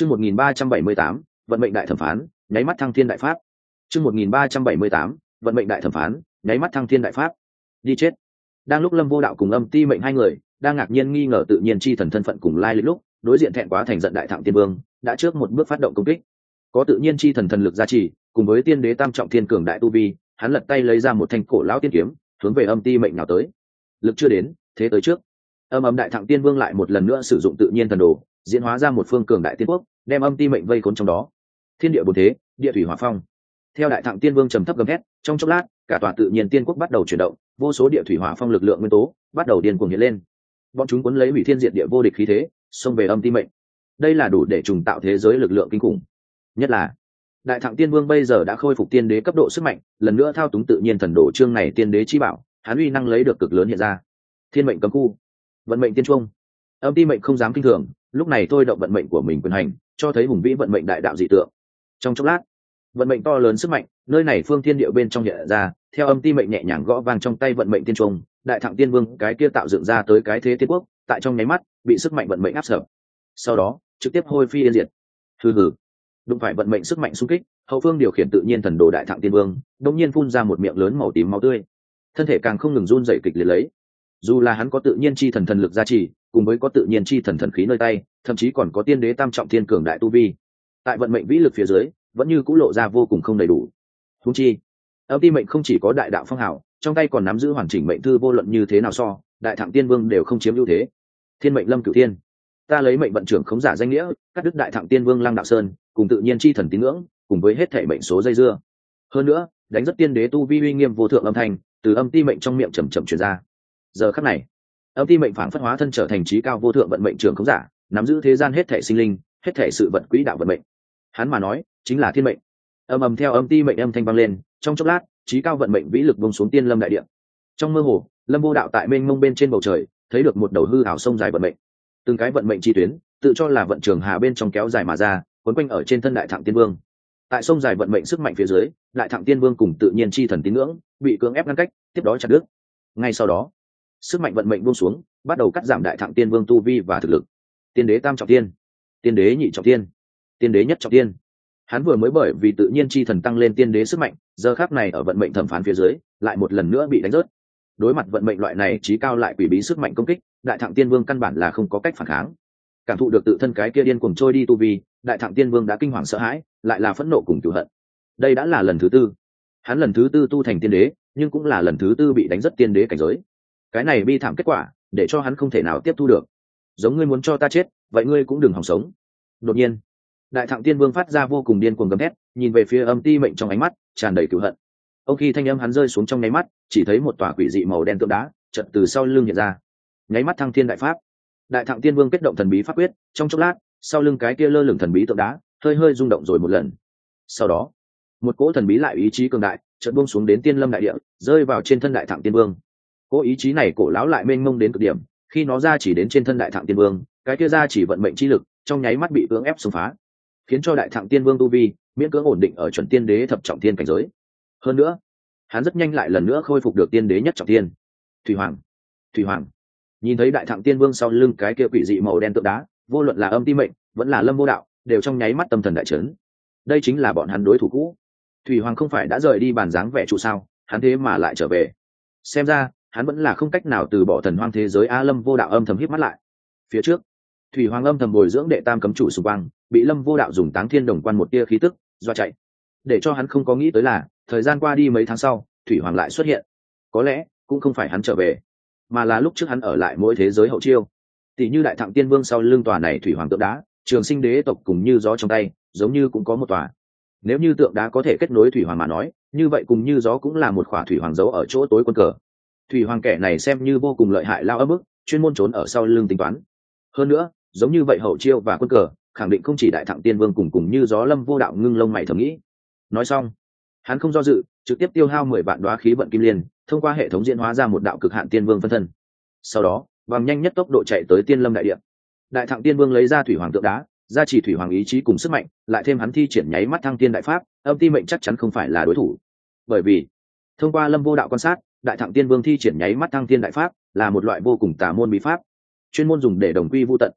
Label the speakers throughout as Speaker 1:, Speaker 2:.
Speaker 1: chương một nghìn ba trăm bảy mươi tám, vận mệnh đại thẩm phán, nháy mắt thăng thiên đại pháp. Chương một nghìn ba trăm bảy mươi tám, vận mệnh đại thẩm phán, nháy mắt thăng thiên đại pháp. Đi chết. Đang lúc lâm vô đạo cùng âm ti mệnh hai người, đang ngạc nhiên nghi ngờ tự nhiên chi thần thân phận cùng lai lịch lúc, đối diện thẹn quá thành giận đại thẳng tiên vương, đã trước một bước phát động công kích. Có tự nhiên chi thần thần lực gia trì, cùng với tiên đế tam trọng thiên cường đại tu vi, hắn lật tay lấy ra một thanh cổ lão tiên kiếm, hướng về âm ti mệnh nào tới. Lực chưa đến, thế tới trước. Âm âm đại thẳng tiên vương lại một lần nữa sử dụng tự nhiên thần đồ diễn hóa ra một phương cường đại tiên quốc, đem âm ti mệnh vây khốn trong đó. Thiên địa bốn thế, địa thủy hỏa phong. Theo đại thẳng tiên vương trầm thấp gầm hét trong chốc lát, cả tòa tự nhiên tiên quốc bắt đầu chuyển động, vô số địa thủy hỏa phong lực lượng nguyên tố bắt đầu điên cuồng hiện lên. Bọn chúng cuốn lấy hủy thiên diện địa vô địch khí thế, xông về âm ti mệnh. Đây là đủ để trùng tạo thế giới lực lượng kinh khủng. Nhất là, đại thẳng tiên vương bây giờ đã khôi phục tiên đế cấp độ sức mạnh, lần nữa thao túng tự nhiên thần đồ chương này tiên đế chi bảo, hắn uy năng lấy được cực lớn hiện ra. Thiên mệnh cấm khu. Vận mệnh tiên trung âm ti mệnh không dám kinh thường, lúc này tôi động vận mệnh của mình quyền hành, cho thấy hùng vĩ vận mệnh đại đạo dị tượng. Trong chốc lát, vận mệnh to lớn sức mạnh, nơi này phương thiên địa bên trong hiện ra, theo âm ti mệnh nhẹ nhàng gõ vang trong tay vận mệnh tiên trung, đại thẳng tiên vương, cái kia tạo dựng ra tới cái thế tiên quốc, tại trong nháy mắt, bị sức mạnh vận mệnh áp sở sau đó, trực tiếp hôi phi yên diệt. Hừ hừ. Đụng phải vận mệnh sức mạnh xung kích, hậu phương điều khiển tự nhiên thần đồ đại thẳng tiên vương đông nhiên phun ra một miệng lớn màu tím máu tươi. Thân thể càng không ngừng run rẩy kịch liệt lấy dù là hắn có tự nhiên chi thần thần lực gia trì, cùng với có tự nhiên chi thần thần khí nơi tay, thậm chí còn có tiên đế tam trọng thiên cường đại tu vi. Tại vận mệnh vĩ lực phía dưới, vẫn như c ũ lộ ra vô cùng không đầy đủ. Húng chi, âm ti mệnh không chỉ có đại đạo phong hảo trong tay còn nắm giữ hoàn chỉnh mệnh thư vô luận như thế nào so, đại thẳng tiên vương đều không chiếm ưu thế. Thiên mệnh lâm cửu thiên. Ta lấy mệnh vận trưởng khống giả danh nghĩa, cắt đứt đại thẳng tiên vương lăng đạo sơn, cùng tự nhiên chi thần tín ngưỡng, cùng với hết thể mệnh số dây dưa. Hơn nữa, đánh rất tiên đế tu vi uy nghiêm vô thượng âm thanh, từ âm ti mệnh trong miệng trầm trầm truyền ra giờ khắc này, âm ti mệnh phản phất hóa thân trở thành trí cao vô thượng vận mệnh trường khống giả, nắm giữ thế gian hết thể sinh linh, hết thể sự vận quỹ đạo vận mệnh. Hắn mà nói, chính là thiên mệnh. Âm ầm theo âm ti mệnh âm thanh vang lên, trong chốc lát, trí cao vận mệnh vĩ lực bông xuống tiên lâm đại điện trong mơ hồ, lâm vô đạo tại mênh mông bên trên bầu trời, thấy được một đầu hư hảo sông dài vận mệnh. Từng cái vận mệnh chi tuyến, tự cho là vận trường hà bên trong kéo dài mà ra, quấn quanh ở trên thân đại thẳng tiên vương. Tại sông dài vận mệnh sức mạnh phía dưới, đại thẳng tiên vương cùng tự nhiên chi thần tín ngưỡng, bị cưỡng ép ngăn cách, tiếp đó chặt đứt. Ngay sau đó sức mạnh vận mệnh buông xuống, bắt đầu cắt giảm đại thẳng tiên vương tu vi và thực lực. Tiên đế tam trọng tiên tiên đế nhị trọng tiên tiên đế nhất trọng tiên hắn vừa mới bởi vì tự nhiên chi thần tăng lên tiên đế sức mạnh, giờ khác này ở vận mệnh thẩm phán phía dưới, lại một lần nữa bị đánh rớt. Đối mặt vận mệnh loại này trí cao lại quỷ bí sức mạnh công kích, đại thẳng tiên vương căn bản là không có cách phản kháng. Cảm thụ được tự thân cái kia điên cuồng trôi đi tu vi, đại thạng tiên vương đã kinh hoàng sợ hãi, lại là phẫn nộ cùng cửu hận. Đây đã là lần thứ tư. Hắn lần thứ tư tu thành tiên đế, nhưng cũng là lần thứ tư bị đánh rất tiên đế cảnh giới cái này bi thảm kết quả, để cho hắn không thể nào tiếp thu được. Giống ngươi muốn cho ta chết, vậy ngươi cũng đừng hòng sống. Đột nhiên, đại thạng tiên vương phát ra vô cùng điên cuồng gầm thét, nhìn về phía âm ti mệnh trong ánh mắt, tràn đầy cựu hận. Ông khi thanh âm hắn rơi xuống trong nháy mắt, chỉ thấy một tòa quỷ dị màu đen tượng đá chật từ sau lưng hiện ra. Nháy mắt thăng thiên đại pháp. Đại thạng tiên vương kết động thần bí pháp quyết, trong chốc lát, sau lưng cái kia lơ lửng thần bí tượng đá, hơi hơi rung động rồi một lần. Sau đó, một cỗ thần bí lại ý chí cường đại, chợt buông xuống đến tiên lâm đại địa, rơi vào trên thân đại thạng tiên vương cỗ ý chí này cổ lão lại mênh mông đến cực điểm, khi nó ra chỉ đến trên thân đại thạng tiên vương, cái kia ra chỉ vận mệnh chi lực, trong nháy mắt bị cưỡng ép xông phá, khiến cho đại thạng tiên vương tu vi miễn cưỡng ổn định ở chuẩn tiên đế thập trọng tiên cảnh giới. Hơn nữa, hắn rất nhanh lại lần nữa khôi phục được tiên đế nhất trọng tiên thủy hoàng thủy hoàng. Nhìn thấy đại thạng tiên vương sau lưng cái kia quỷ dị màu đen tượng đá, vô luận là âm ti mệnh, vẫn là lâm vô đạo, đều trong nháy mắt tâm thần đại trấn đây chính là bọn hắn đối thủ cũ. Thủy hoàng không phải đã rời đi bàn dáng vẻ trụ sao, hắn thế mà lại trở về. Xem ra hắn vẫn là không cách nào từ bỏ thần hoang thế giới a lâm vô đạo âm thầm hít mắt lại. Phía trước, thủy hoàng âm thầm bồi dưỡng đệ tam cấm chủ xung quanh bị lâm vô đạo dùng táng thiên đồng quan một tia khí tức do chạy. Để cho hắn không có nghĩ tới là, thời gian qua đi mấy tháng sau, thủy hoàng lại xuất hiện. Có lẽ, cũng không phải hắn trở về, mà là lúc trước hắn ở lại mỗi thế giới hậu chiêu. Tỷ như đại thặng tiên vương sau lưng tòa này thủy hoàng tượng đá, trường sinh đế tộc cùng như gió trong tay, giống như cũng có một tòa. Nếu như tượng đá có thể kết nối thủy hoàng mà nói, như vậy cùng như gió cũng là một khỏa thủy hoàng giấu ở chỗ tối quân cờ thủy hoàng kẻ này xem như vô cùng lợi hại lao ấm ức, chuyên môn trốn ở sau lưng tính toán. Hơn nữa, giống như vậy hậu chiêu và quân cờ, khẳng định không chỉ đại thặng tiên vương cùng cùng như gió lâm vô đạo ngưng lông mày thầm nghĩ. Nói xong, hắn không do dự, trực tiếp tiêu hao mười vạn đoá khí vận kim liên, thông qua hệ thống diễn hóa ra một đạo cực hạn tiên vương phân thân. Sau đó, bằng nhanh nhất tốc độ chạy tới tiên lâm đại điện đại thặng tiên vương lấy ra thủy hoàng tượng đá ra chỉ thủy hoàng ý chí cùng sức mạnh, lại thêm hắn thi triển nháy mắt thăng tiên đại pháp, âm ti mệnh chắc chắn không phải là đối thủ. Bởi vì, thông qua lâm vô đạo quan sát đại Thượng tiên vương thi triển nháy mắt thăng Thiên đại pháp, là một loại vô cùng tà môn bí pháp, chuyên môn dùng để đồng quy vô tận.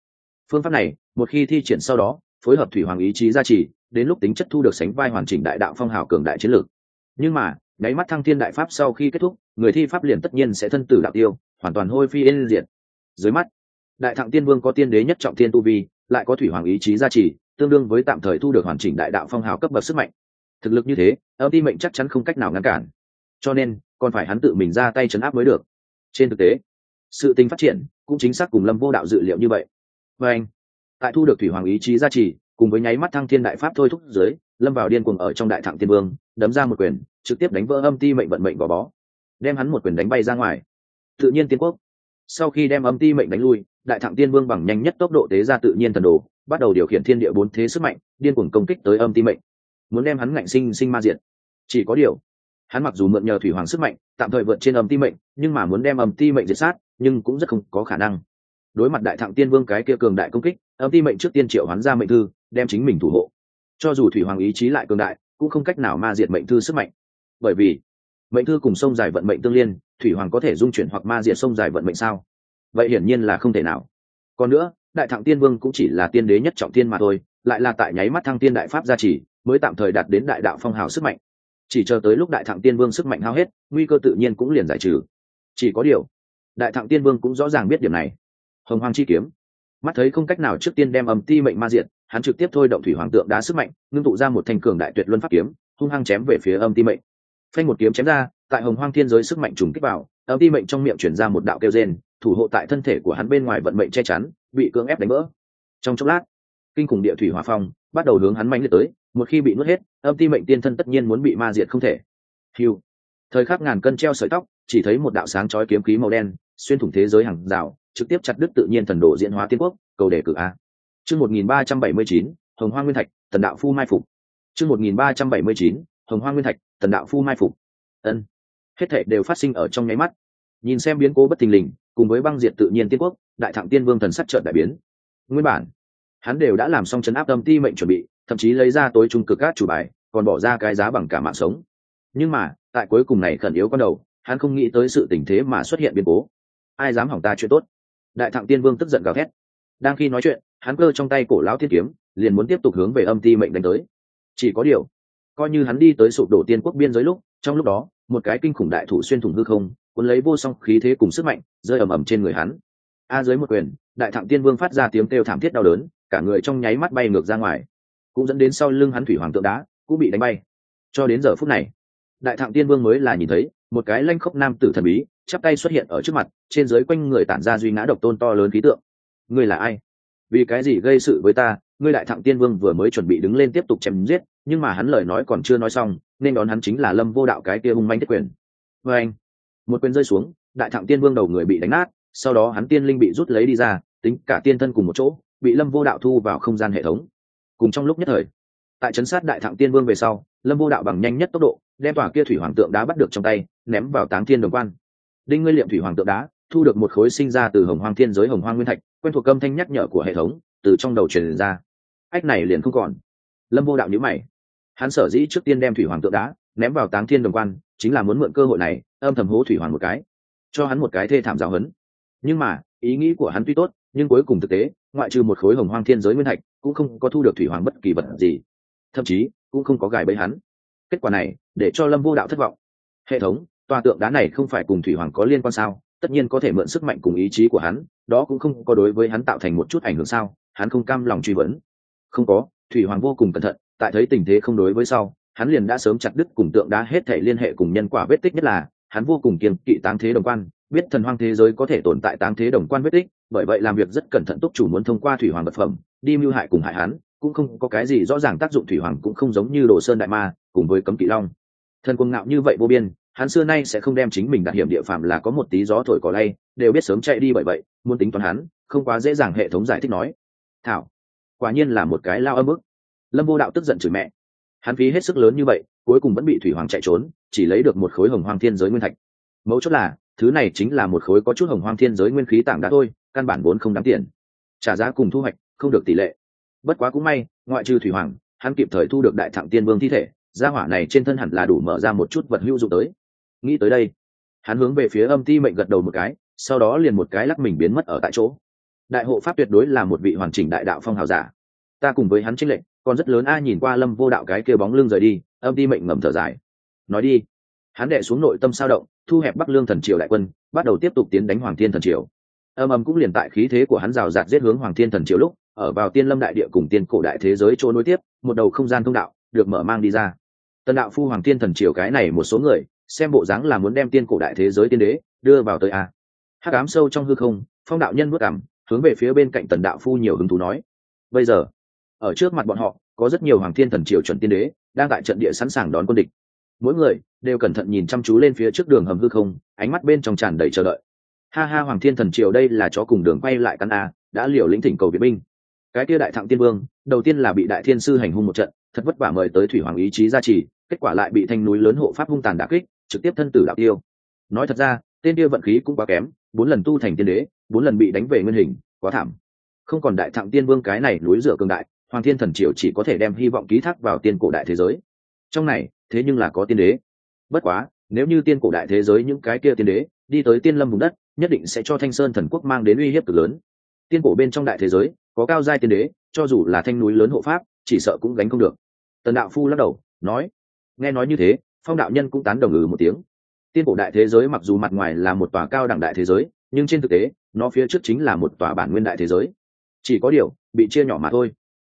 Speaker 1: Phương pháp này, một khi thi triển sau đó, phối hợp thủy hoàng ý chí gia trì, đến lúc tính chất thu được sánh vai hoàn chỉnh đại đạo phong hào cường đại chiến lược. Nhưng mà, nháy mắt thăng thiên đại pháp sau khi kết thúc, người thi pháp liền tất nhiên sẽ thân tử đạo tiêu, hoàn toàn hôi phi yên diệt. Dưới mắt, đại Thượng tiên vương có tiên đế nhất trọng thiên tu vi, lại có thủy hoàng ý chí gia trì, tương đương với tạm thời thu được hoàn chỉnh đại đạo phong hào cấp bậc sức mạnh. Thực lực như thế, âm ti mệnh chắc chắn không cách nào ngăn cản. Cho nên còn phải hắn tự mình ra tay chấn áp mới được. Trên thực tế, sự tình phát triển cũng chính xác cùng lâm vô đạo dự liệu như vậy. Và anh, tại thu được thủy hoàng ý chí gia trì, cùng với nháy mắt thăng thiên đại pháp thôi thúc dưới, lâm vào điên cuồng ở trong đại thẳng tiên vương, đấm ra một quyền, trực tiếp đánh vỡ âm ti mệnh vận mệnh gò bó, đem hắn một quyền đánh bay ra ngoài. Tự nhiên tiên quốc. Sau khi đem âm ti mệnh đánh lui, đại thẳng tiên vương bằng nhanh nhất tốc độ tế ra tự nhiên thần đồ, bắt đầu điều khiển thiên địa bốn thế sức mạnh, điên cuồng công kích tới âm ti mệnh. Muốn đem hắn ngạnh sinh sinh ma diệt. Chỉ có điều hắn mặc dù mượn nhờ thủy hoàng sức mạnh, tạm thời vượt trên âm ti mệnh, nhưng mà muốn đem âm ti mệnh diệt sát, nhưng cũng rất không có khả năng. Đối mặt đại thạng tiên vương cái kia cường đại công kích, âm ti mệnh trước tiên triệu hắn ra mệnh thư, đem chính mình thủ hộ. Cho dù thủy hoàng ý chí lại cường đại, cũng không cách nào ma diệt mệnh thư sức mạnh. Bởi vì, mệnh thư cùng sông dài vận mệnh tương liên, thủy hoàng có thể dung chuyển hoặc ma diệt sông dài vận mệnh sao? Vậy hiển nhiên là không thể nào. Còn nữa, đại thạng tiên vương cũng chỉ là tiên đế nhất trọng tiên mà thôi, lại là tại nháy mắt thăng tiên đại pháp gia trì, mới tạm thời đạt đến đại đạo phong hào sức mạnh chỉ chờ tới lúc đại thẳng tiên vương sức mạnh hao hết nguy cơ tự nhiên cũng liền giải trừ. Chỉ có điều đại thẳng tiên vương cũng rõ ràng biết điểm này. Hồng hoàng chi kiếm. Mắt thấy không cách nào trước tiên đem âm ti mệnh ma diện, hắn trực tiếp thôi động thủy hoàng tượng đá sức mạnh ngưng tụ ra một thanh cường đại tuyệt luân pháp kiếm hung hăng chém về phía âm ti mệnh. Phanh một kiếm chém ra tại hồng hoang thiên giới sức mạnh trùng kích vào âm ti mệnh trong miệng chuyển ra một đạo kêu rên thủ hộ tại thân thể của hắn bên ngoài vận mệnh che chắn bị cưỡng ép đánh vỡ. Trong chốc lát kinh khủng địa thủy hỏa phong bắt đầu hướng hắn mạnh liệt tới một khi bị nuốt hết, âm ti mệnh tiên thân tất nhiên muốn bị ma diệt không thể. Hiu thời khắc ngàn cân treo sợi tóc, chỉ thấy một đạo sáng chói kiếm khí màu đen, xuyên thủng thế giới hàng rào, trực tiếp chặt đứt tự nhiên thần đồ diễn hóa tiên quốc, cầu đề cử a. Chương một nghìn ba trăm bảy mươi chín, hồng hoa nguyên thạch, tần đạo phu mai phục. Chương một nghìn ba trăm bảy mươi chín, hồng hoa nguyên thạch, tần đạo phu mai phục. Ân. Hết thệ đều phát sinh ở trong nháy mắt. Nhìn xem biến cố bất thình lình, cùng với băng diệt tự nhiên tiên quốc, đại thẳng tiên vương thần sắc trợn đại biến. Nguyên bản hắn đều đã làm xong chấn áp tâm ti mệnh chuẩn bị, thậm chí lấy ra tối trung cực các chủ bài, còn bỏ ra cái giá bằng cả mạng sống. Nhưng mà, tại cuối cùng này khẩn yếu con đầu, hắn không nghĩ tới sự tình thế mà xuất hiện biến cố. Ai dám hỏng ta chuyện tốt? Đại thạng tiên vương tức giận gào thét. Đang khi nói chuyện, hắn cơ trong tay cổ lão thiên kiếm, liền muốn tiếp tục hướng về âm ti mệnh đánh tới. Chỉ có điều, coi như hắn đi tới sụp đổ tiên quốc biên giới lúc, trong lúc đó, một cái kinh khủng đại thủ xuyên thủng hư không, cuốn lấy vô song khí thế cùng sức mạnh, rơi ầm ầm trên người hắn. A dưới một quyền, đại thạng tiên vương phát ra tiếng kêu thảm thiết đau đớn cả người trong nháy mắt bay ngược ra ngoài. Cũng dẫn đến sau lưng hắn thủy hoàng tượng đá, cũng bị đánh bay. Cho đến giờ phút này, đại thạng tiên vương mới là nhìn thấy, một cái lanh khốc nam tử thần bí, chắp tay xuất hiện ở trước mặt, trên dưới quanh người tản ra duy ngã độc tôn to lớn khí tượng. Ngươi là ai? Vì cái gì gây sự với ta? Ngươi đại thạng tiên vương vừa mới chuẩn bị đứng lên tiếp tục chém giết, nhưng mà hắn lời nói còn chưa nói xong, nên đón hắn chính là lâm vô đạo cái kia hung manh thiết quyền. Vê anh, một quyền rơi xuống, đại thạng tiên vương đầu người bị đánh nát, sau đó hắn tiên linh bị rút lấy đi ra, tính cả tiên thân cùng một chỗ bị lâm vô đạo thu vào không gian hệ thống. Cùng trong lúc nhất thời, tại chấn sát đại thạng tiên vương về sau, lâm vô đạo bằng nhanh nhất tốc độ, đem tòa kia thủy hoàng tượng đá bắt được trong tay, ném vào táng thiên đồng quan. Đinh ngươi liệm thủy hoàng tượng đá, thu được một khối sinh ra từ hồng hoang thiên giới hồng hoang nguyên thạch, quen thuộc âm thanh nhắc nhở của hệ thống, từ trong đầu truyền ra. Ách này liền không còn. Lâm vô đạo nhữ mày. Hắn sở dĩ trước tiên đem thủy hoàng tượng đá, ném vào táng thiên đồng quan, chính là muốn mượn cơ hội này, âm thầm hố thủy hoàng một cái, cho hắn một cái thê thảm giáo hấn nhưng mà, ý nghĩ của hắn tuy tốt, nhưng cuối cùng thực tế ngoại trừ một khối hồng hoang thiên giới nguyên thạch, cũng không có thu được thủy hoàng bất kỳ vật gì. Thậm chí, cũng không có gài bẫy hắn. Kết quả này, để cho lâm vô đạo thất vọng. Hệ thống, tòa tượng đá này không phải cùng thủy hoàng có liên quan sao? Tất nhiên có thể mượn sức mạnh cùng ý chí của hắn, đó cũng không có đối với hắn tạo thành một chút ảnh hưởng sao? Hắn không cam lòng truy vấn. Không có, thủy hoàng vô cùng cẩn thận, tại thấy tình thế không đối với sau, hắn liền đã sớm chặt đứt cùng tượng đá hết thể liên hệ cùng nhân quả vết tích nhất là, hắn vô cùng kiên kỵ táng thế đồng quan biết thần hoang thế giới có thể tồn tại táng thế đồng quan vết tích, bởi vậy làm việc rất cẩn thận túc chủ muốn thông qua thủy hoàng vật phẩm, đi mưu hại cùng hại hắn, cũng không có cái gì rõ ràng tác dụng thủy hoàng cũng không giống như đồ sơn đại ma, cùng với cấm kỵ long. Thần quân ngạo như vậy vô biên, hắn xưa nay sẽ không đem chính mình đặt hiểm địa phạm là có một tí gió thổi cỏ lay, đều biết sớm chạy đi bởi vậy, muốn tính toán hắn, không quá dễ dàng hệ thống giải thích nói. Thảo, quả nhiên là một cái lao âm ức lâm vô đạo tức giận chửi mẹ. Hắn phí hết sức lớn như vậy, cuối cùng vẫn bị thủy hoàng chạy trốn, chỉ lấy được một khối hồng hoang thiên giới nguyên thạch. Mấu chốt là thứ này chính là một khối có chút hồng hoang thiên giới nguyên khí tảng đá thôi, căn bản vốn không đáng tiền. Trả giá cùng thu hoạch không được tỷ lệ. Bất quá cũng may, ngoại trừ thủy hoàng, hắn kịp thời thu được đại thẳng tiên vương thi thể, gia hỏa này trên thân hẳn là đủ mở ra một chút vật hữu dụng tới. Nghĩ tới đây, hắn hướng về phía âm ti mệnh gật đầu một cái, sau đó liền một cái lắc mình biến mất ở tại chỗ. Đại hộ pháp tuyệt đối là một vị hoàn chỉnh đại đạo phong hào giả. Ta cùng với hắn trinh lệnh còn rất lớn a, nhìn qua lâm vô đạo cái kia bóng lưng rời đi, âm ti mệnh ngầm thở dài. Nói đi. Hắn đệ xuống nội tâm sao động thu hẹp bắc lương thần triều đại quân, bắt đầu tiếp tục tiến đánh hoàng thiên thần triều. Âm âm cũng liền tại khí thế của hắn rào rạt giết hướng hoàng thiên thần triều lúc, ở vào tiên lâm đại địa cùng tiên cổ đại thế giới chỗ nối tiếp, một đầu không gian thông đạo được mở mang đi ra. Tần đạo phu hoàng thiên thần triều cái này một số người, xem bộ dáng là muốn đem tiên cổ đại thế giới tiên đế đưa vào tới a. Hắc ám sâu trong hư không, phong đạo nhân bước cảm hướng về phía bên cạnh tần đạo phu nhiều hứng thú nói. Bây giờ, ở trước mặt bọn họ, có rất nhiều hoàng thiên thần triều chuẩn tiên đế, đang tại trận địa sẵn sàng đón quân địch mỗi người đều cẩn thận nhìn chăm chú lên phía trước đường hầm hư không, ánh mắt bên trong tràn đầy chờ đợi. Ha ha, hoàng thiên thần triều đây là chó cùng đường quay lại căn a, đã liều lĩnh thỉnh cầu viện binh. Cái kia đại thặng tiên vương, đầu tiên là bị đại thiên sư hành hung một trận, thật vất vả mời tới thủy hoàng ý chí gia trì, kết quả lại bị thanh núi lớn hộ pháp hung tàn đả kích, trực tiếp thân tử đạo tiêu. Nói thật ra, tên kia vận khí cũng quá kém, bốn lần tu thành tiên đế, bốn lần bị đánh về nguyên hình, quá thảm. Không còn đại thặng tiên vương cái này núi rửa cường đại, hoàng thiên thần triều chỉ có thể đem hy vọng ký thác vào tiên cổ đại thế giới. Trong này thế nhưng là có tiên đế. Bất quá, nếu như tiên cổ đại thế giới những cái kia tiên đế đi tới tiên lâm vùng đất, nhất định sẽ cho thanh sơn thần quốc mang đến uy hiếp cực lớn. Tiên cổ bên trong đại thế giới, có cao giai tiên đế, cho dù là thanh núi lớn hộ pháp, chỉ sợ cũng gánh không được. Tần đạo phu lắc đầu, nói, nghe nói như thế, phong đạo nhân cũng tán đồng ngừ một tiếng. Tiên cổ đại thế giới mặc dù mặt ngoài là một tòa cao đẳng đại thế giới, nhưng trên thực tế, nó phía trước chính là một tòa bản nguyên đại thế giới. Chỉ có điều, bị chia nhỏ mà thôi.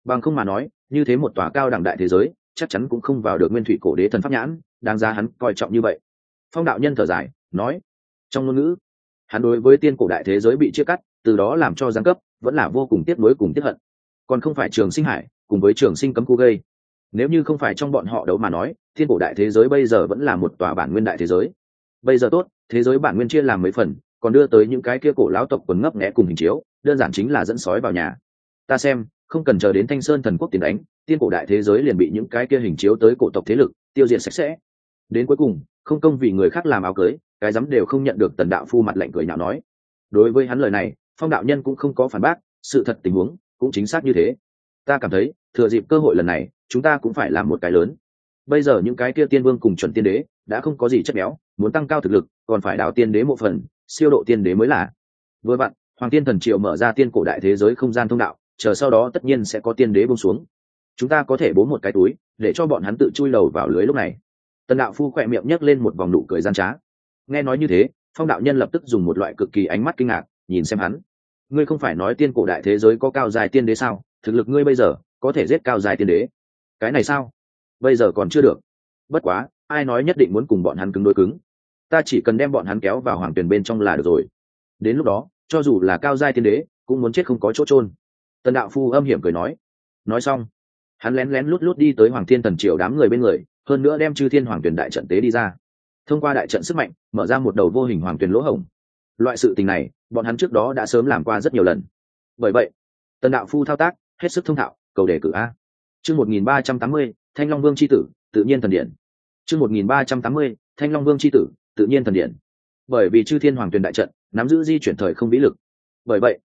Speaker 1: Bằng không mà nói, như thế một tòa cao đẳng đại thế giới chắc chắn cũng không vào được nguyên thủy cổ đế thần pháp nhãn, đáng ra hắn coi trọng như vậy. Phong đạo nhân thở dài, nói, trong ngôn ngữ, hắn đối với tiên cổ đại thế giới bị chia cắt, từ đó làm cho giáng cấp, vẫn là vô cùng tiếc nuối cùng tiếc hận. Còn không phải trường sinh hải, cùng với trường sinh cấm cu gây. Nếu như không phải trong bọn họ đấu mà nói thiên cổ đại thế giới bây giờ vẫn là một tòa bản nguyên đại thế giới. Bây giờ tốt, thế giới bản nguyên chia làm mấy phần, còn đưa tới những cái kia cổ lão tộc quần ngấp nghẽ cùng hình chiếu, đơn giản chính là dẫn sói vào nhà. Ta xem không cần chờ đến thanh sơn thần quốc tiến đánh, tiên cổ đại thế giới liền bị những cái kia hình chiếu tới cổ tộc thế lực tiêu diệt sạch sẽ. Đến cuối cùng, không công vì người khác làm áo cưới, cái dám đều không nhận được tần đạo phu mặt lạnh cười nhạo nói. Đối với hắn lời này, phong đạo nhân cũng không có phản bác, sự thật tình huống cũng chính xác như thế. Ta cảm thấy, thừa dịp cơ hội lần này, chúng ta cũng phải làm một cái lớn. Bây giờ những cái kia tiên vương cùng chuẩn tiên đế đã không có gì chất béo, muốn tăng cao thực lực, còn phải đào tiên đế một phần, siêu độ tiên đế mới là. Vừa vặn, hoàng tiên thần triệu mở ra tiên cổ đại thế giới không gian thông đạo chờ sau đó tất nhiên sẽ có tiên đế bông xuống. Chúng ta có thể bố một cái túi, để cho bọn hắn tự chui đầu vào lưới lúc này. Tần đạo phu khỏe miệng nhấc lên một vòng nụ cười gian trá. Nghe nói như thế, phong đạo nhân lập tức dùng một loại cực kỳ ánh mắt kinh ngạc, nhìn xem hắn. Ngươi không phải nói tiên cổ đại thế giới có cao dài tiên đế sao? Thực lực ngươi bây giờ có thể giết cao dài tiên đế. Cái này sao? Bây giờ còn chưa được. Bất quá, ai nói nhất định muốn cùng bọn hắn cứng đối cứng. Ta chỉ cần đem bọn hắn kéo vào hoàng tuyển bên trong là được rồi. Đến lúc đó, cho dù là cao giai tiên đế, cũng muốn chết không có chỗ trôn tần đạo phu âm hiểm cười nói. Nói xong, hắn lén lén lút lút đi tới hoàng thiên thần triều đám người bên người, hơn nữa đem chư thiên hoàng tuyển đại trận tế đi ra. Thông qua đại trận sức mạnh, mở ra một đầu vô hình hoàng tuyển lỗ hổng. Loại sự tình này, bọn hắn trước đó đã sớm làm qua rất nhiều lần. Bởi vậy, tần đạo phu thao tác, hết sức thông thạo, cầu đề cử a. Chương một nghìn ba trăm tám mươi, thanh long vương c h i tử, tự nhiên thần điện. Chương một nghìn ba trăm tám mươi, thanh long vương c h i tử, tự nhiên thần điện. Bởi vì chư thiên hoàng tuyền đại trận, nắm giữ di chuyển thời không vĩ lực. Bởi vậy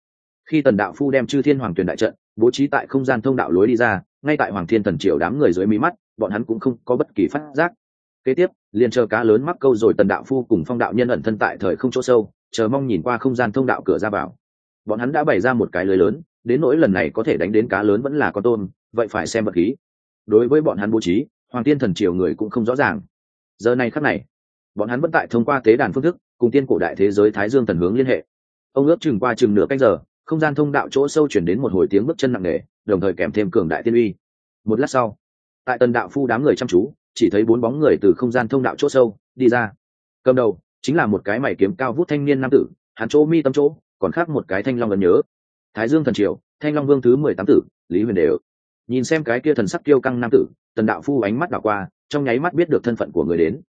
Speaker 1: khi tần đạo phu đem chư thiên hoàng tuyền đại trận, bố trí tại không gian thông đạo lối đi ra, ngay tại hoàng thiên thần triều đám người dưới mí mắt, bọn hắn cũng không có bất kỳ phát giác. Kế tiếp, liền chờ cá lớn mắc câu rồi tần đạo phu cùng phong đạo nhân ẩn thân tại thời không chỗ sâu, chờ mong nhìn qua không gian thông đạo cửa ra vào. Bọn hắn đã bày ra một cái lưới lớn, đến nỗi lần này có thể đánh đến cá lớn vẫn là con tôm, vậy phải xem vật khí. Đối với bọn hắn bố trí, hoàng tiên thần triều người cũng không rõ ràng. Giờ này khắc này, bọn hắn vẫn tại thông qua tế đàn phương thức, cùng tiên cổ đại thế giới thái dương thần hướng liên hệ. Ông ước chừng qua chừng nửa canh giờ không gian thông đạo chỗ sâu chuyển đến một hồi tiếng bước chân nặng nề, đồng thời kèm thêm cường đại tiên uy. Một lát sau, tại tần đạo phu đám người chăm chú, chỉ thấy bốn bóng người từ không gian thông đạo chỗ sâu đi ra. Cầm đầu chính là một cái mày kiếm cao vút thanh niên nam tử, hắn chỗ mi tâm chỗ, còn khác một cái thanh long gần nhớ. Thái dương thần triều, thanh long vương thứ mười tám tử, lý huyền đều. Nhìn xem cái kia thần sắc kiêu căng nam tử, tần đạo phu ánh mắt đảo qua, trong nháy mắt biết được thân phận của người đến.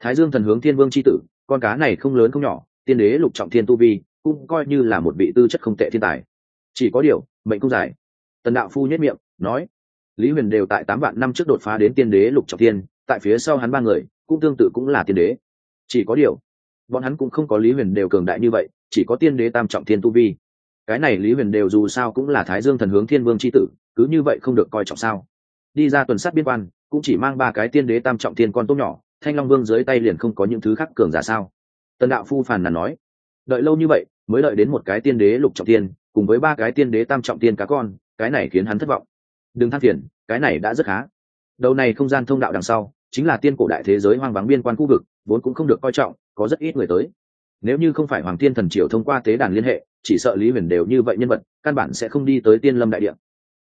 Speaker 1: Thái dương thần hướng thiên vương c h i tử, con cá này không lớn không nhỏ, tiên đế lục trọng thiên tu vi cũng coi như là một vị tư chất không tệ thiên tài. Chỉ có điều, mệnh cũng dài tần đạo phu nhất miệng, nói, lý huyền đều tại tám vạn năm trước đột phá đến tiên đế lục trọng thiên, tại phía sau hắn ba người, cũng tương tự cũng là tiên đế. Chỉ có điều, bọn hắn cũng không có lý huyền đều cường đại như vậy, chỉ có tiên đế tam trọng thiên tu vi. Cái này lý huyền đều dù sao cũng là thái dương thần hướng thiên vương c h i tử, cứ như vậy không được coi trọng sao? Đi ra tuần sát biên quan, cũng chỉ mang ba cái tiên đế tam trọng thiên con tốt nhỏ, thanh long vương dưới tay liền không có những thứ khác cường giả sao? Tần đạo phu phàn nàn nói đợi lâu như vậy, mới đợi đến một cái tiên đế lục trọng tiên, cùng với ba cái tiên đế tam trọng tiên cá con, cái này khiến hắn thất vọng. Đừng than phiền, cái này đã rất khá. Đầu này không gian thông đạo đằng sau, chính là tiên cổ đại thế giới hoang vắng biên quan khu vực, vốn cũng không được coi trọng, có rất ít người tới. Nếu như không phải hoàng thiên thần triều thông qua tế đàn liên hệ, chỉ sợ lý huyền đều như vậy nhân vật, căn bản sẽ không đi tới tiên lâm đại địa.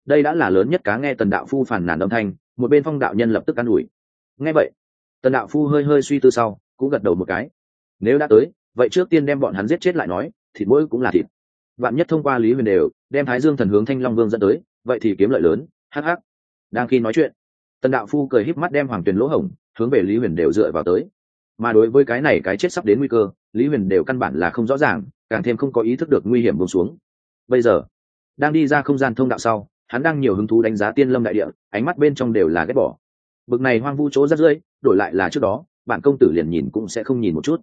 Speaker 1: Đây đã là lớn nhất cá nghe tần đạo phu phản nàn âm thanh, một bên phong đạo nhân lập tức an ủi. Nghe vậy, tần đạo phu hơi hơi suy tư sau, cũng gật đầu một cái. Nếu đã tới vậy trước tiên đem bọn hắn giết chết lại nói, thịt mỗi cũng là thịt. Bạn nhất thông qua lý huyền đều, đem thái dương thần hướng thanh long vương dẫn tới, vậy thì kiếm lợi lớn, hắc hắc. Đang khi nói chuyện, tần đạo phu cười híp mắt đem hoàng tuyền lỗ hổng, hướng về lý huyền đều dựa vào tới. Mà đối với cái này cái chết sắp đến nguy cơ, lý huyền đều căn bản là không rõ ràng, càng thêm không có ý thức được nguy hiểm bông xuống. Bây giờ, đang đi ra không gian thông đạo sau, hắn đang nhiều hứng thú đánh giá tiên lâm đại địa, ánh mắt bên trong đều là ghét bỏ. Bực này hoang vu chỗ rất rưỡi, đổi lại là trước đó, bản công tử liền nhìn cũng sẽ không nhìn một chút.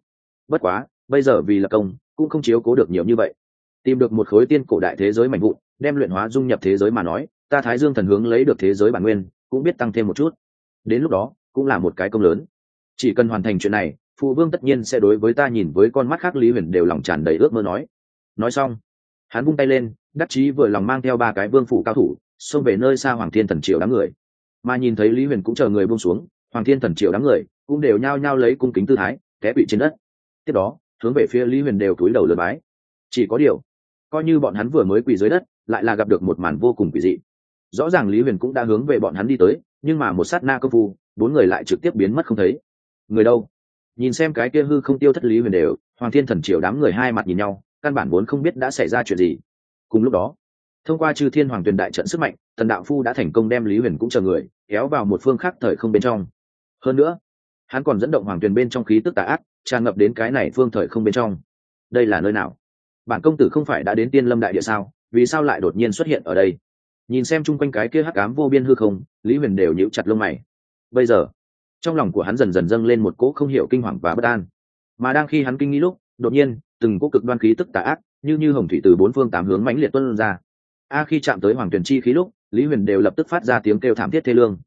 Speaker 1: Bất quá bây giờ vì là công, cũng không chiếu cố được nhiều như vậy. Tìm được một khối tiên cổ đại thế giới mạnh vụn, đem luyện hóa dung nhập thế giới mà nói, ta thái dương thần hướng lấy được thế giới bản nguyên, cũng biết tăng thêm một chút. Đến lúc đó, cũng là một cái công lớn. Chỉ cần hoàn thành chuyện này, phụ vương tất nhiên sẽ đối với ta nhìn với con mắt khác lý huyền đều lòng tràn đầy ước mơ nói. Nói xong, hắn vung tay lên, đắc chí vừa lòng mang theo ba cái vương phủ cao thủ, xông về nơi xa hoàng thiên thần triều đám người. Mà nhìn thấy lý huyền cũng chờ người buông xuống, hoàng thiên thần triều đám người cũng đều nhao nhao lấy cung kính tư thái, té bị trên đất. Tiếp đó hướng về phía lý huyền đều cúi đầu lượt bái. Chỉ có điều, coi như bọn hắn vừa mới quỳ dưới đất, lại là gặp được một màn vô cùng quỷ dị. Rõ ràng lý huyền cũng đã hướng về bọn hắn đi tới, nhưng mà một sát na công phu, bốn người lại trực tiếp biến mất không thấy. Người đâu? Nhìn xem cái kia hư không tiêu thất lý huyền đều, hoàng thiên thần triều đám người hai mặt nhìn nhau, căn bản vốn không biết đã xảy ra chuyện gì. Cùng lúc đó, thông qua chư thiên hoàng tuyền đại trận sức mạnh, thần đạo phu đã thành công đem lý huyền cũng chờ người, kéo vào một phương khác thời không bên trong. Hơn nữa, hắn còn dẫn động hoàng tuyền bên trong khí tức tà ác tràn ngập đến cái này phương thời không bên trong. Đây là nơi nào? Bản công tử không phải đã đến tiên lâm đại địa sao? Vì sao lại đột nhiên xuất hiện ở đây? Nhìn xem chung quanh cái kia hắc ám vô biên hư không, lý huyền đều nhíu chặt lông mày. Bây giờ, trong lòng của hắn dần dần dâng lên một cỗ không hiểu kinh hoàng và bất an. Mà đang khi hắn kinh nghĩ lúc, đột nhiên, từng cỗ cực đoan khí tức tà ác, như như hồng thủy từ bốn phương tám hướng mãnh liệt tuân ra. A khi chạm tới hoàng tuyền chi khí lúc, lý huyền đều lập tức phát ra tiếng kêu thảm thiết thê lương.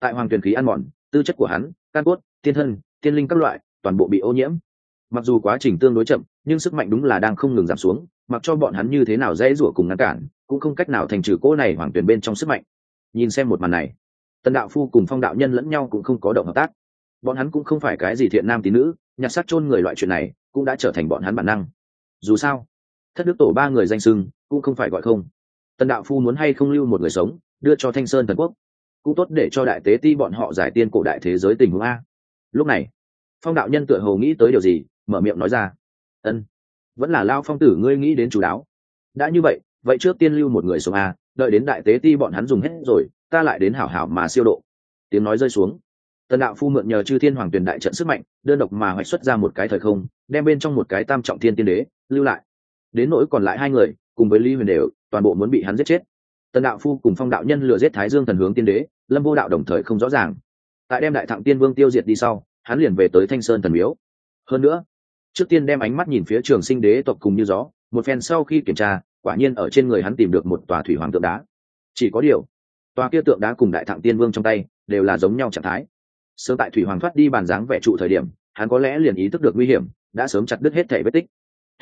Speaker 1: Tại hoàng tuyền khí ăn mòn, tư chất của hắn can cốt, tiên thân, tiên linh các loại toàn bộ bị ô nhiễm. Mặc dù quá trình tương đối chậm, nhưng sức mạnh đúng là đang không ngừng giảm xuống, mặc cho bọn hắn như thế nào dễ rủa cùng ngăn cản, cũng không cách nào thành trừ cỗ này hoàng tuyển bên trong sức mạnh. Nhìn xem một màn này, tần đạo phu cùng phong đạo nhân lẫn nhau cũng không có động hợp tác. Bọn hắn cũng không phải cái gì thiện nam tín nữ, nhặt sát chôn người loại chuyện này cũng đã trở thành bọn hắn bản năng. Dù sao, thất đức tổ ba người danh sưng cũng không phải gọi không. Tần đạo phu muốn hay không lưu một người sống, đưa cho thanh sơn thần quốc, cũng tốt để cho đại tế ti bọn họ giải tiên cổ đại thế giới tình huống a. Lúc này phong đạo nhân tựa hồ nghĩ tới điều gì, mở miệng nói ra. Ân, vẫn là lao phong tử ngươi nghĩ đến chú đáo. Đã như vậy vậy trước tiên lưu một người sống a đợi đến đại tế ti bọn hắn dùng hết rồi, ta lại đến hảo hảo mà siêu độ. Tiếng nói rơi xuống. Tần đạo phu mượn nhờ chư thiên hoàng Tuyền đại trận sức mạnh, đơn độc mà hoạch xuất ra một cái thời không, đem bên trong một cái tam trọng thiên tiên đế lưu lại. Đến nỗi còn lại hai người, cùng với lý huyền đều, toàn bộ muốn bị hắn giết chết. Tần đạo phu cùng phong đạo nhân lừa giết thái dương thần hướng tiên đế, lâm vô đạo đồng thời không rõ ràng. Tại đem đại thặng tiên vương tiêu diệt đi sau hắn liền về tới thanh sơn thần miếu. Hơn nữa, trước tiên đem ánh mắt nhìn phía trường sinh đế tộc cùng như gió, một phen sau khi kiểm tra, quả nhiên ở trên người hắn tìm được một tòa thủy hoàng tượng đá. Chỉ có điều, tòa kia tượng đá cùng đại thạng tiên vương trong tay đều là giống nhau trạng thái. Sớm tại thủy hoàng thoát đi bàn dáng vẻ trụ thời điểm, hắn có lẽ liền ý thức được nguy hiểm, đã sớm chặt đứt hết thể vết tích.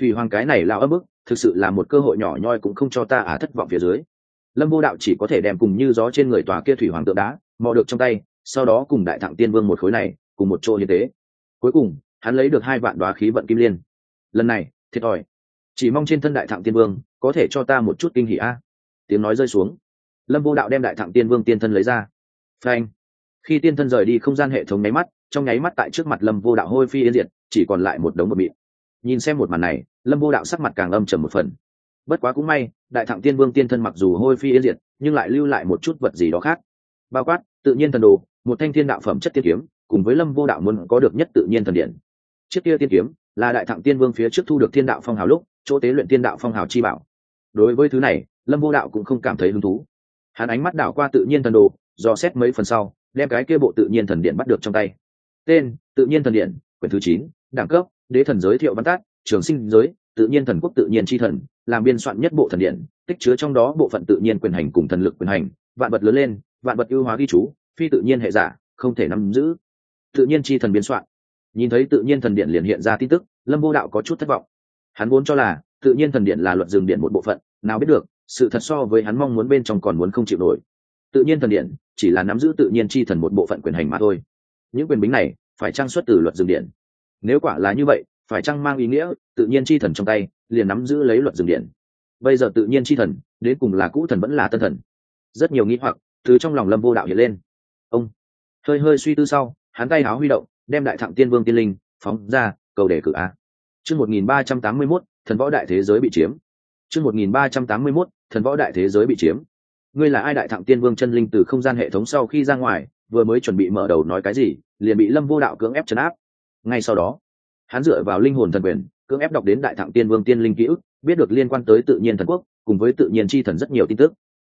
Speaker 1: Thủy hoàng cái này lao ấm ức thực sự là một cơ hội nhỏ nhoi cũng không cho ta á thất vọng phía dưới. Lâm vô đạo chỉ có thể đem cùng như gió trên người tòa kia thủy hoàng tượng đá mò được trong tay, sau đó cùng đại thạng tiên vương một khối này cùng một chỗ như thế cuối cùng, hắn lấy được hai vạn đoá khí vận kim liên. Lần này, thiệt thòi. Chỉ mong trên thân đại thạng tiên vương có thể cho ta một chút kinh hỉ a. Tiếng nói rơi xuống. Lâm vô đạo đem đại thạng tiên vương tiên thân lấy ra. Phanh. Khi tiên thân rời đi không gian hệ thống nháy mắt, trong nháy mắt tại trước mặt lâm vô đạo hôi phi yên diệt, chỉ còn lại một đống bột mịn. Nhìn xem một màn này, lâm vô đạo sắc mặt càng âm trầm một phần. Bất quá cũng may, đại thạng tiên vương tiên thân mặc dù hôi phi yên diệt, nhưng lại lưu lại một chút vật gì đó khác. Bao quát, tự nhiên thần đồ, một thanh thiên đạo phẩm chất tiên kiếm cùng với lâm vô đạo muốn có được nhất tự nhiên thần điện. Chiếc kia tiên kiếm là đại thạng tiên vương phía trước thu được thiên đạo phong hào lúc, chỗ tế luyện thiên đạo phong hào chi bảo. Đối với thứ này, lâm vô đạo cũng không cảm thấy hứng thú. Hắn ánh mắt đảo qua tự nhiên thần đồ, do xét mấy phần sau, đem cái kia bộ tự nhiên thần điện bắt được trong tay. Tên, tự nhiên thần điện, quyển thứ chín, đẳng cấp, đế thần giới thiệu văn tát trường sinh giới, tự nhiên thần quốc tự nhiên tri thần, làm biên soạn nhất bộ thần điện, tích chứa trong đó bộ phận tự nhiên quyền hành cùng thần lực quyền hành, vạn vật lớn lên, vạn vật ưu hóa ghi chú, phi tự nhiên hệ giả, không thể nắm giữ tự nhiên chi thần biên soạn. Nhìn thấy tự nhiên thần điện liền hiện ra tin tức, lâm vô đạo có chút thất vọng. Hắn vốn cho là, tự nhiên thần điện là luật dừng điện một bộ phận, nào biết được, sự thật so với hắn mong muốn bên trong còn muốn không chịu nổi. Tự nhiên thần điện, chỉ là nắm giữ tự nhiên chi thần một bộ phận quyền hành mà thôi. Những quyền bính này, phải trang xuất từ luật dừng điện. Nếu quả là như vậy, phải chăng mang ý nghĩa, tự nhiên chi thần trong tay, liền nắm giữ lấy luật dừng điện? Bây giờ tự nhiên chi thần, đến cùng là cũ thần vẫn là tân thần? Rất nhiều nghĩ hoặc từ trong lòng lâm vô đạo hiện lên. Ông, hơi hơi suy tư sau hắn tay háo huy động, đem đại thẳng tiên vương tiên linh phóng ra, cầu đề cử a chương một nghìn ba trăm tám mươi mốt, thần võ đại thế giới bị chiếm. Chương một nghìn ba trăm tám mươi mốt, thần võ đại thế giới bị chiếm. Ngươi là ai đại thẳng tiên vương chân linh từ không gian hệ thống sau khi ra ngoài, vừa mới chuẩn bị mở đầu nói cái gì, liền bị lâm vô đạo cưỡng ép chấn áp. Ngay sau đó, hắn dựa vào linh hồn thần quyền, cưỡng ép đọc đến đại thẳng tiên vương tiên linh ký ức, biết được liên quan tới tự nhiên thần quốc, cùng với tự nhiên chi thần rất nhiều tin tức.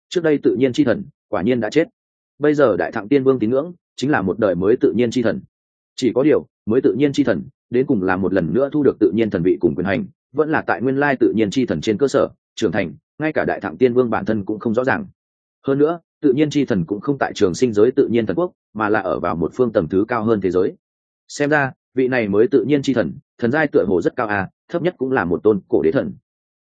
Speaker 1: Trước đây tự nhiên chi thần, quả nhiên đã chết. Bây giờ đại thẳng tiên vương tín ngưỡng chính là một đời mới tự nhiên chi thần. Chỉ có điều, mới tự nhiên chi thần, đến cùng là một lần nữa thu được tự nhiên thần vị cùng quyền hành, vẫn là tại nguyên lai tự nhiên chi thần trên cơ sở, trưởng thành, ngay cả đại thẳng tiên vương bản thân cũng không rõ ràng. Hơn nữa, tự nhiên chi thần cũng không tại trường sinh giới tự nhiên thần quốc, mà là ở vào một phương tầm thứ cao hơn thế giới. Xem ra, vị này mới tự nhiên chi thần thần giai tựa hồ rất cao à thấp nhất cũng là một tôn cổ đế thần.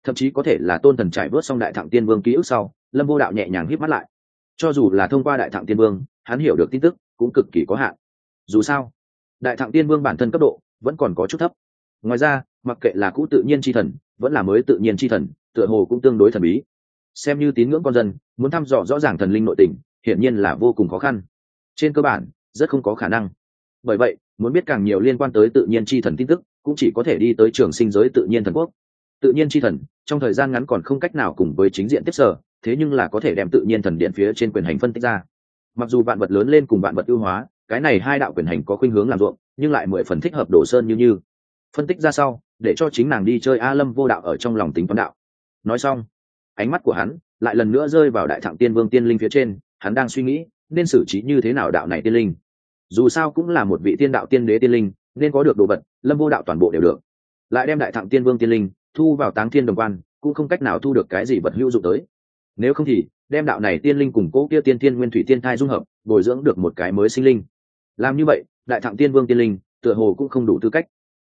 Speaker 1: Thậm chí có thể là tôn thần trải bớt xong đại thẳng tiên vương ký ức sau, lâm vô đạo nhẹ nhàng hít mắt lại. Cho dù là thông qua đại thẳng tiên vương, hắn hiểu được tin tức cũng cực kỳ có hạn. Dù sao, đại thẳng tiên vương bản thân cấp độ vẫn còn có chút thấp. Ngoài ra, mặc kệ là cũ tự nhiên chi thần, vẫn là mới tự nhiên chi thần, tựa hồ cũng tương đối thần bí. Xem như tín ngưỡng con dân, muốn thăm dò rõ ràng thần linh nội tình, hiển nhiên là vô cùng khó khăn. Trên cơ bản, rất không có khả năng. Bởi vậy, muốn biết càng nhiều liên quan tới tự nhiên chi thần tin tức, cũng chỉ có thể đi tới trường sinh giới tự nhiên thần quốc. Tự nhiên chi thần, trong thời gian ngắn còn không cách nào cùng với chính diện tiếp sở, thế nhưng là có thể đem tự nhiên thần điện phía trên quyền hành phân tích ra mặc dù vạn vật lớn lên cùng vạn vật ưu hóa, cái này hai đạo quyền hành có khuynh hướng làm ruộng, nhưng lại mười phần thích hợp đồ sơn như như. Phân tích ra sau, để cho chính nàng đi chơi a lâm vô đạo ở trong lòng tính toán đạo. Nói xong, ánh mắt của hắn lại lần nữa rơi vào đại thẳng tiên vương tiên linh phía trên, hắn đang suy nghĩ nên xử trí như thế nào đạo này tiên linh. Dù sao cũng là một vị tiên đạo tiên đế tiên linh, nên có được đồ vật, lâm vô đạo toàn bộ đều được. Lại đem đại thẳng tiên vương tiên linh thu vào táng thiên đồng quan, cũng không cách nào thu được cái gì vật hữu dụng tới nếu không thì, đem đạo này tiên linh cùng cố kia tiên tiên nguyên thủy tiên thai dung hợp, bồi dưỡng được một cái mới sinh linh. Làm như vậy, đại thạng tiên vương tiên linh, tựa hồ cũng không đủ tư cách.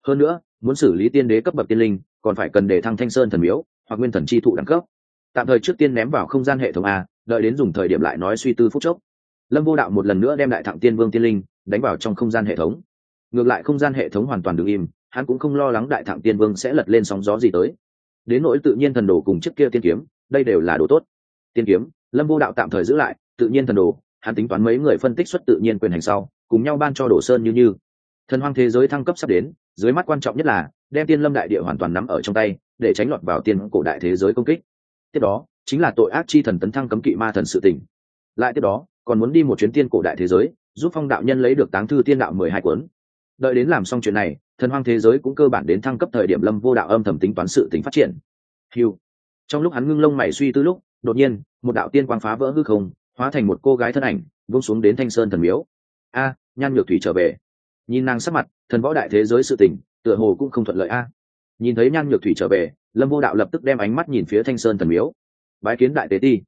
Speaker 1: Hơn nữa, muốn xử lý tiên đế cấp bậc tiên linh, còn phải cần để thăng thanh sơn thần miếu, hoặc nguyên thần chi thụ đẳng cấp. Tạm thời trước tiên ném vào không gian hệ thống a, đợi đến dùng thời điểm lại nói suy tư phút chốc. Lâm vô đạo một lần nữa đem đại thẳng tiên vương tiên linh đánh vào trong không gian hệ thống. Ngược lại không gian hệ thống hoàn toàn đ ứ n g im, hắn cũng không lo lắng đại thẳng tiên vương sẽ lật lên sóng gió gì tới. Đến nỗi tự nhiên thần đồ cùng chiếc kia tiên kiếm đây đều là đồ tốt. Tiên kiếm, lâm vô đạo tạm thời giữ lại, tự nhiên thần đồ, hắn tính toán mấy người phân tích xuất tự nhiên quyền hành sau, cùng nhau ban cho đồ sơn như như. Thần hoang thế giới thăng cấp sắp đến, dưới mắt quan trọng nhất là, đem tiên lâm đại địa hoàn toàn nắm ở trong tay, để tránh lọt vào tiên cổ đại thế giới công kích. Tiếp đó, chính là tội ác chi thần tấn thăng cấm kỵ ma thần sự tình. Lại tiếp đó, còn muốn đi một chuyến tiên cổ đại thế giới, giúp phong đạo nhân lấy được táng thư tiên đạo mười hai cuốn. Đợi đến làm xong chuyện này, thần hoang thế giới cũng cơ bản đến thăng cấp thời điểm lâm vô đạo âm thầm tính toán sự tính phát triển. Hiu trong lúc hắn ngưng lông mày suy tư lúc, đột nhiên, một đạo tiên quang phá vỡ hư không, hóa thành một cô gái thân ảnh vung xuống đến thanh sơn thần miếu. A, nhan nhược thủy trở về. Nhìn nàng sắc mặt, thần võ đại thế giới sự tình, tựa hồ cũng không thuận lợi a. Nhìn thấy nhan nhược thủy trở về, lâm vô đạo lập tức đem ánh mắt nhìn phía thanh sơn thần miếu. Bái kiến đại tế ti.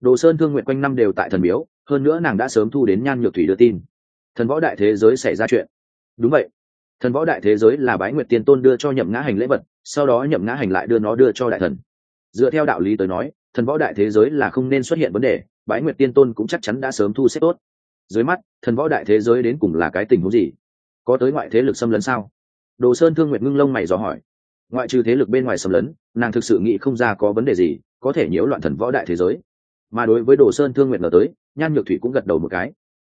Speaker 1: Đồ sơn thương nguyện quanh năm đều tại thần miếu, hơn nữa nàng đã sớm thu đến nhan nhược thủy đưa tin. Thần võ đại thế giới xảy ra chuyện. Đúng vậy. Thần võ đại thế giới là bái nguyệt tiên tôn đưa cho nhậm ngã hành lễ vật, sau đó nhậm ngã hành lại đưa nó đưa cho đại thần dựa theo đạo lý tới nói, thần võ đại thế giới là không nên xuất hiện vấn đề, bái nguyệt tiên tôn cũng chắc chắn đã sớm thu xếp tốt. Dưới mắt, thần võ đại thế giới đến cùng là cái tình huống gì? Có tới ngoại thế lực xâm lấn sao? Đồ sơn thương nguyệt ngưng lông mày dò hỏi. Ngoại trừ thế lực bên ngoài xâm lấn, nàng thực sự nghĩ không ra có vấn đề gì có thể nhiễu loạn thần võ đại thế giới. Mà đối với đồ sơn thương nguyện ngờ tới, nhan nhược thủy cũng gật đầu một cái.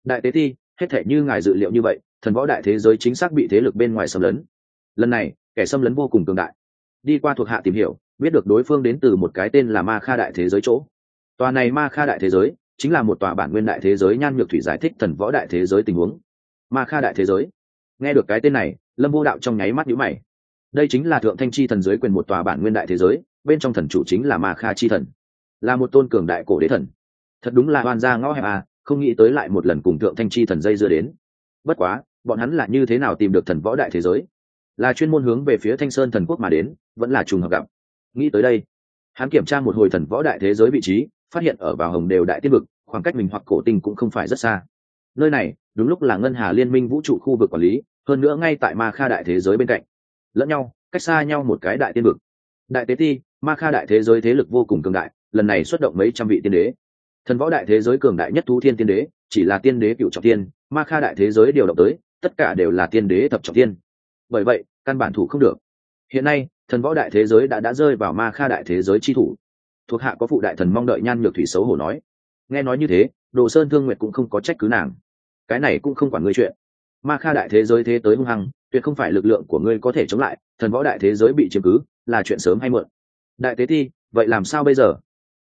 Speaker 1: Đại tế thi, hết thể như ngài dự liệu như vậy, thần võ đại thế giới chính xác bị thế lực bên ngoài xâm lấn. Lần này, kẻ xâm lấn vô cùng cường đại. Đi qua thuộc hạ tìm hiểu biết được đối phương đến từ một cái tên là ma kha đại thế giới chỗ. Tòa này ma kha đại thế giới chính là một tòa bản nguyên đại thế giới nhan nhược thủy giải thích thần võ đại thế giới tình huống. Ma kha đại thế giới. Nghe được cái tên này, lâm vô đạo trong nháy mắt nhữ mày. Đây chính là thượng thanh chi thần giới quyền một tòa bản nguyên đại thế giới, bên trong thần chủ chính là ma kha chi thần. Là một tôn cường đại cổ đế thần. Thật đúng là oan gia ngõ hẹp à không nghĩ tới lại một lần cùng thượng thanh chi thần dây dưa đến. Bất quá, bọn hắn là như thế nào tìm được thần võ đại thế giới? Là chuyên môn hướng về phía thanh sơn thần quốc mà đến, vẫn là trùng hợp gặp nghĩ tới đây. Hắn kiểm tra một hồi thần võ đại thế giới vị trí, phát hiện ở vào hồng đều đại tiên vực, khoảng cách mình hoặc cổ tinh cũng không phải rất xa. Nơi này, đúng lúc là ngân hà liên minh vũ trụ khu vực quản lý, hơn nữa ngay tại ma kha đại thế giới bên cạnh. Lẫn nhau, cách xa nhau một cái đại tiên vực. Đại tế ti, ma kha đại thế giới thế lực vô cùng cường đại, lần này xuất động mấy trăm vị tiên đế. Thần võ đại thế giới cường đại nhất thú thiên tiên đế, chỉ là tiên đế cựu trọng tiên, ma kha đại thế giới điều động tới, tất cả đều là tiên đế thập trọng tiên. Bởi vậy, căn bản thủ không được. Hiện nay thần võ đại thế giới đã đã rơi vào ma kha đại thế giới chi thủ. Thuộc hạ có phụ đại thần mong đợi nhan nhược thủy xấu hổ nói. Nghe nói như thế, đồ sơn thương nguyệt cũng không có trách cứ nàng. Cái này cũng không quản ngươi chuyện. Ma kha đại thế giới thế tới hung hăng, tuyệt không phải lực lượng của ngươi có thể chống lại, thần võ đại thế giới bị chiếm cứ, là chuyện sớm hay muộn. Đại tế thi vậy làm sao bây giờ?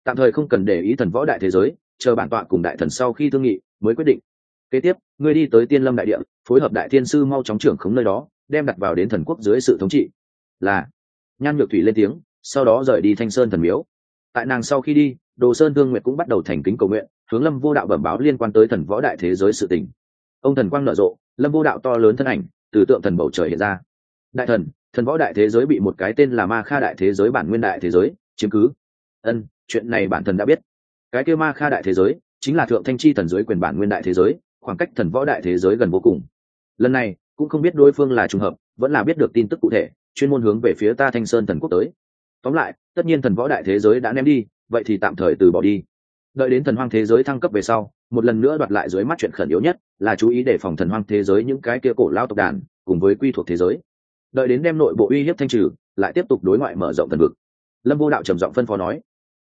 Speaker 1: Tạm thời không cần để ý thần võ đại thế giới, chờ bản tọa cùng đại thần sau khi thương nghị, mới quyết định. Kế tiếp, ngươi đi tới tiên lâm đại địa, phối hợp đại thiên sư mau chóng trưởng khống nơi đó, đem đặt vào đến thần quốc dưới sự thống trị. Là nhan nhược thủy lên tiếng, sau đó rời đi thanh sơn thần miếu. Tại nàng sau khi đi, đồ sơn thương nguyện cũng bắt đầu thành kính cầu nguyện, hướng lâm vô đạo bẩm báo liên quan tới thần võ đại thế giới sự tình. Ông thần quang nở rộ, lâm vô đạo to lớn thân ảnh, từ tượng thần bầu trời hiện ra. Đại thần thần võ đại thế giới bị một cái tên là ma kha đại thế giới bản nguyên đại thế giới chiếm cứ. Ân, chuyện này bản thần đã biết. Cái kêu ma kha đại thế giới chính là thượng thanh chi thần giới quyền bản nguyên đại thế giới, khoảng cách thần võ đại thế giới gần vô cùng. Lần này, cũng không biết đối phương là trùng hợp, vẫn là biết được tin tức cụ thể chuyên môn hướng về phía ta thanh sơn thần quốc tới. Tóm lại, tất nhiên thần võ đại thế giới đã ném đi, vậy thì tạm thời từ bỏ đi. Đợi đến thần hoang thế giới thăng cấp về sau, một lần nữa đoạt lại dưới mắt chuyện khẩn yếu nhất là chú ý để phòng thần hoang thế giới những cái kia cổ lao tộc đàn cùng với quy thuộc thế giới. Đợi đến đem nội bộ uy hiếp thanh trừ, lại tiếp tục đối ngoại mở rộng thần vực. Lâm vô đạo trầm giọng phân phó nói.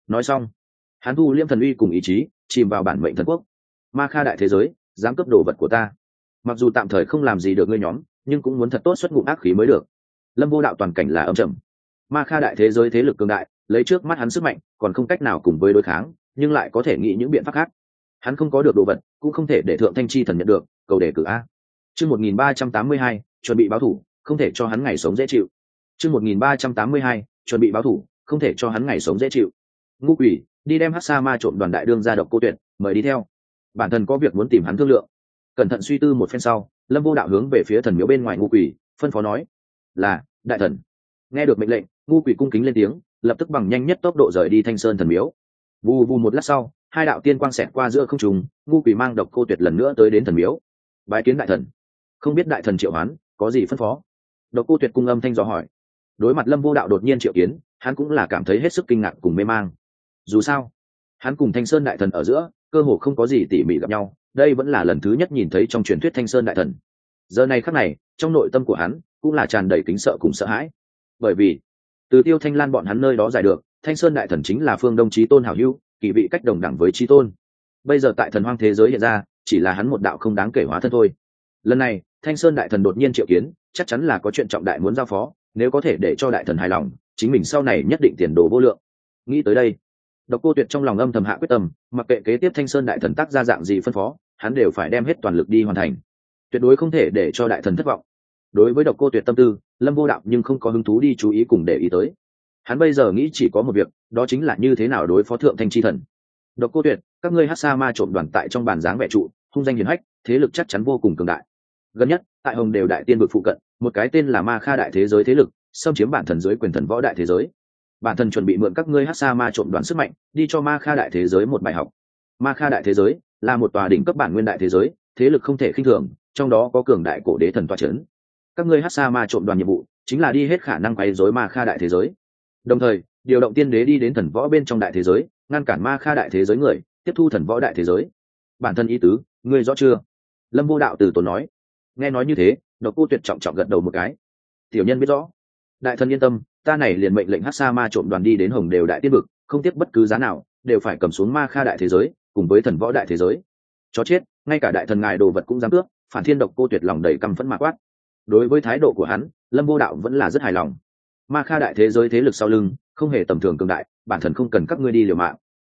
Speaker 1: Nói xong, hắn thu liêm thần uy cùng ý chí, chìm vào bản mệnh thần quốc. Ma kha đại thế giới, dám cấp đồ vật của ta. Mặc dù tạm thời không làm gì được ngươi nhóm, nhưng cũng muốn thật tốt xuất ngụm ác khí mới được lâm vô đạo toàn cảnh là âm trầm. Ma kha đại thế giới thế lực cường đại, lấy trước mắt hắn sức mạnh, còn không cách nào cùng với đối kháng, nhưng lại có thể nghĩ những biện pháp khác. Hắn không có được đồ vật, cũng không thể để thượng thanh chi thần nhận được, cầu đề cử a. Chương một nghìn ba trăm tám mươi hai, chuẩn bị báo thủ, không thể cho hắn ngày sống dễ chịu. Chương một nghìn ba trăm tám mươi hai, chuẩn bị báo thủ, không thể cho hắn ngày sống dễ chịu. Ngũ quỷ, đi đem hát sa ma trộm đoàn đại đương ra độc cô tuyệt, mời đi theo. Bản thân có việc muốn tìm hắn thương lượng. Cẩn thận suy tư một phen sau, lâm vô đạo hướng về phía thần miếu bên ngoài ngũ quỷ, phân phó nói là, đại thần. Nghe được mệnh lệnh, ngu quỷ cung kính lên tiếng, lập tức bằng nhanh nhất tốc độ rời đi thanh sơn thần miếu. Vù vù một lát sau, hai đạo tiên quang xẹt qua giữa không trùng ngu quỷ mang độc cô tuyệt lần nữa tới đến thần miếu. Bãi kiến đại thần. Không biết đại thần triệu hoán, có gì phân phó? Độc cô tuyệt cung âm thanh dò hỏi. Đối mặt lâm vô đạo đột nhiên triệu kiến, hắn cũng là cảm thấy hết sức kinh ngạc cùng mê mang. Dù sao, hắn cùng thanh sơn đại thần ở giữa, cơ hồ không có gì tỉ mỉ gặp nhau, đây vẫn là lần thứ nhất nhìn thấy trong truyền thuyết thanh sơn đại thần. Giờ này khắc này, trong nội tâm của hắn cũng là tràn đầy kính sợ cùng sợ hãi. Bởi vì, từ tiêu thanh lan bọn hắn nơi đó giải được, thanh sơn đại thần chính là phương đông trí tôn hảo hữu, kỳ vị cách đồng đẳng với trí tôn. Bây giờ tại thần hoang thế giới hiện ra, chỉ là hắn một đạo không đáng kể hóa thân thôi. Lần này, thanh sơn đại thần đột nhiên triệu kiến, chắc chắn là có chuyện trọng đại muốn giao phó, nếu có thể để cho đại thần hài lòng, chính mình sau này nhất định tiền đồ vô lượng. Nghĩ tới đây, độc cô tuyệt trong lòng âm thầm hạ quyết tâm, mặc kệ kế tiếp thanh sơn đại thần tác ra dạng gì phân phó, hắn đều phải đem hết toàn lực đi hoàn thành. Tuyệt đối không thể để cho đại thần thất vọng đối với độc cô tuyệt tâm tư, lâm vô đạo nhưng không có hứng thú đi chú ý cùng để ý tới. Hắn bây giờ nghĩ chỉ có một việc, đó chính là như thế nào đối phó thượng thanh chi thần. Độc cô tuyệt, các ngươi hát sa ma trộm đoàn tại trong bàn dáng vẻ trụ, hung danh hiền hách, thế lực chắc chắn vô cùng cường đại. Gần nhất, tại hồng đều đại tiên vực phụ cận, một cái tên là ma kha đại thế giới thế lực, xâm chiếm bản thần dưới quyền thần võ đại thế giới. Bản thần chuẩn bị mượn các ngươi hát sa ma trộm đoàn sức mạnh, đi cho ma kha đại thế giới một bài học. Ma kha đại thế giới là một tòa đỉnh cấp bản nguyên đại thế giới, thế lực không thể khinh thường, trong đó có cường đại cổ đế thần toa c h ấ n các ngươi hát xa ma trộm đoàn nhiệm vụ, chính là đi hết khả năng quay dối ma kha đại thế giới. Đồng thời, điều động tiên đế đi đến thần võ bên trong đại thế giới, ngăn cản ma kha đại thế giới người, tiếp thu thần võ đại thế giới. Bản thân ý tứ, ngươi rõ chưa? Lâm vô đạo từ tốn nói. Nghe nói như thế, độc cô tuyệt trọng trọng gật đầu một cái. Tiểu nhân biết rõ. Đại thần yên tâm, ta này liền mệnh lệnh hát sa ma trộm đoàn đi đến hồng đều đại tiên vực, không tiếc bất cứ giá nào, đều phải cầm xuống ma kha đại thế giới, cùng với thần võ đại thế giới. Chó chết, ngay cả đại thần ngài đồ vật cũng dám cướp phản thiên độc cô tuyệt lòng đầy căm phẫn mạ quát đối với thái độ của hắn, lâm vô đạo vẫn là rất hài lòng. Ma kha đại thế giới thế lực sau lưng, không hề tầm thường cường đại, bản thân không cần các ngươi đi liều mạng.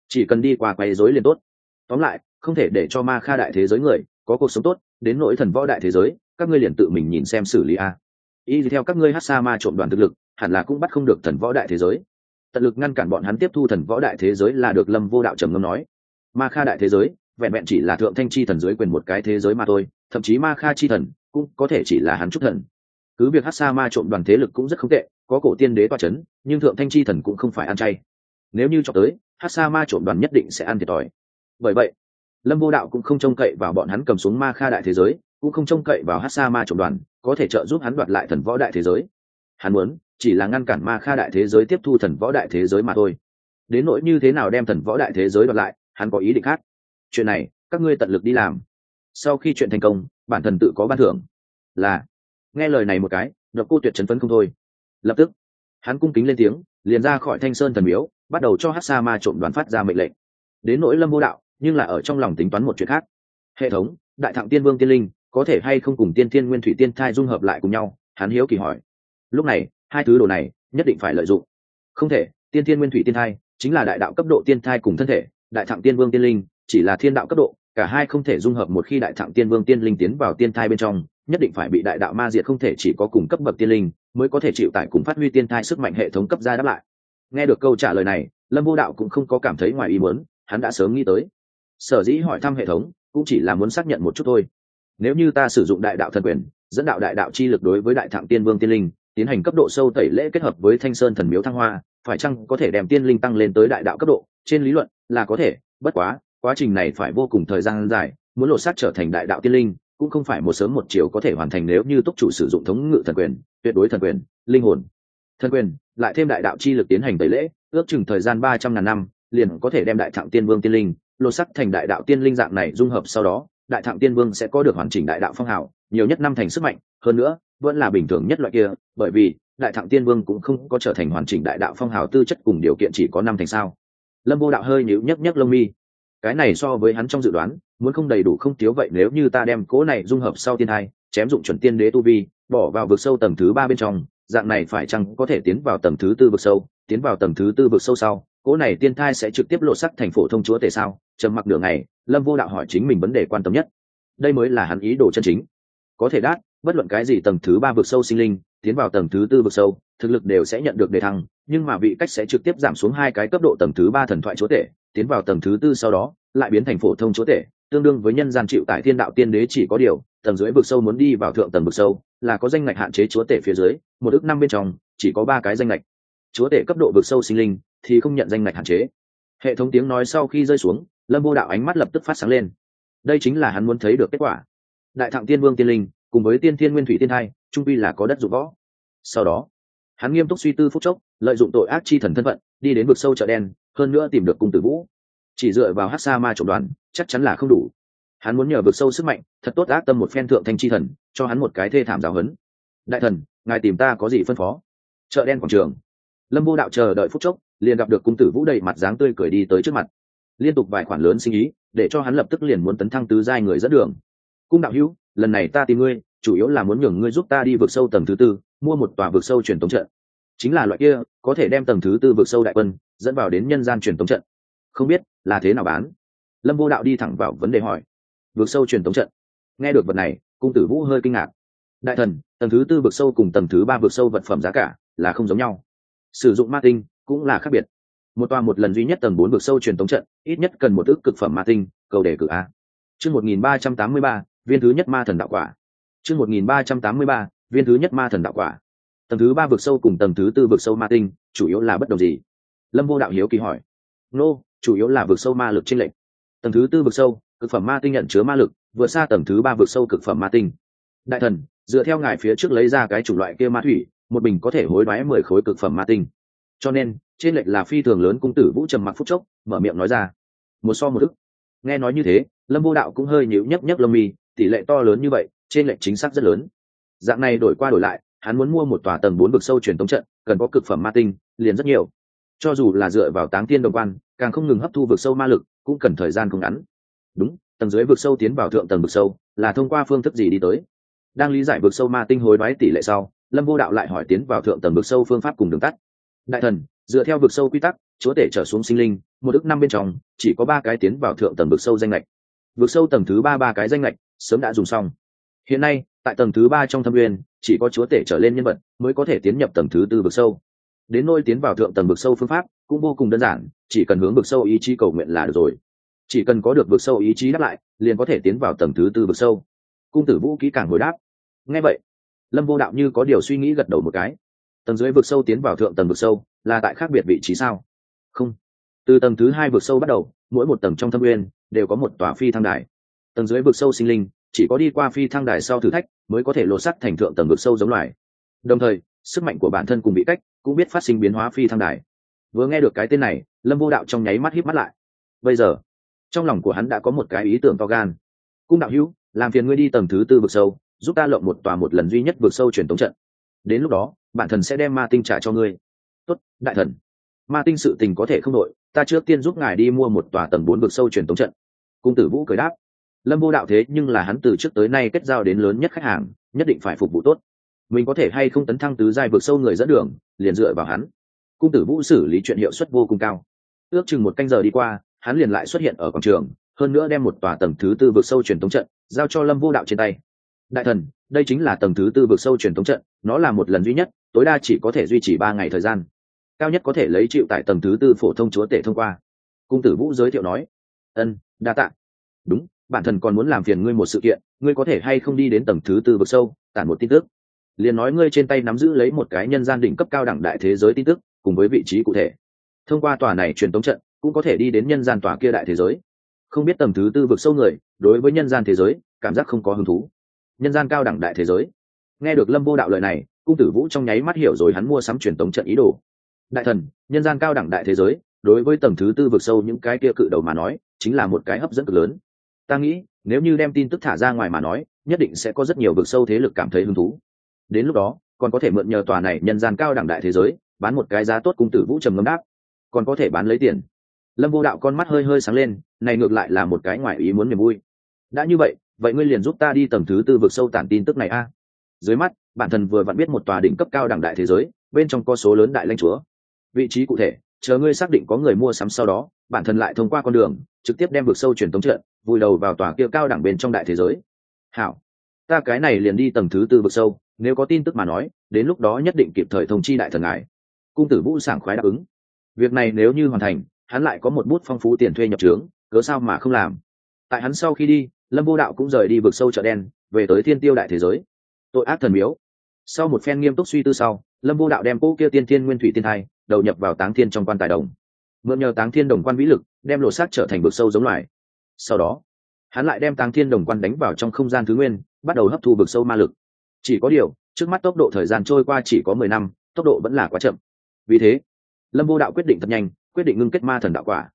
Speaker 1: Chỉ cần đi qua quay dối liền tốt. Tóm lại, không thể để cho ma kha đại thế giới người có cuộc sống tốt, đến nỗi thần võ đại thế giới, các ngươi liền tự mình nhìn xem xử lý a. Y theo các ngươi hát sa ma trộm đoàn thực lực, hẳn là cũng bắt không được thần võ đại thế giới. Tận lực ngăn cản bọn hắn tiếp thu thần võ đại thế giới là được lâm vô đạo trầm ngâm nói. Ma kha đại thế giới, vẹn vẹn chỉ là thượng thanh chi thần dưới quyền một cái thế giới mà thôi, thậm chí ma kha chi thần cũng có thể chỉ là hắn trúc thần. Cứ việc hát sa ma trộm đoàn thế lực cũng rất không tệ, có cổ tiên đế toa c h ấ n nhưng thượng thanh chi thần cũng không phải ăn chay. Nếu như cho tới, hát sa ma trộm đoàn nhất định sẽ ăn thiệt thòi. Bởi vậy, lâm vô đạo cũng không trông cậy vào bọn hắn cầm xuống ma kha đại thế giới, cũng không trông cậy vào hát sa ma trộm đoàn, có thể trợ giúp hắn đoạt lại thần võ đại thế giới. Hắn muốn, chỉ là ngăn cản ma kha đại thế giới tiếp thu thần võ đại thế giới mà thôi. Đến nỗi như thế nào đem thần võ đại thế giới đoạt lại, hắn có ý định khác. Chuyện này, các ngươi tận lực đi làm sau khi chuyện thành công, bản thân tự có ban thưởng. Là, nghe lời này một cái, độc cô tuyệt chấn phấn không thôi. Lập tức, hắn cung kính lên tiếng, liền ra khỏi thanh sơn thần miếu, bắt đầu cho hát sa ma trộm đoán phát ra mệnh lệnh. Đến nỗi lâm vô đạo, nhưng là ở trong lòng tính toán một chuyện khác. Hệ thống, đại thạng tiên vương tiên linh, có thể hay không cùng tiên thiên nguyên thủy tiên thai dung hợp lại cùng nhau? Hắn hiếu kỳ hỏi. Lúc này, hai thứ đồ này, nhất định phải lợi dụng. Không thể, tiên thiên nguyên thủy tiên thai chính là đại đạo cấp độ tiên thai cùng thân thể, đại thạng tiên vương tiên linh chỉ là thiên đạo cấp độ cả hai không thể dung hợp một khi đại thạng tiên vương tiên linh tiến vào tiên thai bên trong, nhất định phải bị đại đạo ma diệt không thể chỉ có cùng cấp bậc tiên linh mới có thể chịu tại cùng phát huy tiên thai sức mạnh hệ thống cấp gia đáp lại. Nghe được câu trả lời này, lâm vô đạo cũng không có cảm thấy ngoài ý muốn, hắn đã sớm nghĩ tới. Sở dĩ hỏi thăm hệ thống, cũng chỉ là muốn xác nhận một chút thôi. Nếu như ta sử dụng đại đạo thần quyền, dẫn đạo đại đạo chi lực đối với đại thạng tiên vương tiên linh, tiến hành cấp độ sâu tẩy lễ kết hợp với thanh sơn thần miếu thăng hoa, phải chăng có thể đem tiên linh tăng lên tới đại đạo cấp độ? Trên lý luận, là có thể, bất quá quá trình này phải vô cùng thời gian dài, muốn lột xác trở thành đại đạo tiên linh, cũng không phải một sớm một chiều có thể hoàn thành nếu như túc chủ sử dụng thống ngự thần quyền, tuyệt đối thần quyền, linh hồn. Thần quyền, lại thêm đại đạo chi lực tiến hành tẩy lễ, ước chừng thời gian ba trăm ngàn năm, liền có thể đem đại thạng tiên vương tiên linh, lột sắc thành đại đạo tiên linh dạng này dung hợp sau đó, đại thạng tiên vương sẽ có được hoàn chỉnh đại đạo phong hào, nhiều nhất năm thành sức mạnh, hơn nữa, vẫn là bình thường nhất loại kia, bởi vì, đại thạng tiên vương cũng không có trở thành hoàn chỉnh đại đạo phong hào tư chất cùng điều kiện chỉ có năm thành sao. Lâm vô đạo hơi nhíu nhấc nhấc lông mi cái này so với hắn trong dự đoán muốn không đầy đủ không thiếu vậy nếu như ta đem cố này dung hợp sau tiên hai chém dụng chuẩn tiên đế tu vi bỏ vào vực sâu tầng thứ ba bên trong dạng này phải chăng có thể tiến vào tầng thứ tư vực sâu? Tiến vào tầng thứ tư vực sâu sau cố này tiên thai sẽ trực tiếp lộ sắc thành phổ thông chúa tể sao? Trầm mặc nửa ngày, lâm vô đạo hỏi chính mình vấn đề quan tâm nhất. Đây mới là hắn ý đồ chân chính. Có thể đát bất luận cái gì tầng thứ ba vực sâu sinh linh tiến vào tầng thứ tư vực sâu thực lực đều sẽ nhận được đề thăng, nhưng mà vị cách sẽ trực tiếp giảm xuống hai cái cấp độ tầng thứ ba thần thoại chúa tể, tiến vào tầng thứ tư sau đó, lại biến thành phổ thông chúa tể, tương đương với nhân gian chịu tại thiên đạo tiên đế chỉ có điều, tầng dưới vực sâu muốn đi vào thượng tầng vực sâu, là có danh ngạch hạn chế chúa tể phía dưới, một ước năm bên trong, chỉ có ba cái danh ngạch. Chúa tể cấp độ vực sâu sinh linh thì không nhận danh ngạch hạn chế. Hệ thống tiếng nói sau khi rơi xuống, lâm vô đạo ánh mắt lập tức phát sáng lên. Đây chính là hắn muốn thấy được kết quả. Đại thạng tiên vương tiên linh cùng với tiên thiên nguyên thủy tiên hai trung vi là có đất dụng võ. Sau đó hắn nghiêm túc suy tư phúc chốc, lợi dụng tội ác chi thần thân phận, đi đến vực sâu chợ đen, hơn nữa tìm được cung tử vũ. Chỉ dựa vào hát sa ma trộm đoàn chắc chắn là không đủ. Hắn muốn nhờ vực sâu sức mạnh, thật tốt ác tâm một phen thượng thanh chi thần, cho hắn một cái thê thảm giáo hấn. Đại thần, ngài tìm ta có gì phân phó? Chợ đen quảng trường. Lâm vô đạo chờ đợi phút chốc, liền gặp được cung tử vũ đầy mặt dáng tươi cười đi tới trước mặt. Liên tục vài khoản lớn sinh ý để cho hắn lập tức liền muốn tấn thăng tứ giai người dẫn đường. Cung đạo hữu, lần này ta tìm ngươi, chủ yếu là muốn nhường ngươi giúp ta đi vượt sâu tầng thứ tư mua một tòa vượt sâu truyền tống trận. Chính là loại kia, có thể đem tầng thứ tư vượt sâu đại quân, dẫn vào đến nhân gian truyền tống trận. Không biết, là thế nào bán? Lâm vô đạo đi thẳng vào vấn đề hỏi. Vượt sâu truyền tống trận. Nghe được vật này, cung tử vũ hơi kinh ngạc. Đại thần, tầng thứ tư vượt sâu cùng tầng thứ ba vượt sâu vật phẩm giá cả, là không giống nhau. Sử dụng ma tinh, cũng là khác biệt. Một tòa một lần duy nhất tầng bốn vượt sâu truyền tống trận, ít nhất cần một ước cực phẩm ma tinh, cầu đề cử a. Chương một nghìn ba trăm tám mươi ba, viên thứ nhất ma thần đạo quả. Chương một nghìn ba trăm tám mươi ba viên thứ nhất ma thần đạo quả. Tầng thứ ba vực sâu cùng tầng thứ tư vực sâu ma tinh chủ yếu là bất đồng gì? Lâm vô đạo hiếu kỳ hỏi. Nô、no, chủ yếu là vực sâu ma lực trên lệnh tầng thứ tư vực sâu cực phẩm ma tinh nhận chứa ma lực vượt xa tầng thứ ba vực sâu cực phẩm ma tinh. Đại thần dựa theo ngài phía trước lấy ra cái chủng loại kia ma thủy một bình có thể hối đoái mười khối cực phẩm ma tinh. Cho nên trên lệnh là phi thường lớn cung tử vũ trầm mặc phúc chốc mở miệng nói ra. Một so một ức. Nghe nói như thế lâm vô đạo cũng hơi nhíu nhấc nhấc lông mi tỷ lệ to lớn như vậy trên lệnh chính xác rất lớn dạng này đổi qua đổi lại, hắn muốn mua một tòa tầng bốn vực sâu truyền tống trận, cần có cực phẩm ma tinh, liền rất nhiều. Cho dù là dựa vào táng tiên đồng quan, càng không ngừng hấp thu vực sâu ma lực, cũng cần thời gian không ngắn. Đúng, tầng dưới vực sâu tiến vào thượng tầng vực sâu, là thông qua phương thức gì đi tới? Đang lý giải vực sâu ma tinh hối đoái tỷ lệ sau, lâm vô đạo lại hỏi tiến vào thượng tầng vực sâu phương pháp cùng đường tắt. Đại thần, dựa theo vực sâu quy tắc, chúa tể trở xuống sinh linh, một ước năm bên trong, chỉ có ba cái tiến vào thượng tầng vực sâu danh lệch vực sâu tầng thứ ba ba cái danh lệch sớm đã dùng xong. Hiện nay tại tầng thứ ba trong thâm uyên chỉ có chúa tể trở lên nhân vật mới có thể tiến nhập tầng thứ tư vực sâu. Đến nôi tiến vào thượng tầng vực sâu phương pháp cũng vô cùng đơn giản, chỉ cần hướng vực sâu ý chí cầu nguyện là được rồi. Chỉ cần có được vực sâu ý chí đáp lại, liền có thể tiến vào tầng thứ tư vực sâu. Cung tử vũ kỹ càng hồi đáp. Ngay vậy, lâm vô đạo như có điều suy nghĩ gật đầu một cái. Tầng dưới vực sâu tiến vào thượng tầng vực sâu là tại khác biệt vị trí sao? Không. Từ tầng thứ hai vực sâu bắt đầu, mỗi một tầng trong thâm uyên đều có một tòa phi thăng đài. Tầng dưới vực sâu sinh linh chỉ có đi qua phi thăng đài sau thử thách mới có thể lột sắc thành thượng tầng vực sâu giống loài. Đồng thời, sức mạnh của bản thân cùng bị cách cũng biết phát sinh biến hóa phi thăng đài. Vừa nghe được cái tên này, lâm vô đạo trong nháy mắt híp mắt lại. Bây giờ, trong lòng của hắn đã có một cái ý tưởng to gan. Cung đạo hữu, làm phiền ngươi đi tầng thứ tư vực sâu, giúp ta lộng một tòa một lần duy nhất vực sâu truyền tống trận. Đến lúc đó, bản thần sẽ đem ma tinh trả cho ngươi. Tốt, đại thần. Ma tinh sự tình có thể không đội ta trước tiên giúp ngài đi mua một tòa tầng bốn vực sâu truyền tống trận. Cung tử vũ cười đáp lâm vô đạo thế nhưng là hắn từ trước tới nay kết giao đến lớn nhất khách hàng, nhất định phải phục vụ tốt. Mình có thể hay không tấn thăng tứ giai vực sâu người dẫn đường, liền dựa vào hắn. Cung tử vũ xử lý chuyện hiệu suất vô cùng cao. Ước chừng một canh giờ đi qua, hắn liền lại xuất hiện ở quảng trường, hơn nữa đem một tòa tầng thứ tư vực sâu truyền thống trận giao cho lâm vô đạo trên tay. Đại thần, đây chính là tầng thứ tư vực sâu truyền thống trận, nó là một lần duy nhất, tối đa chỉ có thể duy trì ba ngày thời gian. Cao nhất có thể lấy chịu tại tầng thứ tư phổ thông chúa tể thông qua. Cung tử vũ giới thiệu nói, ân, đa t ạ đúng bản thần còn muốn làm phiền ngươi một sự kiện, ngươi có thể hay không đi đến tầng thứ tư vực sâu, tản một tin tức. Liền nói ngươi trên tay nắm giữ lấy một cái nhân gian đỉnh cấp cao đẳng đại thế giới tin tức, cùng với vị trí cụ thể. Thông qua tòa này truyền tống trận, cũng có thể đi đến nhân gian tòa kia đại thế giới. Không biết tầng thứ tư vực sâu người, đối với nhân gian thế giới, cảm giác không có hứng thú. Nhân gian cao đẳng đại thế giới. Nghe được lâm vô đạo lời này, cung tử vũ trong nháy mắt hiểu rồi hắn mua sắm truyền tống trận ý đồ. Đại thần, nhân gian cao đẳng đại thế giới, đối với tầng thứ tư vực sâu những cái kia cự đầu mà nói, chính là một cái hấp dẫn cực lớn ta nghĩ, nếu như đem tin tức thả ra ngoài mà nói, nhất định sẽ có rất nhiều vực sâu thế lực cảm thấy hứng thú. Đến lúc đó, còn có thể mượn nhờ tòa này nhân gian cao đẳng đại thế giới, bán một cái giá tốt cung tử vũ trầm ngâm đáp. Còn có thể bán lấy tiền. Lâm vô đạo con mắt hơi hơi sáng lên, này ngược lại là một cái ngoài ý muốn niềm vui. Đã như vậy vậy ngươi liền giúp ta đi tầng thứ tư vực sâu tản tin tức này a. Dưới mắt, bản thân vừa vặn biết một tòa đỉnh cấp cao đẳng đại thế giới, bên trong có số lớn đại lãnh chúa. Vị trí cụ thể, chờ ngươi xác định có người mua sắm sau đó, bản thân lại thông qua con đường trực tiếp đem vực sâu truyền tống trận, vùi đầu vào tòa kia cao đẳng bên trong đại thế giới. Hảo, ta cái này liền đi tầng thứ tư vực sâu, nếu có tin tức mà nói, đến lúc đó nhất định kịp thời thông chi đại thần ngài. Cung tử vũ sảng khoái đáp ứng. Việc này nếu như hoàn thành, hắn lại có một bút phong phú tiền thuê nhập trướng, cớ sao mà không làm? Tại hắn sau khi đi, lâm vô đạo cũng rời đi vực sâu chợ đen, về tới thiên tiêu đại thế giới. Tội ác thần miếu. Sau một phen nghiêm túc suy tư sau, lâm vô đạo đem cỗ kia tiên thiên nguyên thủy tiên thai, đầu nhập vào táng thiên trong quan tài đồng. Mượn nhờ táng thiên đồng quan vĩ lực đem lột sát trở thành vực sâu giống loài. Sau đó, hắn lại đem tàng thiên đồng quan đánh vào trong không gian thứ nguyên, bắt đầu hấp thu vực sâu ma lực. Chỉ có điều, trước mắt tốc độ thời gian trôi qua chỉ có mười năm, tốc độ vẫn là quá chậm. Vì thế, lâm vô đạo quyết định thật nhanh, quyết định ngưng kết ma thần đạo quả.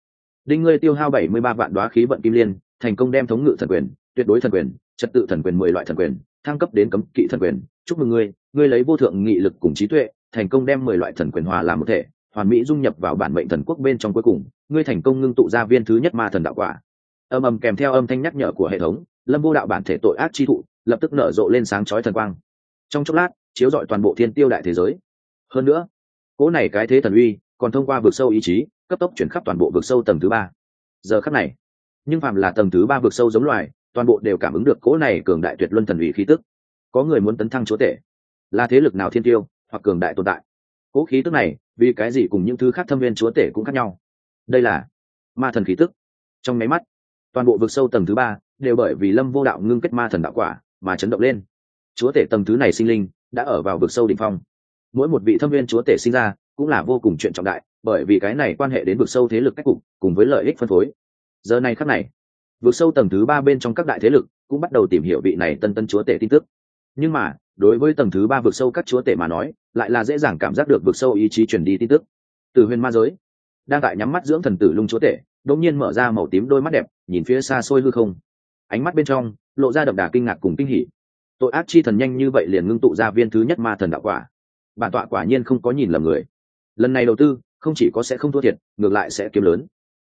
Speaker 1: Đinh ngươi tiêu hao bảy mươi ba vạn đoá khí vận kim liên, thành công đem thống ngự thần quyền, tuyệt đối thần quyền, trật tự thần quyền mười loại thần quyền, thăng cấp đến cấm kỵ thần quyền. Chúc mừng ngươi ngươi lấy vô thượng nghị lực cùng trí tuệ, thành công đem mười loại thần quyền hòa làm một thể hoàn mỹ dung nhập vào bản mệnh thần quốc bên trong cuối cùng, ngươi thành công ngưng tụ ra viên thứ nhất ma thần đạo quả. Âm ầm kèm theo âm thanh nhắc nhở của hệ thống, lâm vô đạo bản thể tội ác chi thụ, lập tức nở rộ lên sáng chói thần quang. Trong chốc lát, chiếu rọi toàn bộ thiên tiêu đại thế giới. Hơn nữa cỗ này cái thế thần uy, còn thông qua vực sâu ý chí, cấp tốc chuyển khắp toàn bộ vực sâu tầng thứ ba. Giờ khắc này, nhưng phạm là tầng thứ ba vực sâu giống loài, toàn bộ đều cảm ứng được cỗ này cường đại tuyệt luân thần uy khí tức. Có người muốn tấn thăng chúa tể, là thế lực nào thiên tiêu hoặc cường đại tồn tại? Cỗ khí tức này vì cái gì cùng những thứ khác thâm viên chúa tể cũng khác nhau? Đây là ma thần khí tức. Trong máy mắt, toàn bộ vực sâu tầng thứ ba đều bởi vì lâm vô đạo ngưng kết ma thần đạo quả mà chấn động lên. Chúa tể tầng thứ này sinh linh đã ở vào vực sâu đ ỉ n h phong. Mỗi một vị thâm viên chúa tể sinh ra cũng là vô cùng chuyện trọng đại, bởi vì cái này quan hệ đến vực sâu thế lực cách cục cùng với lợi ích phân phối. Giờ này khắc này, vực sâu tầng thứ ba bên trong các đại thế lực cũng bắt đầu tìm hiểu vị này tân tân chúa tể tin tức. Nhưng mà đối với tầng thứ ba vực sâu các chúa tể mà nói, lại là dễ dàng cảm giác được vực sâu ý chí truyền đi tin tức. Từ huyền ma giới, đang tại nhắm mắt dưỡng thần tử lung chúa tể, đột nhiên mở ra màu tím đôi mắt đẹp, nhìn phía xa xôi hư không. Ánh mắt bên trong, lộ ra đậm đà kinh ngạc cùng kinh hỉ. Tội ác chi thần nhanh như vậy liền ngưng tụ ra viên thứ nhất ma thần đạo quả. Bản tọa quả nhiên không có nhìn lầm người. Lần này đầu tư, không chỉ có sẽ không thua thiệt, ngược lại sẽ kiếm lớn.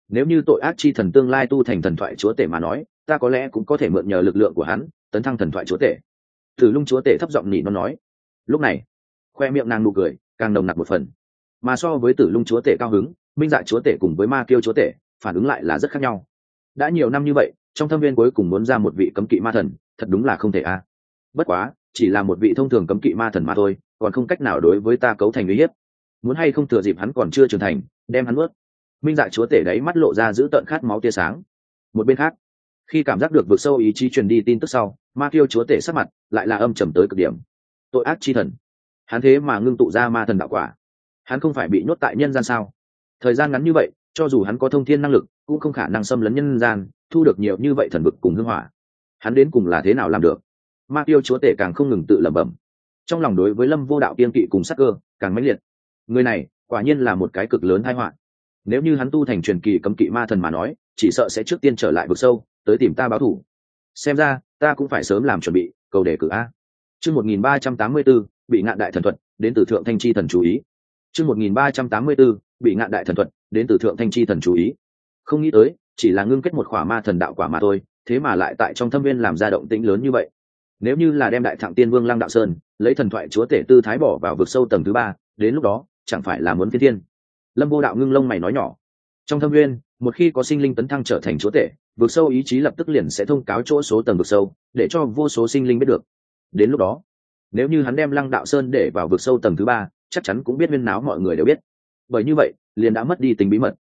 Speaker 1: Nếu như tội ác chi thần tương lai tu thành thần thoại chúa tể mà nói, ta có lẽ cũng có thể mượn nhờ lực lượng của hắn, tấn thăng thần thoại chúa tể. Tử lung chúa tể thấp giọng nhị nó nói. Lúc này, khoe miệng nàng nụ cười, càng nồng nặc một phần. Mà so với tử lung chúa tể cao hứng, minh dạ chúa tể cùng với ma kiêu chúa tể, phản ứng lại là rất khác nhau. Đã nhiều năm như vậy, trong thâm viên cuối cùng muốn ra một vị cấm kỵ ma thần, thật đúng là không thể a. Bất quá, chỉ là một vị thông thường cấm kỵ ma thần mà thôi, còn không cách nào đối với ta cấu thành uy hiếp. Muốn hay không thừa dịp hắn còn chưa trưởng thành, đem hắn ướt minh dạ chúa tể đấy mắt lộ ra giữ tợn khát máu tia sáng. Một bên khác khi cảm giác được vực sâu ý chí truyền đi tin tức sau, ma phiêu chúa tể sắc mặt lại là âm trầm tới cực điểm. Tội ác chi thần. Hắn thế mà ngưng tụ ra ma thần đạo quả. Hắn không phải bị nhốt tại nhân gian sao? Thời gian ngắn như vậy, cho dù hắn có thông thiên năng lực, cũng không khả năng xâm lấn nhân gian, thu được nhiều như vậy thần vực cùng hưng hỏa. Hắn đến cùng là thế nào làm được? Ma tiêu chúa tể càng không ngừng tự lẩm bẩm. Trong lòng đối với lâm vô đạo kiên kỵ cùng sắc cơ, càng mãnh liệt. Người này, quả nhiên là một cái cực lớn tai họa. Nếu như hắn tu thành truyền kỳ cấm kỵ ma thần mà nói chỉ sợ sẽ trước tiên trở lại vực sâu, tới tìm ta báo thủ. Xem ra, ta cũng phải sớm làm chuẩn bị, cầu đề cử a. Chương một nghìn ba trăm tám mươi b ố bị ngạn đại thần thuật, đến từ thượng thanh chi thần chú ý. Chương một nghìn ba trăm tám mươi b ố bị ngạn đại thần thuật, đến từ thượng thanh chi thần chú ý. Không nghĩ tới, chỉ là ngưng kết một khỏa ma thần đạo quả mà thôi, thế mà lại tại trong thâm viên làm ra động tĩnh lớn như vậy. Nếu như là đem đại thạng tiên vương lăng đạo sơn, lấy thần thoại chúa tể tư thái bỏ vào vực sâu tầng thứ ba, đến lúc đó, chẳng phải là muốn phiên thiên. Lâm vô đạo ngưng lông mày nói nhỏ. Trong thâm viên một khi có sinh linh tấn thăng trở thành chúa tể, vực sâu ý chí lập tức liền sẽ thông cáo chỗ số tầng vực sâu, để cho vô số sinh linh biết được. Đến lúc đó, nếu như hắn đem lăng đạo sơn để vào vực sâu tầng thứ ba, chắc chắn cũng biết viên náo mọi người đều biết. Bởi như vậy, liền đã mất đi tính bí mật,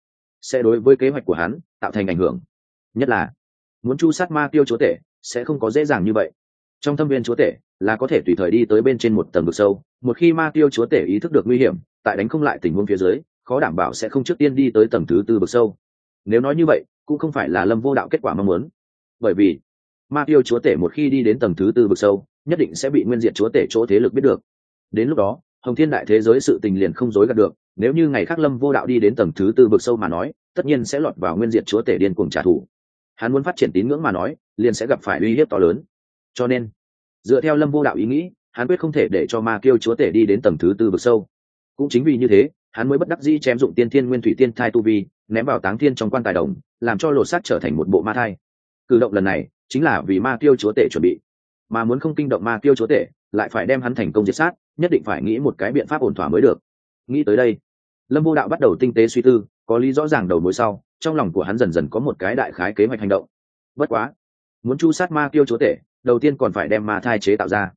Speaker 1: sẽ đối với kế hoạch của hắn tạo thành ảnh hưởng. Nhất là, muốn chu sát ma tiêu chúa tể sẽ không có dễ dàng như vậy. Trong thâm viên chúa tể là có thể tùy thời đi tới bên trên một tầng vực sâu, một khi ma tiêu chúa tể ý thức được nguy hiểm, tại đánh không lại tình huống phía dưới, khó đảm bảo sẽ không trước tiên đi tới tầng thứ tư vực sâu nếu nói như vậy, cũng không phải là lâm vô đạo kết quả mong muốn. Bởi vì, ma tiêu chúa tể một khi đi đến tầng thứ tư vực sâu, nhất định sẽ bị nguyên diện chúa tể chỗ thế lực biết được. Đến lúc đó, hồng thiên đại thế giới sự tình liền không dối gạt được, nếu như ngày khác lâm vô đạo đi đến tầng thứ tư vực sâu mà nói, tất nhiên sẽ lọt vào nguyên diện chúa tể điên cuồng trả thù. Hắn muốn phát triển tín ngưỡng mà nói, liền sẽ gặp phải uy hiếp to lớn. Cho nên, dựa theo lâm vô đạo ý nghĩ, hắn quyết không thể để cho ma kiêu chúa tể đi đến tầng thứ tư vực sâu. Cũng chính vì như thế, hắn mới bất đắc dĩ chém dụng tiên thiên nguyên thủy tiên thai tu vi ném vào táng thiên trong quan tài đồng, làm cho lột xác trở thành một bộ ma thai. Cử động lần này chính là vì ma tiêu chúa tể chuẩn bị. Mà muốn không kinh động ma tiêu chúa tể, lại phải đem hắn thành công diệt sát, nhất định phải nghĩ một cái biện pháp ổn thỏa mới được. Nghĩ tới đây, lâm vô đạo bắt đầu tinh tế suy tư, có lý rõ ràng đầu mối sau, trong lòng của hắn dần dần có một cái đại khái kế hoạch hành động. Bất quá, muốn chu sát ma tiêu chúa tể, đầu tiên còn phải đem ma thai chế tạo ra.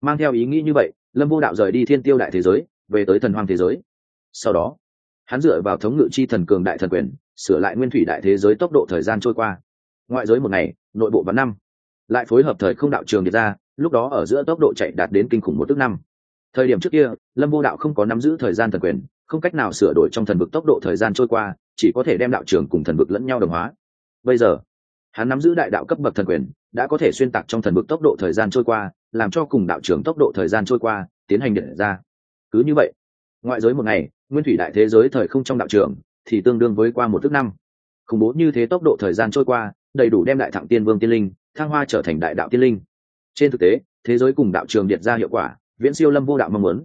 Speaker 1: Mang theo ý nghĩ như vậy, lâm vô đạo rời đi thiên tiêu đại thế giới, về tới thần hoàng thế giới. Sau đó hắn dựa vào thống ngự chi thần cường đại thần quyền, sửa lại nguyên thủy đại thế giới tốc độ thời gian trôi qua. Ngoại giới một ngày, nội bộ và năm. Lại phối hợp thời không đạo trường điệt ra, lúc đó ở giữa tốc độ chạy đạt đến kinh khủng một tức năm. Thời điểm trước kia, lâm vô đạo không có nắm giữ thời gian thần quyền, không cách nào sửa đổi trong thần vực tốc độ thời gian trôi qua, chỉ có thể đem đạo trường cùng thần vực lẫn nhau đồng hóa. Bây giờ, hắn nắm giữ đại đạo cấp bậc thần quyền, đã có thể xuyên tạc trong thần vực tốc độ thời gian trôi qua, làm cho cùng đạo trưởng tốc độ thời gian trôi qua, tiến hành điện ra. Cứ như vậy, ngoại giới một ngày nguyên thủy đại thế giới thời không trong đạo trường, thì tương đương với qua một thước năm. Khủng bố như thế tốc độ thời gian trôi qua, đầy đủ đem đại thẳng tiên vương tiên linh, thăng hoa trở thành đại đạo tiên linh. Trên thực tế, thế giới cùng đạo trường điện ra hiệu quả, viễn siêu lâm vô đạo mong muốn.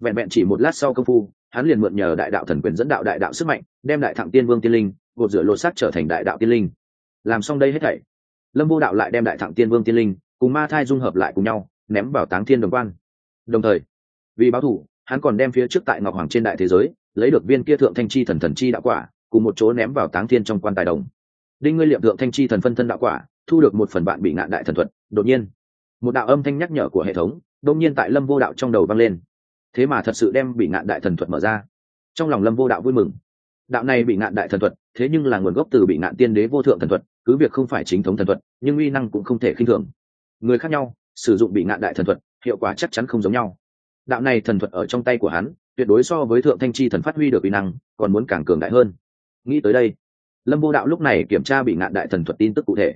Speaker 1: Vẹn vẹn chỉ một lát sau công phu, hắn liền mượn nhờ đại đạo thần quyền dẫn đạo đại đạo sức mạnh, đem đại thẳng tiên vương tiên linh, gột rửa lột xác trở thành đại đạo tiên linh. Làm xong đây hết thảy, lâm vô đạo lại đem đại thẳng tiên vương tiên linh, cùng ma thai dung hợp lại cùng nhau, ném vào táng thiên đồng quan. Đồng thời, vì báo thủ hắn còn đem phía trước tại ngọc hoàng trên đại thế giới, lấy được viên kia thượng thanh chi thần thần chi đạo quả, cùng một chỗ ném vào táng thiên trong quan tài đồng. Đinh ngươi liệm thượng thanh chi thần phân thân đạo quả, thu được một phần bạn bị ngạn đại thần thuật, đột nhiên, một đạo âm thanh nhắc nhở của hệ thống đông nhiên tại lâm vô đạo trong đầu vang lên. Thế mà thật sự đem bị ngạn đại thần thuật mở ra. Trong lòng lâm vô đạo vui mừng. Đạo này bị ngạn đại thần thuật, thế nhưng là nguồn gốc từ bị ngạn tiên đế vô thượng thần thuật, cứ việc không phải chính thống thần thuật, nhưng uy năng cũng không thể khinh thường. Người khác nhau, sử dụng bị ngạn đại thần thuật, hiệu quả chắc chắn không giống nhau đạo này thần thuật ở trong tay của hắn, tuyệt đối so với thượng thanh chi thần phát huy được uy năng, còn muốn càng cường đại hơn. Nghĩ tới đây, lâm vô đạo lúc này kiểm tra bị ngạn đại thần thuật tin tức cụ thể.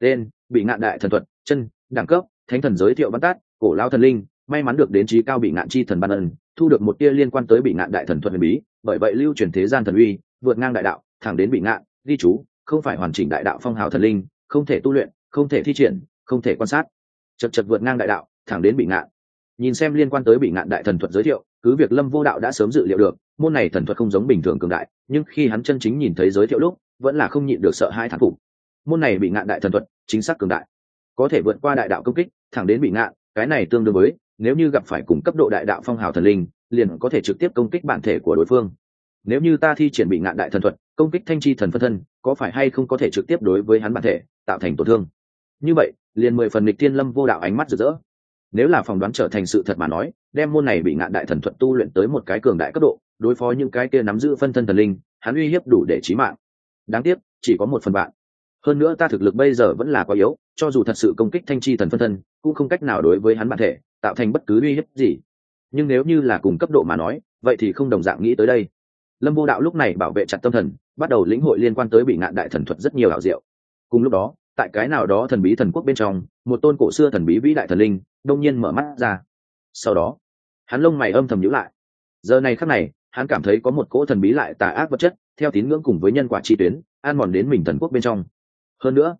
Speaker 1: Tên, bị ngạn đại thần thuật, chân, đẳng cấp, thánh thần giới thiệu văn tát, cổ lao thần linh, may mắn được đến trí cao bị ngạn chi thần ban ân, thu được một tia liên quan tới bị ngạn đại thần thuật huyền bí, bởi vậy lưu truyền thế gian thần uy, vượt ngang đại đạo, thẳng đến bị ngạn, ghi chú, không phải hoàn chỉnh đại đạo phong hào thần linh, không thể tu luyện, không thể thi triển, không thể quan sát. Chật chật vượt ngang đại đạo, thẳng đến bị ngạn nhìn xem liên quan tới bị ngạn đại thần thuật giới thiệu, cứ việc lâm vô đạo đã sớm dự liệu được, môn này thần thuật không giống bình thường cường đại, nhưng khi hắn chân chính nhìn thấy giới thiệu lúc, vẫn là không nhịn được sợ hai thán phục. Môn này bị ngạn đại thần thuật, chính xác cường đại. Có thể vượt qua đại đạo công kích, thẳng đến bị ngạn, cái này tương đương với, nếu như gặp phải cùng cấp độ đại đạo phong hào thần linh, liền có thể trực tiếp công kích bản thể của đối phương. Nếu như ta thi triển bị ngạn đại thần thuật, công kích thanh chi thần phân thân, có phải hay không có thể trực tiếp đối với hắn bản thể, tạo thành tổn thương? Như vậy, liền mười phần lịch thiên lâm vô đạo ánh mắt rực rỡ nếu là phỏng đoán trở thành sự thật mà nói, đem môn này bị ngạn đại thần thuật tu luyện tới một cái cường đại cấp độ, đối phó những cái kia nắm giữ phân thân thần linh, hắn uy hiếp đủ để trí mạng. Đáng tiếc, chỉ có một phần bạn. Hơn nữa ta thực lực bây giờ vẫn là quá yếu, cho dù thật sự công kích thanh chi thần phân thân, cũng không cách nào đối với hắn bản thể, tạo thành bất cứ uy hiếp gì. Nhưng nếu như là cùng cấp độ mà nói, vậy thì không đồng dạng nghĩ tới đây. Lâm vô đạo lúc này bảo vệ chặt tâm thần, bắt đầu lĩnh hội liên quan tới bị ngạn đại thần thuật rất nhiều ảo diệu. Cùng lúc đó, tại cái nào đó thần bí thần quốc bên trong, một tôn cổ xưa thần bí vĩ đại thần linh đông nhiên mở mắt ra. Sau đó, hắn lông mày âm thầm nhữ lại. Giờ này khắc này, hắn cảm thấy có một cỗ thần bí lại tà ác vật chất, theo tín ngưỡng cùng với nhân quả chi tuyến an mòn đến mình thần quốc bên trong. Hơn nữa,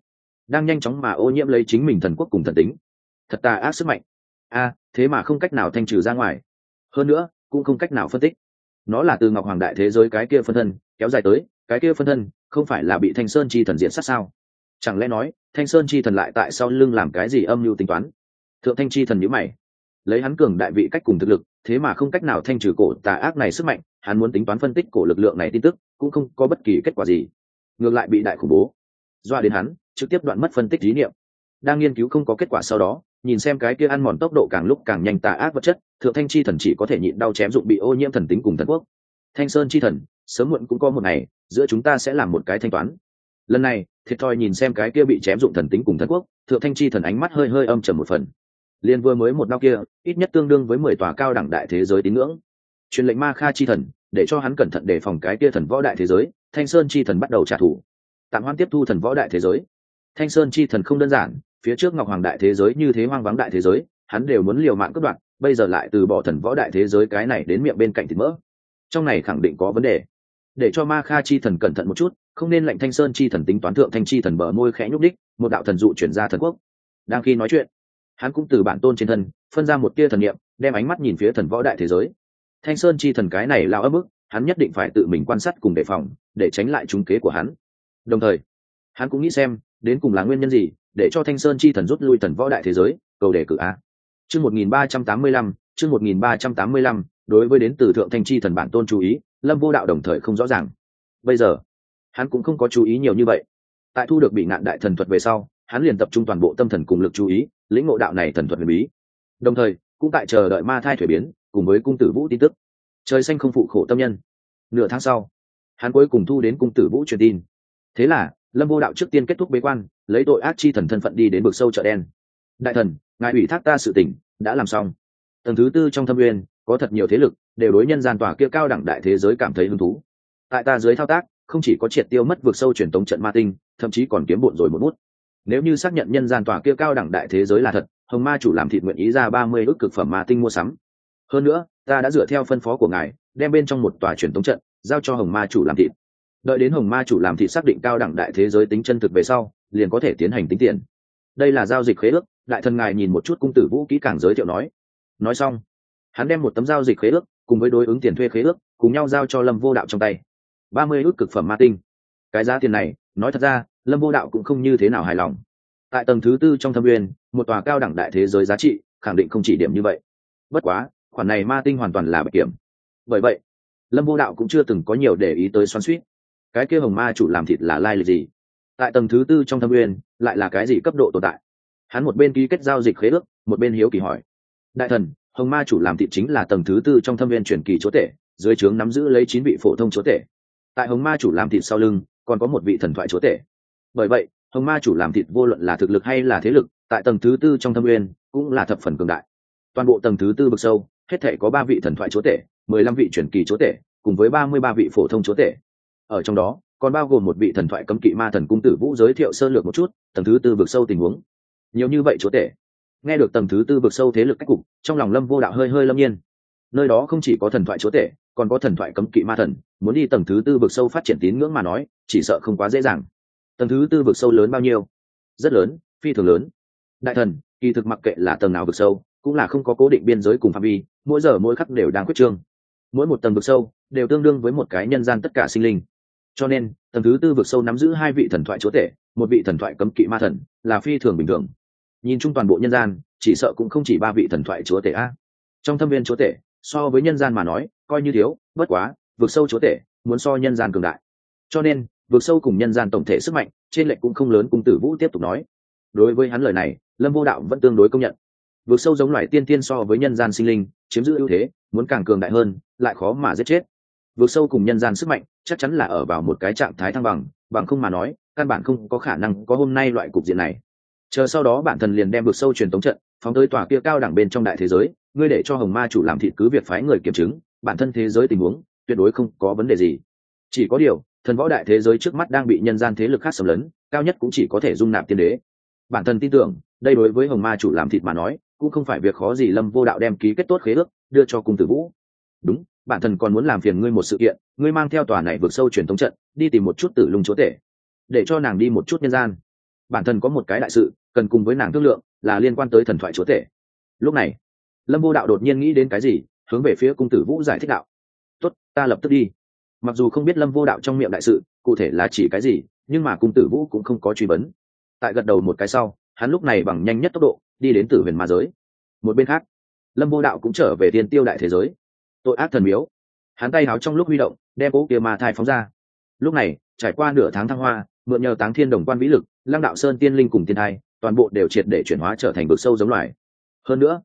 Speaker 1: đang nhanh chóng mà ô nhiễm lấy chính mình thần quốc cùng thần tính. Thật tà ác sức mạnh. A, thế mà không cách nào thanh trừ ra ngoài. Hơn nữa, cũng không cách nào phân tích. Nó là từ ngọc hoàng đại thế giới cái kia phân thân, kéo dài tới, cái kia phân thân không phải là bị thanh sơn chi thần diện sát sao? Chẳng lẽ nói, thanh sơn chi thần lại tại sau lưng làm cái gì âm mưu tính toán? Thượng thanh chi thần nhữ mày. Lấy hắn cường đại vị cách cùng thực lực, thế mà không cách nào thanh trừ cổ tà ác này sức mạnh, hắn muốn tính toán phân tích cổ lực lượng này tin tức, cũng không có bất kỳ kết quả gì. Ngược lại bị đại khủng bố. Doa đến hắn, trực tiếp đoạn mất phân tích lý niệm. Đang nghiên cứu không có kết quả sau đó, nhìn xem cái kia ăn mòn tốc độ càng lúc càng nhanh tà ác vật chất, thượng thanh chi thần chỉ có thể nhịn đau chém dụng bị ô nhiễm thần tính cùng thần quốc. Thanh sơn chi thần, sớm muộn cũng có một ngày, giữa chúng ta sẽ làm một cái thanh toán. Lần này, thiệt thòi nhìn xem cái kia bị chém dụng thần tính cùng thần quốc, thượng thanh chi thần ánh mắt hơi hơi âm trầm một phần liền vừa mới một đau kia, ít nhất tương đương với mười tòa cao đẳng đại thế giới tín ngưỡng. Truyền lệnh ma kha chi thần, để cho hắn cẩn thận đề phòng cái kia thần võ đại thế giới, thanh sơn chi thần bắt đầu trả thù. Tạm hoan tiếp thu thần võ đại thế giới. Thanh sơn chi thần không đơn giản, phía trước ngọc hoàng đại thế giới như thế hoang vắng đại thế giới, hắn đều muốn liều mạng cướp đoạt, bây giờ lại từ bỏ thần võ đại thế giới cái này đến miệng bên cạnh thịt mỡ. Trong này khẳng định có vấn đề. Để cho ma kha chi thần cẩn thận một chút, không nên lệnh thanh sơn chi thần tính toán thượng thanh chi thần bờ môi khẽ nhúc đích, một đạo thần dụ chuyển ra thần quốc. Đang khi nói chuyện hắn cũng từ bản tôn trên thân, phân ra một tia thần niệm, đem ánh mắt nhìn phía thần võ đại thế giới. Thanh sơn chi thần cái này lao ấp ức hắn nhất định phải tự mình quan sát cùng đề phòng, để tránh lại trúng kế của hắn. Đồng thời, hắn cũng nghĩ xem, đến cùng là nguyên nhân gì, để cho thanh sơn chi thần rút lui thần võ đại thế giới, cầu đề cử a. Chương một nghìn ba trăm tám mươi lăm, chương một nghìn ba trăm tám mươi lăm, đối với đến từ thượng thanh chi thần bản tôn chú ý, lâm vô đạo đồng thời không rõ ràng. Bây giờ, hắn cũng không có chú ý nhiều như vậy. Tại thu được bị nạn đại thần thuật về sau hắn liền tập trung toàn bộ tâm thần cùng lực chú ý, lĩnh ngộ đạo này thần thuật huyền bí. Đồng thời, cũng tại chờ đợi ma thai thuế biến, cùng với cung tử vũ tin tức. Trời xanh không phụ khổ tâm nhân. Nửa tháng sau, hắn cuối cùng thu đến cung tử vũ truyền tin. Thế là, lâm vô đạo trước tiên kết thúc bế quan, lấy tội ác chi thần thân phận đi đến bực sâu chợ đen. Đại thần, ngài ủy thác ta sự tỉnh đã làm xong. Tầng thứ tư trong thâm uyên, có thật nhiều thế lực, đều đối nhân gian tòa kia cao đẳng đại thế giới cảm thấy hứng thú. Tại ta dưới thao tác, không chỉ có triệt tiêu mất vực sâu truyền tống trận ma tinh, thậm chí còn kiếm bộn rồi một bút nếu như xác nhận nhân gian tòa kia cao đẳng đại thế giới là thật, hồng ma chủ làm thịt nguyện ý ra ba mươi ước cực phẩm ma tinh mua sắm. Hơn nữa, ta đã dựa theo phân phó của ngài, đem bên trong một tòa truyền tống trận giao cho hồng ma chủ làm thịt. Đợi đến hồng ma chủ làm thịt xác định cao đẳng đại thế giới tính chân thực về sau, liền có thể tiến hành tính tiền. Đây là giao dịch khế ước, đại thần ngài nhìn một chút cung tử vũ kỹ càng giới thiệu nói. Nói xong, hắn đem một tấm giao dịch khế ước cùng với đối ứng tiền thuê khế ước cùng nhau giao cho lâm vô đạo trong tay. ba mươi ước cực phẩm ma tinh. Cái giá tiền này, nói thật ra lâm vô đạo cũng không như thế nào hài lòng. Tại tầng thứ tư trong thâm uyên một tòa cao đẳng đại thế giới giá trị, khẳng định không chỉ điểm như vậy. Bất quá, khoản này ma tinh hoàn toàn là bạch kiểm. Bởi vậy, lâm vô đạo cũng chưa từng có nhiều để ý tới xoắn suýt. Cái kia hồng ma chủ làm thịt là lai lịch gì? Tại tầng thứ tư trong thâm uyên lại là cái gì cấp độ tồn tại? Hắn một bên ký kết giao dịch khế ước, một bên hiếu kỳ hỏi. Đại thần, hồng ma chủ làm thịt chính là tầng thứ tư trong thâm viên truyền kỳ chúa tể, dưới trướng nắm giữ lấy chín vị phổ thông chúa tể. Tại hồng ma chủ làm thịt sau lưng, còn có một vị thần thoại chúa tể bởi vậy, hồng ma chủ làm thịt vô luận là thực lực hay là thế lực, tại tầng thứ tư trong thâm nguyên, cũng là thập phần cường đại. Toàn bộ tầng thứ tư bực sâu, hết thể có ba vị thần thoại chúa tể, mười lăm vị truyền kỳ chúa tể, cùng với ba mươi ba vị phổ thông chúa tể. Ở trong đó, còn bao gồm một vị thần thoại cấm kỵ ma thần cung tử vũ giới thiệu sơ lược một chút, tầng thứ tư vực sâu tình huống. Nhiều như vậy chúa tể. Nghe được tầng thứ tư vực sâu thế lực cách cục, trong lòng lâm vô đạo hơi hơi lâm nhiên. Nơi đó không chỉ có thần thoại chúa tể, còn có thần thoại cấm kỵ ma thần, muốn đi tầng thứ tư vực sâu phát triển tín ngưỡng mà nói, chỉ sợ không quá dễ dàng tầng thứ tư vực sâu lớn bao nhiêu? Rất lớn, phi thường lớn. Đại thần, kỳ thực mặc kệ là tầng nào vực sâu, cũng là không có cố định biên giới cùng phạm vi, mỗi giờ mỗi khắc đều đang quyết trương. Mỗi một tầng vực sâu đều tương đương với một cái nhân gian tất cả sinh linh. Cho nên, tầng thứ tư vực sâu nắm giữ hai vị thần thoại chúa tể, một vị thần thoại cấm kỵ ma thần, là phi thường bình thường. Nhìn chung toàn bộ nhân gian, chỉ sợ cũng không chỉ ba vị thần thoại chúa tể a. Trong thâm viên chúa tể, so với nhân gian mà nói, coi như thiếu, bất quá, vực sâu chúa tể, muốn so nhân gian cường đại. Cho nên Vượt sâu cùng nhân gian tổng thể sức mạnh, trên lệnh cũng không lớn, cung tử vũ tiếp tục nói. Đối với hắn lời này, lâm vô đạo vẫn tương đối công nhận. Vượt sâu giống loài tiên tiên so với nhân gian sinh linh, chiếm giữ ưu thế, muốn càng cường đại hơn, lại khó mà giết chết. Vượt sâu cùng nhân gian sức mạnh, chắc chắn là ở vào một cái trạng thái thăng bằng bằng không mà nói, căn bản không có khả năng có hôm nay loại cục diện này. Chờ sau đó bản thân liền đem vượt sâu truyền tống trận, phóng tới tòa kia cao đẳng bên trong đại thế giới, ngươi để cho hồng ma chủ làm thịt cứ việc phái người kiểm chứng, bản thân thế giới tình huống, tuyệt đối không có vấn đề gì. Chỉ có điều thần võ đại thế giới trước mắt đang bị nhân gian thế lực khác xâm lấn, cao nhất cũng chỉ có thể dung nạp tiên đế. Bản thân tin tưởng, đây đối với hồng ma chủ làm thịt mà nói, cũng không phải việc khó gì lâm vô đạo đem ký kết tốt khế ước, đưa cho cung tử vũ. Đúng, bản thần còn muốn làm phiền ngươi một sự kiện, ngươi mang theo tòa này vượt sâu truyền thống trận, đi tìm một chút tử lung chúa tể, để cho nàng đi một chút nhân gian. Bản thân có một cái đại sự, cần cùng với nàng thương lượng, là liên quan tới thần thoại chúa tể. Lúc này, lâm vô đạo đột nhiên nghĩ đến cái gì, hướng về phía cung tử vũ giải thích đạo. Tốt, ta lập tức đi mặc dù không biết lâm vô đạo trong miệng đại sự, cụ thể là chỉ cái gì, nhưng mà cung tử vũ cũng không có truy vấn. Tại gật đầu một cái sau, hắn lúc này bằng nhanh nhất tốc độ, đi đến tử huyền ma giới. Một bên khác, lâm vô đạo cũng trở về tiên tiêu đại thế giới. Tội ác thần miếu. Hắn tay háo trong lúc huy động, đem cỗ kia ma thai phóng ra. Lúc này, trải qua nửa tháng thăng hoa, mượn nhờ táng thiên đồng quan vĩ lực, lăng đạo sơn tiên linh cùng tiên thai, toàn bộ đều triệt để chuyển hóa trở thành vực sâu giống loài. Hơn nữa,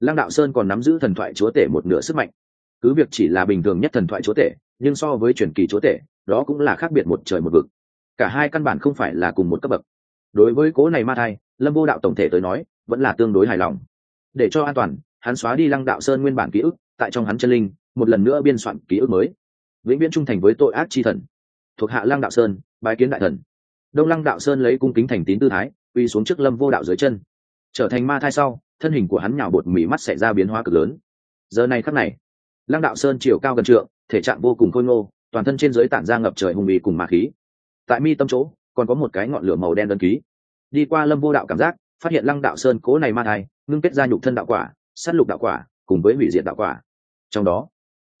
Speaker 1: lăng đạo sơn còn nắm giữ thần thoại chúa tể một nửa sức mạnh. Cứ việc chỉ là bình thường nhất thần thoại chúa tể nhưng so với truyền kỳ chúa tể, đó cũng là khác biệt một trời một vực. Cả hai căn bản không phải là cùng một cấp bậc. Đối với cố này ma thai, lâm vô đạo tổng thể tới nói, vẫn là tương đối hài lòng. Để cho an toàn, hắn xóa đi lăng đạo sơn nguyên bản ký ức, tại trong hắn chân linh, một lần nữa biên soạn ký ức mới. Vĩnh viễn trung thành với tội ác chi thần. Thuộc hạ lăng đạo sơn, bái kiến đại thần. Đông lăng đạo sơn lấy cung kính thành tín tư thái, uy xuống trước lâm vô đạo dưới chân. Trở thành ma thai sau, thân hình của hắn nhào bột mỉ mắt xảy ra biến hóa cực lớn. Giờ này khắc này, lăng đạo sơn chiều cao gần trượng thể trạng vô cùng khôi ngô, toàn thân trên dưới tản ra ngập trời hùng bì cùng ma khí. Tại mi tâm chỗ, còn có một cái ngọn lửa màu đen đơn ký. Đi qua lâm vô đạo cảm giác, phát hiện lăng đạo sơn cố này ma thai, ngưng kết ra nhục thân đạo quả s á t lục đạo quả, cùng với hủy diệt đạo quả. Trong đó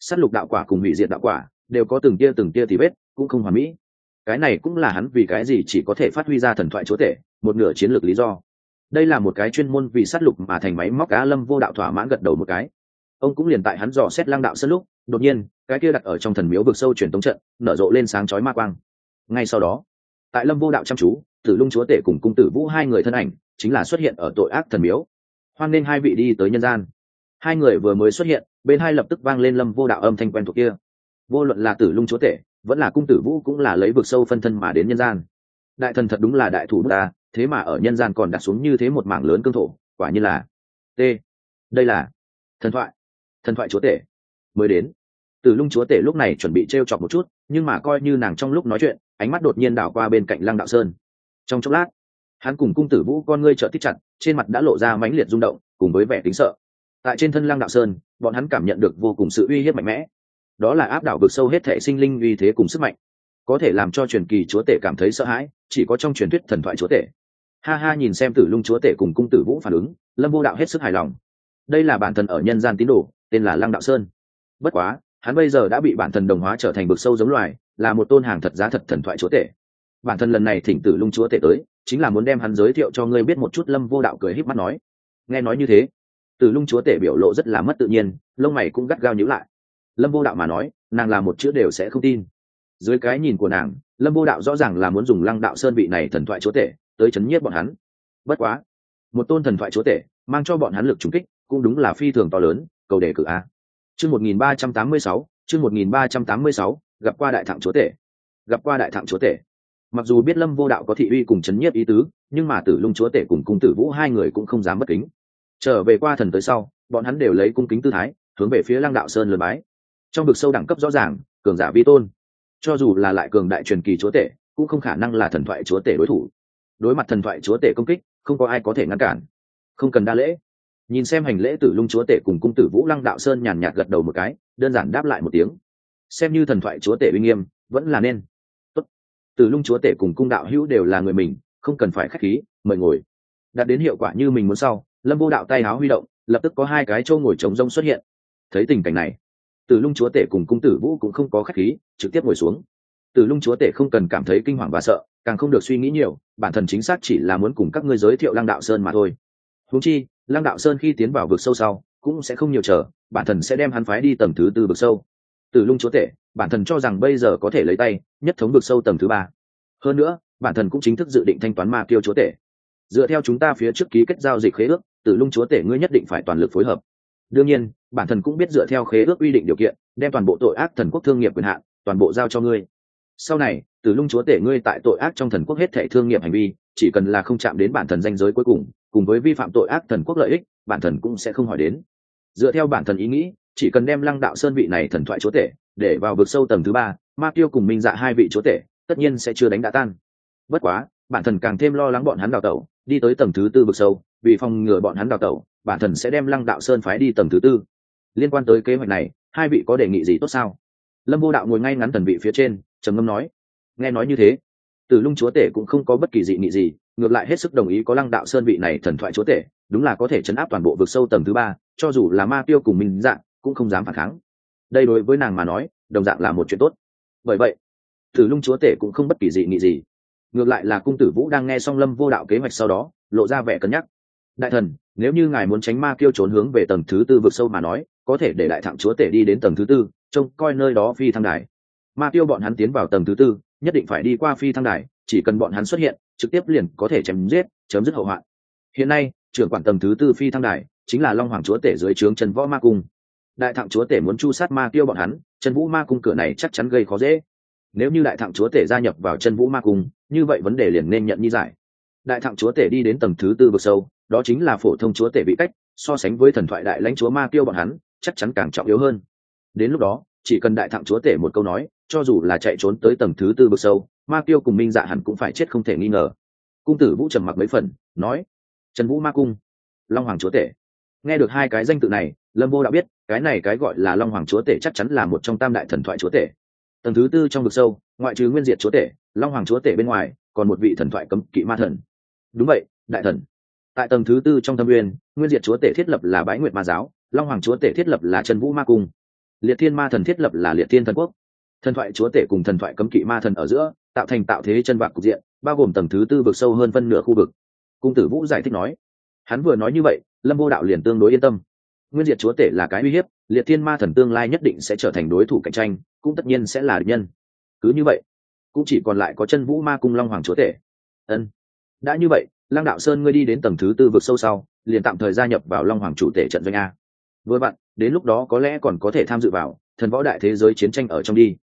Speaker 1: s á t lục đạo quả cùng hủy diệt đạo quả đều có từng tia từng tia thì vết, cũng không hoàn mỹ. Cái này cũng là hắn vì cái gì chỉ có thể phát huy ra thần thoại chúa tể, một nửa chiến lược lý do. Đây là một cái chuyên môn vì sát lục mà thành máy móc cá lâm vô đạo thỏa mãn gật đầu một cái ông cũng liền tại hắn dò xét lang đạo sân lúc, đột nhiên, cái kia đặt ở trong thần miếu vực sâu truyền tống trận, nở rộ lên sáng chói ma quang. Ngay sau đó, tại lâm vô đạo chăm chú, tử lung chúa tể cùng cung tử vũ hai người thân ảnh, chính là xuất hiện ở tội ác thần miếu. Hoan nên hai vị đi tới nhân gian. Hai người vừa mới xuất hiện, bên hai lập tức vang lên lâm vô đạo âm thanh quen thuộc kia. Vô luận là tử lung chúa tể, vẫn là cung tử vũ cũng là lấy vực sâu phân thân mà đến nhân gian. Đại thần thật đúng là đại thủ ta, thế mà ở nhân gian còn đặt xuống như thế một mảng lớn cương thổ, quả như là t. Đây là thần thoại thần thoại chúa tể mới đến. Từ lung chúa tể lúc này chuẩn bị t r e o chọc một chút, nhưng mà coi như nàng trong lúc nói chuyện, ánh mắt đột nhiên đảo qua bên cạnh lăng đạo sơn. Trong chốc lát, hắn cùng cung tử vũ con ngươi trợ tích chặt, trên mặt đã lộ ra mãnh liệt rung động, cùng với vẻ tính sợ. Tại trên thân lăng đạo sơn, bọn hắn cảm nhận được vô cùng sự uy hiếp mạnh mẽ. Đó là áp đảo vực sâu hết thể sinh linh uy thế cùng sức mạnh. Có thể làm cho truyền kỳ chúa tể cảm thấy sợ hãi, chỉ có trong truyền thuyết thần thoại chúa tể. Ha ha, nhìn xem tử lung chúa tể cùng cung tử vũ phản ứng, lâm vô đạo hết sức hài lòng đây là bản thân ở nhân gian tín đồ, tên là lăng đạo sơn. Bất quá, hắn bây giờ đã bị bản thân đồng hóa trở thành bực sâu giống loài, là một tôn hàng thật giá thật thần thoại chúa tể. Bản thân lần này thỉnh tử lung chúa tể tới, chính là muốn đem hắn giới thiệu cho ngươi biết một chút lâm vô đạo cười híp mắt nói. Nghe nói như thế, tử lung chúa tể biểu lộ rất là mất tự nhiên, lông mày cũng gắt gao nhíu lại. Lâm vô đạo mà nói, nàng là một chữ đều sẽ không tin. Dưới cái nhìn của nàng, lâm vô đạo rõ ràng là muốn dùng lăng đạo sơn vị này thần thoại chúa tể tới chấn nhiếp bọn hắn. Bất quá, một tôn thần thoại chúa tể, mang cho bọn hắn lực trúng kích cũng đúng là phi thường to lớn, cầu đề cử a. Chương một nghìn ba trăm tám mươi sáu, chương một nghìn ba trăm tám mươi sáu, gặp qua đại thẳng chúa tể. Gặp qua đại thẳng chúa tể. Mặc dù biết lâm vô đạo có thị uy cùng chấn nhiếp ý tứ, nhưng mà tử lung chúa tể cùng cung tử vũ hai người cũng không dám bất kính. Trở về qua thần tới sau, bọn hắn đều lấy cung kính tư thái, hướng về phía lăng đạo sơn lượt bái. Trong vực sâu đẳng cấp rõ ràng, cường giả vi tôn. Cho dù là lại cường đại truyền kỳ chúa tể, cũng không khả năng là thần thoại chúa tể đối thủ. Đối mặt thần thoại chúa tể công kích, không có ai có thể ngăn cản. Không cần đa lễ nhìn xem hành lễ tử lung chúa tể cùng cung tử vũ lăng đạo sơn nhàn nhạt gật đầu một cái, đơn giản đáp lại một tiếng. Xem như thần thoại chúa tể uy nghiêm, vẫn là nên. Tốt. tử lung chúa tể cùng cung đạo hữu đều là người mình, không cần phải k h á c h khí, mời ngồi. Đạt đến hiệu quả như mình muốn sau, lâm vô đạo tay áo huy động, lập tức có hai cái trâu ngồi trống rông xuất hiện. Thấy tình cảnh này từ lung chúa tể cùng cung tử vũ cũng không có khách khí, trực tiếp ngồi xuống. Từ lung chúa tể không cần cảm thấy kinh hoàng và sợ, càng không được suy nghĩ nhiều, bản thân chính xác chỉ là muốn cùng các ngươi giới thiệu lăng đạo sơn mà thôi. Húng chi lăng đạo sơn khi tiến vào vực sâu sau, cũng sẽ không nhiều chờ, bản thân sẽ đem hắn phái đi tầng thứ tư vực sâu. Từ lung chúa tể, bản thân cho rằng bây giờ có thể lấy tay, nhất thống vực sâu tầng thứ ba. Hơn nữa, bản thân cũng chính thức dự định thanh toán ma tiêu chúa tể. Dựa theo chúng ta phía trước ký kết giao dịch khế ước từ lung chúa tể ngươi nhất định phải toàn lực phối hợp. Đương nhiên, bản thân cũng biết dựa theo khế ước quy định điều kiện, đem toàn bộ tội ác thần quốc thương nghiệp quyền hạn, toàn bộ giao cho ngươi. Sau này từ lung chúa tể ngươi tại tội ác trong thần quốc hết thảy thương nghiệp hành vi, chỉ cần là không chạm đến bản thần danh giới cuối cùng cùng với vi phạm tội ác thần quốc lợi ích, bản thần cũng sẽ không hỏi đến. Dựa theo bản thần ý nghĩ, chỉ cần đem lăng đạo sơn vị này thần thoại chúa tể để vào vực sâu tầng thứ ba, ma tiêu cùng minh dạ hai vị chúa tể tất nhiên sẽ chưa đánh đã tan. Bất quá, bản thần càng thêm lo lắng bọn hắn đào tẩu, đi tới tầng thứ tư vực sâu, vì phòng ngừa bọn hắn đào tẩu, bản thần sẽ đem lăng đạo sơn phái đi tầng thứ tư. Liên quan tới kế hoạch này, hai vị có đề nghị gì tốt sao? Lâm vô đạo ngồi ngay ngắn thần vị phía trên, trầm ngâm nói. Nghe nói như thế từ lung chúa tể cũng không có bất kỳ dị nghị gì ngược lại hết sức đồng ý có lăng đạo sơn vị này thần thoại chúa tể, đúng là có thể chấn áp toàn bộ vực sâu tầng thứ ba, cho dù là ma tiêu cùng minh dạng, cũng không dám phản kháng. Đây đối với nàng mà nói, đồng dạng là một chuyện tốt. Bởi vậy, tử lung chúa tể cũng không bất kỳ dị nghị gì. Ngược lại là cung tử vũ đang nghe song lâm vô đạo kế hoạch sau đó, lộ ra vẻ cân nhắc. Đại thần, nếu như ngài muốn tránh ma kêu trốn hướng về tầng thứ tư vực sâu mà nói, có thể để đại thạng chúa tể đi đến tầng thứ tư, trông coi nơi đó phi thăng đài. Ma tiêu bọn hắn tiến vào tầng thứ tư, nhất định phải đi qua phi thăng đài, chỉ cần bọn hắn xuất hiện trực tiếp liền có thể chém giết, chấm dứt hậu hoạn. Hiện nay, trưởng quản tầng thứ tư phi thăng đài chính là long hoàng chúa tể dưới trướng trần võ ma cung. Đại thạng chúa tể muốn chu sát ma tiêu bọn hắn, trần vũ ma cung cửa này chắc chắn gây khó dễ. Nếu như đại thạng chúa tể gia nhập vào chân vũ ma cung, như vậy vấn đề liền nên nhận như giải. Đại thạng chúa tể đi đến tầng thứ tư vực sâu, đó chính là phổ thông chúa tể bị cách, so sánh với thần thoại đại lãnh chúa ma tiêu bọn hắn, chắc chắn càng trọng yếu hơn. Đến lúc đó chỉ cần đại thẳng chúa tể một câu nói, cho dù là chạy trốn tới tầng thứ tư bực sâu, ma tiêu cùng minh dạ hẳn cũng phải chết không thể nghi ngờ. Cung tử vũ trầm mặc mấy phần, nói, trần vũ ma cung, long hoàng chúa tể. Nghe được hai cái danh tự này, lâm vô đã biết, cái này cái gọi là long hoàng chúa tể chắc chắn là một trong tam đại thần thoại chúa tể. Tầng thứ tư trong vực sâu, ngoại trừ nguyên diệt chúa tể, long hoàng chúa tể bên ngoài, còn một vị thần thoại cấm kỵ ma thần. Đúng vậy, đại thần. Tại tầng thứ tư trong thâm uyên nguyên diệt chúa tể thiết lập là bái nguyệt ma giáo, long hoàng chúa tể thiết lập là trần vũ ma cung liệt thiên ma thần thiết lập là liệt thiên thần quốc. Thần thoại chúa tể cùng thần thoại cấm kỵ ma thần ở giữa, tạo thành tạo thế chân vạc cục diện, bao gồm tầng thứ tư vực sâu hơn phân nửa khu vực. Cung tử vũ giải thích nói, hắn vừa nói như vậy, lâm vô đạo liền tương đối yên tâm. Nguyên diệt chúa tể là cái uy hiếp, liệt thiên ma thần tương lai nhất định sẽ trở thành đối thủ cạnh tranh, cũng tất nhiên sẽ là địch nhân. Cứ như vậy, cũng chỉ còn lại có chân vũ ma cung long hoàng chúa tể. Ân, đã như vậy, lăng đạo sơn ngươi đi đến tầng thứ tư vực sâu sau, liền tạm thời gia nhập vào long hoàng chủ tể trận doanh a vừa bạn, đến lúc đó có lẽ còn có thể tham dự vào, thần võ đại thế giới chiến tranh ở trong đi.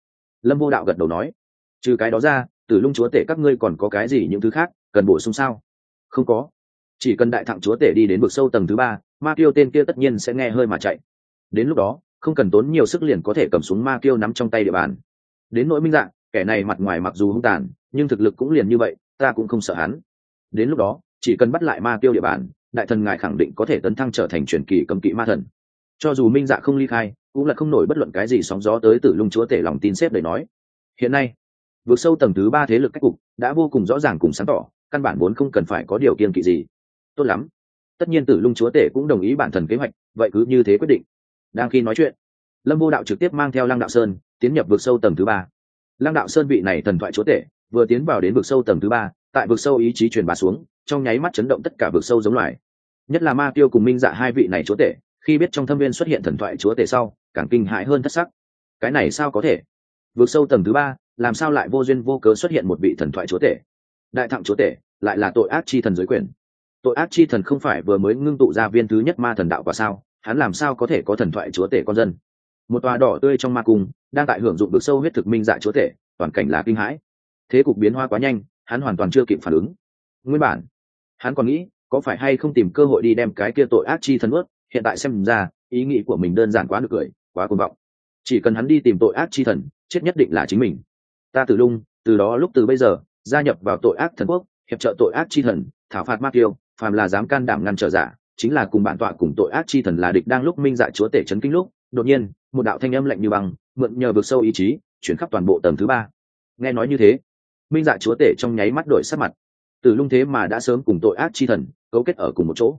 Speaker 1: Lâm vô đạo gật đầu nói, trừ cái đó ra, tử lung chúa tể các ngươi còn có cái gì những thứ khác cần bổ sung sao? Không có. Chỉ cần đại thặng chúa tể đi đến vực sâu tầng thứ ba, ma kiêu tên kia tất nhiên sẽ nghe hơi mà chạy. Đến lúc đó, không cần tốn nhiều sức liền có thể cầm súng ma kiêu nắm trong tay địa bàn. Đến nỗi minh dạng, kẻ này mặt ngoài mặc dù hung tàn, nhưng thực lực cũng liền như vậy, ta cũng không sợ hắn. Đến lúc đó, chỉ cần bắt lại ma kiêu địa bàn, đại thần ngài khẳng định có thể tấn thăng trở thành truyền kỳ cấm kỵ ma thần cho dù minh dạ không ly khai, cũng là không nổi bất luận cái gì sóng gió tới từ lung chúa tể lòng tin xếp để nói. Hiện nay, vượt sâu tầng thứ ba thế lực cách cục đã vô cùng rõ ràng cùng sáng tỏ, căn bản vốn không cần phải có điều kiên kỵ gì. Tốt lắm. Tất nhiên tử lung chúa tể cũng đồng ý bản thần kế hoạch, vậy cứ như thế quyết định. Đang khi nói chuyện, lâm vô đạo trực tiếp mang theo lăng đạo sơn tiến nhập vực sâu tầng thứ ba. Lăng đạo sơn vị này thần thoại chúa tể vừa tiến vào đến vực sâu tầng thứ ba, tại vực sâu ý chí truyền bà xuống, trong nháy mắt chấn động tất cả vực sâu giống loài. Nhất là ma tiêu cùng minh dạ hai vị này chúa tể khi biết trong thâm viên xuất hiện thần thoại chúa tể sau, càng kinh hại hơn thất sắc. Cái này sao có thể? Vượt sâu tầng thứ ba, làm sao lại vô duyên vô cớ xuất hiện một vị thần thoại chúa tể? Đại thặng chúa tể, lại là tội ác chi thần giới quyền. Tội ác chi thần không phải vừa mới ngưng tụ ra viên thứ nhất ma thần đạo và sao? Hắn làm sao có thể có thần thoại chúa tể con dân? Một tòa đỏ tươi trong ma cung, đang tại hưởng dụng được sâu huyết thực minh dạ chúa tể, toàn cảnh là kinh hãi. Thế cục biến hoa quá nhanh, hắn hoàn toàn chưa kịp phản ứng. Nguyên bản, hắn còn nghĩ, có phải hay không tìm cơ hội đi đem cái kia tội ác chi thần ướt? Hiện tại xem ra, ý nghĩ của mình đơn giản quá được cười, quá cuồng vọng. Chỉ cần hắn đi tìm tội ác chi thần, chết nhất định là chính mình. Ta từ lung, từ đó lúc từ bây giờ, gia nhập vào tội ác thần quốc, hiệp trợ tội ác chi thần, thảo phạt mát tiêu, phàm là dám can đảm ngăn trở giả, chính là cùng bản tọa cùng tội ác chi thần là địch đang lúc minh dạ chúa tể chấn kinh lúc, đột nhiên, một đạo thanh âm lạnh như băng, mượn nhờ vực sâu ý chí, chuyển khắp toàn bộ tầng thứ ba. Nghe nói như thế, minh dạ chúa tể trong nháy mắt đổi sắc mặt. Từ lung thế mà đã sớm cùng tội ác chi thần, cấu kết ở cùng một chỗ.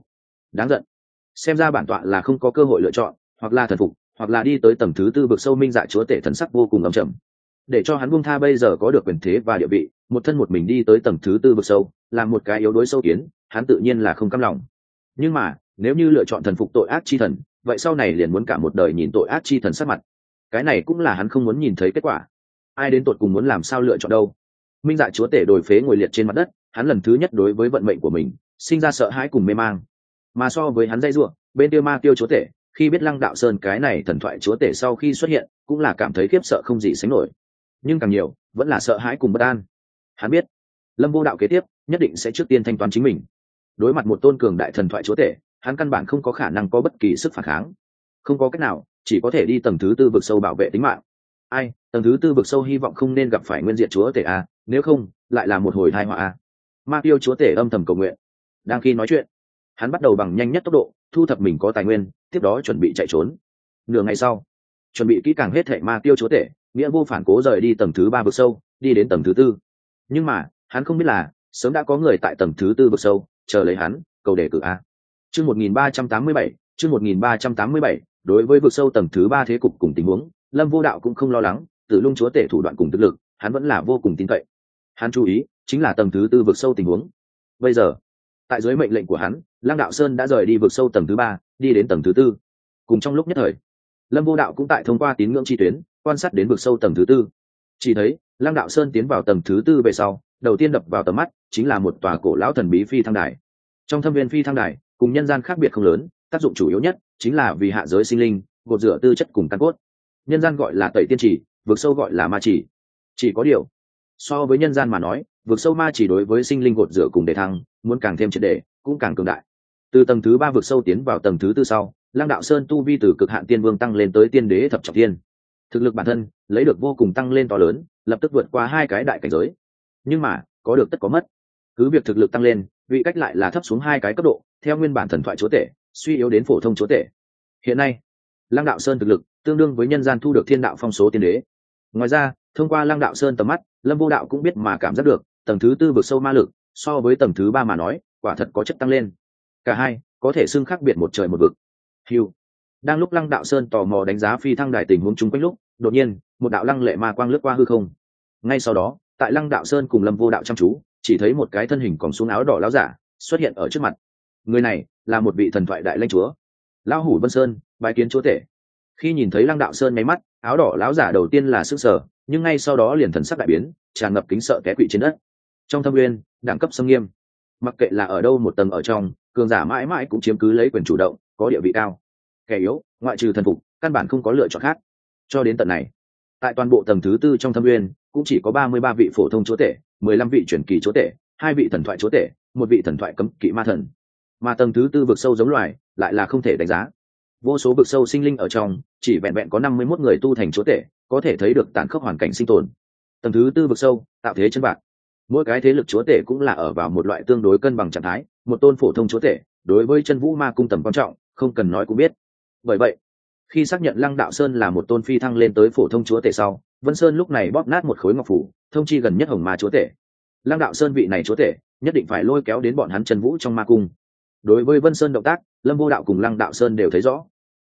Speaker 1: Đáng giận xem ra bản tọa là không có cơ hội lựa chọn, hoặc là thần phục, hoặc là đi tới tầng thứ tư vực sâu minh dạ chúa tể thần sắc vô cùng ấm chầm để cho hắn buông tha bây giờ có được quyền thế và địa vị, một thân một mình đi tới tầng thứ tư vực sâu làm một cái yếu đuối sâu kiến, hắn tự nhiên là không căm lòng. Nhưng mà, nếu như lựa chọn thần phục tội ác chi thần, vậy sau này liền muốn cả một đời nhìn tội ác chi thần sát mặt. Cái này cũng là hắn không muốn nhìn thấy kết quả. Ai đến tột cùng muốn làm sao lựa chọn đâu? Minh dạ chúa tể đổi phế ngồi liệt trên mặt đất, hắn lần thứ nhất đối với vận mệnh của mình, sinh ra sợ hãi cùng mê mang mà so với hắn dây ruộng bên tiêu ma tiêu chúa tể khi biết lăng đạo sơn cái này thần thoại chúa tể sau khi xuất hiện cũng là cảm thấy khiếp sợ không gì sánh nổi. Nhưng càng nhiều vẫn là sợ hãi cùng bất an. Hắn biết lâm vô đạo kế tiếp nhất định sẽ trước tiên thanh toán chính mình. Đối mặt một tôn cường đại thần thoại chúa tể hắn căn bản không có khả năng có bất kỳ sức phản kháng. Không có cách nào chỉ có thể đi tầng thứ tư vực sâu bảo vệ tính mạng. Ai tầng thứ tư vực sâu hy vọng không nên gặp phải nguyên diện chúa tể a à, nếu không lại là một hồi thai họa a à. ma tiêu chúa tể âm thầm cầu nguyện. Đang khi nói chuyện hắn bắt đầu bằng nhanh nhất tốc độ, thu thập mình có tài nguyên, tiếp đó chuẩn bị chạy trốn. Nửa ngày sau, chuẩn bị kỹ càng hết thệ ma tiêu chúa tể, nghĩa vô phản cố rời đi tầng thứ ba vực sâu, đi đến tầng thứ tư. Nhưng mà, hắn không biết là, sớm đã có người tại tầng thứ tư vực sâu, chờ lấy hắn, cầu đề cử a. Chương một nghìn ba trăm tám mươi bảy, chương một nghìn ba trăm tám mươi bảy, đối với vực sâu tầng thứ ba thế cục cùng tình huống, lâm vô đạo cũng không lo lắng từ lung chúa tể thủ đoạn cùng thực lực, hắn vẫn là vô cùng tin cậy. Hắn chú ý, chính là tầng thứ tư vực sâu tình huống. Bây giờ tại dưới mệnh lệnh của hắn, lăng đạo sơn đã rời đi vực sâu tầng thứ ba, đi đến tầng thứ tư. Cùng trong lúc nhất thời, lâm vô đạo cũng tại thông qua tín ngưỡng chi tuyến, quan sát đến vực sâu tầng thứ tư. Chỉ thấy, lăng đạo sơn tiến vào tầng thứ tư về sau, đầu tiên đập vào tầm mắt chính là một tòa cổ lão thần bí phi thăng đài. Trong thâm viên phi thăng đài, cùng nhân gian khác biệt không lớn, tác dụng chủ yếu nhất chính là vì hạ giới sinh linh, gột rửa tư chất cùng căn cốt. Nhân gian gọi là tẩy tiên trì vực sâu gọi là ma trì chỉ có điều, so với nhân gian mà nói, vực sâu ma chỉ đối với sinh linh gột rửa cùng đề thăng muốn càng thêm triệt đề, cũng càng cường đại. Từ tầng thứ ba vực sâu tiến vào tầng thứ tư sau, lăng đạo sơn tu vi từ cực hạn tiên vương tăng lên tới tiên đế thập trọng tiên thực lực bản thân, lấy được vô cùng tăng lên to lớn, lập tức vượt qua hai cái đại cảnh giới. Nhưng mà, có được tất có mất. Cứ việc thực lực tăng lên, vị cách lại là thấp xuống hai cái cấp độ, theo nguyên bản thần thoại chúa tể, suy yếu đến phổ thông chúa tể. Hiện nay, lăng đạo sơn thực lực tương đương với nhân gian thu được thiên đạo phong số tiên đế. Ngoài ra, thông qua lăng đạo sơn tầm mắt, lâm vô đạo cũng biết mà cảm giác được, tầng thứ tư vực sâu ma lực so với tầng thứ ba mà nói, quả thật có chất tăng lên. Cả hai, có thể xưng khác biệt một trời một vực. Hiu đang lúc lăng đạo sơn tò mò đánh giá phi thăng đài tình huống chung quanh lúc, đột nhiên, một đạo lăng lệ ma quang lướt qua hư không. Ngay sau đó, tại lăng đạo sơn cùng lâm vô đạo chăm chú, chỉ thấy một cái thân hình còn xuống áo đỏ láo giả, xuất hiện ở trước mặt. Người này là một vị thần thoại đại lanh chúa. Lão hủ vân sơn bài kiến chúa tể. Khi nhìn thấy lăng đạo sơn nháy mắt, áo đỏ láo giả đầu tiên là sức sở nhưng ngay sau đó liền thần sắc đại biến, tràn ngập kính sợ té quỵ trên đất trong thâm nguyên đẳng cấp xâm nghiêm. Mặc kệ là ở đâu một tầng ở trong, cường giả mãi mãi cũng chiếm cứ lấy quyền chủ động, có địa vị cao. Kẻ yếu, ngoại trừ thần phục, căn bản không có lựa chọn khác. Cho đến tận này, tại toàn bộ tầng thứ tư trong thâm nguyên cũng chỉ có ba mươi ba vị phổ thông chúa tể, mười lăm vị truyền kỳ chúa tể, hai vị thần thoại chúa tể, một vị thần thoại cấm kỵ ma thần. Mà tầng thứ tư vực sâu giống loài, lại là không thể đánh giá. Vô số vực sâu sinh linh ở trong, chỉ vẹn vẹn có năm mươi mốt người tu thành chúa tể, có thể thấy được tàn khốc hoàn cảnh sinh tồn. Tầng thứ tư vực sâu, tạo thế chân bạc mỗi cái thế lực chúa tể cũng là ở vào một loại tương đối cân bằng trạng thái, một tôn phổ thông chúa tể, đối với chân vũ ma cung tầm quan trọng, không cần nói cũng biết. Bởi vậy, khi xác nhận lăng đạo sơn là một tôn phi thăng lên tới phổ thông chúa tể sau, vân sơn lúc này bóp nát một khối ngọc phủ, thông chi gần nhất hồng ma chúa tể. Lăng đạo sơn vị này chúa tể, nhất định phải lôi kéo đến bọn hắn chân vũ trong ma cung. Đối với vân sơn động tác, lâm vô đạo cùng lăng đạo sơn đều thấy rõ.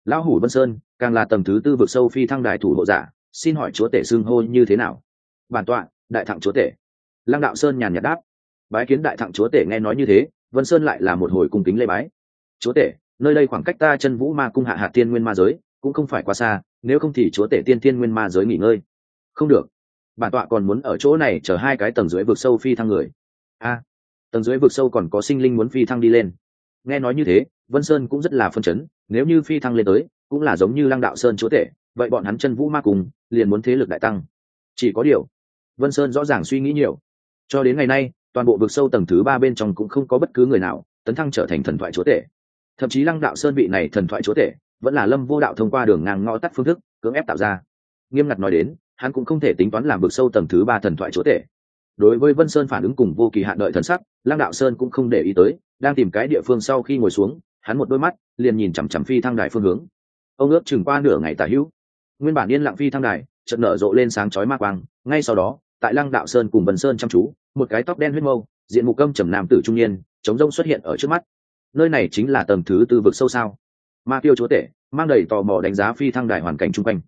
Speaker 1: Lão hủ vân sơn, càng là tầng thứ tư vực sâu phi thăng đài thủ hộ giả, xin hỏi chúa tể xưng hô như thế nào? Bản tọa, đại thẳng chúa tể lăng đạo sơn nhàn nhạt đáp. Bái kiến đại thẳng chúa tể nghe nói như thế, vân sơn lại là một hồi cung kính lê bái. Chúa tể, nơi đây khoảng cách ta chân vũ ma cung hạ hạt tiên nguyên ma giới, cũng không phải quá xa, nếu không thì chúa tể tiên tiên nguyên ma giới nghỉ ngơi. Không được. Bản tọa còn muốn ở chỗ này chở hai cái tầng dưới vực sâu phi thăng người. A, tầng dưới vực sâu còn có sinh linh muốn phi thăng đi lên. Nghe nói như thế, vân sơn cũng rất là phân chấn, nếu như phi thăng lên tới, cũng là giống như lăng đạo sơn chúa tể, vậy bọn hắn chân vũ ma cùng liền muốn thế lực đại tăng. Chỉ có điều, vân sơn rõ ràng suy nghĩ nhiều cho đến ngày nay, toàn bộ vực sâu tầng thứ ba bên trong cũng không có bất cứ người nào, tấn thăng trở thành thần thoại chúa tể. Thậm chí lăng đạo sơn vị này thần thoại chúa tể, vẫn là lâm vô đạo thông qua đường ngang ngõ tắt phương thức, cưỡng ép tạo ra. Nghiêm ngặt nói đến, hắn cũng không thể tính toán làm vực sâu tầng thứ ba thần thoại chúa tể. Đối với vân sơn phản ứng cùng vô kỳ hạn đợi thần sắc, lăng đạo sơn cũng không để ý tới, đang tìm cái địa phương sau khi ngồi xuống, hắn một đôi mắt liền nhìn chằm chằm phi thăng đài phương hướng. Ông ước chừng qua nửa ngày tả hữu. Nguyên bản yên lặng phi thăng đài, chợt nở rộ lên sáng chói ma quang, ngay sau đó tại lăng đạo sơn cùng vân sơn chăm chú, một cái tóc đen huyết mâu, diện mục câm trầm nam tử trung niên, chống rông xuất hiện ở trước mắt. Nơi này chính là tầng thứ tư vực sâu sao? Ma tiêu chúa tể, mang đầy tò mò đánh giá phi thăng đài hoàn cảnh chung quanh.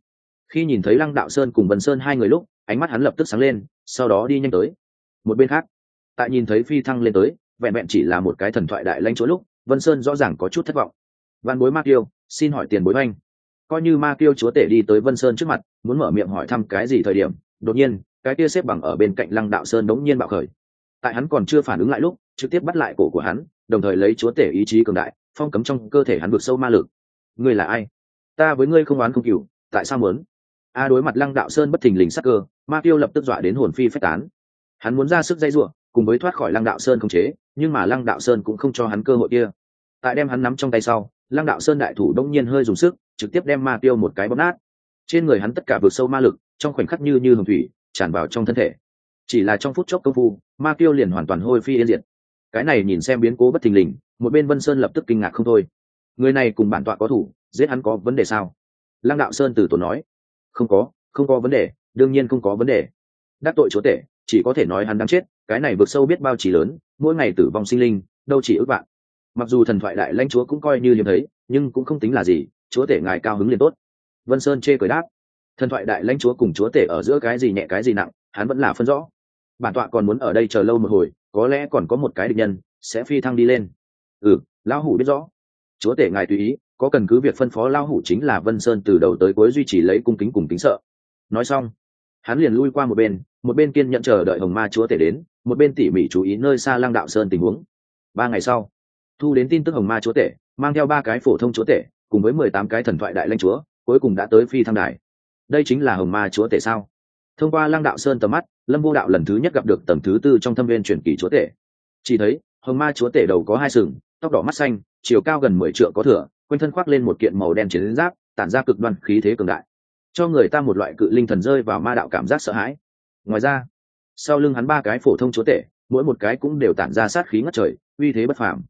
Speaker 1: Khi nhìn thấy lăng đạo sơn cùng vân sơn hai người lúc, ánh mắt hắn lập tức sáng lên, sau đó đi nhanh tới. Một bên khác, tại nhìn thấy phi thăng lên tới, vẹn vẹn chỉ là một cái thần thoại đại lãnh chúa lúc, vân sơn rõ ràng có chút thất vọng. Văn bối ma tiêu xin hỏi tiền bối oanh. Coi như ma tiêu chúa tể đi tới vân sơn trước mặt, muốn mở miệng hỏi thăm cái gì thời điểm, đột nhiên cái kia xếp bằng ở bên cạnh lăng đạo sơn đống nhiên bạo khởi. Tại hắn còn chưa phản ứng lại lúc, trực tiếp bắt lại cổ của hắn, đồng thời lấy chúa tể ý chí cường đại, phong cấm trong cơ thể hắn vượt sâu ma lực. Ngươi là ai? Ta với ngươi không oán không cừu, tại sao muốn? A đối mặt lăng đạo sơn bất thình lình sắc cơ, ma tiêu lập tức dọa đến hồn phi phách tán. Hắn muốn ra sức dây giụa cùng với thoát khỏi lăng đạo sơn không chế, nhưng mà lăng đạo sơn cũng không cho hắn cơ hội kia. Tại đem hắn nắm trong tay sau, lăng đạo sơn đại thủ đông nhiên hơi dùng sức, trực tiếp đem ma tiêu một cái bóp nát. Trên người hắn tất cả vượt sâu ma lực, trong khoảnh khắc như như hồng thủy tràn vào trong thân thể. Chỉ là trong phút chốc công phu, ma tiêu liền hoàn toàn hôi phi yên diệt. Cái này nhìn xem biến cố bất thình lình, một bên vân sơn lập tức kinh ngạc không thôi. Người này cùng bản tọa có thủ, giết hắn có vấn đề sao? Lăng đạo sơn từ tổ nói. Không có không có vấn đề, đương nhiên không có vấn đề. Đắc tội chúa tể, chỉ có thể nói hắn đang chết, cái này vượt sâu biết bao chỉ lớn, mỗi ngày tử vong sinh linh, đâu chỉ ước vạn. Mặc dù thần thoại đại lãnh chúa cũng coi như hiếm thấy, nhưng cũng không tính là gì, chúa tể ngài cao hứng liền tốt. Vân sơn chê cười đáp thần thoại đại lãnh chúa cùng chúa tể ở giữa cái gì nhẹ cái gì nặng, hắn vẫn là phân rõ. Bản tọa còn muốn ở đây chờ lâu một hồi, có lẽ còn có một cái địch nhân, sẽ phi thăng đi lên. Ừ lão hủ biết rõ. Chúa tể ngài tùy ý, có cần cứ việc phân phó lão hủ chính là vân sơn từ đầu tới cuối duy trì lấy cung kính cùng kính sợ. Nói xong, hắn liền lui qua một bên một bên kiên nhận chờ đợi hồng ma chúa tể đến, một bên tỉ mỉ chú ý nơi xa lăng đạo sơn tình huống. Ba ngày sau, thu đến tin tức hồng ma chúa tể, mang theo ba cái phổ thông chúa tể, cùng với mười tám cái thần thoại đại lãnh chúa, cuối cùng đã tới phi thăng đài đây chính là hồng ma chúa tể sao? Thông qua lăng đạo sơn tầm mắt, lâm vô đạo lần thứ nhất gặp được tầm thứ tư trong thâm viên truyền kỳ chúa tể. Chỉ thấy, hồng ma chúa tể đầu có hai sừng, tóc đỏ mắt xanh, chiều cao gần mười trượng có thửa quanh thân khoác lên một kiện màu đen chiến giáp, tản ra cực đoan khí thế cường đại. Cho người ta một loại cự linh thần rơi vào ma đạo cảm giác sợ hãi. Ngoài ra, sau lưng hắn ba cái phổ thông chúa tể, mỗi một cái cũng đều tản ra sát khí ngất trời, uy thế bất phàm.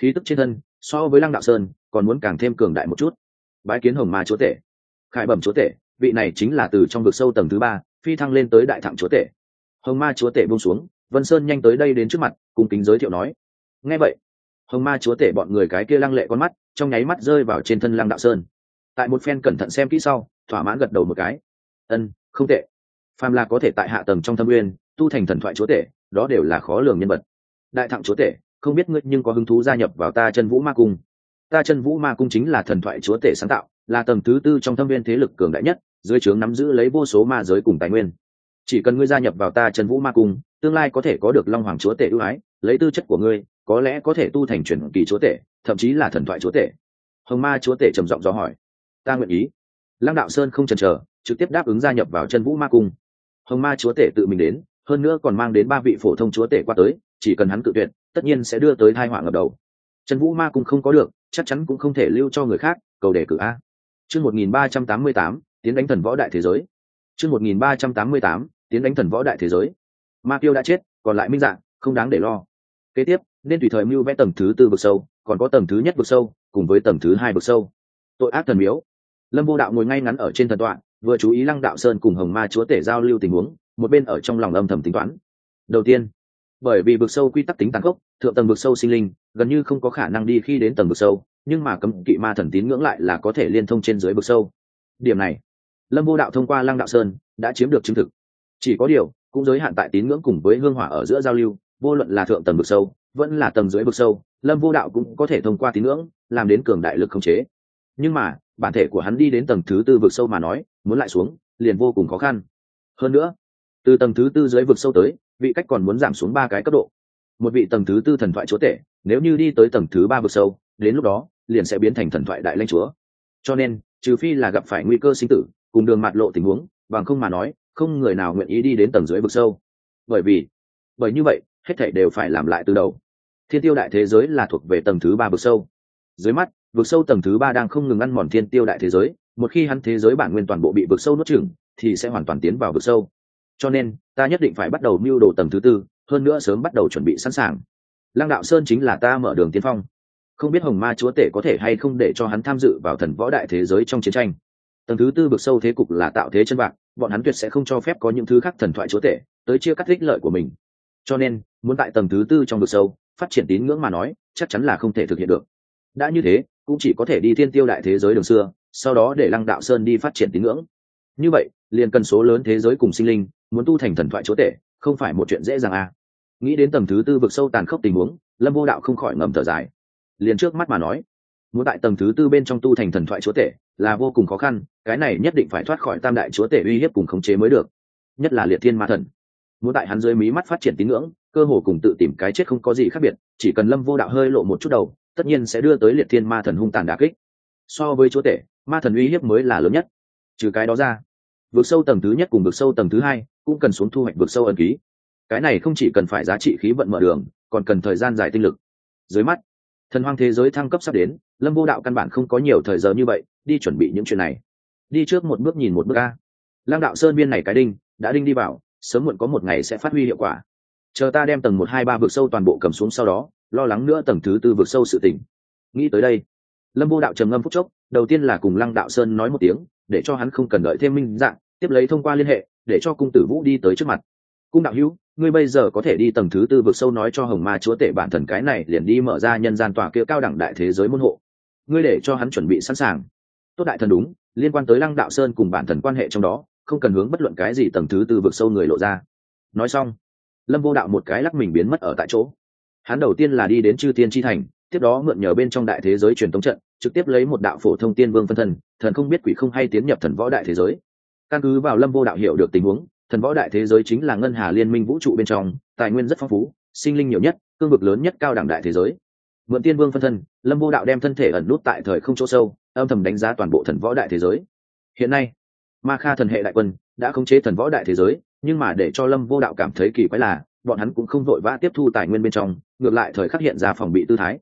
Speaker 1: Khí tức trên thân, so với lăng đạo sơn, còn muốn càng thêm cường đại một chút. Bái kiến hồng ma chúa tể. Khải bẩm chúa tể vị này chính là từ trong vực sâu tầng thứ ba, phi thăng lên tới đại thẳng chúa tể. Hồng ma chúa tể buông xuống, vân sơn nhanh tới đây đến trước mặt cùng kính giới thiệu nói. Nghe vậy, hồng ma chúa tể bọn người cái kia lăng lệ con mắt, trong nháy mắt rơi vào trên thân lăng đạo sơn. Tại một phen cẩn thận xem kỹ sau, thỏa mãn gật đầu một cái. Ân, không tệ. Phàm là có thể tại hạ tầng trong thâm uyên tu thành thần thoại chúa tể, đó đều là khó lường nhân vật. Đại thẳng chúa tể, không biết ngươi nhưng có hứng thú gia nhập vào ta chân vũ ma cung. Ta chân vũ ma cung chính là thần thoại chúa tể sáng tạo là tầng thứ tư trong thâm viên thế lực cường đại nhất, dưới trướng nắm giữ lấy vô số ma giới cùng tài nguyên. Chỉ cần ngươi gia nhập vào ta chân vũ ma cung, tương lai có thể có được long hoàng chúa tể ưu ái, lấy tư chất của ngươi, có lẽ có thể tu thành truyền kỳ chúa tể, thậm chí là thần thoại chúa tể. Hồng ma chúa tể trầm giọng do hỏi. Ta nguyện ý. Lăng đạo sơn không chần chờ, trực tiếp đáp ứng gia nhập vào chân vũ ma cung. Hồng ma chúa tể tự mình đến, hơn nữa còn mang đến ba vị phổ thông chúa tể qua tới, chỉ cần hắn cự tuyệt, tất nhiên sẽ đưa tới thai họa ngập đầu. Trần vũ ma cung không có được, chắc chắn cũng không thể lưu cho người khác, cầu đề cử a chương một nghìn ba trăm tám mươi tám, tiến đánh thần võ đại thế giới. Chương một nghìn ba trăm tám mươi tám, tiến đánh thần võ đại thế giới. Ma tiêu đã chết, còn lại minh dạng, không đáng để lo. Kế tiếp, nên tùy thời mưu vẽ tầng thứ tư vực sâu, còn có tầng thứ nhất vực sâu, cùng với tầng thứ hai vực sâu. Tội ác thần miếu. Lâm vô đạo ngồi ngay ngắn ở trên thần tọa, vừa chú ý lăng đạo sơn cùng hồng ma chúa tể giao lưu tình huống, một bên ở trong lòng âm thầm tính toán. Đầu tiên, bởi vì vực sâu quy tắc tính tàn khốc thượng tầng vực sâu sinh linh, gần như không có khả năng đi khi đến tầng vực sâu, nhưng mà cấm kỵ ma thần tín ngưỡng lại là có thể liên thông trên dưới vực sâu. Điểm này, lâm vô đạo thông qua lăng đạo sơn đã chiếm được chứng thực. Chỉ có điều, cũng giới hạn tại tín ngưỡng cùng với hương hỏa ở giữa giao lưu, vô luận là thượng tầng vực sâu, vẫn là tầng dưới vực sâu, lâm vô đạo cũng có thể thông qua tín ngưỡng, làm đến cường đại lực khống chế. Nhưng mà, bản thể của hắn đi đến tầng thứ tư vực sâu mà nói, muốn lại xuống, liền vô cùng khó khăn. Hơn nữa, từ tầng thứ tư dưới vực sâu tới, vị cách còn muốn giảm xuống ba cái cấp độ một vị tầng thứ tư thần thoại chúa tể, nếu như đi tới tầng thứ ba vực sâu, đến lúc đó, liền sẽ biến thành thần thoại đại lãnh chúa. Cho nên, trừ phi là gặp phải nguy cơ sinh tử, cùng đường mạt lộ tình huống, bằng không mà nói, không người nào nguyện ý đi đến tầng dưới vực sâu. Bởi vì, bởi như vậy, hết thảy đều phải làm lại từ đầu. Thiên tiêu đại thế giới là thuộc về tầng thứ ba vực sâu. Dưới mắt, vực sâu tầng thứ ba đang không ngừng ăn mòn thiên tiêu đại thế giới, một khi hắn thế giới bản nguyên toàn bộ bị vực sâu nuốt chửng, thì sẽ hoàn toàn tiến vào vực sâu. Cho nên, ta nhất định phải bắt đầu mưu đồ tầng thứ tư hơn nữa sớm bắt đầu chuẩn bị sẵn sàng. Lăng đạo sơn chính là ta mở đường tiên phong. Không biết hồng ma chúa tể có thể hay không để cho hắn tham dự vào thần võ đại thế giới trong chiến tranh. Tầng thứ tư vực sâu thế cục là tạo thế chân bạc, bọn hắn tuyệt sẽ không cho phép có những thứ khác thần thoại chúa tể tới chia cắt ích lợi của mình. Cho nên, muốn tại tầng thứ tư trong vực sâu phát triển tín ngưỡng mà nói, chắc chắn là không thể thực hiện được. Đã như thế, cũng chỉ có thể đi thiên tiêu đại thế giới đường xưa, sau đó để lăng đạo sơn đi phát triển tín ngưỡng. Như vậy, liền cần số lớn thế giới cùng sinh linh muốn tu thành thần thoại chúa tể, không phải một chuyện dễ dàng à nghĩ đến tầng thứ tư vực sâu tàn khốc tình huống, lâm vô đạo không khỏi ngầm thở dài. Liền trước mắt mà nói, muốn tại tầng thứ tư bên trong tu thành thần thoại chúa tể là vô cùng khó khăn, cái này nhất định phải thoát khỏi tam đại chúa tể uy hiếp cùng khống chế mới được. Nhất là liệt thiên ma thần. Muốn tại hắn dưới mí mắt phát triển tín ngưỡng, cơ hồ cùng tự tìm cái chết không có gì khác biệt, chỉ cần lâm vô đạo hơi lộ một chút đầu, tất nhiên sẽ đưa tới liệt thiên ma thần hung tàn đà kích. So với chúa tể, ma thần uy hiếp mới là lớn nhất. Trừ cái đó ra vượt sâu tầng thứ nhất cùng vượt sâu tầng thứ hai cũng cần xuống thu hoạch vượt sâu ẩn ký cái này không chỉ cần phải giá trị khí vận mở đường, còn cần thời gian dài tinh lực. Dưới mắt, thần hoang thế giới thăng cấp sắp đến, lâm vô đạo căn bản không có nhiều thời giờ như vậy, đi chuẩn bị những chuyện này. Đi trước một bước nhìn một bước a. Lăng đạo sơn biên này cái đinh, đã đinh đi vào, sớm muộn có một ngày sẽ phát huy hiệu quả. Chờ ta đem tầng một, hai, ba vực sâu toàn bộ cầm xuống sau đó, lo lắng nữa tầng thứ tư vực sâu sự tỉnh nghĩ tới đây, lâm vô đạo trầm ngâm phúc chốc, đầu tiên là cùng lăng đạo sơn nói một tiếng, để cho hắn không cần đợi thêm minh dạng, tiếp lấy thông qua liên hệ, để cho cung tử vũ đi tới trước mặt. Cung đạo hữu ngươi bây giờ có thể đi tầng thứ tư vực sâu nói cho hồng ma chúa tể bản thần cái này liền đi mở ra nhân gian tòa kia cao đẳng đại thế giới môn hộ. Ngươi để cho hắn chuẩn bị sẵn sàng. Tốt đại thần đúng, liên quan tới lăng đạo sơn cùng bản thần quan hệ trong đó, không cần hướng bất luận cái gì tầng thứ tư vực sâu người lộ ra. Nói xong, lâm vô đạo một cái lắc mình biến mất ở tại chỗ. Hắn đầu tiên là đi đến chư tiên tri thành, tiếp đó mượn nhờ bên trong đại thế giới truyền thống trận, trực tiếp lấy một đạo phổ thông tiên vương phân thân, thần không biết quỷ không hay tiến nhập thần võ đại thế giới. Căn cứ vào lâm vô đạo hiểu được tình huống thần võ đại thế giới chính là ngân hà liên minh vũ trụ bên trong, tài nguyên rất phong phú, sinh linh nhiều nhất, cương vực lớn nhất cao đẳng đại thế giới. Mượn tiên vương phân thân, lâm vô đạo đem thân thể ẩn nút tại thời không chỗ sâu, âm thầm đánh giá toàn bộ thần võ đại thế giới. Hiện nay, ma kha thần hệ đại quân đã khống chế thần võ đại thế giới, nhưng mà để cho lâm vô đạo cảm thấy kỳ quái là, bọn hắn cũng không vội vã tiếp thu tài nguyên bên trong, ngược lại thời khắc hiện ra phòng bị tư thái.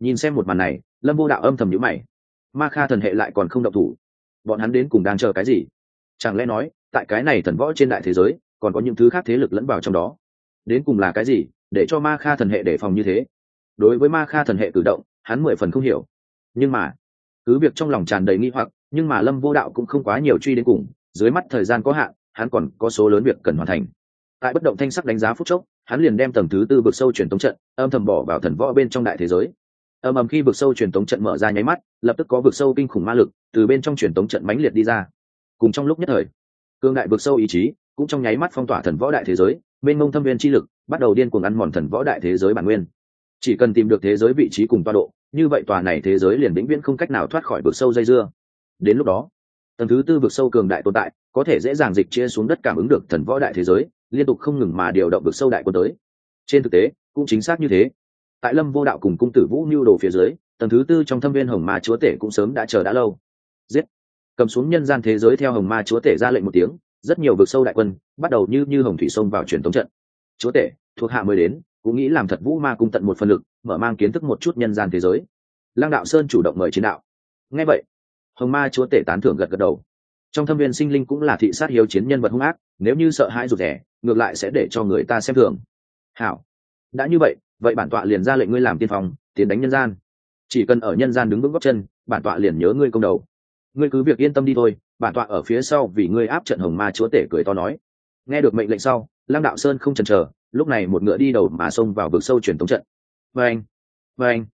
Speaker 1: Nhìn xem một màn này, lâm vô đạo âm thầm nhữ mày. Ma kha thần hệ lại còn không độc thủ. Bọn hắn đến cùng đang chờ cái gì? Chẳng lẽ nói tại cái này thần võ trên đại thế giới, còn có những thứ khác thế lực lẫn vào trong đó. Đến cùng là cái gì, để cho ma kha thần hệ đề phòng như thế? Đối với ma kha thần hệ cử động, hắn mười phần không hiểu. Nhưng mà, cứ việc trong lòng tràn đầy nghi hoặc, nhưng mà lâm vô đạo cũng không quá nhiều truy đến cùng, dưới mắt thời gian có hạn, hắn còn có số lớn việc cần hoàn thành. Tại bất động thanh sắc đánh giá phút chốc, hắn liền đem tầng thứ tư vực sâu truyền tống trận, âm thầm bỏ vào thần võ bên trong đại thế giới. Âm ầm khi vực sâu truyền tống trận mở ra nháy mắt, lập tức có vực sâu kinh khủng ma lực từ bên trong truyền tống trận mãnh liệt đi ra. Cùng trong lúc nhất thời cương đại vực sâu ý chí, cũng trong nháy mắt phong tỏa thần võ đại thế giới bên mông thâm viên chi lực, bắt đầu điên cuồng ăn mòn thần võ đại thế giới bản nguyên. Chỉ cần tìm được thế giới vị trí cùng toa độ, như vậy tòa này thế giới liền vĩnh viễn không cách nào thoát khỏi vực sâu dây dưa. Đến lúc đó, tầng thứ tư vực sâu cường đại tồn tại, có thể dễ dàng dịch chia xuống đất cảm ứng được thần võ đại thế giới, liên tục không ngừng mà điều động vực sâu đại quân tới. Trên thực tế, cũng chính xác như thế. Tại lâm vô đạo cùng cung tử vũ mưu đồ phía dưới, tầng thứ tư trong thâm viên hồng ma chúa tể cũng sớm đã chờ đã lâu. Giết! Cầm xuống nhân gian thế giới theo hồng ma chúa tể ra lệnh một tiếng, rất nhiều vực sâu đại quân bắt đầu như như hồng thủy sông vào truyền thống trận. Chúa tể, thuộc hạ mới đến, cũng nghĩ làm thật vũ ma cung tận một phần lực, mở mang kiến thức một chút nhân gian thế giới. Lăng đạo sơn chủ động mời chiến đạo. Nghe vậy, hồng ma chúa tể tán thưởng gật gật đầu. Trong thâm viên sinh linh cũng là thị sát hiếu chiến nhân vật hung ác, nếu như sợ hãi rụt rẻ ngược lại sẽ để cho người ta xem thường. Hảo, đã như vậy vậy bản tọa liền ra lệnh ngươi làm tiên phòng tiến đánh nhân gian. Chỉ cần ở nhân gian đứng vững góc chân, bản tọa liền nhớ ngươi công đầu ngươi cứ việc yên tâm đi thôi, bản tọa ở phía sau vì ngươi áp trận hồng ma chúa tể cười to nói. Nghe được mệnh lệnh sau, lăng đạo sơn không chần chờ, lúc này một ngựa đi đầu mà xông vào vực sâu truyền tống trận. Vâng vâng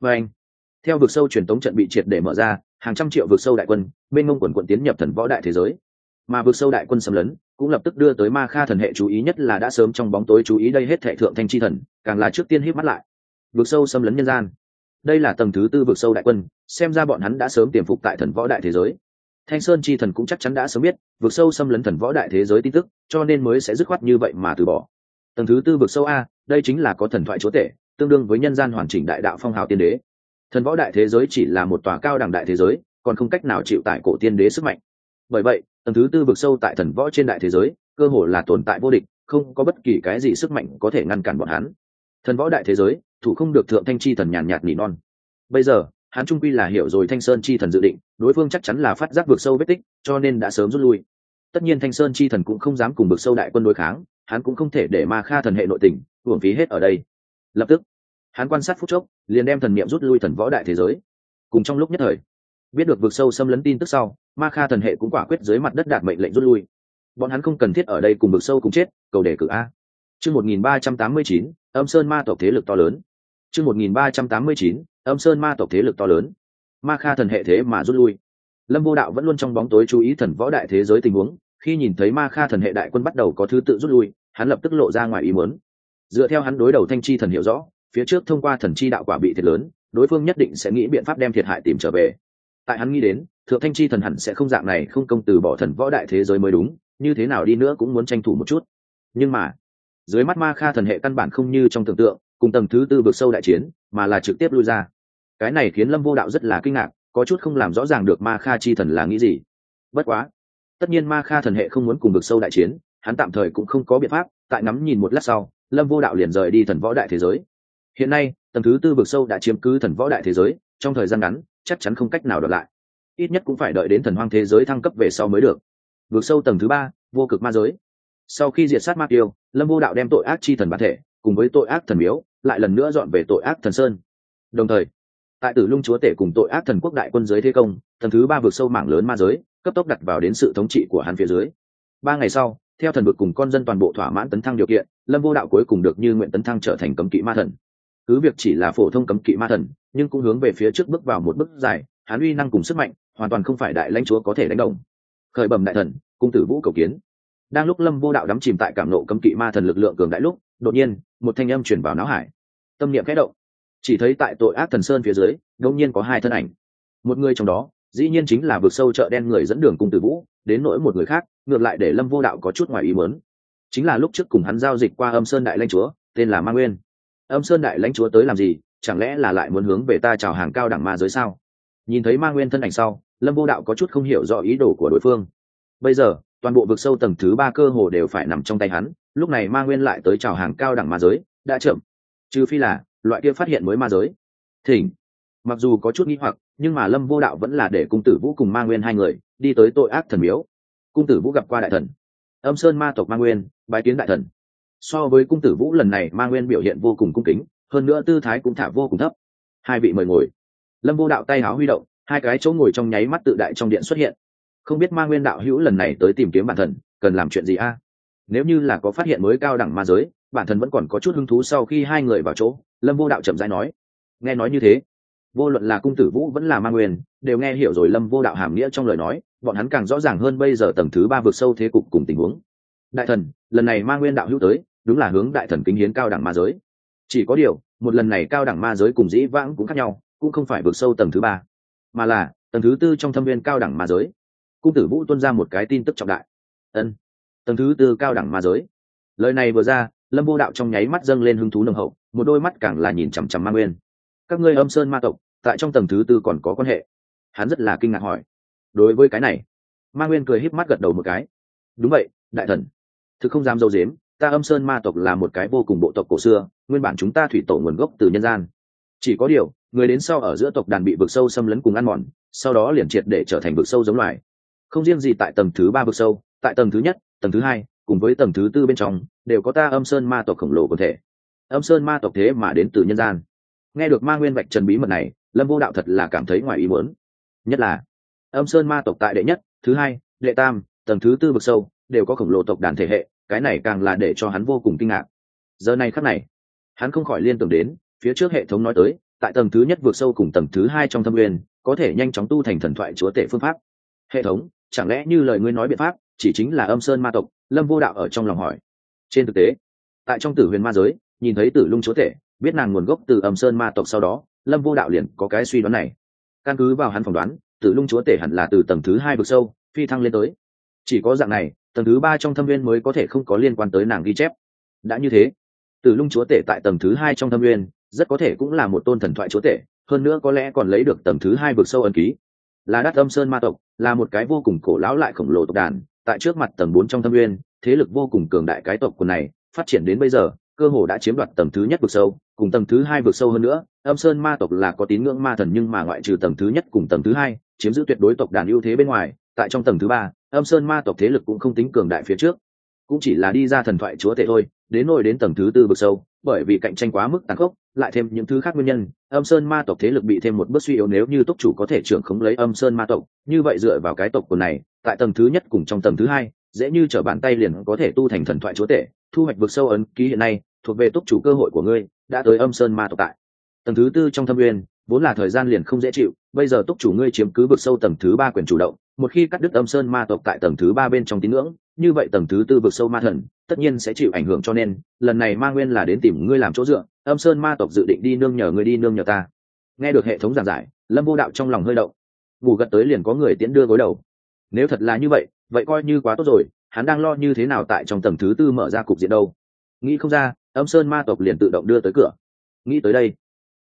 Speaker 1: vâng. Theo vực sâu truyền tống trận bị triệt để mở ra, hàng trăm triệu vực sâu đại quân bên ngông quần quận tiến nhập thần võ đại thế giới. Mà vực sâu đại quân xâm lấn, cũng lập tức đưa tới ma kha thần hệ chú ý nhất là đã sớm trong bóng tối chú ý đây hết thệ thượng thanh chi thần, càng là trước tiên hít mắt lại. Vực sâu xâm lấn nhân gian đây là tầng thứ tư vực sâu đại quân, xem ra bọn hắn đã sớm tiềm phục tại thần võ đại thế giới. Thanh sơn chi thần cũng chắc chắn đã sớm biết, vực sâu xâm lấn thần võ đại thế giới tin tức, cho nên mới sẽ dứt khoát như vậy mà từ bỏ. Tầng thứ tư vực sâu a, đây chính là có thần thoại chúa tể, tương đương với nhân gian hoàn chỉnh đại đạo phong hào tiên đế. Thần võ đại thế giới chỉ là một tòa cao đẳng đại thế giới, còn không cách nào chịu tại cổ tiên đế sức mạnh. Bởi vậy, tầng thứ tư vực sâu tại thần võ trên đại thế giới, cơ hồ là tồn tại vô địch, không có bất kỳ cái gì sức mạnh có thể ngăn cản bọn hắn thần võ đại thế giới, thủ không được thượng thanh chi thần nhàn nhạt nỉ non. Bây giờ, hắn trung quy là hiểu rồi thanh sơn chi thần dự định, đối phương chắc chắn là phát giác vực sâu vết tích, cho nên đã sớm rút lui. Tất nhiên thanh sơn chi thần cũng không dám cùng vực sâu đại quân đối kháng, hắn cũng không thể để ma kha thần hệ nội tình, hưởng phí hết ở đây. Lập tức, hắn quan sát phút chốc, liền đem thần niệm rút lui thần võ đại thế giới. Cùng trong lúc nhất thời, biết được vực sâu xâm lấn tin tức sau, ma kha thần hệ cũng quả quyết dưới mặt đất đạt mệnh lệnh rút lui. Bọn hắn không cần thiết ở đây cùng vực sâu cùng chết, cầu đề cử a. Chương một nghìn ba trăm tám mươi chín âm sơn ma tộc thế lực to lớn. Chương một nghìn ba trăm tám mươi chín, âm sơn ma tộc thế lực to lớn. Ma kha thần hệ thế mà rút lui. Lâm vô đạo vẫn luôn trong bóng tối chú ý thần võ đại thế giới tình huống, khi nhìn thấy ma kha thần hệ đại quân bắt đầu có thứ tự rút lui, hắn lập tức lộ ra ngoài ý muốn. Dựa theo hắn đối đầu thanh chi thần hiểu rõ, phía trước thông qua thần chi đạo quả bị thiệt lớn, đối phương nhất định sẽ nghĩ biện pháp đem thiệt hại tìm trở về. Tại hắn nghĩ đến, thượng thanh chi thần hẳn sẽ không dạng này không công từ bỏ thần võ đại thế giới mới đúng, như thế nào đi nữa cũng muốn tranh thủ một chút. Nhưng mà dưới mắt ma kha thần hệ căn bản không như trong tưởng tượng, cùng tầng thứ tư vực sâu đại chiến, mà là trực tiếp lui ra. Cái này khiến lâm vô đạo rất là kinh ngạc, có chút không làm rõ ràng được ma kha chi thần là nghĩ gì. Bất quá, tất nhiên ma kha thần hệ không muốn cùng vực sâu đại chiến, hắn tạm thời cũng không có biện pháp, tại ngắm nhìn một lát sau, lâm vô đạo liền rời đi thần võ đại thế giới. Hiện nay, tầng thứ tư vực sâu đã chiếm cứ thần võ đại thế giới, trong thời gian ngắn, chắc chắn không cách nào đọc lại. Ít nhất cũng phải đợi đến thần hoang thế giới thăng cấp về sau mới được. Vượt sâu tầng thứ ba, vô cực ma giới sau khi diệt sát ma tiêu, lâm vô đạo đem tội ác chi thần bản thể, cùng với tội ác thần miếu, lại lần nữa dọn về tội ác thần sơn. Đồng thời, tại tử lung chúa tể cùng tội ác thần quốc đại quân giới thế công, thần thứ ba vượt sâu mảng lớn ma giới, cấp tốc đặt vào đến sự thống trị của hắn phía dưới. Ba ngày sau, theo thần vực cùng con dân toàn bộ thỏa mãn tấn thăng điều kiện, lâm vô đạo cuối cùng được như nguyện tấn thăng trở thành cấm kỵ ma thần. Cứ việc chỉ là phổ thông cấm kỵ ma thần, nhưng cũng hướng về phía trước bước vào một bước dài, hắn uy năng cùng sức mạnh, hoàn toàn không phải đại lãnh chúa có thể đánh đồng. Khởi bẩm đại thần, cung tử vũ cầu kiến đang lúc lâm vô đạo đắm chìm tại cảm nộ cấm kỵ ma thần lực lượng cường đại lúc, đột nhiên, một thanh âm chuyển vào não hải. Tâm niệm khẽ động. Chỉ thấy tại tội ác thần sơn phía dưới, đột nhiên có hai thân ảnh. Một người trong đó, dĩ nhiên chính là vực sâu chợ đen người dẫn đường cung tử vũ, đến nỗi một người khác, ngược lại để lâm vô đạo có chút ngoài ý muốn. Chính là lúc trước cùng hắn giao dịch qua âm sơn đại lãnh chúa, tên là ma nguyên. Âm sơn đại lãnh chúa tới làm gì, chẳng lẽ là lại muốn hướng về ta chào hàng cao đẳng ma giới sao? Nhìn thấy ma nguyên thân ảnh sau, lâm vô đạo có chút không hiểu rõ ý đồ của đối phương. Bây giờ toàn bộ vực sâu tầng thứ ba cơ hồ đều phải nằm trong tay hắn, lúc này ma nguyên lại tới chào hàng cao đẳng ma giới, đã chậm. Trừ phi là, loại kia phát hiện mới ma giới. Thỉnh. Mặc dù có chút nghi hoặc, nhưng mà lâm vô đạo vẫn là để cung tử vũ cùng ma nguyên hai người, đi tới tội ác thần miếu. Cung tử vũ gặp qua đại thần. Âm sơn ma tộc ma nguyên, bái kiến đại thần. So với cung tử vũ lần này, ma nguyên biểu hiện vô cùng cung kính, hơn nữa tư thái cũng thả vô cùng thấp. Hai vị mời ngồi. Lâm vô đạo tay háo huy động, hai cái chỗ ngồi trong nháy mắt tự đại trong điện xuất hiện không biết ma nguyên đạo hữu lần này tới tìm kiếm bản thần cần làm chuyện gì a? Nếu như là có phát hiện mới cao đẳng ma giới, bản thân vẫn còn có chút hứng thú sau khi hai người vào chỗ, lâm vô đạo chậm rãi nói. Nghe nói như thế, vô luận là cung tử vũ vẫn là ma nguyên, đều nghe hiểu rồi lâm vô đạo hàm nghĩa trong lời nói, bọn hắn càng rõ ràng hơn bây giờ tầng thứ ba vượt sâu thế cục cùng tình huống. Đại thần, lần này ma nguyên đạo hữu tới, đúng là hướng đại thần kính hiến cao đẳng ma giới. Chỉ có điều, một lần này cao đẳng ma giới cùng dĩ vãng cũng khác nhau, cũng không phải vượt sâu tầng thứ ba, mà là tầng thứ tư trong thâm viên cao đẳng ma giới cung tử vũ tuân ra một cái tin tức trọng đại. Ân, tầng thứ tư cao đẳng ma giới. Lời này vừa ra, lâm vô đạo trong nháy mắt dâng lên hứng thú nồng hậu, một đôi mắt càng là nhìn chằm chằm ma nguyên. Các ngươi âm sơn ma tộc, tại trong tầng thứ tư còn có quan hệ? Hắn rất là kinh ngạc hỏi. Đối với cái này, ma nguyên cười híp mắt gật đầu một cái. Đúng vậy, đại thần. Thực không dám dâu dếm, ta âm sơn ma tộc là một cái vô cùng bộ tộc cổ xưa, nguyên bản chúng ta thủy tổ nguồn gốc từ nhân gian. Chỉ có điều, người đến sau ở giữa tộc đàn bị vực sâu xâm lấn cùng ăn mòn, sau đó liền triệt để trở thành vực sâu giống loài không riêng gì tại tầng thứ ba vực sâu, tại tầng thứ nhất, tầng thứ hai, cùng với tầng thứ tư bên trong, đều có ta âm sơn ma tộc khổng lồ có thể. Âm sơn ma tộc thế mà đến từ nhân gian. Nghe được ma nguyên vạch trần bí mật này, lâm vô đạo thật là cảm thấy ngoài ý muốn. Nhất là, âm sơn ma tộc tại đệ nhất, thứ hai, đệ tam, tầng thứ tư vực sâu, đều có khổng lồ tộc đàn thể hệ, cái này càng là để cho hắn vô cùng kinh ngạc. Giờ này khắc này, hắn không khỏi liên tưởng đến, phía trước hệ thống nói tới, tại tầng thứ nhất vượt sâu cùng tầng thứ hai trong thâm nguyên, có thể nhanh chóng tu thành thần thoại chúa tể phương pháp. Hệ thống chẳng lẽ như lời ngươi nói biện pháp, chỉ chính là âm sơn ma tộc, lâm vô đạo ở trong lòng hỏi. Trên thực tế, tại trong tử huyền ma giới, nhìn thấy tử lung chúa tể, biết nàng nguồn gốc từ âm sơn ma tộc sau đó, lâm vô đạo liền có cái suy đoán này. Căn cứ vào hắn phỏng đoán, tử lung chúa tể hẳn là từ tầng thứ hai vực sâu, phi thăng lên tới. Chỉ có dạng này, tầng thứ ba trong thâm viên mới có thể không có liên quan tới nàng ghi chép. Đã như thế, tử lung chúa tể tại tầng thứ hai trong thâm viên rất có thể cũng là một tôn thần thoại chúa tể, hơn nữa có lẽ còn lấy được tầng thứ hai vực sâu ẩn ký. Là đắt âm sơn ma tộc là một cái vô cùng cổ lão lại khổng lồ tộc đàn, tại trước mặt tầng bốn trong thâm nguyên, thế lực vô cùng cường đại cái tộc quần này, phát triển đến bây giờ, cơ hồ đã chiếm đoạt tầng thứ nhất vực sâu, cùng tầng thứ hai vực sâu hơn nữa. Âm sơn ma tộc là có tín ngưỡng ma thần nhưng mà ngoại trừ tầng thứ nhất cùng tầng thứ hai, chiếm giữ tuyệt đối tộc đàn ưu thế bên ngoài, tại trong tầng thứ ba, âm sơn ma tộc thế lực cũng không tính cường đại phía trước. Cũng chỉ là đi ra thần thoại chúa tể thôi, đến nỗi đến tầng thứ tư vực sâu, bởi vì cạnh tranh quá mức tàn khốc lại thêm những thứ khác nguyên nhân, âm sơn ma tộc thế lực bị thêm một bước suy yếu nếu như túc chủ có thể trưởng khống lấy âm sơn ma tộc, như vậy dựa vào cái tộc của này, tại tầng thứ nhất cùng trong tầng thứ hai, dễ như trở bàn tay liền có thể tu thành thần thoại chúa tể, thu hoạch vực sâu ấn ký hiện nay, thuộc về túc chủ cơ hội của ngươi, đã tới âm sơn ma tộc tại. Tầng thứ tư trong thâm uyên vốn là thời gian liền không dễ chịu, bây giờ túc chủ ngươi chiếm cứ vực sâu tầng thứ ba quyền chủ động một khi cắt đứt âm sơn ma tộc tại tầng thứ ba bên trong tín ngưỡng, như vậy tầng thứ tư vực sâu ma thần, tất nhiên sẽ chịu ảnh hưởng cho nên, lần này ma nguyên là đến tìm ngươi làm chỗ dựa, âm sơn ma tộc dự định đi nương nhờ ngươi đi nương nhờ ta. Nghe được hệ thống giảng giải, lâm vô đạo trong lòng hơi động. Ngủ gật tới liền có người tiễn đưa gối đầu. Nếu thật là như vậy vậy coi như quá tốt rồi, hắn đang lo như thế nào tại trong tầng thứ tư mở ra cục diện đâu? Nghĩ không ra, âm sơn ma tộc liền tự động đưa tới cửa. Nghĩ tới đây,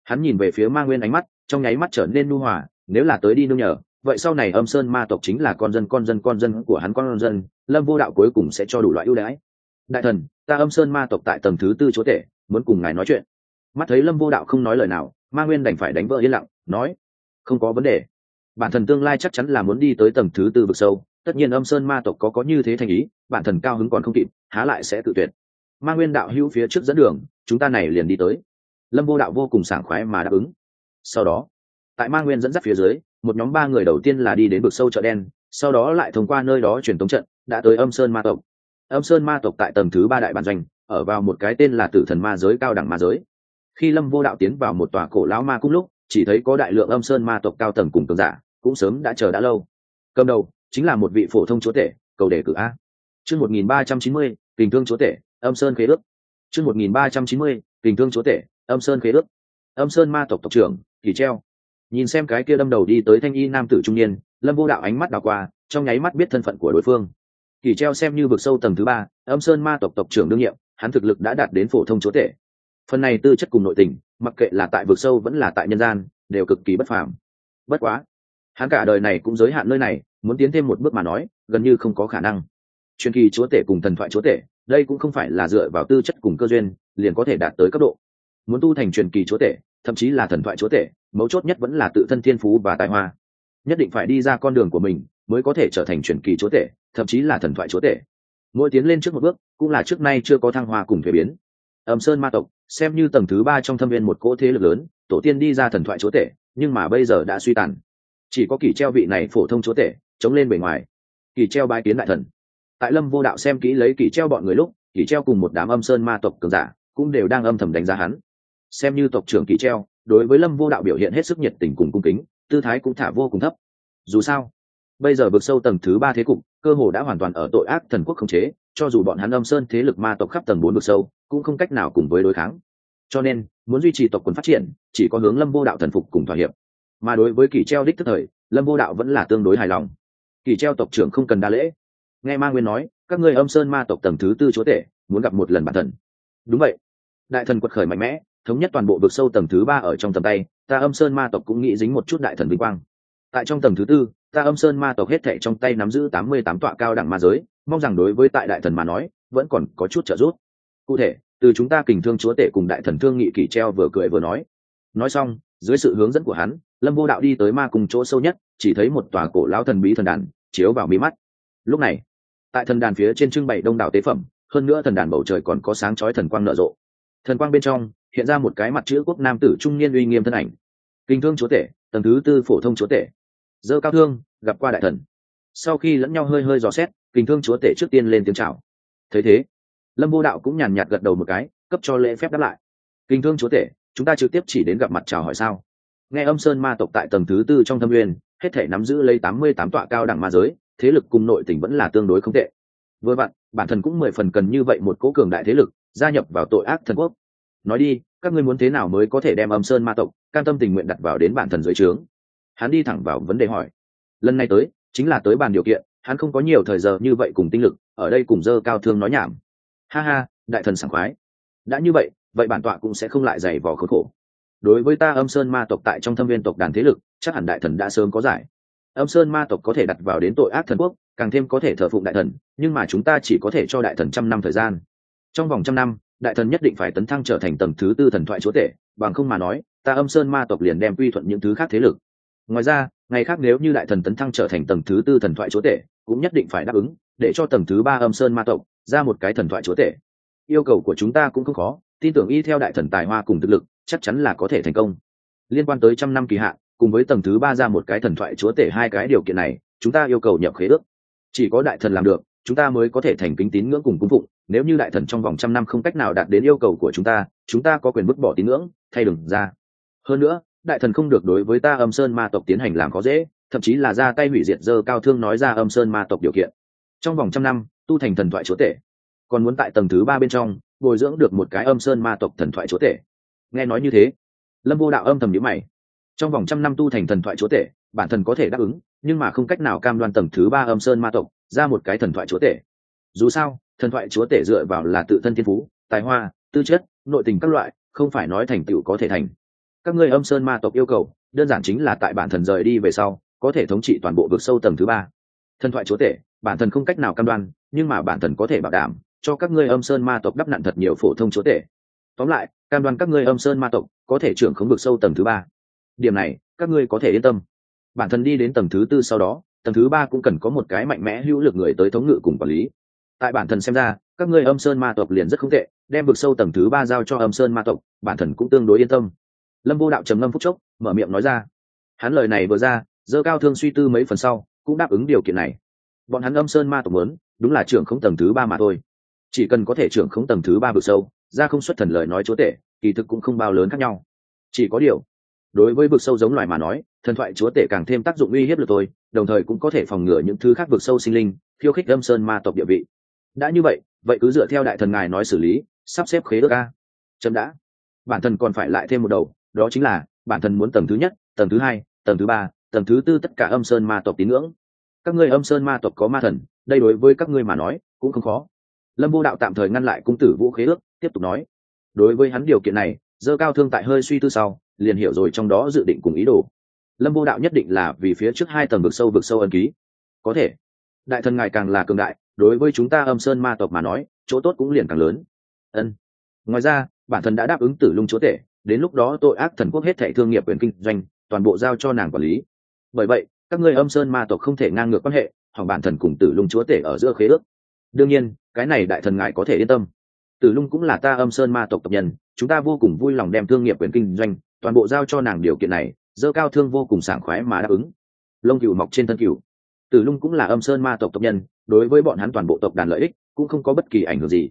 Speaker 1: hắn nhìn về phía ma nguyên ánh mắt, trong nháy mắt trở nên nu hòa, nếu là tới đi nương nhờ vậy sau này âm sơn ma tộc chính là con dân con dân con dân của hắn, con dân. Lâm vô đạo cuối cùng sẽ cho đủ loại ưu đãi. Đại thần, ta âm sơn ma tộc tại tầng thứ tư chúa tể, muốn cùng ngài nói chuyện. Mắt thấy lâm vô đạo không nói lời nào, ma nguyên đành phải đánh vỡ yên lặng, nói, không có vấn đề. Bản thần tương lai chắc chắn là muốn đi tới tầng thứ tư vực sâu. Tất nhiên âm sơn ma tộc có có như thế thành ý, bản thần cao hứng còn không kịp, há lại sẽ tự tuyệt. Ma nguyên đạo hữu phía trước dẫn đường, chúng ta này liền đi tới. Lâm vô đạo vô cùng sảng khoái mà đáp ứng. Sau đó, tại ma nguyên dẫn dắt phía dưới một nhóm ba người đầu tiên là đi đến vực sâu chợ đen, sau đó lại thông qua nơi đó truyền tống trận, đã tới âm sơn ma tộc. Âm sơn ma tộc tại tầng thứ ba đại bản doanh, ở vào một cái tên là tử thần ma giới cao đẳng ma giới. Khi lâm vô đạo tiến vào một tòa cổ lão ma cung lúc, chỉ thấy có đại lượng âm sơn ma tộc cao tầng cùng cường giả, cũng sớm đã chờ đã lâu. Cầm đầu, chính là một vị phổ thông chúa tể, cầu đề cử a. Chương một nghìn ba trăm chín mươi tình thương chúa tể, âm sơn khế ước. Chương một nghìn ba trăm chín mươi tình thương chúa tể, âm sơn khế ước. Âm sơn ma tộc tộc trưởng, kỳ treo nhìn xem cái kia đâm đầu đi tới thanh y nam tử trung niên, lâm vô đạo ánh mắt đào qua, trong nháy mắt biết thân phận của đối phương. Kỳ treo xem như vực sâu tầng thứ ba, âm sơn ma tộc tộc trưởng đương nhiệm, hắn thực lực đã đạt đến phổ thông chúa tể. Phần này tư chất cùng nội tình, mặc kệ là tại vực sâu vẫn là tại nhân gian, đều cực kỳ bất phàm. Bất quá, hắn cả đời này cũng giới hạn nơi này, muốn tiến thêm một bước mà nói, gần như không có khả năng. Truyền kỳ chúa tể cùng thần thoại chúa tể, đây cũng không phải là dựa vào tư chất cùng cơ duyên, liền có thể đạt tới cấp độ. Muốn tu thành truyền kỳ chúa tể thậm chí là thần thoại chúa tể, mấu chốt nhất vẫn là tự thân thiên phú và tài hoa. Nhất định phải đi ra con đường của mình mới có thể trở thành truyền kỳ chúa tể, thậm chí là thần thoại chúa tể. Mỗi tiến lên trước một bước, cũng là trước nay chưa có thăng hoa cùng thuế biến. Âm sơn ma tộc, xem như tầng thứ ba trong thâm viên một cỗ thế lực lớn, tổ tiên đi ra thần thoại chúa tể, nhưng mà bây giờ đã suy tàn. Chỉ có kỳ treo vị này phổ thông chúa tể, chống lên bề ngoài. Kỳ treo bái kiến đại thần. Tại lâm vô đạo xem kỹ lấy kỳ treo bọn người lúc, kỳ treo cùng một đám âm sơn ma tộc cường giả, cũng đều đang âm thầm đánh giá hắn xem như tộc trưởng kỳ treo, đối với lâm vô đạo biểu hiện hết sức nhiệt tình cùng cung kính, tư thái cũng thả vô cùng thấp. Dù sao, bây giờ vượt sâu tầng thứ ba thế cục, cơ hồ đã hoàn toàn ở tội ác thần quốc khống chế, cho dù bọn hắn âm sơn thế lực ma tộc khắp tầng bốn vực sâu, cũng không cách nào cùng với đối kháng. Cho nên, muốn duy trì tộc quần phát triển, chỉ có hướng lâm vô đạo thần phục cùng thỏa hiệp. Mà đối với kỳ treo đích tức thời, lâm vô đạo vẫn là tương đối hài lòng. Kỳ treo tộc trưởng không cần đa lễ. Nghe ma nguyên nói, các ngươi âm sơn ma tộc tầng thứ tư chúa tể, muốn gặp một lần bản thần. Đúng vậy. Đại thần quật khởi mạnh mẽ thống nhất toàn bộ vực sâu tầng thứ ba ở trong tầm tay, ta âm sơn ma tộc cũng nghĩ dính một chút đại thần vinh quang. Tại trong tầng thứ tư, ta âm sơn ma tộc hết thệ trong tay nắm giữ tám mươi tám tọa cao đẳng ma giới, mong rằng đối với tại đại thần mà nói, vẫn còn có chút trợ giúp. Cụ thể, từ chúng ta kình thương chúa tể cùng đại thần thương nghị kỳ treo vừa cười vừa nói. Nói xong, dưới sự hướng dẫn của hắn, lâm vô đạo đi tới ma cùng chỗ sâu nhất, chỉ thấy một tòa cổ lão thần bí thần đàn chiếu vào mí mắt. Lúc này, tại thần đàn phía trên trưng bày đông đảo tế phẩm, hơn nữa thần đàn bầu trời còn có sáng chói thần quang nở rộ. Thần quang bên trong hiện ra một cái mặt chữ quốc nam tử trung niên uy nghiêm thân ảnh. Kinh thương chúa tể, tầng thứ tư phổ thông chúa tể. Dơ cao thương, gặp qua đại thần. Sau khi lẫn nhau hơi hơi dò xét, kinh thương chúa tể trước tiên lên tiếng chào. Thấy thế, lâm vô đạo cũng nhàn nhạt gật đầu một cái, cấp cho lễ phép đáp lại. Kinh thương chúa tể, chúng ta trực tiếp chỉ đến gặp mặt chào hỏi sao? Nghe âm sơn ma tộc tại tầng thứ tư trong thâm nguyên, hết thể nắm giữ lấy tám mươi tám tọa cao đẳng ma giới, thế lực cùng nội tỉnh vẫn là tương đối không tệ. Vừa vặn, bản thân cũng mười phần cần như vậy một cố cường đại thế lực, gia nhập vào tội ác thần quốc nói đi, các ngươi muốn thế nào mới có thể đem âm sơn ma tộc, cam tâm tình nguyện đặt vào đến bản thần dưới trướng? Hắn đi thẳng vào vấn đề hỏi. Lần này tới, chính là tới bàn điều kiện, hắn không có nhiều thời giờ như vậy cùng tinh lực, ở đây cùng dơ cao thương nói nhảm. Ha ha, đại thần sảng khoái. Đã như vậy vậy bản tọa cũng sẽ không lại dày vò khốn khổ. Đối với ta âm sơn ma tộc tại trong thâm viên tộc đàn thế lực, chắc hẳn đại thần đã sớm có giải. Âm sơn ma tộc có thể đặt vào đến tội ác thần quốc, càng thêm có thể thờ phụng đại thần, nhưng mà chúng ta chỉ có thể cho đại thần trăm năm thời gian. Trong vòng trăm năm đại thần nhất định phải tấn thăng trở thành tầng thứ tư thần thoại chúa tể, bằng không mà nói, ta âm sơn ma tộc liền đem quy thuận những thứ khác thế lực. Ngoài ra, ngày khác nếu như đại thần tấn thăng trở thành tầng thứ tư thần thoại chúa tể, cũng nhất định phải đáp ứng, để cho tầng thứ ba âm sơn ma tộc ra một cái thần thoại chúa tể. Yêu cầu của chúng ta cũng không khó, tin tưởng y theo đại thần tài hoa cùng thực lực, chắc chắn là có thể thành công. Liên quan tới trăm năm kỳ hạn, cùng với tầng thứ ba ra một cái thần thoại chúa tể hai cái điều kiện này, chúng ta yêu cầu nhập khế ước. Chỉ có đại thần làm được, chúng ta mới có thể thành kính tín ngưỡng cùng cung phụng nếu như đại thần trong vòng trăm năm không cách nào đạt đến yêu cầu của chúng ta chúng ta có quyền bứt bỏ tín ngưỡng, thay đừng ra. Hơn nữa, đại thần không được đối với ta âm sơn ma tộc tiến hành làm khó dễ, thậm chí là ra tay hủy diệt dơ cao thương nói ra âm sơn ma tộc điều kiện. Trong vòng trăm năm, tu thành thần thoại chúa tể. Còn muốn tại tầng thứ ba bên trong, bồi dưỡng được một cái âm sơn ma tộc thần thoại chúa tể. Nghe nói như thế, lâm vô đạo âm thầm nhữ mày. Trong vòng trăm năm tu thành thần thoại chúa tể, bản thân có thể đáp ứng, nhưng mà không cách nào cam đoan tầng thứ ba âm sơn ma tộc ra một cái thần thoại chúa tể. Dù sao thần thoại chúa tể dựa vào là tự thân thiên phú, tài hoa, tư chất, nội tình các loại, không phải nói thành tựu có thể thành. Các ngươi âm sơn ma tộc yêu cầu, đơn giản chính là tại bản thần rời đi về sau, có thể thống trị toàn bộ vực sâu tầng thứ ba. Thần thoại chúa tể, bản thần không cách nào cam đoan, nhưng mà bản thần có thể bảo đảm, cho các ngươi âm sơn ma tộc đắp nặn thật nhiều phổ thông chúa tể. Tóm lại, cam đoan các ngươi âm sơn ma tộc có thể trưởng khống vực sâu tầng thứ ba. Điểm này, các ngươi có thể yên tâm. Bản thân đi đến tầng thứ tư sau đó, tầng thứ ba cũng cần có một cái mạnh mẽ hữu lực người tới thống ngự cùng quản lý tại bản thân xem ra, các ngươi âm sơn ma tộc liền rất không tệ, đem vực sâu tầng thứ ba giao cho âm sơn ma tộc, bản thân cũng tương đối yên tâm. Lâm vô đạo trầm ngâm phúc chốc, mở miệng nói ra. Hắn lời này vừa ra dơ cao thương suy tư mấy phần sau, cũng đáp ứng điều kiện này. Bọn hắn âm sơn ma tộc muốn đúng là trưởng không tầng thứ ba mà thôi. Chỉ cần có thể trưởng không tầng thứ ba vực sâu, ra không xuất thần lời nói chúa tể, kỳ thực cũng không bao lớn khác nhau. Chỉ có điều, đối với vực sâu giống loài mà nói, thần thoại chúa tể càng thêm tác dụng uy hiếp được tôi, đồng thời cũng có thể phòng ngừa những thứ khác vực sâu sinh linh, khiêu khích âm sơn ma tộc địa vị đã như vậy vậy cứ dựa theo đại thần ngài nói xử lý, sắp xếp khế ước a. Chấm đã. Bản thân còn phải lại thêm một đầu, đó chính là, bản thân muốn tầng thứ nhất, tầng thứ hai, tầng thứ ba, tầng thứ tư tất cả âm sơn ma tộc tín ngưỡng. Các ngươi âm sơn ma tộc có ma thần, đây đối với các ngươi mà nói, cũng không khó. Lâm vô đạo tạm thời ngăn lại cung tử vũ khế ước, tiếp tục nói. Đối với hắn điều kiện này, dơ cao thương tại hơi suy tư sau, liền hiểu rồi trong đó dự định cùng ý đồ. Lâm vô đạo nhất định là vì phía trước hai tầng vực sâu vực sâu ân ký. Có thể. Đại thần ngài càng là cường đại đối với chúng ta âm sơn ma tộc mà nói, chỗ tốt cũng liền càng lớn. Ân. Ngoài ra, bản thân đã đáp ứng tử lung chúa tể, đến lúc đó tội ác thần quốc hết thệ thương nghiệp quyền kinh doanh, toàn bộ giao cho nàng quản lý. Bởi vậy, các ngươi âm sơn ma tộc không thể ngang ngược quan hệ hoặc bản thần cùng tử lung chúa tể ở giữa khế ước. Đương nhiên, cái này đại thần ngại có thể yên tâm. Tử lung cũng là ta âm sơn ma tộc tộc nhân, chúng ta vô cùng vui lòng đem thương nghiệp quyền kinh doanh, toàn bộ giao cho nàng điều kiện này, dơ cao thương vô cùng sảng khoái mà đáp ứng. Lông cựu mọc trên thân cựu tử lung cũng là âm sơn ma tộc tộc nhân, đối với bọn hắn toàn bộ tộc đàn lợi ích cũng không có bất kỳ ảnh hưởng gì.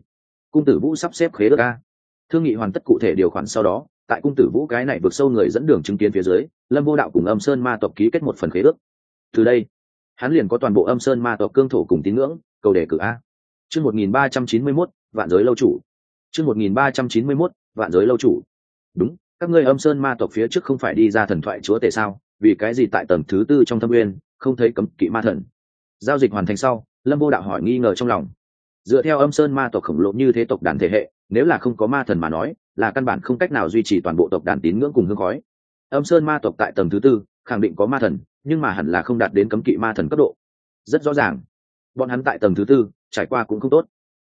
Speaker 1: Cung tử vũ sắp xếp khế ước a. Thương nghị hoàn tất cụ thể điều khoản sau đó, tại cung tử vũ cái này vượt sâu người dẫn đường chứng kiến phía dưới, lâm vô đạo cùng âm sơn ma tộc ký kết một phần khế ước. Từ đây, hắn liền có toàn bộ âm sơn ma tộc cương thổ cùng tín ngưỡng, cầu đề cử a. Chương một nghìn ba trăm chín mươi mốt, vạn giới lâu chủ. Chương một nghìn ba trăm chín mươi mốt, vạn giới lâu chủ. Đúng, các ngươi âm sơn ma tộc phía trước không phải đi ra thần thoại chúa tể sao? Vì cái gì tại tầng thứ tư trong thâm uyên không thấy cấm kỵ ma thần. Giao dịch hoàn thành sau, lâm vô đạo hỏi nghi ngờ trong lòng. Dựa theo âm sơn ma tộc khổng lồ như thế tộc đàn thể hệ, nếu là không có ma thần mà nói, là căn bản không cách nào duy trì toàn bộ tộc đàn tín ngưỡng cùng hương khói. Âm sơn ma tộc tại tầng thứ tư, khẳng định có ma thần, nhưng mà hẳn là không đạt đến cấm kỵ ma thần cấp độ. Rất rõ ràng. Bọn hắn tại tầng thứ tư, trải qua cũng không tốt.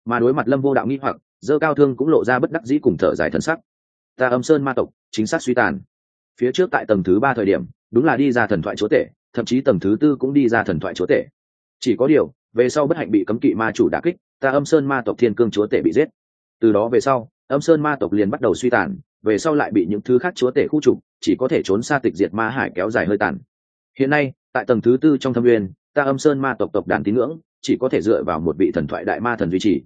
Speaker 1: Mà đối mặt lâm vô đạo nghi hoặc, dơ cao thương cũng lộ ra bất đắc dĩ cùng thở dài thân sắc. Ta âm sơn ma tộc, chính xác suy tàn. Phía trước tại tầng thứ ba thời điểm, đúng là đi ra thần thoại chúa tể thậm chí tầng thứ tư cũng đi ra thần thoại chúa tể. Chỉ có điều, về sau bất hạnh bị cấm kỵ ma chủ đà kích, ta âm sơn ma tộc thiên cương chúa tể bị giết. Từ đó về sau, âm sơn ma tộc liền bắt đầu suy tàn, về sau lại bị những thứ khác chúa tể khu trục, chỉ có thể trốn xa tịch diệt ma hải kéo dài hơi tàn. Hiện nay, tại tầng thứ tư trong thâm uyên ta âm sơn ma tộc tộc đàn tín ngưỡng, chỉ có thể dựa vào một vị thần thoại đại ma thần duy trì.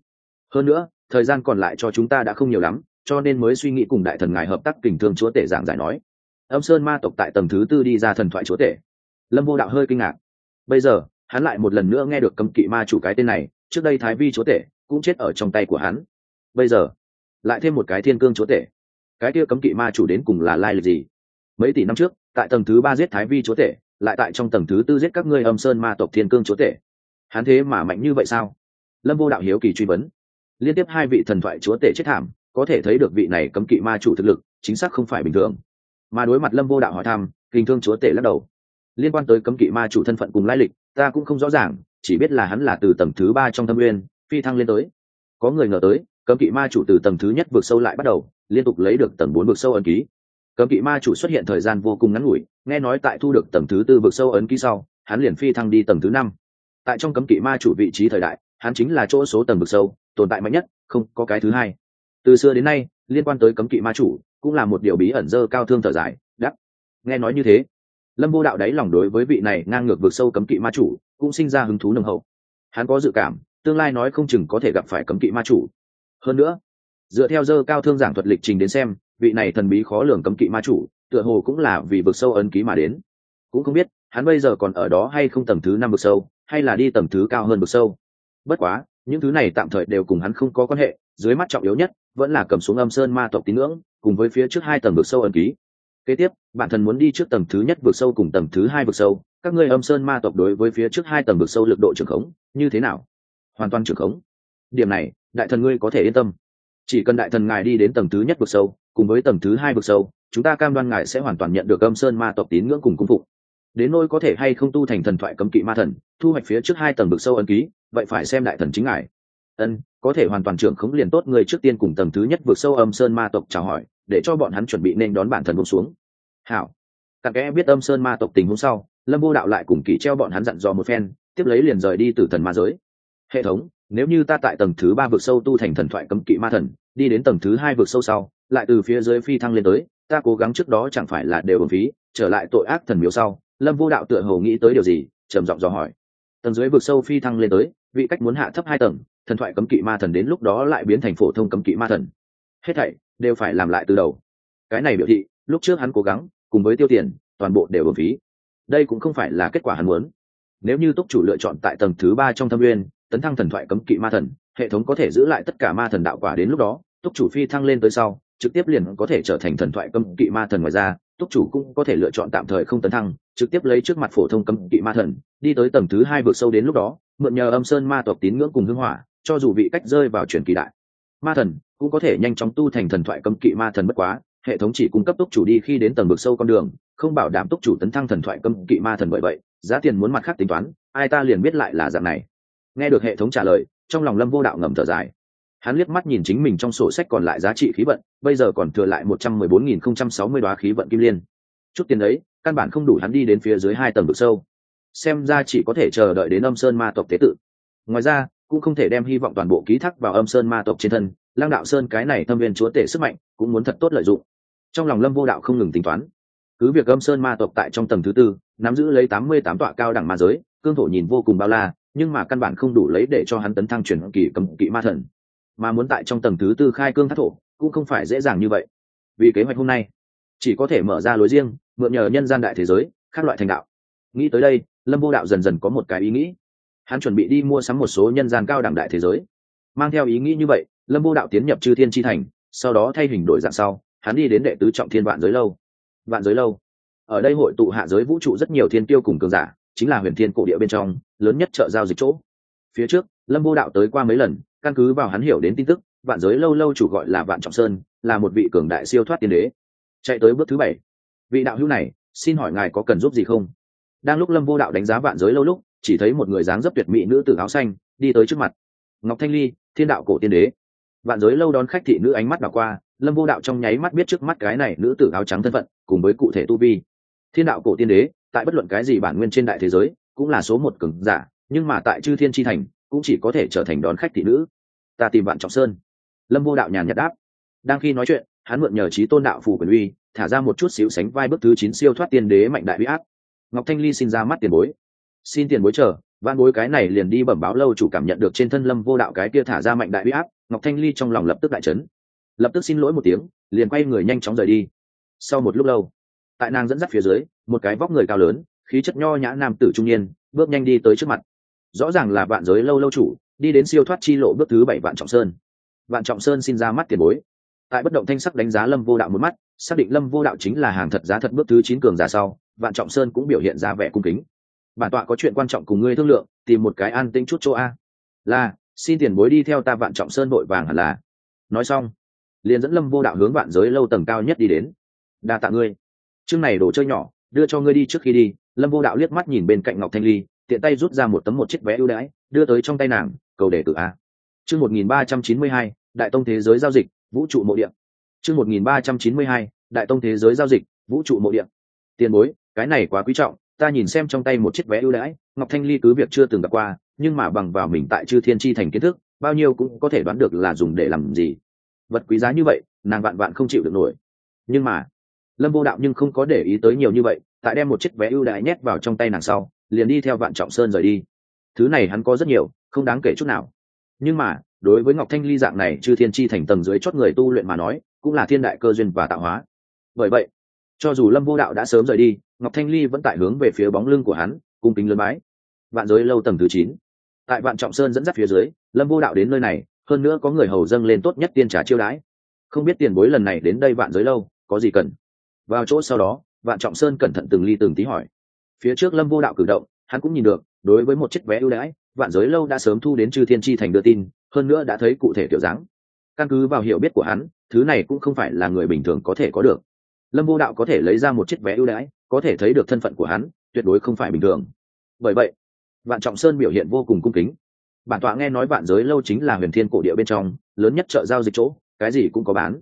Speaker 1: Hơn nữa, thời gian còn lại cho chúng ta đã không nhiều lắm, cho nên mới suy nghĩ cùng đại thần ngài hợp tác kình thương chúa tể giảng giải nói. Âm sơn ma tộc tại tầng thứ tư đi ra thần thoại chúa tể lâm vô đạo hơi kinh ngạc. Bây giờ, hắn lại một lần nữa nghe được cấm kỵ ma chủ cái tên này, trước đây thái vi chúa tể cũng chết ở trong tay của hắn. Bây giờ, lại thêm một cái thiên cương chúa tể. Cái kia cấm kỵ ma chủ đến cùng là lai lịch gì? Mấy tỷ năm trước, tại tầng thứ ba giết thái vi chúa tể, lại tại trong tầng thứ tư giết các ngươi âm sơn ma tộc thiên cương chúa tể. Hắn thế mà mạnh như vậy sao? Lâm vô đạo hiếu kỳ truy vấn. Liên tiếp hai vị thần thoại chúa tể chết thảm, có thể thấy được vị này cấm kỵ ma chủ thực lực, chính xác không phải bình thường. Mà đối mặt lâm vô đạo hỏi thăm, kinh thương chúa tể lắc đầu liên quan tới cấm kỵ ma chủ thân phận cùng lai lịch, ta cũng không rõ ràng, chỉ biết là hắn là từ tầng thứ ba trong thâm nguyên, phi thăng lên tới. Có người ngờ tới, cấm kỵ ma chủ từ tầng thứ nhất vượt sâu lại bắt đầu, liên tục lấy được tầng bốn vượt sâu ấn ký. Cấm kỵ ma chủ xuất hiện thời gian vô cùng ngắn ngủi, nghe nói tại thu được tầng thứ tư vượt sâu ấn ký sau, hắn liền phi thăng đi tầng thứ năm. Tại trong cấm kỵ ma chủ vị trí thời đại, hắn chính là chỗ số tầng vực sâu, tồn tại mạnh nhất, không có cái thứ hai. Từ xưa đến nay, liên quan tới cấm kỵ ma chủ cũng là một điều bí ẩn dơ cao thương thở dài đắp nghe nói như thế lâm vô đạo đáy lòng đối với vị này ngang ngược vượt sâu cấm kỵ ma chủ cũng sinh ra hứng thú nồng hậu. Hắn có dự cảm, tương lai nói không chừng có thể gặp phải cấm kỵ ma chủ. Hơn nữa, dựa theo dơ cao thương giảng thuật lịch trình đến xem, vị này thần bí khó lường cấm kỵ ma chủ tựa hồ cũng là vì vực sâu ấn ký mà đến. Cũng không biết, hắn bây giờ còn ở đó hay không tầng thứ năm vực sâu, hay là đi tầng thứ cao hơn vực sâu. Bất quá, những thứ này tạm thời đều cùng hắn không có quan hệ, dưới mắt trọng yếu nhất vẫn là cầm xuống âm sơn ma tộc tín ngưỡng, cùng với phía trước hai tầng vực sâu ẩn ký kế tiếp, bản thân muốn đi trước tầng thứ nhất vực sâu cùng tầng thứ hai vực sâu, các ngươi âm sơn ma tộc đối với phía trước hai tầng vực sâu lực độ trưởng khống, như thế nào? Hoàn toàn trưởng khống. Điểm này, đại thần ngươi có thể yên tâm. Chỉ cần đại thần ngài đi đến tầng thứ nhất vực sâu, cùng với tầng thứ hai vực sâu, chúng ta cam đoan ngài sẽ hoàn toàn nhận được âm sơn ma tộc tín ngưỡng cùng cung phục đến nôi có thể hay không tu thành thần thoại cấm kỵ ma thần, thu hoạch phía trước hai tầng vực sâu ấn ký, vậy phải xem đại thần chính ngài. Ân có thể hoàn toàn trưởng khống liền tốt, người trước tiên cùng tầng thứ nhất vượt sâu âm sơn ma tộc chào hỏi, để cho bọn hắn chuẩn bị nên đón bản thần bông xuống. Hảo. Cặn kẽ biết âm sơn ma tộc tình hôm sau, lâm vô đạo lại cùng kỳ treo bọn hắn dặn dò một phen, tiếp lấy liền rời đi từ thần ma giới. Hệ thống, nếu như ta tại tầng thứ ba vượt sâu tu thành thần thoại cấm kỵ ma thần, đi đến tầng thứ hai vượt sâu sau, lại từ phía dưới phi thăng lên tới, ta cố gắng trước đó chẳng phải là đều ổn phí, trở lại tội ác thần miếu sau, lâm vô đạo tựa hồ nghĩ tới điều gì, trầm giọng dò hỏi. Tầng dưới vực sâu phi thăng lên tới, vị cách muốn hạ thấp hai tầng thần thoại cấm kỵ ma thần đến lúc đó lại biến thành phổ thông cấm kỵ ma thần. Hết thảy đều phải làm lại từ đầu. Cái này biểu thị, lúc trước hắn cố gắng, cùng với tiêu tiền, toàn bộ đều bổng phí. Đây cũng không phải là kết quả hắn muốn. Nếu như túc chủ lựa chọn tại tầng thứ ba trong thâm nguyên, tấn thăng thần thoại cấm kỵ ma thần, hệ thống có thể giữ lại tất cả ma thần đạo quả đến lúc đó, túc chủ phi thăng lên tới sau, trực tiếp liền có thể trở thành thần thoại cấm kỵ ma thần ngoài ra, túc chủ cũng có thể lựa chọn tạm thời không tấn thăng, trực tiếp lấy trước mặt phổ thông cấm kỵ ma thần, đi tới tầng thứ hai vượt sâu đến lúc đó, mượn nhờ âm sơn ma tộc tín ngưỡng cùng hưng hỏa cho dù vị cách rơi vào truyền kỳ đại. Ma thần cũng có thể nhanh chóng tu thành thần thoại cấm kỵ ma thần bất quá, hệ thống chỉ cung cấp túc chủ đi khi đến tầng vực sâu con đường, không bảo đảm túc chủ tấn thăng thần thoại cấm kỵ ma thần bởi vậy, giá tiền muốn mặt khác tính toán, ai ta liền biết lại là dạng này. Nghe được hệ thống trả lời, trong lòng lâm vô đạo ngầm thở dài. Hắn liếc mắt nhìn chính mình trong sổ sách còn lại giá trị khí vận, bây giờ còn thừa lại một trăm mười bốn nghìn không trăm sáu mươi đoá khí vận kim liên. Chút tiền ấy, căn bản không đủ hắn đi đến phía dưới hai tầng vực sâu. Xem ra chỉ có thể chờ đợi đến âm sơn ma tộc tế tự. Ngoài ra cũng không thể đem hy vọng toàn bộ ký thác vào âm sơn ma tộc trên thân lang đạo sơn cái này thâm viên chúa tể sức mạnh cũng muốn thật tốt lợi dụng. Trong lòng lâm vô đạo không ngừng tính toán. Cứ việc âm sơn ma tộc tại trong tầng thứ tư, nắm giữ lấy tám mươi tám tọa cao đẳng ma giới, cương thổ nhìn vô cùng bao la, nhưng mà căn bản không đủ lấy để cho hắn tấn thăng chuyển kỳ cầm kỵ ma thần. Mà muốn tại trong tầng thứ tư khai cương thác thổ, cũng không phải dễ dàng như vậy. Vì kế hoạch hôm nay, chỉ có thể mở ra lối riêng, mượn nhờ nhân gian đại thế giới các loại thành đạo. Nghĩ tới đây, lâm vô đạo dần dần có một cái ý nghĩ hắn chuẩn bị đi mua sắm một số nhân gian cao đẳng đại thế giới. Mang theo ý nghĩ như vậy, lâm vô đạo tiến nhập chư thiên tri thành, sau đó thay hình đổi dạng sau, hắn đi đến đệ tứ trọng thiên vạn giới lâu. Vạn giới lâu. Ở đây hội tụ hạ giới vũ trụ rất nhiều thiên tiêu cùng cường giả, chính là huyền thiên cổ địa bên trong, lớn nhất chợ giao dịch chỗ. Phía trước, lâm vô đạo tới qua mấy lần, căn cứ vào hắn hiểu đến tin tức, vạn giới lâu lâu chủ gọi là vạn trọng sơn, là một vị cường đại siêu thoát tiên đế. Chạy tới bước thứ bảy. Vị đạo hữu này, xin hỏi ngài có cần giúp gì không? Đang lúc lâm vô đạo đánh giá vạn giới lâu lúc chỉ thấy một người dáng dấp tuyệt mỹ nữ tử áo xanh đi tới trước mặt. Ngọc thanh ly, thiên đạo cổ tiên đế. Vạn giới lâu đón khách thị nữ ánh mắt đảo qua, lâm vô đạo trong nháy mắt biết trước mắt cái này nữ tử áo trắng thân phận, cùng với cụ thể tu vi. Thiên đạo cổ tiên đế, tại bất luận cái gì bản nguyên trên đại thế giới, cũng là số một cường giả, nhưng mà tại chư thiên tri thành, cũng chỉ có thể trở thành đón khách thị nữ. Ta tìm vạn trọng sơn. Lâm vô đạo nhàn nhạt đáp. Đang khi nói chuyện, hắn mượn nhờ trí tôn đạo phù quyền uy, thả ra một chút xíu sánh vai bước thứ chín siêu thoát tiên đế mạnh đại huy áp. Ngọc thanh ly xin ra mắt tiền bối xin tiền bối chờ van bối cái này liền đi bẩm báo lâu chủ cảm nhận được trên thân lâm vô đạo cái kia thả ra mạnh đại huy áp, ngọc thanh ly trong lòng lập tức đại chấn. Lập tức xin lỗi một tiếng, liền quay người nhanh chóng rời đi. Sau một lúc lâu, tại nàng dẫn dắt phía dưới, một cái vóc người cao lớn, khí chất nho nhã nam tử trung niên, bước nhanh đi tới trước mặt. Rõ ràng là vạn giới lâu lâu chủ, đi đến siêu thoát chi lộ bước thứ bảy vạn trọng sơn. Vạn trọng sơn xin ra mắt tiền bối. Tại bất động thanh sắc đánh giá lâm vô đạo một mắt, xác định lâm vô đạo chính là hàng thật giá thật bước thứ chín cường giả sau, vạn trọng sơn cũng biểu hiện ra vẻ cung kính bản tọa có chuyện quan trọng cùng ngươi thương lượng, tìm một cái an tĩnh chút chỗ a. Là, xin tiền bối đi theo ta vạn trọng sơn vội vàng hẳn là. Nói xong, liền dẫn lâm vô đạo hướng vạn giới lâu tầng cao nhất đi đến. Đa tạ ngươi. Chương này đồ chơi nhỏ, đưa cho ngươi đi trước khi đi. Lâm vô đạo liếc mắt nhìn bên cạnh ngọc thanh ly, tiện tay rút ra một tấm một chiếc vé ưu đãi, đưa tới trong tay nàng, cầu đề cử a chương một nghìn ba trăm chín mươi hai, đại tông thế giới giao dịch, vũ trụ mộ điện chương một nghìn ba trăm chín mươi hai, đại tông thế giới giao dịch, vũ trụ mộ điện tiền bối, cái này quá quý trọng ta nhìn xem trong tay một chiếc vé ưu đãi, ngọc thanh ly cứ việc chưa từng gặp qua, nhưng mà bằng vào mình tại chư thiên tri thành kiến thức, bao nhiêu cũng có thể đoán được là dùng để làm gì. Vật quý giá như vậy, nàng vạn vạn không chịu được nổi. Nhưng mà, lâm vô đạo nhưng không có để ý tới nhiều như vậy, tại đem một chiếc vé ưu đãi nhét vào trong tay nàng sau, liền đi theo vạn trọng sơn rời đi. Thứ này hắn có rất nhiều, không đáng kể chút nào. Nhưng mà, đối với ngọc thanh ly dạng này, chư thiên chi thành tầng dưới chót người tu luyện mà nói, cũng là thiên đại cơ duyên và tạo hóa. Bởi vậy, cho dù lâm vô đạo đã sớm rời đi ngọc thanh ly vẫn tại hướng về phía bóng lưng của hắn, cung kính lớn mái. vạn giới lâu tầng thứ chín. Tại vạn trọng sơn dẫn dắt phía dưới, lâm vô đạo đến nơi này, hơn nữa có người hầu dâng lên tốt nhất tiên trả chiêu đãi. Không biết tiền bối lần này đến đây vạn giới lâu, có gì cần? Vào chỗ sau đó, vạn trọng sơn cẩn thận từng ly từng tí hỏi. Phía trước lâm vô đạo cử động, hắn cũng nhìn được, đối với một chiếc vé ưu đãi, vạn giới lâu đã sớm thu đến chư thiên tri thành đưa tin, hơn nữa đã thấy cụ thể kiểu dáng. Căn cứ vào hiểu biết của hắn, thứ này cũng không phải là người bình thường có thể có được lâm vô đạo có thể lấy ra một chiếc vé ưu đãi, có thể thấy được thân phận của hắn, tuyệt đối không phải bình thường. Bởi vậy, vạn trọng sơn biểu hiện vô cùng cung kính. Bản tọa nghe nói vạn giới lâu chính là huyền thiên cổ địa bên trong, lớn nhất chợ giao dịch chỗ, cái gì cũng có bán.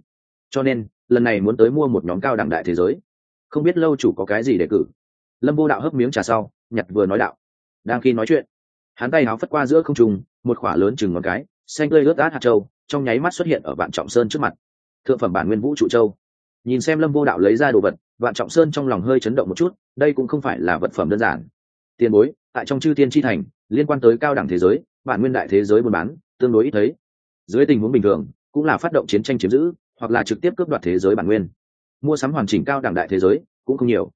Speaker 1: Cho nên, lần này muốn tới mua một nhóm cao đẳng đại thế giới. Không biết lâu chủ có cái gì để cử. Lâm vô đạo hấp miếng trà sau, nhặt vừa nói đạo. Đang khi nói chuyện, hắn tay háo phất qua giữa không trùng một khỏa lớn chừng ngón cái, xanh tươi ướt át hạt châu, trong nháy mắt xuất hiện ở vạn trọng sơn trước mặt. Thượng phẩm bản nguyên vũ trụ châu nhìn xem lâm vô đạo lấy ra đồ vật, vạn trọng sơn trong lòng hơi chấn động một chút, đây cũng không phải là vật phẩm đơn giản. Tiền bối, tại trong chư tiên tri thành, liên quan tới cao đẳng thế giới, bản nguyên đại thế giới buôn bán, tương đối ít thấy. Dưới tình huống bình thường, cũng là phát động chiến tranh chiếm giữ, hoặc là trực tiếp cướp đoạt thế giới bản nguyên. Mua sắm hoàn chỉnh cao đẳng đại thế giới, cũng không nhiều.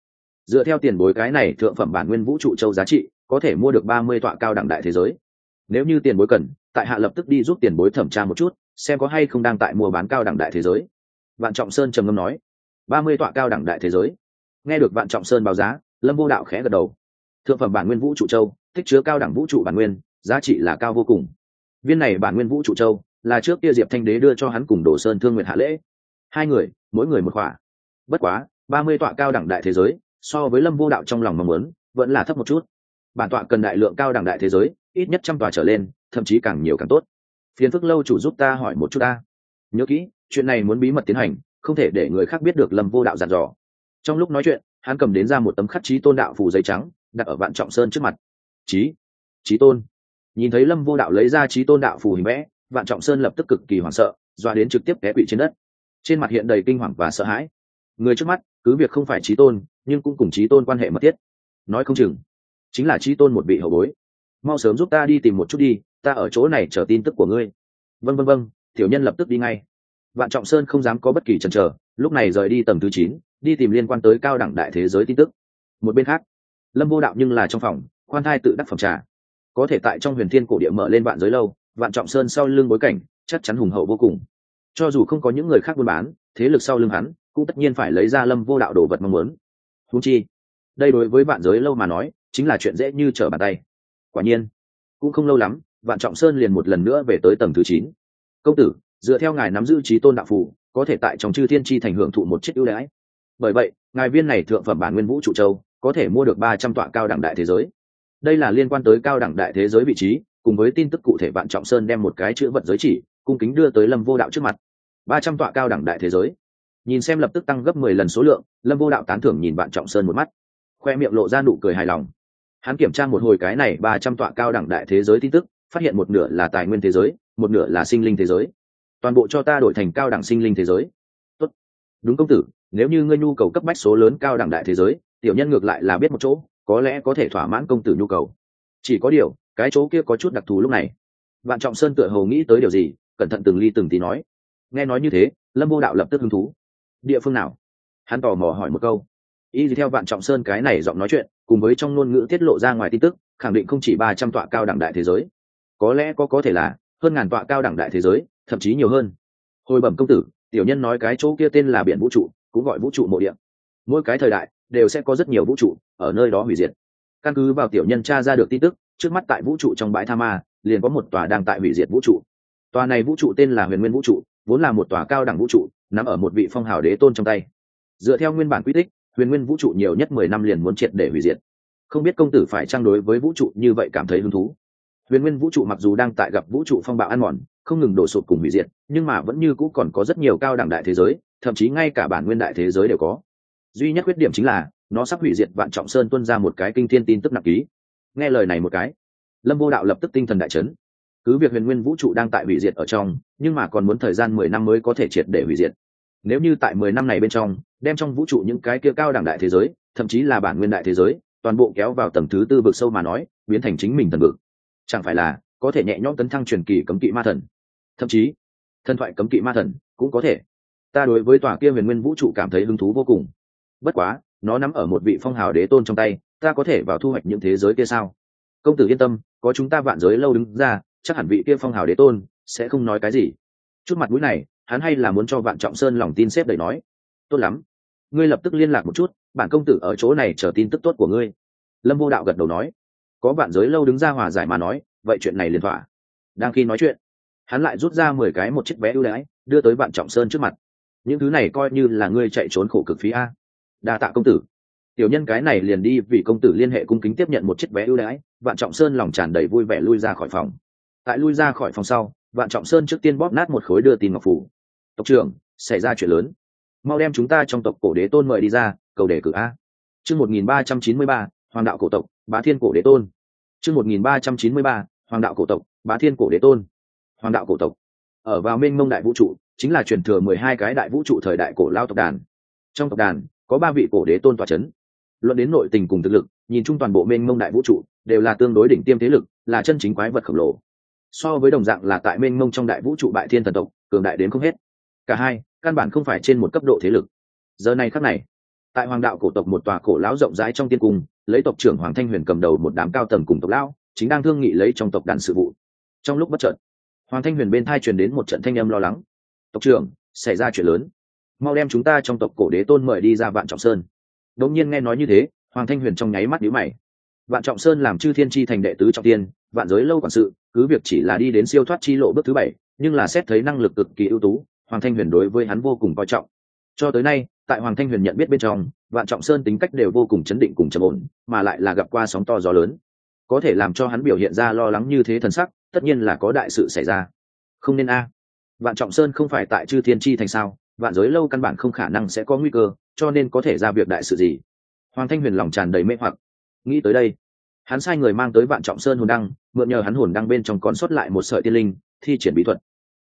Speaker 1: Dựa theo tiền bối cái này thượng phẩm bản nguyên vũ trụ châu giá trị, có thể mua được ba mươi tọa cao đẳng đại thế giới. Nếu như tiền bối cần, tại hạ lập tức đi giúp tiền bối thẩm tra một chút, xem có hay không đang tại mua bán cao đẳng đại thế giới vạn trọng sơn trầm ngâm nói, ba mươi tọa cao đẳng đại thế giới. Nghe được vạn trọng sơn báo giá, lâm vô đạo khẽ gật đầu. Thượng phẩm bản nguyên vũ trụ châu, thích chứa cao đẳng vũ trụ bản nguyên, giá trị là cao vô cùng. Viên này bản nguyên vũ trụ châu là trước kia diệp thanh đế đưa cho hắn cùng đồ sơn thương nguyện hạ lễ. Hai người, mỗi người một khỏa. Bất quá, ba mươi tọa cao đẳng đại thế giới, so với lâm vô đạo trong lòng mong muốn, vẫn là thấp một chút. Bản tọa cần đại lượng cao đẳng đại thế giới, ít nhất trăm tòa trở lên, thậm chí càng nhiều càng tốt. Phiền phức lâu chủ giúp ta hỏi một chút ta. Nhớ kỹ chuyện này muốn bí mật tiến hành, không thể để người khác biết được lâm vô đạo dàn dò. Trong lúc nói chuyện, hắn cầm đến ra một tấm khắc trí tôn đạo phù giấy trắng, đặt ở vạn trọng sơn trước mặt. Trí trí tôn. Nhìn thấy lâm vô đạo lấy ra trí tôn đạo phù hình vẽ, vạn trọng sơn lập tức cực kỳ hoảng sợ doa đến trực tiếp té quỵ trên đất. Trên mặt hiện đầy kinh hoàng và sợ hãi. Người trước mắt, cứ việc không phải trí tôn, nhưng cũng cùng trí tôn quan hệ mật thiết. Nói không chừng, chính là trí tôn một vị hậu bối. Mau sớm giúp ta đi tìm một chút đi, ta ở chỗ này chờ tin tức của ngươi. Vân vân vân tiểu nhân lập tức đi ngay vạn trọng sơn không dám có bất kỳ chần chờ, lúc này rời đi tầng thứ chín, đi tìm liên quan tới cao đẳng đại thế giới tin tức. Một bên khác, lâm vô đạo nhưng là trong phòng, khoan thai tự đắc phòng trà. Có thể tại trong huyền thiên cổ địa mở lên vạn giới lâu, vạn trọng sơn sau lưng bối cảnh, chắc chắn hùng hậu vô cùng. Cho dù không có những người khác buôn bán, thế lực sau lưng hắn, cũng tất nhiên phải lấy ra lâm vô đạo đồ vật mong muốn. Húng chi, đây đối với vạn giới lâu mà nói, chính là chuyện dễ như trở bàn tay. Quả nhiên, cũng không lâu lắm, vạn trọng sơn liền một lần nữa về tới tầng thứ chín. Công tử dựa theo ngài nắm giữ trí tôn đạo phù, có thể tại trong chư thiên tri thành hưởng thụ một chiếc ưu đãi. Bởi vậy, ngài viên này thượng phẩm bản nguyên vũ trụ châu, có thể mua được ba trăm tọa cao đẳng đại thế giới. Đây là liên quan tới cao đẳng đại thế giới vị trí, cùng với tin tức cụ thể vạn trọng sơn đem một cái chữ vật giới chỉ, cung kính đưa tới lâm vô đạo trước mặt. ba trăm tọa cao đẳng đại thế giới. Nhìn xem lập tức tăng gấp mười lần số lượng, lâm vô đạo tán thưởng nhìn vạn trọng sơn một mắt. Khoe miệng lộ ra nụ cười hài lòng. Hắn kiểm tra một hồi cái này ba trăm tọa cao đẳng đại thế giới tin tức, phát hiện một nửa là tài nguyên thế giới, một nửa là sinh linh thế giới toàn bộ cho ta đổi thành cao đẳng sinh linh thế giới. Tốt. đúng công tử, nếu như ngươi nhu cầu cấp bách số lớn cao đẳng đại thế giới, tiểu nhân ngược lại là biết một chỗ, có lẽ có thể thỏa mãn công tử nhu cầu. Chỉ có điều, cái chỗ kia có chút đặc thù lúc này. Vạn trọng sơn tựa hồ nghĩ tới điều gì, cẩn thận từng ly từng tí nói. Nghe nói như thế, lâm vô đạo lập tức hứng thú. Địa phương nào? Hắn tò mò hỏi một câu. Y theo vạn trọng sơn cái này giọng nói chuyện, cùng với trong ngôn ngữ tiết lộ ra ngoài tin tức, khẳng định không chỉ ba trăm tọa cao đẳng đại thế giới. Có lẽ có có thể là hơn ngàn tọa cao đẳng đại thế giới thậm chí nhiều hơn. Hồi bẩm công tử, tiểu nhân nói cái chỗ kia tên là biển vũ trụ, cũng gọi vũ trụ mộ điện mỗi cái thời đại đều sẽ có rất nhiều vũ trụ ở nơi đó hủy diệt. Căn cứ vào tiểu nhân tra ra được tin tức, trước mắt tại vũ trụ trong bãi tha ma, liền có một tòa đang tại hủy diệt vũ trụ. Tòa này vũ trụ tên là huyền nguyên vũ trụ, vốn là một tòa cao đẳng vũ trụ, nằm ở một vị phong hào đế tôn trong tay. Dựa theo nguyên bản quy tích, huyền nguyên vũ trụ nhiều nhất mười năm liền muốn triệt để hủy diệt. Không biết công tử phải trang đối với vũ trụ như vậy cảm thấy hứng thú? Huyền nguyên vũ trụ mặc dù đang tại gặp vũ trụ phong bạo ăn mòn không ngừng đổ sụp cùng hủy diệt, nhưng mà vẫn như cũ còn có rất nhiều cao đẳng đại thế giới, thậm chí ngay cả bản nguyên đại thế giới đều có. Duy nhất khuyết điểm chính là, nó sắp hủy diệt vạn trọng sơn tuân ra một cái kinh thiên tin tức nặng ký. Nghe lời này một cái, lâm vô đạo lập tức tinh thần đại chấn. Cứ việc huyền nguyên vũ trụ đang tại hủy diệt ở trong, nhưng mà còn muốn thời gian mười năm mới có thể triệt để hủy diệt. Nếu như tại mười năm này bên trong, đem trong vũ trụ những cái kia cao đẳng đại thế giới, thậm chí là bản nguyên đại thế giới, toàn bộ kéo vào tầng thứ tư vực sâu mà nói, biến thành chính mình thần vực. Chẳng phải là, có thể nhẹ nhõm tấn thăng truyền kỳ cấm kỵ ma thần thậm chí, thần thoại cấm kỵ ma thần cũng có thể. Ta đối với tòa kia huyền nguyên vũ trụ cảm thấy hứng thú vô cùng. Bất quá, nó nắm ở một vị phong hào đế tôn trong tay, ta có thể vào thu hoạch những thế giới kia sao? Công tử yên tâm, có chúng ta vạn giới lâu đứng ra, chắc hẳn vị kia phong hào đế tôn sẽ không nói cái gì. Chút mặt mũi này, hắn hay là muốn cho vạn trọng sơn lòng tin xếp đầy nói. Tốt lắm. Ngươi lập tức liên lạc một chút, bản công tử ở chỗ này chờ tin tức tốt của ngươi. Lâm vô đạo gật đầu nói. Có vạn giới lâu đứng ra hòa giải mà nói, vậy chuyện này liền thỏa. Đang khi nói chuyện hắn lại rút ra mười cái một chiếc vé ưu đãi, đưa tới vạn trọng sơn trước mặt. Những thứ này coi như là ngươi chạy trốn khổ cực phí a. Đa tạ công tử. Tiểu nhân cái này liền đi vì công tử liên hệ cung kính tiếp nhận một chiếc vé ưu đãi vạn trọng sơn lòng tràn đầy vui vẻ lui ra khỏi phòng. Tại lui ra khỏi phòng sau vạn trọng sơn trước tiên bóp nát một khối đưa tin ngọc phủ. Tộc trưởng, xảy ra chuyện lớn. Mau đem chúng ta trong tộc cổ đế tôn mời đi ra, cầu đề cử a. Chương một nghìn ba trăm chín mươi ba, hoàng đạo cổ tộc, bá thiên cổ đế tôn. Chương một nghìn ba trăm chín mươi ba, hoàng đạo cổ tộc, bá thiên cổ đế tôn hoàng đạo cổ tộc. Ở vào mênh mông đại vũ trụ, chính là truyền thừa mười hai cái đại vũ trụ thời đại cổ lao tộc đàn. Trong tộc đàn, có ba vị cổ đế tôn tòa c h ấ n luận đến nội tình cùng thực lực, nhìn chung toàn bộ mênh mông đại vũ trụ, đều là tương đối đỉnh tiêm thế lực, là chân chính quái vật khổng lồ. So với đồng dạng là tại mênh mông trong đại vũ trụ bại thiên thần tộc, cường đại đến không hết. Cả hai, căn bản không phải trên một cấp độ thế lực. Giờ này khắc này, tại hoàng đạo cổ tộc một tòa cổ lão rộng rãi trong tiên cung, lấy tộc trưởng hoàng thanh huyền cầm đầu một đám cao tầng cùng tộc lão, chính đang thương nghị lấy trong tộc đàn sự vụ. Trong lúc bất trợt hoàng thanh huyền bên thai truyền đến một trận thanh âm lo lắng. Tộc trưởng, xảy ra chuyện lớn. Mau đem chúng ta trong tộc cổ đế tôn mời đi ra vạn trọng sơn. Đống nhiên nghe nói như thế, hoàng thanh huyền trong nháy mắt nhíu mày. Vạn trọng sơn làm chư thiên tri thành đệ tứ trọng tiên, vạn giới lâu quản sự, cứ việc chỉ là đi đến siêu thoát chi lộ bước thứ bảy, nhưng là xét thấy năng lực cực kỳ ưu tú, hoàng thanh huyền đối với hắn vô cùng coi trọng. Cho tới nay, tại hoàng thanh huyền nhận biết bên trong, vạn trọng sơn tính cách đều vô cùng chấn định cùng trầm ổn, mà lại là gặp qua sóng to gió lớn. Có thể làm cho hắn biểu hiện ra lo lắng như thế thần sắc tất nhiên là có đại sự xảy ra. Không nên a. Vạn trọng sơn không phải tại chư thiên chi thành sao? Vạn giới lâu căn bản không khả năng sẽ có nguy cơ, cho nên có thể ra việc đại sự gì? Hoàng thanh huyền lòng tràn đầy mê hoặc. Nghĩ tới đây, hắn sai người mang tới vạn trọng sơn hồn đăng, mượn nhờ hắn hồn đăng bên trong còn sót lại một sợi tiên linh, thi triển bí thuật.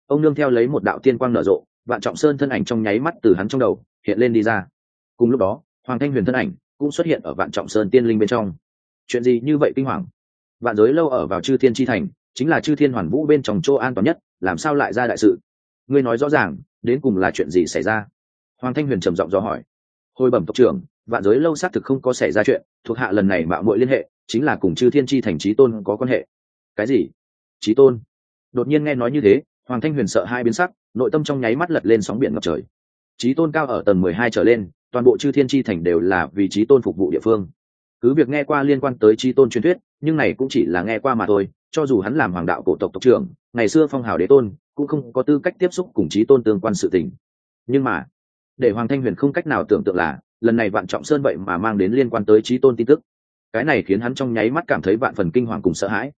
Speaker 1: Ông nương theo lấy một đạo tiên quang nở rộ, vạn trọng sơn thân ảnh trong nháy mắt từ hắn trong đầu hiện lên đi ra. Cùng lúc đó, hoàng thanh huyền thân ảnh cũng xuất hiện ở vạn trọng sơn tiên linh bên trong. Chuyện gì như vậy kinh hoàng? Vạn giới lâu ở vào chư thiên tri thành chính là chư thiên hoàn vũ bên trong chỗ an toàn nhất, làm sao lại ra đại sự? Ngươi nói rõ ràng, đến cùng là chuyện gì xảy ra? Hoàng thanh huyền trầm giọng do hỏi. Hồi bẩm tộc trưởng, vạn giới lâu xác thực không có xảy ra chuyện, thuộc hạ lần này mạo muội liên hệ, chính là cùng chư thiên tri thành trí tôn có quan hệ. Cái gì? Trí tôn? Đột nhiên nghe nói như thế, hoàng thanh huyền sợ hai biến sắc, nội tâm trong nháy mắt lật lên sóng biển ngập trời. Trí tôn cao ở tầng mười hai trở lên, toàn bộ chư thiên tri thành đều là vì trí tôn phục vụ địa phương. Cứ việc nghe qua liên quan tới trí tôn truyền thuyết, nhưng này cũng chỉ là nghe qua mà thôi cho dù hắn làm hoàng đạo cổ tộc tộc trưởng, ngày xưa phong hào đế tôn, cũng không có tư cách tiếp xúc cùng chí tôn tương quan sự tình. Nhưng mà, để hoàng thanh huyền không cách nào tưởng tượng là, lần này vạn trọng sơn vậy mà mang đến liên quan tới chí tôn tin tức. Cái này khiến hắn trong nháy mắt cảm thấy vạn phần kinh hoàng cùng sợ hãi.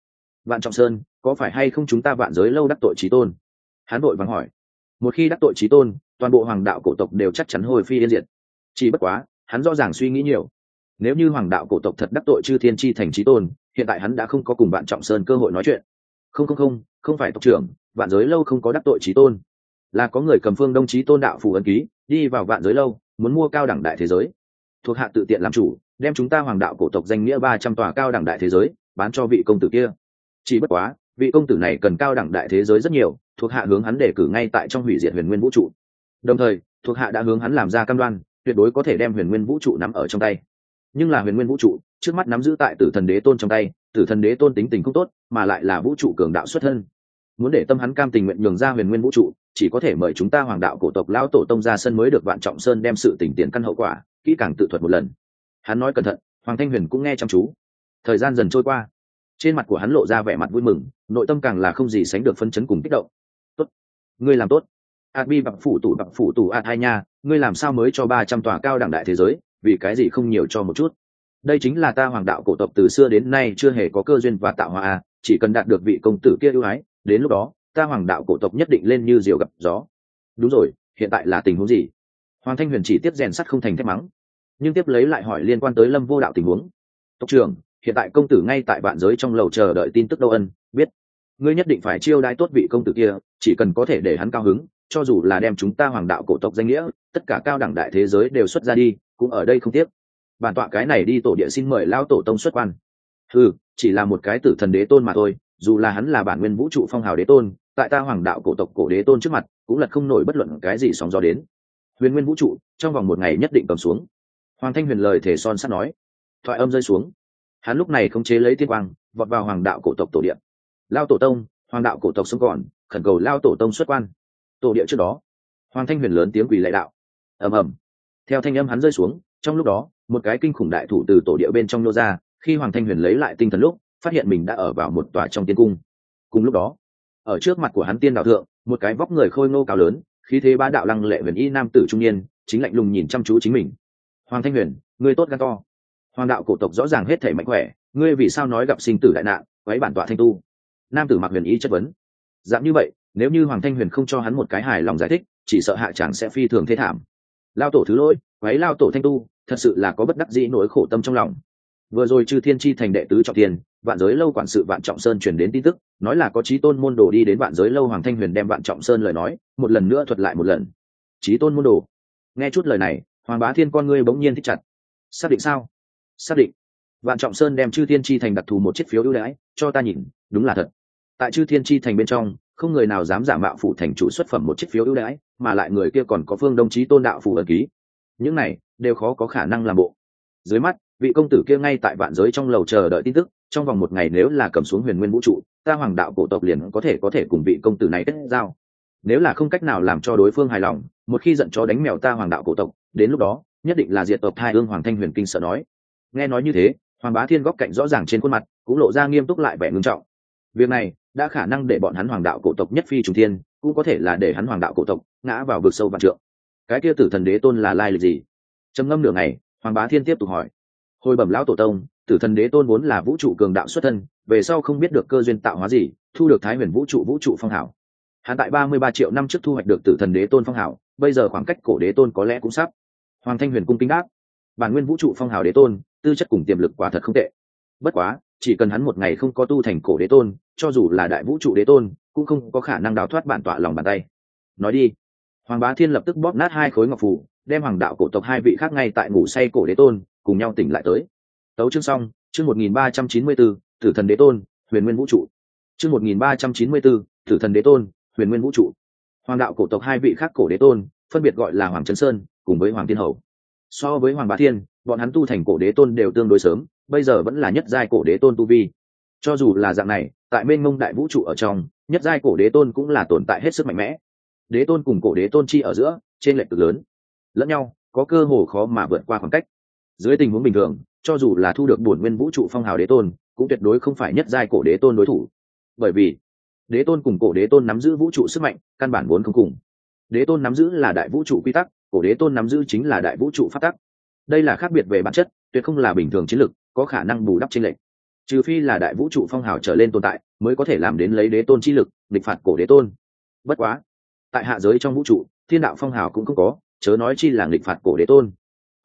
Speaker 1: Vạn trọng sơn, có phải hay không chúng ta vạn giới lâu đắc tội chí tôn? Hắn vội vàng hỏi. Một khi đắc tội chí tôn, toàn bộ hoàng đạo cổ tộc đều chắc chắn hồi phi yên diệt. Chỉ bất quá, hắn rõ ràng suy nghĩ nhiều nếu như hoàng đạo cổ tộc thật đắc tội chư thiên tri thành trí tôn, hiện tại hắn đã không có cùng bạn trọng sơn cơ hội nói chuyện. Không không không không phải tộc trưởng, vạn giới lâu không có đắc tội trí tôn. Là có người cầm phương đông trí tôn đạo phù ấn ký, đi vào vạn giới lâu, muốn mua cao đẳng đại thế giới. Thuộc hạ tự tiện làm chủ, đem chúng ta hoàng đạo cổ tộc danh nghĩa ba trăm tòa cao đẳng đại thế giới, bán cho vị công tử kia. Chỉ bất quá, vị công tử này cần cao đẳng đại thế giới rất nhiều, thuộc hạ hướng hắn đề cử ngay tại trong hủy diệt huyền nguyên vũ trụ. Đồng thời, thuộc hạ đã hướng hắn làm ra cam đoan, tuyệt đối có thể đem huyền nguyên vũ trụ nắm ở trong tay nhưng là huyền nguyên vũ trụ, trước mắt nắm giữ tại tử thần đế tôn trong tay, tử thần đế tôn tính tình không tốt, mà lại là vũ trụ cường đạo xuất thân. Muốn để tâm hắn cam tình nguyện nhường ra huyền nguyên vũ trụ, chỉ có thể mời chúng ta hoàng đạo cổ tộc lão tổ tông ra sân mới được vạn trọng sơn đem sự tỉnh tiền căn hậu quả, kỹ càng tự thuật một lần. Hắn nói cẩn thận, hoàng thanh huyền cũng nghe chăm chú. Thời gian dần trôi qua, trên mặt của hắn lộ ra vẻ mặt vui mừng, nội tâm càng là không gì sánh được phân chấn cùng kích động. Tốt, ngươi làm tốt. A bi bạc phủ tủ bạc phủ tủ a hai nha, ngươi làm sao mới cho ba trăm tòa cao đẳng đại thế giới vì cái gì không nhiều cho một chút. Đây chính là ta hoàng đạo cổ tộc từ xưa đến nay chưa hề có cơ duyên và tạo hóa à, chỉ cần đạt được vị công tử kia ưu ái, đến lúc đó, ta hoàng đạo cổ tộc nhất định lên như diều gặp gió. Đúng rồi, hiện tại là tình huống gì? Hoàng thanh huyền chỉ tiếp rèn sắt không thành thép mắng, nhưng tiếp lấy lại hỏi liên quan tới lâm vô đạo tình huống. Tộc trưởng, hiện tại công tử ngay tại vạn giới trong lầu chờ đợi tin tức đâu ân, biết. Ngươi nhất định phải chiêu đãi tốt vị công tử kia, chỉ cần có thể để hắn cao hứng, cho dù là đem chúng ta hoàng đạo cổ tộc danh nghĩa, tất cả cao đẳng đại thế giới đều xuất ra đi cũng ở đây không tiếc. Bản tọa cái này đi tổ địa xin mời lao tổ tông xuất quan. Ừ chỉ là một cái tử thần đế tôn mà thôi, dù là hắn là bản nguyên vũ trụ phong hào đế tôn, tại ta hoàng đạo cổ tộc cổ đế tôn trước mặt, cũng lật không nổi bất luận cái gì sóng gió đến. Huyền nguyên vũ trụ, trong vòng một ngày nhất định cầm xuống. Hoàng thanh huyền lời thể son sắt nói. Thoại âm rơi xuống. Hắn lúc này không chế lấy tiên quang, vọt vào hoàng đạo cổ tộc tổ điện lao tổ tông, hoàng đạo cổ tộc sống còn, khẩn cầu lao tổ tông xuất quan. Tổ địa trước đó. Hoàng thanh huyền lớn tiếng quỳ lệ đạo. Ầm ầm theo thanh âm hắn rơi xuống, trong lúc đó, một cái kinh khủng đại thủ từ tổ địa bên trong nô ra, khi hoàng thanh huyền lấy lại tinh thần lúc, phát hiện mình đã ở vào một tòa trong tiên cung. Cùng lúc đó, ở trước mặt của hắn tiên đạo thượng, một cái vóc người khôi ngô cao lớn, khí thế bá đạo lăng lệ huyền y nam tử trung niên, chính lạnh lùng nhìn chăm chú chính mình. Hoàng thanh huyền, ngươi tốt gan to. Hoàng đạo cổ tộc rõ ràng hết thể mạnh khỏe, ngươi vì sao nói gặp sinh tử đại nạn, quấy bản tọa thanh tu? Nam tử mặc huyền y chất vấn. Dạng như vậy, nếu như hoàng thanh huyền không cho hắn một cái hài lòng giải thích, chỉ sợ hạ chẳng sẽ phi thường thế thảm lao tổ thứ lỗi, quấy lao tổ thanh tu, thật sự là có bất đắc dĩ nỗi khổ tâm trong lòng. Vừa rồi chư thiên chi thành đệ tứ trọng tiền vạn giới lâu quản sự vạn trọng sơn truyền đến tin tức, nói là có trí tôn môn đồ đi đến vạn giới lâu hoàng thanh huyền đem vạn trọng sơn lời nói, một lần nữa thuật lại một lần. Trí tôn môn đồ. Nghe chút lời này, hoàng bá thiên con ngươi bỗng nhiên thích chặt. Xác định sao? Xác định. Vạn trọng sơn đem chư thiên chi thành đặc thù một chiếc phiếu ưu đãi, cho ta nhìn, đúng là thật. Tại chư thiên chi thành bên trong không người nào dám giả mạo phủ thành chủ xuất phẩm một chiếc phiếu ưu đãi, mà lại người kia còn có phương đồng chí tôn đạo phủ ẩn ký. Những này, đều khó có khả năng làm bộ. Dưới mắt, vị công tử kia ngay tại vạn giới trong lầu chờ đợi tin tức, trong vòng một ngày nếu là cầm xuống huyền nguyên vũ trụ, ta hoàng đạo cổ tộc liền có thể có thể cùng vị công tử này kết giao. Nếu là không cách nào làm cho đối phương hài lòng, một khi giận chó đánh mèo ta hoàng đạo cổ tộc, đến lúc đó, nhất định là diệt tộc thai ương hoàng thanh huyền kinh sợ nói. Nghe nói như thế, hoàng bá thiên góc cạnh rõ ràng trên khuôn mặt, cũng lộ ra nghiêm túc lại vẻ ngưng trọng. Việc này đã khả năng để bọn hắn hoàng đạo cổ tộc nhất phi trùng thiên, cũng có thể là để hắn hoàng đạo cổ tộc ngã vào vực sâu vạn trượng. Cái kia tử thần đế tôn là lai lịch gì? Trầm ngâm nửa ngày, hoàng bá thiên tiếp tục hỏi. Hồi bẩm lão tổ tông, tử thần đế tôn vốn là vũ trụ cường đạo xuất thân, về sau không biết được cơ duyên tạo hóa gì, thu được thái huyền vũ trụ vũ trụ phong hảo. Hắn tại ba mươi ba triệu năm trước thu hoạch được tử thần đế tôn phong hảo, bây giờ khoảng cách cổ đế tôn có lẽ cũng sắp. Hoàng thanh huyền cung kính đáp. Bản nguyên vũ trụ phong hào đế tôn, tư chất cùng tiềm lực quả thật không tệ. Bất quá chỉ cần hắn một ngày không có tu thành cổ đế tôn, cho dù là đại vũ trụ đế tôn, cũng không có khả năng đào thoát bản tọa lòng bàn tay. Nói đi. Hoàng bá thiên lập tức bóp nát hai khối ngọc phủ, đem hoàng đạo cổ tộc hai vị khác ngay tại ngủ say cổ đế tôn, cùng nhau tỉnh lại tới. Tấu chương xong, chương một nghìn ba trăm chín mươi bốn tử thần đế tôn, huyền nguyên vũ trụ. Chương một nghìn ba trăm chín mươi bốn tử thần đế tôn, huyền nguyên vũ trụ. Hoàng đạo cổ tộc hai vị khác cổ đế tôn, phân biệt gọi là hoàng trấn sơn, cùng với hoàng thiên hầu. So với hoàng bá thiên, bọn hắn tu thành cổ đế tôn đều tương đối sớm bây giờ vẫn là nhất giai cổ đế tôn tu vi. Cho dù là dạng này, tại mênh mông đại vũ trụ ở trong, nhất giai cổ đế tôn cũng là tồn tại hết sức mạnh mẽ. Đế tôn cùng cổ đế tôn chi ở giữa, trên lệch cực lớn. Lẫn nhau, có cơ hồ khó mà vượt qua khoảng cách. Dưới tình huống bình thường, cho dù là thu được bổn nguyên vũ trụ phong hào đế tôn, cũng tuyệt đối không phải nhất giai cổ đế tôn đối thủ. Bởi vì, đế tôn cùng cổ đế tôn nắm giữ vũ trụ sức mạnh, căn bản vốn không cùng. Đế tôn nắm giữ là đại vũ trụ quy tắc, cổ đế tôn nắm giữ chính là đại vũ trụ phát tắc. Đây là khác biệt về bản chất, tuyệt không là bình thường chiến lược có khả năng bù đắp trên lệnh trừ phi là đại vũ trụ phong hào trở lên tồn tại, mới có thể làm đến lấy đế tôn chi lực địch phạt cổ đế tôn. Bất quá, tại hạ giới trong vũ trụ, thiên đạo phong hào cũng không có, chớ nói chi là nghịch phạt cổ đế tôn.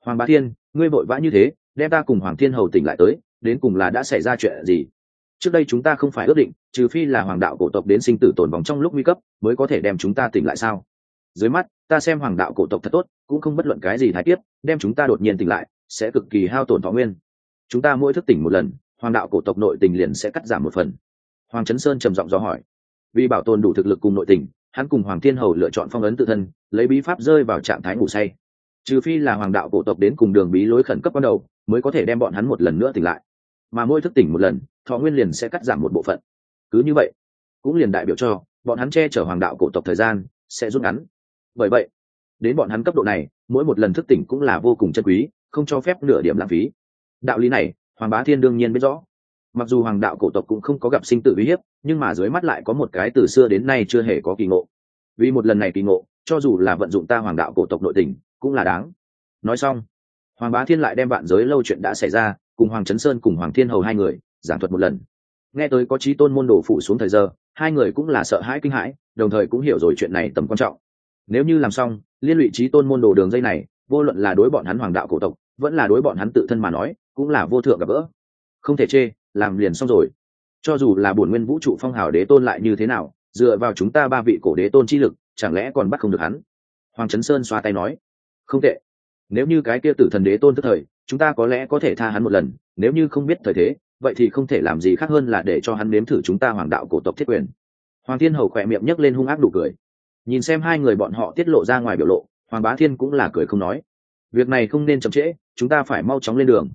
Speaker 1: Hoàng bá thiên, ngươi vội vã như thế, đem ta cùng hoàng thiên hầu tỉnh lại tới, đến cùng là đã xảy ra chuyện gì? Trước đây chúng ta không phải ước định, trừ phi là hoàng đạo cổ tộc đến sinh tử tồn vòng trong lúc nguy cấp, mới có thể đem chúng ta tỉnh lại sao? Dưới mắt, ta xem hoàng đạo cổ tộc thật tốt, cũng không bất luận cái gì thái tiếp đem chúng ta đột nhiên tỉnh lại, sẽ cực kỳ hao tổn thọ nguyên chúng ta mỗi thức tỉnh một lần, hoàng đạo cổ tộc nội tình liền sẽ cắt giảm một phần. Hoàng trấn sơn trầm giọng do hỏi. Vì bảo tồn đủ thực lực cùng nội tình, hắn cùng hoàng thiên hầu lựa chọn phong ấn tự thân, lấy bí pháp rơi vào trạng thái ngủ say. Trừ phi là hoàng đạo cổ tộc đến cùng đường bí lối khẩn cấp ban đầu, mới có thể đem bọn hắn một lần nữa tỉnh lại. Mà mỗi thức tỉnh một lần, thọ nguyên liền sẽ cắt giảm một bộ phận. Cứ như vậy, cũng liền đại biểu cho, bọn hắn che chở hoàng đạo cổ tộc thời gian, sẽ rút ngắn. Bởi vậy, đến bọn hắn cấp độ này, mỗi một lần thức tỉnh cũng là vô cùng chân quý, không cho phép nửa điểm lãng phí đạo lý này, hoàng bá thiên đương nhiên biết rõ. Mặc dù hoàng đạo cổ tộc cũng không có gặp sinh tử uy hiếp, nhưng mà dưới mắt lại có một cái từ xưa đến nay chưa hề có kỳ ngộ. Vì một lần này kỳ ngộ, cho dù là vận dụng ta hoàng đạo cổ tộc nội tình, cũng là đáng. Nói xong, hoàng bá thiên lại đem vạn giới lâu chuyện đã xảy ra, cùng hoàng trấn sơn cùng hoàng thiên hầu hai người, giảng thuật một lần. Nghe tới có trí tôn môn đồ phụ xuống thời giờ, hai người cũng là sợ hãi kinh hãi, đồng thời cũng hiểu rồi chuyện này tầm quan trọng. Nếu như làm xong, liên lụy trí tôn môn đồ đường dây này, vô luận là đối bọn hắn hoàng đạo cổ tộc, vẫn là đối bọn hắn tự thân mà nói cũng là vô thượng gặp gỡ. Không thể chê, làm liền xong rồi. Cho dù là bổn nguyên vũ trụ phong hào đế tôn lại như thế nào, dựa vào chúng ta ba vị cổ đế tôn chi lực, chẳng lẽ còn bắt không được hắn? Hoàng trấn sơn xoa tay nói. Không tệ. Nếu như cái kia tử thần đế tôn tức thời, chúng ta có lẽ có thể tha hắn một lần, nếu như không biết thời thế, vậy thì không thể làm gì khác hơn là để cho hắn nếm thử chúng ta hoàng đạo cổ tộc thiết quyền. Hoàng thiên hầu khỏe miệng nhấc lên hung ác đủ cười. Nhìn xem hai người bọn họ tiết lộ ra ngoài biểu lộ, hoàng bá thiên cũng là cười không nói. Việc này không nên chậm trễ, chúng ta phải mau chóng lên đường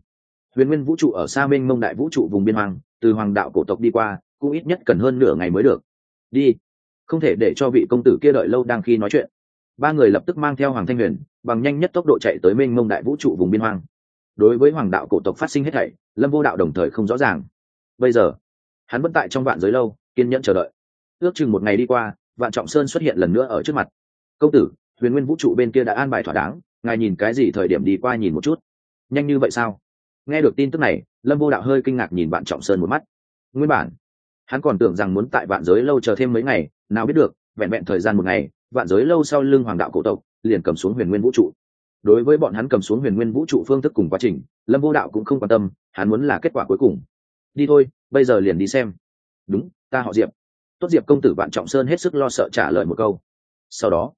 Speaker 1: huyền nguyên vũ trụ ở xa mênh mông đại vũ trụ vùng biên hoàng từ hoàng đạo cổ tộc đi qua, cũng ít nhất cần hơn nửa ngày mới được. Đi. Không thể để cho vị công tử kia đợi lâu đang khi nói chuyện. Ba người lập tức mang theo hoàng thanh huyền, bằng nhanh nhất tốc độ chạy tới mênh mông đại vũ trụ vùng biên hoang. Đối với hoàng đạo cổ tộc phát sinh hết thảy, lâm vô đạo đồng thời không rõ ràng. Bây giờ, hắn vẫn tại trong vạn giới lâu, kiên nhẫn chờ đợi. Ước chừng một ngày đi qua, vạn trọng sơn xuất hiện lần nữa ở trước mặt. Công tử, huyền nguyên vũ trụ bên kia đã an bài thỏa đáng, ngài nhìn cái gì thời điểm đi qua nhìn một chút. Nhanh như vậy sao? Nghe được tin tức này, lâm vô đạo hơi kinh ngạc nhìn bạn trọng sơn một mắt. Nguyên bản, hắn còn tưởng rằng muốn tại vạn giới lâu chờ thêm mấy ngày, nào biết được, vẹn vẹn thời gian một ngày, vạn giới lâu sau lưng hoàng đạo cổ tộc liền cầm xuống huyền nguyên vũ trụ. Đối với bọn hắn cầm xuống huyền nguyên vũ trụ phương thức cùng quá trình, lâm vô đạo cũng không quan tâm, hắn muốn là kết quả cuối cùng. Đi thôi, bây giờ liền đi xem. Đúng, ta họ diệp. Tốt diệp công tử vạn trọng sơn hết sức lo sợ trả lời một câu. Sau đó,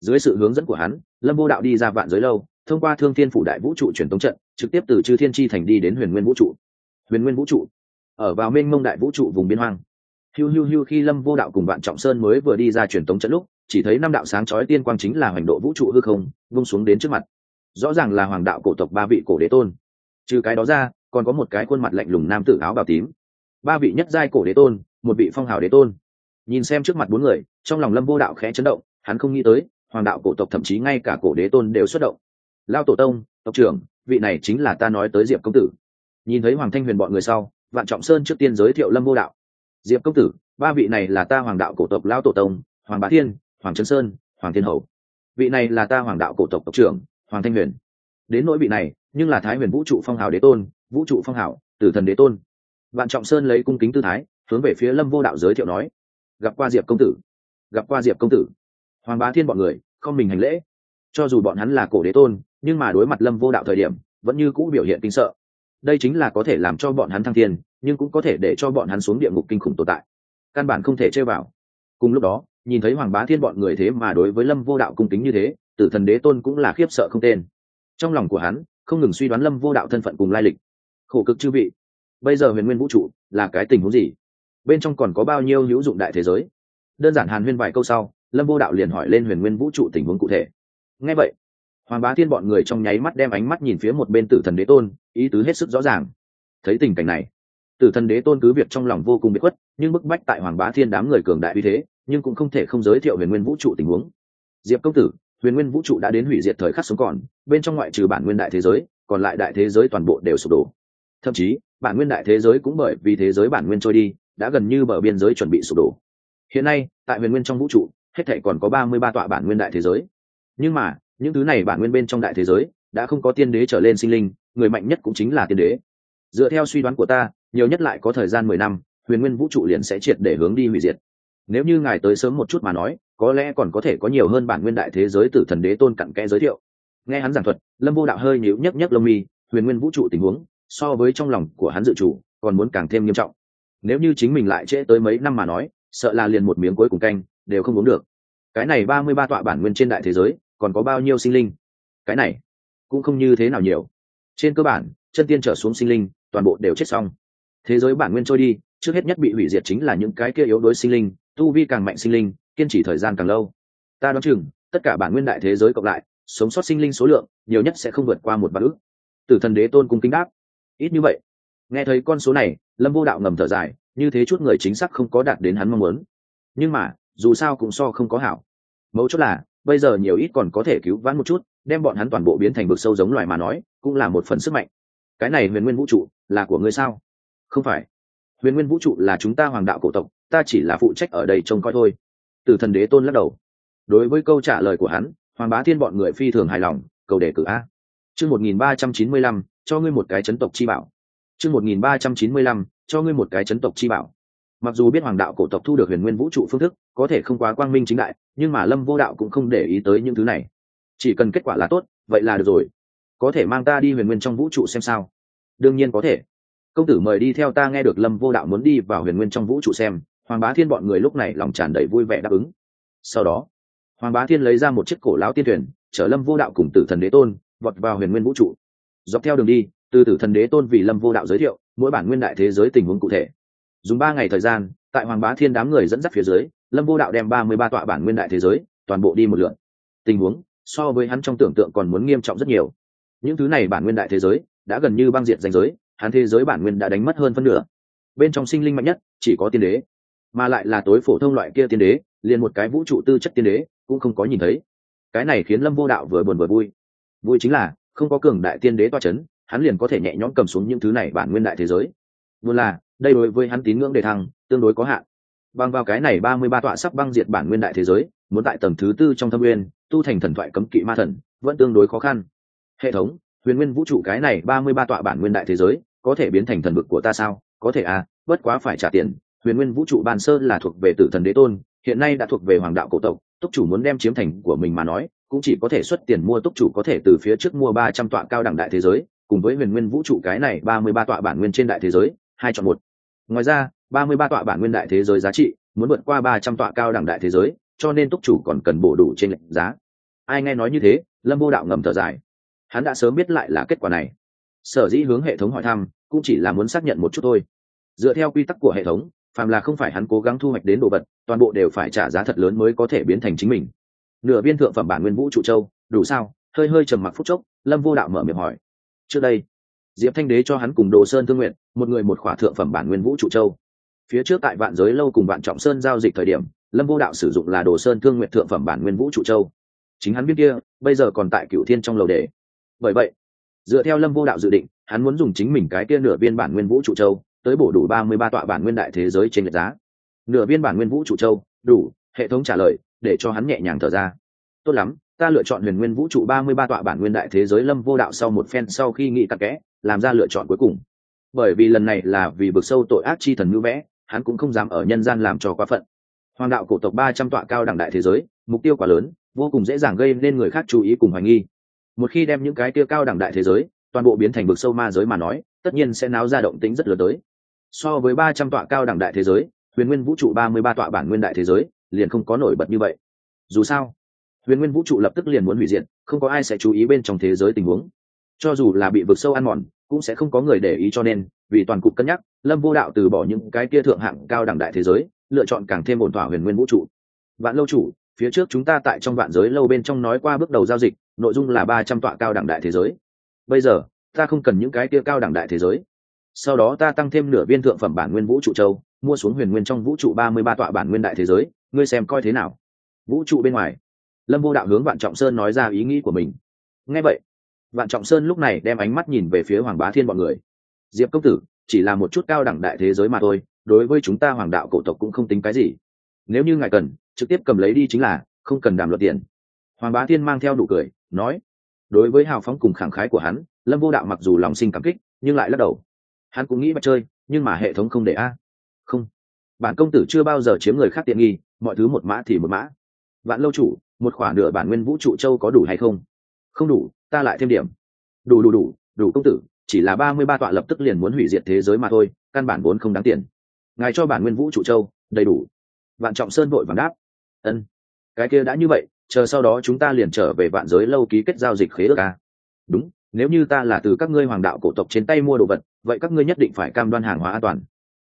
Speaker 1: dưới sự hướng dẫn của hắn, lâm vô đạo đi ra vạn giới lâu thông qua thương thiên phủ đại vũ trụ truyền tống trận, trực tiếp từ chư thiên tri thành đi đến huyền nguyên vũ trụ. Huyền nguyên vũ trụ. Ở vào mênh mông đại vũ trụ vùng biên hoang. Hiu hiu hiu khi lâm vô đạo cùng vạn trọng sơn mới vừa đi ra truyền tống trận lúc, chỉ thấy năm đạo sáng chói tiên quang chính là hoành độ vũ trụ hư không, vung xuống đến trước mặt. Rõ ràng là hoàng đạo cổ tộc ba vị cổ đế tôn. Trừ cái đó ra, còn có một cái khuôn mặt lạnh lùng nam tử áo bào tím. Ba vị nhất giai cổ đế tôn, một vị phong hào đế tôn. Nhìn xem trước mặt bốn người, trong lòng lâm vô đạo khẽ chấn động, hắn không nghĩ tới, hoàng đạo cổ tộc thậm chí ngay cả cổ đế tôn đều xuất động lao tổ tông, tộc trưởng, vị này chính là ta nói tới diệp công tử. Nhìn thấy hoàng thanh huyền bọn người sau, vạn trọng sơn trước tiên giới thiệu lâm vô đạo. Diệp công tử, ba vị này là ta hoàng đạo cổ tộc lao tổ tông, hoàng bá thiên, hoàng trấn sơn, hoàng thiên hầu. Vị này là ta hoàng đạo cổ tộc tộc trưởng, hoàng thanh huyền. Đến nỗi vị này, nhưng là thái huyền vũ trụ phong hào đế tôn, vũ trụ phong hào, tử thần đế tôn. Vạn trọng sơn lấy cung kính tư thái, hướng về phía lâm vô đạo giới thiệu nói, gặp qua diệp công tử, gặp qua diệp công tử. Hoàng bá thiên bọn người, không mình hành lễ. Cho dù bọn hắn là cổ đế tôn nhưng mà đối mặt lâm vô đạo thời điểm, vẫn như cũ biểu hiện kinh sợ. Đây chính là có thể làm cho bọn hắn thăng thiên, nhưng cũng có thể để cho bọn hắn xuống địa ngục kinh khủng tồn tại. Căn bản không thể chơi vào. Cùng lúc đó, nhìn thấy hoàng bá thiên bọn người thế mà đối với lâm vô đạo cung kính như thế, tử thần đế tôn cũng là khiếp sợ không tên. Trong lòng của hắn, không ngừng suy đoán lâm vô đạo thân phận cùng lai lịch. Khổ cực chư vị, bây giờ huyền nguyên vũ trụ là cái tình huống gì? Bên trong còn có bao nhiêu hữu dụng đại thế giới? Đơn giản hàn huyên vài câu sau, lâm vô đạo liền hỏi lên huyền nguyên vũ trụ tình huống cụ thể. Ngay vậy hoàng bá thiên bọn người trong nháy mắt đem ánh mắt nhìn phía một bên tử thần đế tôn, ý tứ hết sức rõ ràng. Thấy tình cảnh này, tử thần đế tôn cứ việc trong lòng vô cùng bị khuất, nhưng bức bách tại hoàng bá thiên đám người cường đại uy thế, nhưng cũng không thể không giới thiệu huyền nguyên vũ trụ tình huống. Diệp công tử, huyền nguyên vũ trụ đã đến hủy diệt thời khắc sống còn, bên trong ngoại trừ bản nguyên đại thế giới, còn lại đại thế giới toàn bộ đều sụp đổ. Thậm chí, bản nguyên đại thế giới cũng bởi vì thế giới bản nguyên trôi đi, đã gần như bờ biên giới chuẩn bị sụp đổ. Hiện nay, tại huyền nguyên trong vũ trụ, hết thể còn có ba mươi ba tọa bản nguyên đại thế giới. Nhưng mà những thứ này bản nguyên bên trong đại thế giới, đã không có tiên đế trở lên sinh linh, người mạnh nhất cũng chính là tiên đế. Dựa theo suy đoán của ta, nhiều nhất lại có thời gian mười năm, huyền nguyên vũ trụ liền sẽ triệt để hướng đi hủy diệt. Nếu như ngài tới sớm một chút mà nói, có lẽ còn có thể có nhiều hơn bản nguyên đại thế giới từ thần đế tôn cặn kẽ giới thiệu. Nghe hắn giảng thuật, lâm vô đạo hơi nhíu nhấc nhấc lông mi, huyền nguyên vũ trụ tình huống, so với trong lòng của hắn dự chủ, còn muốn càng thêm nghiêm trọng. Nếu như chính mình lại trễ tới mấy năm mà nói, sợ là liền một miếng cuối cùng canh, đều không uống được. Cái này ba mươi ba tọa bản nguyên trên đại thế giới còn có bao nhiêu sinh linh? Cái này cũng không như thế nào nhiều. Trên cơ bản, chân tiên trở xuống sinh linh, toàn bộ đều chết xong. Thế giới bản nguyên trôi đi, trước hết nhất bị hủy diệt chính là những cái kia yếu đuối sinh linh, tu vi càng mạnh sinh linh, kiên trì thời gian càng lâu. Ta đoán chừng, tất cả bản nguyên đại thế giới cộng lại, sống sót sinh linh số lượng, nhiều nhất sẽ không vượt qua một vạn ước tử thần đế tôn cung kính đáp. Ít như vậy. Nghe thấy con số này, lâm vô đạo ngầm thở dài, như thế chút người chính xác không có đạt đến hắn mong muốn. Nhưng mà, dù sao cũng so không có hảo. Mấu chốt là bây giờ nhiều ít còn có thể cứu vãn một chút, đem bọn hắn toàn bộ biến thành vực sâu giống loài mà nói, cũng là một phần sức mạnh. Cái này huyền nguyên vũ trụ là của ngươi sao? Không phải. Huyền nguyên vũ trụ là chúng ta hoàng đạo cổ tộc, ta chỉ là phụ trách ở đây trông coi thôi. Từ thần đế tôn lắc đầu. Đối với câu trả lời của hắn, hoàng bá thiên bọn người phi thường hài lòng, cầu đề cử a. Chương một nghìn ba trăm chín mươi lăm, cho ngươi một cái chấn tộc chi bảo. Chương một nghìn ba trăm chín mươi lăm, cho ngươi một cái chấn tộc chi bảo mặc dù biết hoàng đạo cổ tộc thu được huyền nguyên vũ trụ phương thức, có thể không quá quang minh chính đại, nhưng mà lâm vô đạo cũng không để ý tới những thứ này. Chỉ cần kết quả là tốt, vậy là được rồi. Có thể mang ta đi huyền nguyên trong vũ trụ xem sao? Đương nhiên có thể. Công tử mời đi theo ta nghe được lâm vô đạo muốn đi vào huyền nguyên trong vũ trụ xem, hoàng bá thiên bọn người lúc này lòng tràn đầy vui vẻ đáp ứng. Sau đó, hoàng bá thiên lấy ra một chiếc cổ lão tiên thuyền, chở lâm vô đạo cùng tử thần đế tôn vọt vào huyền nguyên vũ trụ. Dọc theo đường đi, từ tử thần đế tôn vì lâm vô đạo giới thiệu, mỗi bản nguyên đại thế giới tình huống cụ thể dùng ba ngày thời gian, tại hoàng bá thiên đám người dẫn dắt phía dưới, lâm vô đạo đem ba mươi ba tọa bản nguyên đại thế giới toàn bộ đi một lượt tình huống, so với hắn trong tưởng tượng còn muốn nghiêm trọng rất nhiều. Những thứ này bản nguyên đại thế giới đã gần như băng diệt danh giới, hắn thế giới bản nguyên đã đánh mất hơn phân nửa. Bên trong sinh linh mạnh nhất chỉ có tiên đế, mà lại là tối phổ thông loại kia tiên đế, liền một cái vũ trụ tư chất tiên đế cũng không có nhìn thấy. Cái này khiến lâm vô đạo vừa buồn vừa vui. Vui chính là, không có cường đại tiên đế toa c h ấ n hắn liền có thể nhẹ nhõm cầm xuống những thứ này bản nguyên đại thế giới. Buồn là đây đối với hắn tín ngưỡng đề thăng, tương đối có hạn. Bằng vào cái này ba mươi ba tọa sắp băng diệt bản nguyên đại thế giới, muốn tại tầng thứ tư trong thâm nguyên, tu thành thần thoại cấm kỵ ma thần, vẫn tương đối khó khăn. Hệ thống, huyền nguyên vũ trụ cái này ba mươi ba tọa bản nguyên đại thế giới, có thể biến thành thần vực của ta sao? Có thể à bất quá phải trả tiền. Huyền nguyên vũ trụ ban sơ là thuộc về tử thần đế tôn, hiện nay đã thuộc về hoàng đạo cổ tộc, túc chủ muốn đem chiếm thành của mình mà nói, cũng chỉ có thể xuất tiền mua túc chủ có thể từ phía trước mua ba trăm tọa cao đẳng đại thế giới, cùng với huyền nguyên vũ trụ cái này ba mươi ba tọa bản nguyên trên đại thế giới, hai chọn một ngoài ra, ba mươi ba tọa bản nguyên đại thế giới giá trị, muốn vượt qua ba trăm tọa cao đẳng đại thế giới, cho nên túc chủ còn cần bổ đủ trên lệnh giá. Ai nghe nói như thế, lâm vô đạo ngầm thở dài. Hắn đã sớm biết lại là kết quả này. Sở dĩ hướng hệ thống hỏi thăm, cũng chỉ là muốn xác nhận một chút thôi. Dựa theo quy tắc của hệ thống, phàm là không phải hắn cố gắng thu hoạch đến đồ vật, toàn bộ đều phải trả giá thật lớn mới có thể biến thành chính mình. Nửa viên thượng phẩm bản nguyên vũ trụ châu, đủ sao? Hơi hơi trầm mặc phút chốc, lâm vô đạo mở miệng hỏi. Trước đây diệp thanh đế cho hắn cùng đồ sơn thương nguyện một người một khỏa thượng phẩm bản nguyên vũ trụ châu. Phía trước tại vạn giới lâu cùng vạn trọng sơn giao dịch thời điểm, lâm vô đạo sử dụng là đồ sơn thương nguyện thượng phẩm bản nguyên vũ trụ châu. Chính hắn biết kia, bây giờ còn tại cửu thiên trong lầu đề bởi vậy, dựa theo lâm vô đạo dự định, hắn muốn dùng chính mình cái kia nửa viên bản nguyên vũ trụ châu tới bổ đủ ba mươi ba tọa bản nguyên đại thế giới trên lệch giá. Nửa viên bản nguyên vũ trụ châu, đủ, hệ thống trả lời, để cho hắn nhẹ nhàng thở ra. Tốt lắm, ta lựa chọn huyền nguyên vũ trụ ba mươi ba tọa bản nguyên đại thế giới lâm vô đạo sau một phen sau khi nghị tặc kẽ làm ra lựa chọn cuối cùng. Bởi vì lần này là vì bực sâu tội ác chi thần ngữ vẽ, hắn cũng không dám ở nhân gian làm trò quá phận. Hoàng đạo cổ tộc ba trăm tọa cao đẳng đại thế giới, mục tiêu quá lớn, vô cùng dễ dàng gây nên người khác chú ý cùng hoài nghi. Một khi đem những cái tiêu cao đẳng đại thế giới, toàn bộ biến thành vực sâu ma giới mà nói, tất nhiên sẽ náo ra động tính rất lớn tới. So với ba trăm tọa cao đẳng đại thế giới, huyền nguyên vũ trụ ba mươi ba tọa bản nguyên đại thế giới, liền không có nổi bật như vậy. Dù sao, huyền nguyên vũ trụ lập tức liền muốn hủy diệt, không có ai sẽ chú ý bên trong thế giới tình huống cho dù là bị vực sâu ăn mòn, cũng sẽ không có người để ý cho nên, vì toàn cục cân nhắc, lâm vô đạo từ bỏ những cái kia thượng hạng cao đẳng đại thế giới, lựa chọn càng thêm ổn thỏa huyền nguyên vũ trụ. Vạn lâu chủ, phía trước chúng ta tại trong vạn giới lâu bên trong nói qua bước đầu giao dịch, nội dung là ba trăm tọa cao đẳng đại thế giới. Bây giờ, ta không cần những cái kia cao đẳng đại thế giới. Sau đó ta tăng thêm nửa viên thượng phẩm bản nguyên vũ trụ châu, mua xuống huyền nguyên trong vũ trụ ba mươi ba tọa bản nguyên đại thế giới, ngươi xem coi thế nào. Vũ trụ bên ngoài, lâm vô đạo hướng vạn trọng sơn nói ra ý nghĩ của mình. Ngay vậy vạn trọng sơn lúc này đem ánh mắt nhìn về phía hoàng bá thiên bọn người. Diệp công tử, chỉ là một chút cao đẳng đại thế giới mà thôi, đối với chúng ta hoàng đạo cổ tộc cũng không tính cái gì. Nếu như ngài cần, trực tiếp cầm lấy đi chính là, không cần đàm luật tiền. Hoàng bá thiên mang theo đủ cười, nói, đối với hào phóng cùng khẳng khái của hắn, lâm vô đạo mặc dù lòng sinh cảm kích, nhưng lại lắc đầu. Hắn cũng nghĩ bắt chơi, nhưng mà hệ thống không để a. Không. Bản công tử chưa bao giờ chiếm người khác tiện nghi, mọi thứ một mã thì một mã. Vạn lâu chủ, một khoản nửa bản nguyên vũ trụ châu có đủ hay không? Không đủ, ta lại thêm điểm. Đủ đủ đủ đủ công tử, chỉ là ba mươi ba tọa lập tức liền muốn hủy diệt thế giới mà thôi, căn bản vốn không đáng tiền. Ngài cho bản nguyên vũ trụ châu, đầy đủ. Vạn trọng sơn vội vàng đáp. Ân. Cái kia đã như vậy, chờ sau đó chúng ta liền trở về vạn giới lâu ký kết giao dịch khế ước a. Đúng, nếu như ta là từ các ngươi hoàng đạo cổ tộc trên tay mua đồ vật, vậy các ngươi nhất định phải cam đoan hàng hóa an toàn.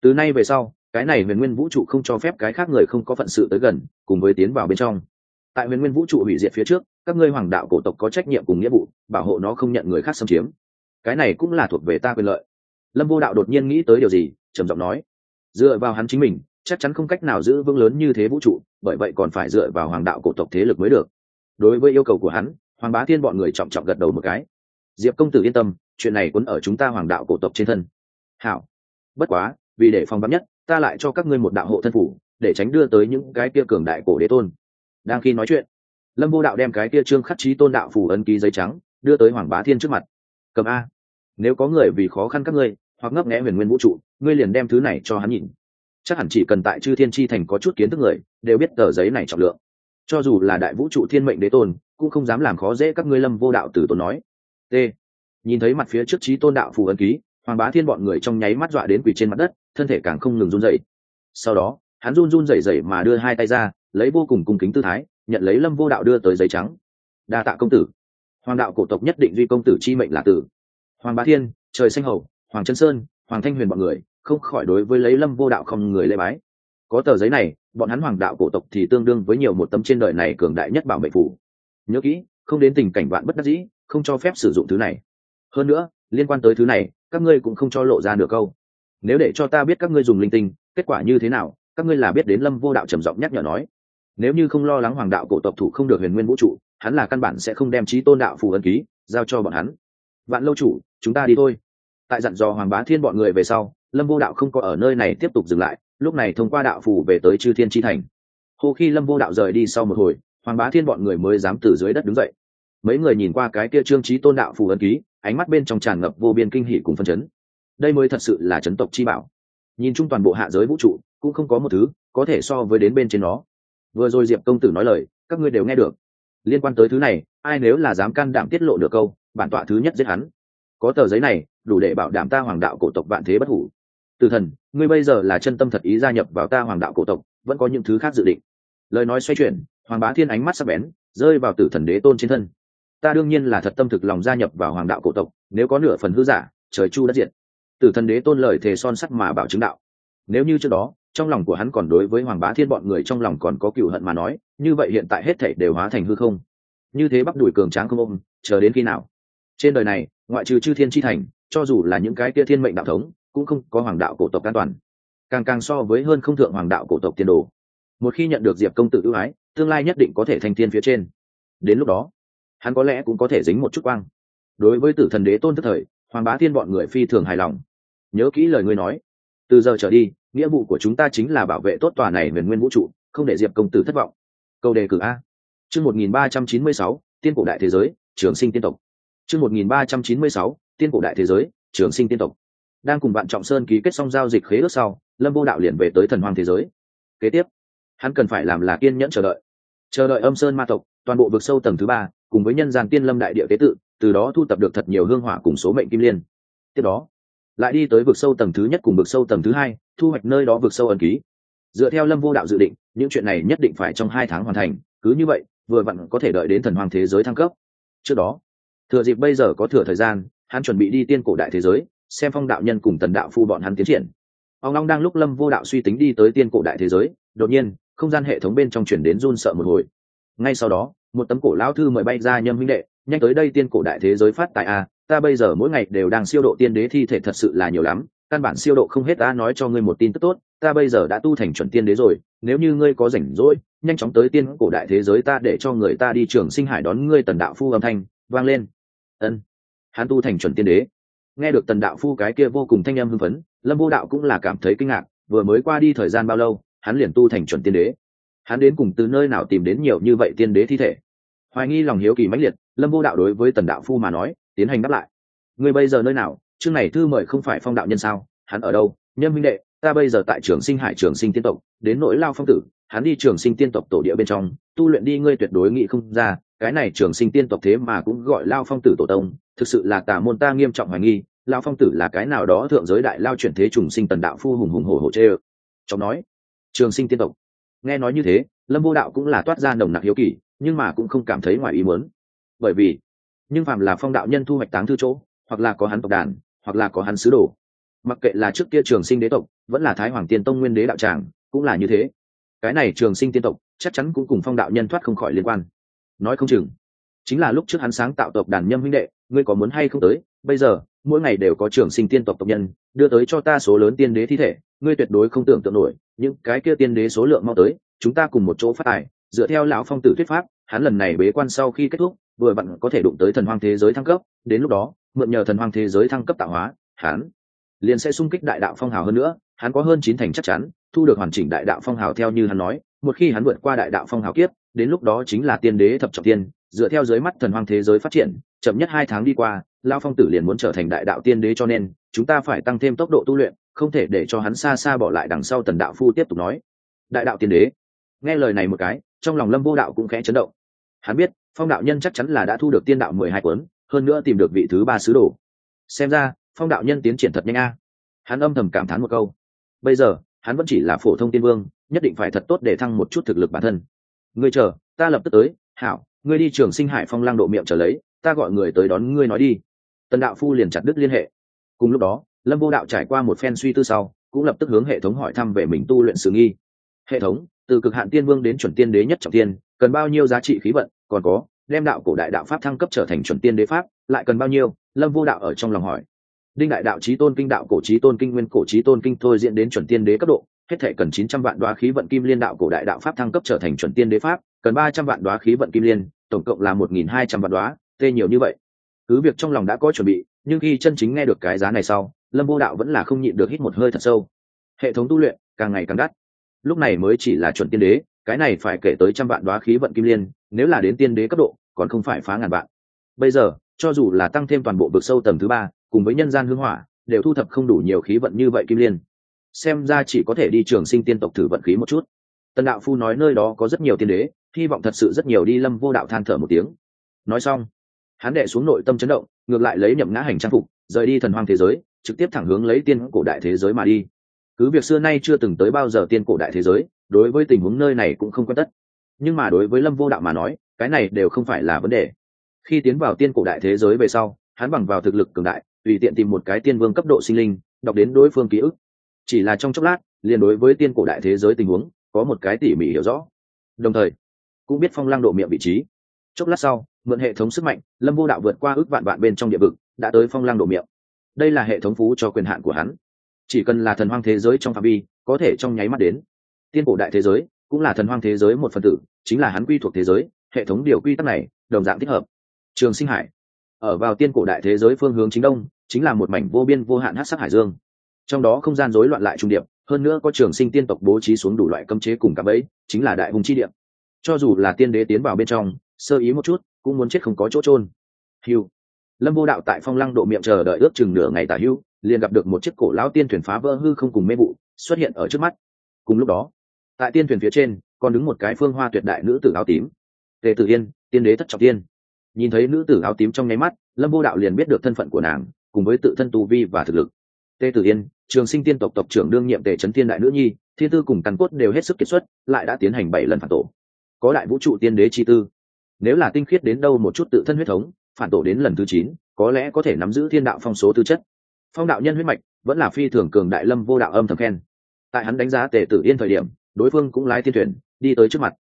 Speaker 1: Từ nay về sau, cái này huyền nguyên vũ trụ không cho phép cái khác người không có phận sự tới gần, cùng với tiến vào bên trong. Tại huyền nguyên vũ trụ hủy diệt phía trước các ngươi hoàng đạo cổ tộc có trách nhiệm cùng nghĩa vụ, bảo hộ nó không nhận người khác xâm chiếm. Cái này cũng là thuộc về ta quyền lợi. Lâm vô đạo đột nhiên nghĩ tới điều gì, trầm giọng nói, dựa vào hắn chính mình, chắc chắn không cách nào giữ vững lớn như thế vũ trụ, bởi vậy còn phải dựa vào hoàng đạo cổ tộc thế lực mới được. Đối với yêu cầu của hắn, hoàng bá thiên bọn người trọng trọng gật đầu một cái. Diệp công tử yên tâm, chuyện này quấn ở chúng ta hoàng đạo cổ tộc trên thân. Hảo. Bất quá, vì để phòng bắn nhất, ta lại cho các ngươi một đạo hộ thân phủ, để tránh đưa tới những cái kia cường đại cổ đế tôn. Đang khi nói chuyện lâm vô đạo đem cái kia trương khắc trí tôn đạo phủ ấn ký giấy trắng, đưa tới hoàng bá thiên trước mặt. Cầm a, nếu có người vì khó khăn các ngươi, hoặc ngấp nghẽ huyền nguyên vũ trụ, ngươi liền đem thứ này cho hắn nhìn. Chắc hẳn chỉ cần tại chư thiên tri thành có chút kiến thức người, đều biết tờ giấy này trọng lượng. Cho dù là đại vũ trụ thiên mệnh đế tôn, cũng không dám làm khó dễ các ngươi lâm vô đạo từ tôn nói. T. Nhìn thấy mặt phía trước trí tôn đạo phù ấn ký, hoàng bá thiên bọn người trong nháy mắt dọa đến quỳ trên mặt đất, thân thể càng không ngừng run dậy sau đó, hắn run run rẩy rẩy mà đưa hai tay ra, lấy vô cùng cung kính tư thái nhận lấy lâm vô đạo đưa tới giấy trắng. Đa tạ công tử. Hoàng đạo cổ tộc nhất định duy công tử chi mệnh là tử. Hoàng bá thiên, trời xanh hầu, hoàng trân sơn, hoàng thanh huyền bọn người, không khỏi đối với lấy lâm vô đạo không người lễ bái. Có tờ giấy này, bọn hắn hoàng đạo cổ tộc thì tương đương với nhiều một tấm trên đời này cường đại nhất bảo mệnh phủ. Nhớ kỹ, không đến tình cảnh bạn bất đắc dĩ, không cho phép sử dụng thứ này. Hơn nữa, liên quan tới thứ này, các ngươi cũng không cho lộ ra được câu. Nếu để cho ta biết các ngươi dùng linh tinh, kết quả như thế nào, các ngươi là biết đến lâm vô đạo trầm giọng nhắc nhở nói nếu như không lo lắng hoàng đạo cổ tộc thủ không được huyền nguyên vũ trụ, hắn là căn bản sẽ không đem trí tôn đạo phù ân ký giao cho bọn hắn. Vạn lâu chủ, chúng ta đi thôi. Tại dặn dò hoàng bá thiên bọn người về sau, lâm vô đạo không có ở nơi này tiếp tục dừng lại, lúc này thông qua đạo phù về tới chư thiên tri thành. Hô khi lâm vô đạo rời đi sau một hồi, hoàng bá thiên bọn người mới dám từ dưới đất đứng dậy. Mấy người nhìn qua cái kia trương trí tôn đạo phù ân ký, ánh mắt bên trong tràn ngập vô biên kinh hỷ cùng phân chấn. Đây mới thật sự là chấn tộc chi bảo. Nhìn chung toàn bộ hạ giới vũ trụ, cũng không có một thứ có thể so với đến bên trên nó vừa rồi diệp công tử nói lời, các ngươi đều nghe được. Liên quan tới thứ này, ai nếu là dám can đảm tiết lộ được câu, bản tọa thứ nhất giết hắn. Có tờ giấy này, đủ để bảo đảm ta hoàng đạo cổ tộc vạn thế bất hủ. Từ thần, ngươi bây giờ là chân tâm thật ý gia nhập vào ta hoàng đạo cổ tộc, vẫn có những thứ khác dự định. Lời nói xoay chuyển, hoàng bá thiên ánh mắt sắc bén, rơi vào tử thần đế tôn trên thân. Ta đương nhiên là thật tâm thực lòng gia nhập vào hoàng đạo cổ tộc, nếu có nửa phần hư giả, trời chu đất diệt. Tử thần đế tôn lời thề son sắt mà bảo chứng đạo. Nếu như trước đó trong lòng của hắn còn đối với hoàng bá thiên bọn người trong lòng còn có cựu hận mà nói, như vậy hiện tại hết thảy đều hóa thành hư không. Như thế bắp đùi cường tráng không ôm, chờ đến khi nào? Trên đời này, ngoại trừ chư thiên chi thành, cho dù là những cái kia thiên mệnh đạo thống, cũng không có hoàng đạo cổ tộc an toàn. Càng càng so với hơn không thượng hoàng đạo cổ tộc tiền đồ. Một khi nhận được diệp công tử ưu ái, tương lai nhất định có thể thành thiên phía trên. Đến lúc đó, hắn có lẽ cũng có thể dính một chút quang. Đối với tử thần đế tôn tức thời, hoàng bá thiên bọn người phi thường hài lòng. Nhớ kỹ lời ngươi nói. Từ giờ trở đi nghĩa vụ của chúng ta chính là bảo vệ tốt tòa này huyền nguyên vũ trụ, không để diệp công tử thất vọng. Câu đề cử a. Chương một nghìn ba trăm chín mươi sáu, tiên cổ đại thế giới, trường sinh tiên tộc. Chương một nghìn ba trăm chín mươi sáu, tiên cổ đại thế giới, trường sinh tiên tộc. Đang cùng bạn trọng sơn ký kết xong giao dịch khế ước sau, lâm vô đạo liền về tới thần hoàng thế giới. Kế tiếp, hắn cần phải làm là kiên nhẫn chờ đợi. Chờ đợi âm sơn ma tộc, toàn bộ vực sâu tầng thứ ba, cùng với nhân gian tiên lâm đại địa tế tự, từ đó thu tập được thật nhiều hương hỏa cùng số mệnh kim liên. Tiếp đó, lại đi tới vực sâu tầng thứ nhất cùng vực sâu tầng thứ hai thu hoạch nơi đó vượt sâu ẩn ký. Dựa theo lâm vô đạo dự định, những chuyện này nhất định phải trong hai tháng hoàn thành, cứ như vậy, vừa vặn có thể đợi đến thần hoàng thế giới thăng cấp. Trước đó, thừa dịp bây giờ có thừa thời gian, hắn chuẩn bị đi tiên cổ đại thế giới, xem phong đạo nhân cùng tần đạo phu bọn hắn tiến triển. Ông long đang lúc lâm vô đạo suy tính đi tới tiên cổ đại thế giới, đột nhiên, không gian hệ thống bên trong chuyển đến run sợ một hồi. Ngay sau đó, một tấm cổ lão thư mời bay ra nhâm huynh đệ, nhanh tới đây tiên cổ đại thế giới phát tại a, ta bây giờ mỗi ngày đều đang siêu độ tiên đế thi thể thật sự là nhiều lắm căn bản siêu độ không hết ta nói cho ngươi một tin tức tốt, ta bây giờ đã tu thành chuẩn tiên đế rồi, nếu như ngươi có rảnh rỗi, nhanh chóng tới tiên cổ đại thế giới ta để cho người ta đi trường sinh hải đón ngươi tần đạo phu âm thanh, vang lên. Ân, hắn tu thành chuẩn tiên đế. Nghe được tần đạo phu cái kia vô cùng thanh âm hưng phấn, lâm vô đạo cũng là cảm thấy kinh ngạc, vừa mới qua đi thời gian bao lâu, hắn liền tu thành chuẩn tiên đế. Hắn đến cùng từ nơi nào tìm đến nhiều như vậy tiên đế thi thể? Hoài nghi lòng hiếu kỳ mãnh liệt, lâm vô đạo đối với tần đạo phu mà nói, tiến hành đáp lại. Ngươi bây giờ nơi nào? Chương này thư mời không phải phong đạo nhân sao? Hắn ở đâu? Nhân minh đệ, ta bây giờ tại trường sinh hải trường sinh tiên tộc, đến nỗi lao phong tử, hắn đi trường sinh tiên tộc tổ địa bên trong, tu luyện đi ngươi tuyệt đối nghĩ không ra, cái này trường sinh tiên tộc thế mà cũng gọi lao phong tử tổ tông, thực sự là tà môn ta nghiêm trọng hoài nghi, lao phong tử là cái nào đó thượng giới đại lao chuyển thế trùng sinh tần đạo phu hùng hùng hổ hổ chê ơ. Trong nói, trường sinh tiên tộc. Nghe nói như thế, lâm vô đạo cũng là toát ra nồng nặc hiếu kỳ, nhưng mà cũng không cảm thấy ngoài ý muốn. Bởi vì, nhưng phàm là phong đạo nhân thu hoạch táng thư chỗ, hoặc là có hắn tộc đàn hoặc là có hắn sứ đồ. Mặc kệ là trước kia trường sinh đế tộc, vẫn là thái hoàng tiên tông nguyên đế đạo tràng, cũng là như thế. Cái này trường sinh tiên tộc, chắc chắn cũng cùng phong đạo nhân thoát không khỏi liên quan. Nói không chừng, chính là lúc trước hắn sáng tạo tộc đàn nhâm huynh đệ, ngươi có muốn hay không tới? Bây giờ, mỗi ngày đều có trường sinh tiên tộc tộc nhân, đưa tới cho ta số lớn tiên đế thi thể, ngươi tuyệt đối không tưởng tượng nổi, những cái kia tiên đế số lượng mau tới, chúng ta cùng một chỗ phát tài, dựa theo lão phong tử thuyết pháp, hắn lần này bế quan sau khi kết thúc, vừa vặn có thể đụng tới thần hoang thế giới thăng cấp, đến lúc đó mượn nhờ thần hoang thế giới thăng cấp tạo hóa, hắn liền sẽ sung kích đại đạo phong hào hơn nữa, hắn có hơn chín thành chắc chắn, thu được hoàn chỉnh đại đạo phong hào theo như hắn nói, một khi hắn vượt qua đại đạo phong hào kiếp, đến lúc đó chính là tiên đế thập trọng tiên, dựa theo dưới mắt thần hoang thế giới phát triển, chậm nhất hai tháng đi qua, lão phong tử liền muốn trở thành đại đạo tiên đế cho nên, chúng ta phải tăng thêm tốc độ tu luyện, không thể để cho hắn xa xa bỏ lại đằng sau tần đạo phu tiếp tục nói. Đại đạo tiên đế. Nghe lời này một cái, trong lòng lâm vô đạo cũng khẽ chấn động. Hắn biết, phong đạo nhân chắc chắn là đã thu được tiên đạo mười hai cuốn hơn nữa tìm được vị thứ ba sứ đồ. Xem ra, phong đạo nhân tiến triển thật nhanh a. Hắn âm thầm cảm thán một câu. Bây giờ, hắn vẫn chỉ là phổ thông tiên vương, nhất định phải thật tốt để thăng một chút thực lực bản thân. Ngươi chờ, ta lập tức tới. Hảo, ngươi đi trường sinh hải phong lang độ miệng trở lấy, ta gọi người tới đón ngươi nói đi. Tần đạo phu liền chặt đứt liên hệ. Cùng lúc đó, lâm vô đạo trải qua một phen suy tư sau, cũng lập tức hướng hệ thống hỏi thăm về mình tu luyện sử nghi. Hệ thống, từ cực hạn tiên vương đến chuẩn tiên đế nhất trọng tiên, cần bao nhiêu giá trị khí vận, còn có đem đạo cổ đại đạo pháp thăng cấp trở thành chuẩn tiên đế pháp, lại cần bao nhiêu? Lâm vô đạo ở trong lòng hỏi. Đinh đại đạo trí tôn kinh, đạo cổ trí tôn kinh, nguyên cổ trí tôn kinh thôi diễn đến chuẩn tiên đế cấp độ, hết thể cần chín trăm vạn đoá khí vận kim liên đạo cổ đại đạo pháp thăng cấp trở thành chuẩn tiên đế pháp, cần ba trăm vạn đoá khí vận kim liên, tổng cộng là một nghìn hai trăm vạn đoá, tê nhiều như vậy. Cứ việc trong lòng đã có chuẩn bị, nhưng khi chân chính nghe được cái giá này sau, lâm vô đạo vẫn là không nhịn được hít một hơi thật sâu. Hệ thống tu luyện càng ngày càng đắt. Lúc này mới chỉ là chuẩn tiên đế cái này phải kể tới trăm vạn đoá khí vận kim liên, nếu là đến tiên đế cấp độ, còn không phải phá ngàn vạn. Bây giờ, cho dù là tăng thêm toàn bộ vực sâu tầng thứ ba, cùng với nhân gian hương hỏa, đều thu thập không đủ nhiều khí vận như vậy kim liên. Xem ra chỉ có thể đi trường sinh tiên tộc thử vận khí một chút. Tần đạo phu nói nơi đó có rất nhiều tiên đế, hy vọng thật sự rất nhiều đi lâm vô đạo than thở một tiếng. Nói xong, hắn đệ xuống nội tâm chấn động, ngược lại lấy nhậm ngã hành trang phục, rời đi thần hoang thế giới, trực tiếp thẳng hướng lấy tiên cổ đại thế giới mà đi. Cứ việc xưa nay chưa từng tới bao giờ tiên cổ đại thế giới đối với tình huống nơi này cũng không quen tất. Nhưng mà đối với lâm vô đạo mà nói, cái này đều không phải là vấn đề. Khi tiến vào tiên cổ đại thế giới về sau, hắn bằng vào thực lực cường đại, tùy tiện tìm một cái tiên vương cấp độ sinh linh, đọc đến đối phương ký ức. Chỉ là trong chốc lát, liền đối với tiên cổ đại thế giới tình huống, có một cái tỉ mỉ hiểu rõ. Đồng thời, cũng biết phong Lang độ miệng vị trí. Chốc lát sau, mượn hệ thống sức mạnh, lâm vô đạo vượt qua ước vạn vạn bên trong địa vực, đã tới phong Lang độ miệng. Đây là hệ thống phú cho quyền hạn của hắn. Chỉ cần là thần hoang thế giới trong phạm vi, có thể trong nháy mắt đến tiên cổ đại thế giới, cũng là thần hoang thế giới một phần tử, chính là hắn quy thuộc thế giới, hệ thống điều quy tắc này, đồng dạng thích hợp. Trường sinh hải. Ở vào tiên cổ đại thế giới phương hướng chính đông, chính là một mảnh vô biên vô hạn hát sắc hải dương. Trong đó không gian rối loạn lại trung điệp, hơn nữa có trường sinh tiên tộc bố trí xuống đủ loại cấm chế cùng cạm ấy chính là đại hùng chi điệp. Cho dù là tiên đế tiến vào bên trong, sơ ý một chút, cũng muốn chết không có chỗ trôn hiu lâm vô đạo tại phong lăng độ miệng chờ đợi ước chừng nửa ngày tả hưu, liền gặp được một chiếc cổ lão tiên thuyền phá vỡ hư không cùng mê vụ, xuất hiện ở trước mắt. Cùng lúc đó tại tiên thuyền phía trên, còn đứng một cái phương hoa tuyệt đại nữ tử áo tím. Tề tử yên, tiên đế thất trọng tiên. Nhìn thấy nữ tử áo tím trong nháy mắt, lâm vô đạo liền biết được thân phận của nàng, cùng với tự thân tu vi và thực lực. Tề tử yên, trường sinh tiên tộc tộc trưởng đương nhiệm tề trấn thiên đại nữ nhi, thiên tư cùng căn cốt đều hết sức kiệt xuất, lại đã tiến hành bảy lần phản tổ. Có đại vũ trụ tiên đế chi tư. Nếu là tinh khiết đến đâu một chút tự thân huyết thống, phản tổ đến lần thứ chín, có lẽ có thể nắm giữ thiên đạo phong số tư chất. Phong đạo nhân huyết mạch vẫn là phi thường cường đại lâm vô đạo âm thầm khen. Tại hắn đánh giá tề tử yên thời điểm đối phương cũng lái tiên thuyền, đi tới trước mặt.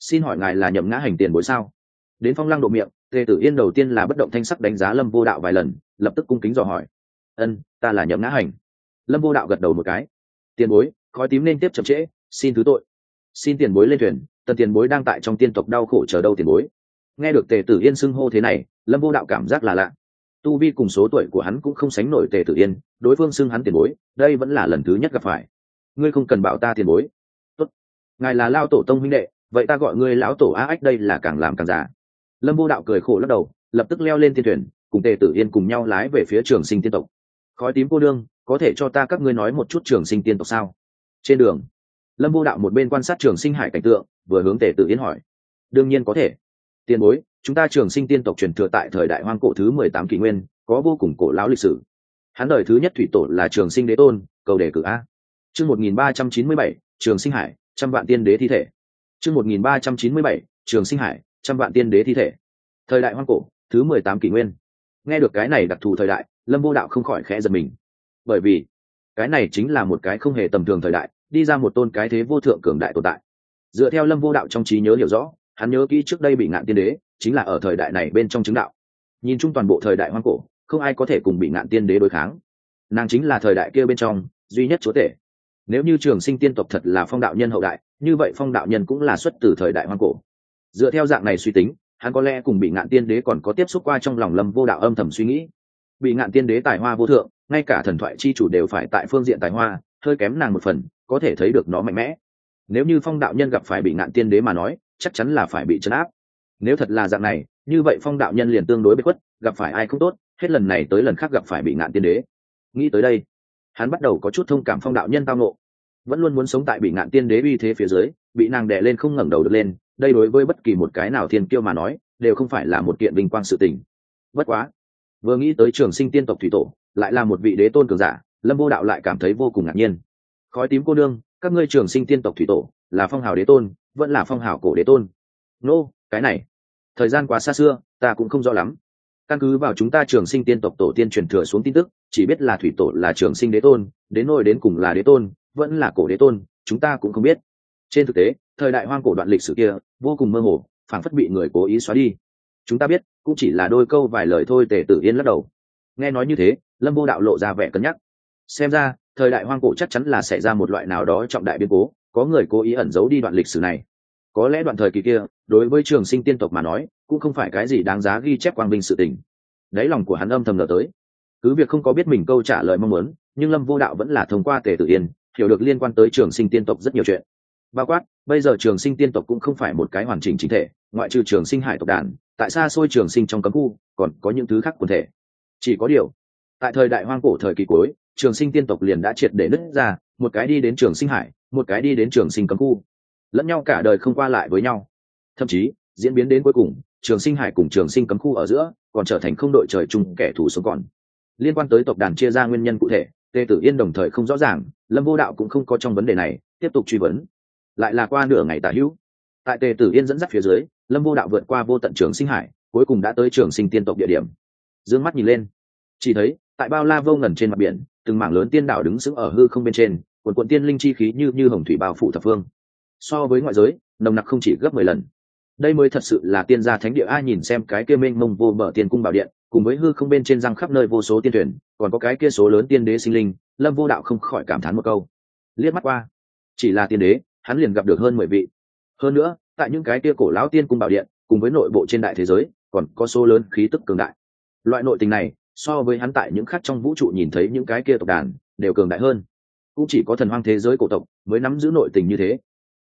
Speaker 1: Xin hỏi ngài là nhậm ngã hành tiền bối sao? Đến phong lăng độ miệng, tề tử yên đầu tiên là bất động thanh sắc đánh giá lâm vô đạo vài lần, lập tức cung kính dò hỏi. Ân, ta là nhậm ngã hành. Lâm vô đạo gật đầu một cái. Tiền bối, khói tím nên tiếp chậm trễ, xin thứ tội. Xin tiền bối lên thuyền, tần tiền bối đang tại trong tiên tộc đau khổ chờ đâu tiền bối. Nghe được tề tử yên xưng hô thế này, lâm vô đạo cảm giác là lạ. Tu vi cùng số tuổi của hắn cũng không sánh nổi tề tử yên, đối phương xưng hắn tiền bối, đây vẫn là lần thứ nhất gặp phải. Ngươi không cần bảo ta tiền bối ngài là lao tổ tông huynh đệ, vậy ta gọi ngươi lão tổ a ách đây là càng làm càng giả lâm vô đạo cười khổ lắc đầu, lập tức leo lên thiên thuyền, cùng tề tử yên cùng nhau lái về phía trường sinh tiên tộc. Khói tím cô đương, có thể cho ta các ngươi nói một chút trường sinh tiên tộc sao? Trên đường, lâm vô đạo một bên quan sát trường sinh hải cảnh tượng, vừa hướng tề tử yên hỏi. Đương nhiên có thể. Tiền bối, chúng ta trường sinh tiên tộc truyền thừa tại thời đại hoang cổ thứ mười tám kỷ nguyên, có vô cùng cổ lão lịch sử. Hắn đời thứ nhất thủy tổ là trường sinh đế tôn, cầu đề cử a. Chương một nghìn ba trăm chín mươi bảy, trường sinh hải trăm vạn tiên đế thi thể. Chương một nghìn ba trăm chín mươi bảy, trường sinh hải, trăm vạn tiên đế thi thể. Thời đại hoang cổ, thứ mười tám kỷ nguyên. Nghe được cái này đặc thù thời đại, lâm vô đạo không khỏi khẽ giật mình. Bởi vì, cái này chính là một cái không hề tầm thường thời đại, đi ra một tôn cái thế vô thượng cường đại tồn tại. Dựa theo lâm vô đạo trong trí nhớ hiểu rõ, hắn nhớ kỹ trước đây bị ngạn tiên đế, chính là ở thời đại này bên trong chứng đạo. Nhìn chung toàn bộ thời đại hoang cổ, không ai có thể cùng bị ngạn tiên đế đối kháng. Nàng chính là thời đại kia bên trong duy nhất chúa tể nếu như trường sinh tiên tộc thật là phong đạo nhân hậu đại, như vậy phong đạo nhân cũng là xuất từ thời đại hoang cổ. Dựa theo dạng này suy tính, hắn có lẽ cùng bị ngạn tiên đế còn có tiếp xúc qua trong lòng lâm vô đạo âm thầm suy nghĩ. Bị ngạn tiên đế tài hoa vô thượng, ngay cả thần thoại chi chủ đều phải tại phương diện tài hoa, hơi kém nàng một phần, có thể thấy được nó mạnh mẽ. Nếu như phong đạo nhân gặp phải bị ngạn tiên đế mà nói, chắc chắn là phải bị chấn áp. Nếu thật là dạng này, như vậy phong đạo nhân liền tương đối bất khuất gặp phải ai không tốt, hết lần này tới lần khác gặp phải bị ngạn tiên đế. Nghĩ tới đây, hắn bắt đầu có chút thông cảm phong đạo nhân tao ngộ vẫn luôn muốn sống tại bị ngạn tiên đế uy thế phía dưới bị nàng đè lên không ngẩng đầu được lên đây đối với bất kỳ một cái nào thiên kiêu mà nói đều không phải là một kiện vinh quang sự tình. Bất quá vừa nghĩ tới trường sinh tiên tộc thủy tổ lại là một vị đế tôn cường giả lâm vô đạo lại cảm thấy vô cùng ngạc nhiên. Khói tím cô đương các ngươi trường sinh tiên tộc thủy tổ là phong hào đế tôn vẫn là phong hào cổ đế tôn? Nô、no, cái này thời gian quá xa xưa ta cũng không rõ lắm. Căn cứ vào chúng ta trường sinh tiên tộc tổ tiên truyền thừa xuống tin tức chỉ biết là thủy tổ là trường sinh đế tôn đến nôi đến cùng là đế tôn vẫn là cổ đế tôn, chúng ta cũng không biết. Trên thực tế, thời đại hoang cổ đoạn lịch sử kia, vô cùng mơ hồ, phảng phất bị người cố ý xóa đi. Chúng ta biết, cũng chỉ là đôi câu vài lời thôi, tề tử yên lắc đầu. Nghe nói như thế, lâm vô đạo lộ ra vẻ cân nhắc. Xem ra, thời đại hoang cổ chắc chắn là xảy ra một loại nào đó trọng đại biến cố, có người cố ý ẩn giấu đi đoạn lịch sử này. Có lẽ đoạn thời kỳ kia, đối với trường sinh tiên tộc mà nói, cũng không phải cái gì đáng giá ghi chép quang vinh sự tình. Đáy lòng của hắn âm thầm lờ tới. Cứ việc không có biết mình câu trả lời mong muốn, nhưng lâm vô đạo vẫn là thông qua tề tự yên hiểu được liên quan tới trường sinh tiên tộc rất nhiều chuyện. Bao quát, bây giờ trường sinh tiên tộc cũng không phải một cái hoàn chỉnh chính thể, ngoại trừ trường sinh hải tộc đàn, tại xa xôi trường sinh trong cấm khu, còn có những thứ khác quần thể. Chỉ có điều, tại thời đại hoang cổ thời kỳ cuối, trường sinh tiên tộc liền đã triệt để nứt ra, một cái đi đến trường sinh hải, một cái đi đến trường sinh cấm khu. Lẫn nhau cả đời không qua lại với nhau. Thậm chí, diễn biến đến cuối cùng, trường sinh hải cùng trường sinh cấm khu ở giữa, còn trở thành không đội trời chung kẻ thù sống còn. Liên quan tới tộc đàn chia ra nguyên nhân cụ thể, tề tử yên đồng thời không rõ ràng lâm vô đạo cũng không có trong vấn đề này tiếp tục truy vấn. Lại là qua nửa ngày tả hữu. Tại tề tử yên dẫn dắt phía dưới lâm vô đạo vượt qua vô tận trường sinh hải cuối cùng đã tới trường sinh tiên tộc địa điểm. D mắt nhìn lên. Chỉ thấy tại bao la vô ngần trên mặt biển từng mảng lớn tiên đảo đứng sững ở hư không bên trên quần quận tiên linh chi khí như như hồng thủy bao phủ thập phương. So với ngoại giới nồng nặc không chỉ gấp mười lần. Đây mới thật sự là tiên gia thánh địa ai nhìn xem cái kia mênh mông vô bờ tiên cung bảo điện cùng với hư không bên trên răng khắp nơi vô số tiên thuyền, còn có cái kia số lớn tiên đế sinh linh lâm vô đạo không khỏi cảm thán một câu. Liếc mắt qua, chỉ là tiên đế, hắn liền gặp được hơn mười vị. Hơn nữa, tại những cái kia cổ lão tiên cung bảo điện, cùng với nội bộ trên đại thế giới, còn có số lớn khí tức cường đại. Loại nội tình này, so với hắn tại những khác trong vũ trụ nhìn thấy những cái kia tộc đàn, đều cường đại hơn. Cũng chỉ có thần hoang thế giới cổ tộc mới nắm giữ nội tình như thế.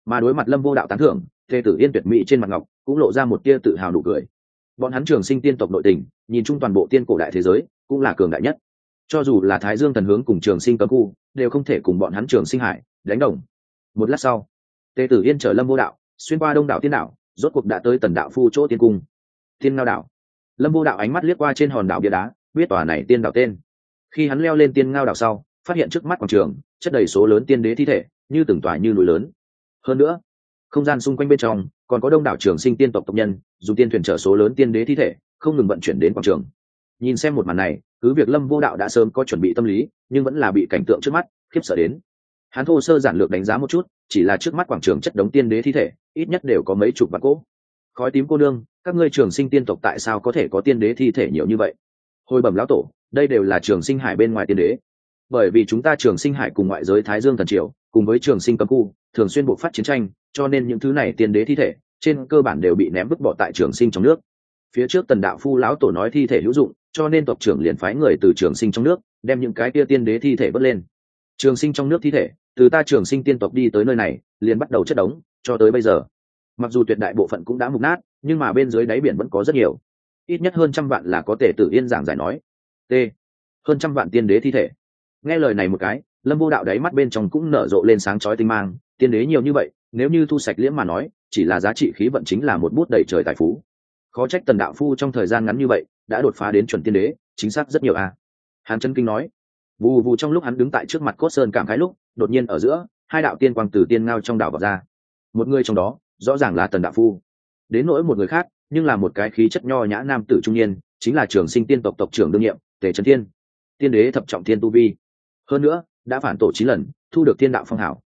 Speaker 1: Mà đối mặt lâm vô đạo tán thưởng, thê tử yên tuyệt mỹ trên mặt ngọc cũng lộ ra một tia tự hào nụ cười. Bọn hắn trường sinh tiên tộc nội tình, nhìn chung toàn bộ tiên cổ đại thế giới, cũng là cường đại nhất cho dù là thái dương thần hướng cùng trường sinh cấm khu, đều không thể cùng bọn hắn trường sinh hải đánh đồng. Một lát sau, tề tử yên chở lâm vô đạo, xuyên qua đông đảo tiên đạo rốt cuộc đã tới tần đạo phu chỗ tiên cung. Tiên ngao đạo lâm vô đạo ánh mắt liếc qua trên hòn đảo bia đá, biết tòa này tiên đạo tên. Khi hắn leo lên tiên ngao đảo sau, phát hiện trước mắt quảng trường, chất đầy số lớn tiên đế thi thể, như từng tòa như núi lớn. Hơn nữa, không gian xung quanh bên trong, còn có đông đảo trường sinh tiên tộc tộc nhân, dùng tiên thuyền chở số lớn tiên đế thi thể, không ngừng vận chuyển đến quảng trường. Nhìn xem một màn này cứ việc lâm vô đạo đã sớm có chuẩn bị tâm lý, nhưng vẫn là bị cảnh tượng trước mắt khiếp sợ đến. Hắn thô sơ giản lược đánh giá một chút, chỉ là trước mắt quảng trường chất đống tiên đế thi thể, ít nhất đều có mấy chục vạn cỗ. Khói tím cô nương, các ngươi trường sinh tiên tộc tại sao có thể có tiên đế thi thể nhiều như vậy? Hồi bẩm lão tổ, đây đều là trường sinh hải bên ngoài tiên đế. Bởi vì chúng ta trường sinh hải cùng ngoại giới thái dương thần triều, cùng với trường sinh cấm khu, thường xuyên buộc phát chiến tranh, cho nên những thứ này tiên đế thi thể, trên cơ bản đều bị ném vứt bỏ tại trường sinh trong nước. Phía trước tần đạo phu lão tổ nói thi thể hữu dụng cho nên tộc trưởng liền phái người từ trường sinh trong nước, đem những cái kia tiên đế thi thể bớt lên. Trường sinh trong nước thi thể, từ ta trường sinh tiên tộc đi tới nơi này, liền bắt đầu chất đống, cho tới bây giờ. Mặc dù tuyệt đại bộ phận cũng đã mục nát, nhưng mà bên dưới đáy biển vẫn có rất nhiều. Ít nhất hơn trăm vạn là có thể tự yên giảng giải nói. T. Hơn trăm vạn tiên đế thi thể. Nghe lời này một cái, lâm vô đạo đáy mắt bên trong cũng nở rộ lên sáng chói tinh mang, tiên đế nhiều như vậy, nếu như thu sạch liễm mà nói, chỉ là giá trị khí vận chính là một bút đầy trời tài phú. Khó trách tần đạo phu trong thời gian ngắn như vậy đã đột phá đến chuẩn tiên đế, chính xác rất nhiều a. À. hàn chân kinh nói, vù vù trong lúc hắn đứng tại trước mặt cốt sơn cảm khái lúc, đột nhiên ở giữa, hai đạo tiên quang từ tiên ngao trong đảo vào ra. Một người trong đó, rõ ràng là tần đạo phu. Đến nỗi một người khác, nhưng là một cái khí chất nho nhã nam tử trung niên, chính là trường sinh tiên tộc tộc trưởng đương nhiệm, tề trấn thiên. Tiên đế thập trọng thiên tu vi. Hơn nữa, đã phản tổ chín lần, thu được tiên đạo phong hảo.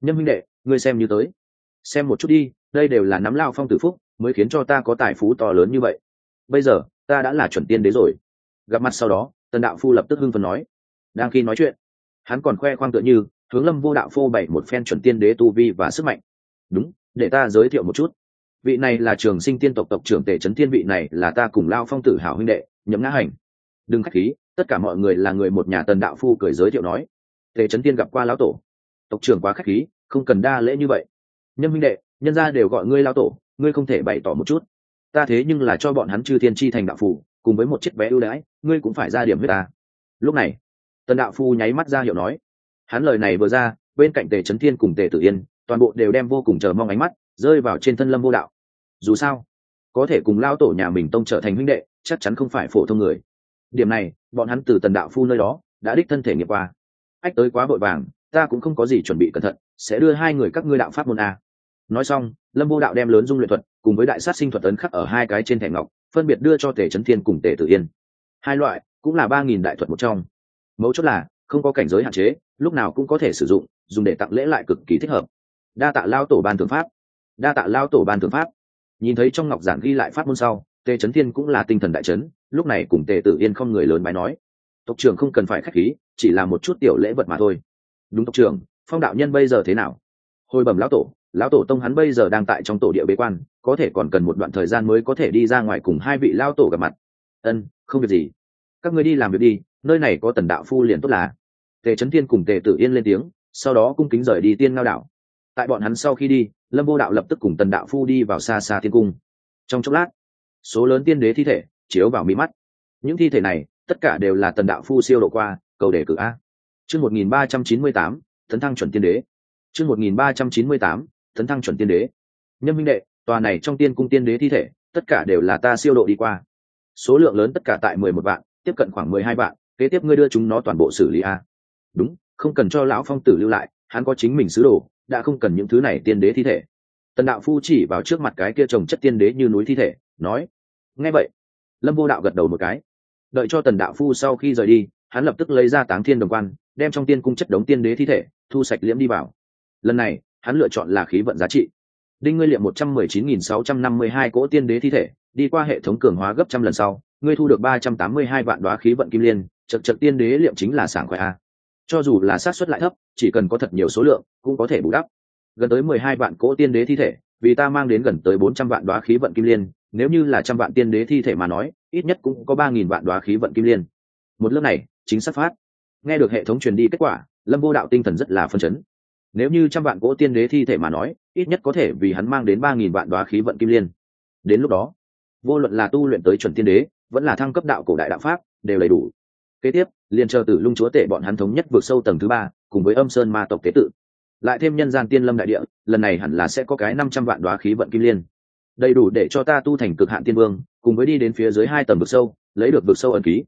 Speaker 1: Nhân minh đệ, ngươi xem như tới. Xem một chút đi, đây đều là nắm lao phong tử phúc, mới khiến cho ta có tài phú to lớn như vậy. Bây giờ ta đã là chuẩn tiên đế rồi. Gặp mặt sau đó, tần đạo phu lập tức hưng phần nói. Đang khi nói chuyện, hắn còn khoe khoang tựa như, hướng lâm vô đạo phô bày một phen chuẩn tiên đế tu vi và sức mạnh. Đúng, để ta giới thiệu một chút. Vị này là trường sinh tiên tộc tộc trưởng tể trấn thiên vị này là ta cùng lao phong tử hảo huynh đệ, nhậm ngã hành. Đừng k h á c h khí, tất cả mọi người là người một nhà tần đạo phu cười giới thiệu nói. Tề trấn thiên gặp qua lão tổ. Tộc trưởng quá k h á c h khí, không cần đa lễ như vậy. Nhâm huynh đệ, nhân ra đều gọi ngươi lao tổ, ngươi không thể bày tỏ một chút ta thế nhưng là cho bọn hắn chư thiên chi thành đạo phủ cùng với một chiếc vé ưu đãi, ngươi cũng phải ra điểm với ta. Lúc này, tần đạo phu nháy mắt ra hiệu nói. Hắn lời này vừa ra, bên cạnh tề trấn thiên cùng tề tử yên, toàn bộ đều đem vô cùng chờ mong ánh mắt rơi vào trên thân lâm vô đạo. Dù sao, có thể cùng lao tổ nhà mình tông trở thành huynh đệ, chắc chắn không phải phổ thông người. Điểm này, bọn hắn từ tần đạo phu nơi đó đã đích thân thể nghiệp qua. Ách tới quá vội vàng, ta cũng không có gì chuẩn bị cẩn thận, sẽ đưa hai người các ngươi đạo pháp môn a. Nói xong, lâm vô đạo đem lớn dung luyện thuật cùng với đại sát sinh thuật ấn khắc ở hai cái trên thẻ ngọc, phân biệt đưa cho tề trấn thiên cùng tề tử yên. Hai loại, cũng là ba nghìn đại thuật một trong. Mấu chốt là, không có cảnh giới hạn chế, lúc nào cũng có thể sử dụng, dùng để tặng lễ lại cực kỳ thích hợp. Đa tạ lao tổ ban thượng pháp. Đa tạ lao tổ ban thượng pháp. Nhìn thấy trong ngọc giản ghi lại pháp môn sau, tề trấn thiên cũng là tinh thần đại trấn lúc này cùng tề tử yên không người lớn bài nói. Tộc trưởng không cần phải k h á c h khí, chỉ là một chút tiểu lễ vật mà thôi. Đúng tộc trưởng, phong đạo nhân bây giờ thế nào? Hồi bẩm lão tổ lão tổ tông hắn bây giờ đang tại trong tổ địa bế quan, có thể còn cần một đoạn thời gian mới có thể đi ra ngoài cùng hai vị lao tổ gặp mặt. Ân, không việc gì. Các người đi làm việc đi, nơi này có tần đạo phu liền tốt là. Tề trấn thiên cùng tề tử yên lên tiếng, sau đó cung kính rời đi tiên ngao đạo. Tại bọn hắn sau khi đi, lâm vô đạo lập tức cùng tần đạo phu đi vào xa xa thiên cung. Trong chốc lát, số lớn tiên đế thi thể chiếu vào mỹ mắt. Những thi thể này, tất cả đều là tần đạo phu siêu độ qua, cầu đề cử a. Chương một nghìn ba trăm chín mươi tám, tấn thăng chuẩn tiên đế. Chương một nghìn ba trăm chín mươi tám tấn thăng chuẩn tiên đế. Nhân minh đệ, tòa này trong tiên cung tiên đế thi thể, tất cả đều là ta siêu độ đi qua. Số lượng lớn tất cả tại mười một vạn, tiếp cận khoảng mười hai vạn, kế tiếp ngươi đưa chúng nó toàn bộ xử lý a. Đúng, không cần cho lão phong tử lưu lại, hắn có chính mình sứ đồ, đã không cần những thứ này tiên đế thi thể. Tần đạo phu chỉ vào trước mặt cái kia trồng chất tiên đế như núi thi thể, nói, nghe vậy. Lâm vô đạo gật đầu một cái. Đợi cho tần đạo phu sau khi rời đi, hắn lập tức lấy ra táng thiên đồng quan, đem trong tiên cung chất đống tiên đế thi thể, thu sạch liễm đi vào. Lần này hắn lựa chọn là khí vận giá trị. Đinh ngươi liệm một trăm mười chín nghìn sáu trăm năm mươi hai cỗ tiên đế thi thể, đi qua hệ thống cường hóa gấp trăm lần sau, ngươi thu được ba trăm tám mươi hai vạn đoá khí vận kim liên, chật chật tiên đế liệm chính là sảng khoái a. Cho dù là sát xuất lại thấp, chỉ cần có thật nhiều số lượng, cũng có thể bù đắp. Gần tới mười hai vạn cỗ tiên đế thi thể, vì ta mang đến gần tới bốn trăm vạn đoá khí vận kim liên, nếu như là trăm vạn tiên đế thi thể mà nói, ít nhất cũng có ba nghìn vạn đoá khí vận kim liên. Một lớp này, chính xác phát. Nghe được hệ thống truyền đi kết quả, lâm vô đạo tinh thần rất là phân chấn nếu như trăm vạn cỗ tiên đế thi thể mà nói, ít nhất có thể vì hắn mang đến ba nghìn vạn đoá khí vận kim liên. Đến lúc đó, vô luận là tu luyện tới chuẩn tiên đế, vẫn là thăng cấp đạo cổ đại đạo pháp, đều đầy đủ. Kế tiếp, liền chờ tử lung chúa tể bọn hắn thống nhất vượt sâu tầng thứ ba, cùng với âm sơn ma tộc tế tự. Lại thêm nhân gian tiên lâm đại địa, lần này hẳn là sẽ có cái năm trăm vạn đoá khí vận kim liên. Đầy đủ để cho ta tu thành cực hạn tiên vương, cùng với đi đến phía dưới hai tầng vực sâu, lấy được vực sâu ẩn ký.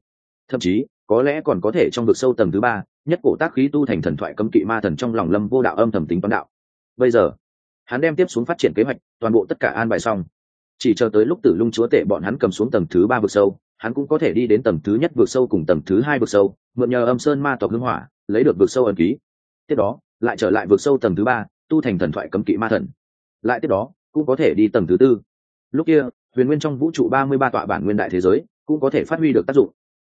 Speaker 1: Thậm chí, có lẽ còn có thể trong vực sâu tầng thứ ba nhất cổ tác khí tu thành thần thoại cấm kỵ ma thần trong lòng lâm vô đạo âm thầm tính toán đạo. Bây giờ, hắn đem tiếp xuống phát triển kế hoạch, toàn bộ tất cả an bài xong. Chỉ chờ tới lúc tử lung chúa tể bọn hắn cầm xuống tầng thứ ba vực sâu, hắn cũng có thể đi đến tầng thứ nhất vực sâu cùng tầng thứ hai vực sâu, mượn nhờ âm sơn ma tộc hưng hỏa, lấy được vực sâu ẩn ký. Tiếp đó, lại trở lại vực sâu tầng thứ ba, tu thành thần thoại cấm kỵ ma thần. Lại tiếp đó, cũng có thể đi tầng thứ tư. Lúc kia, huyền nguyên trong vũ trụ ba mươi ba tọa bản nguyên đại thế giới cũng có thể phát huy được tác dụng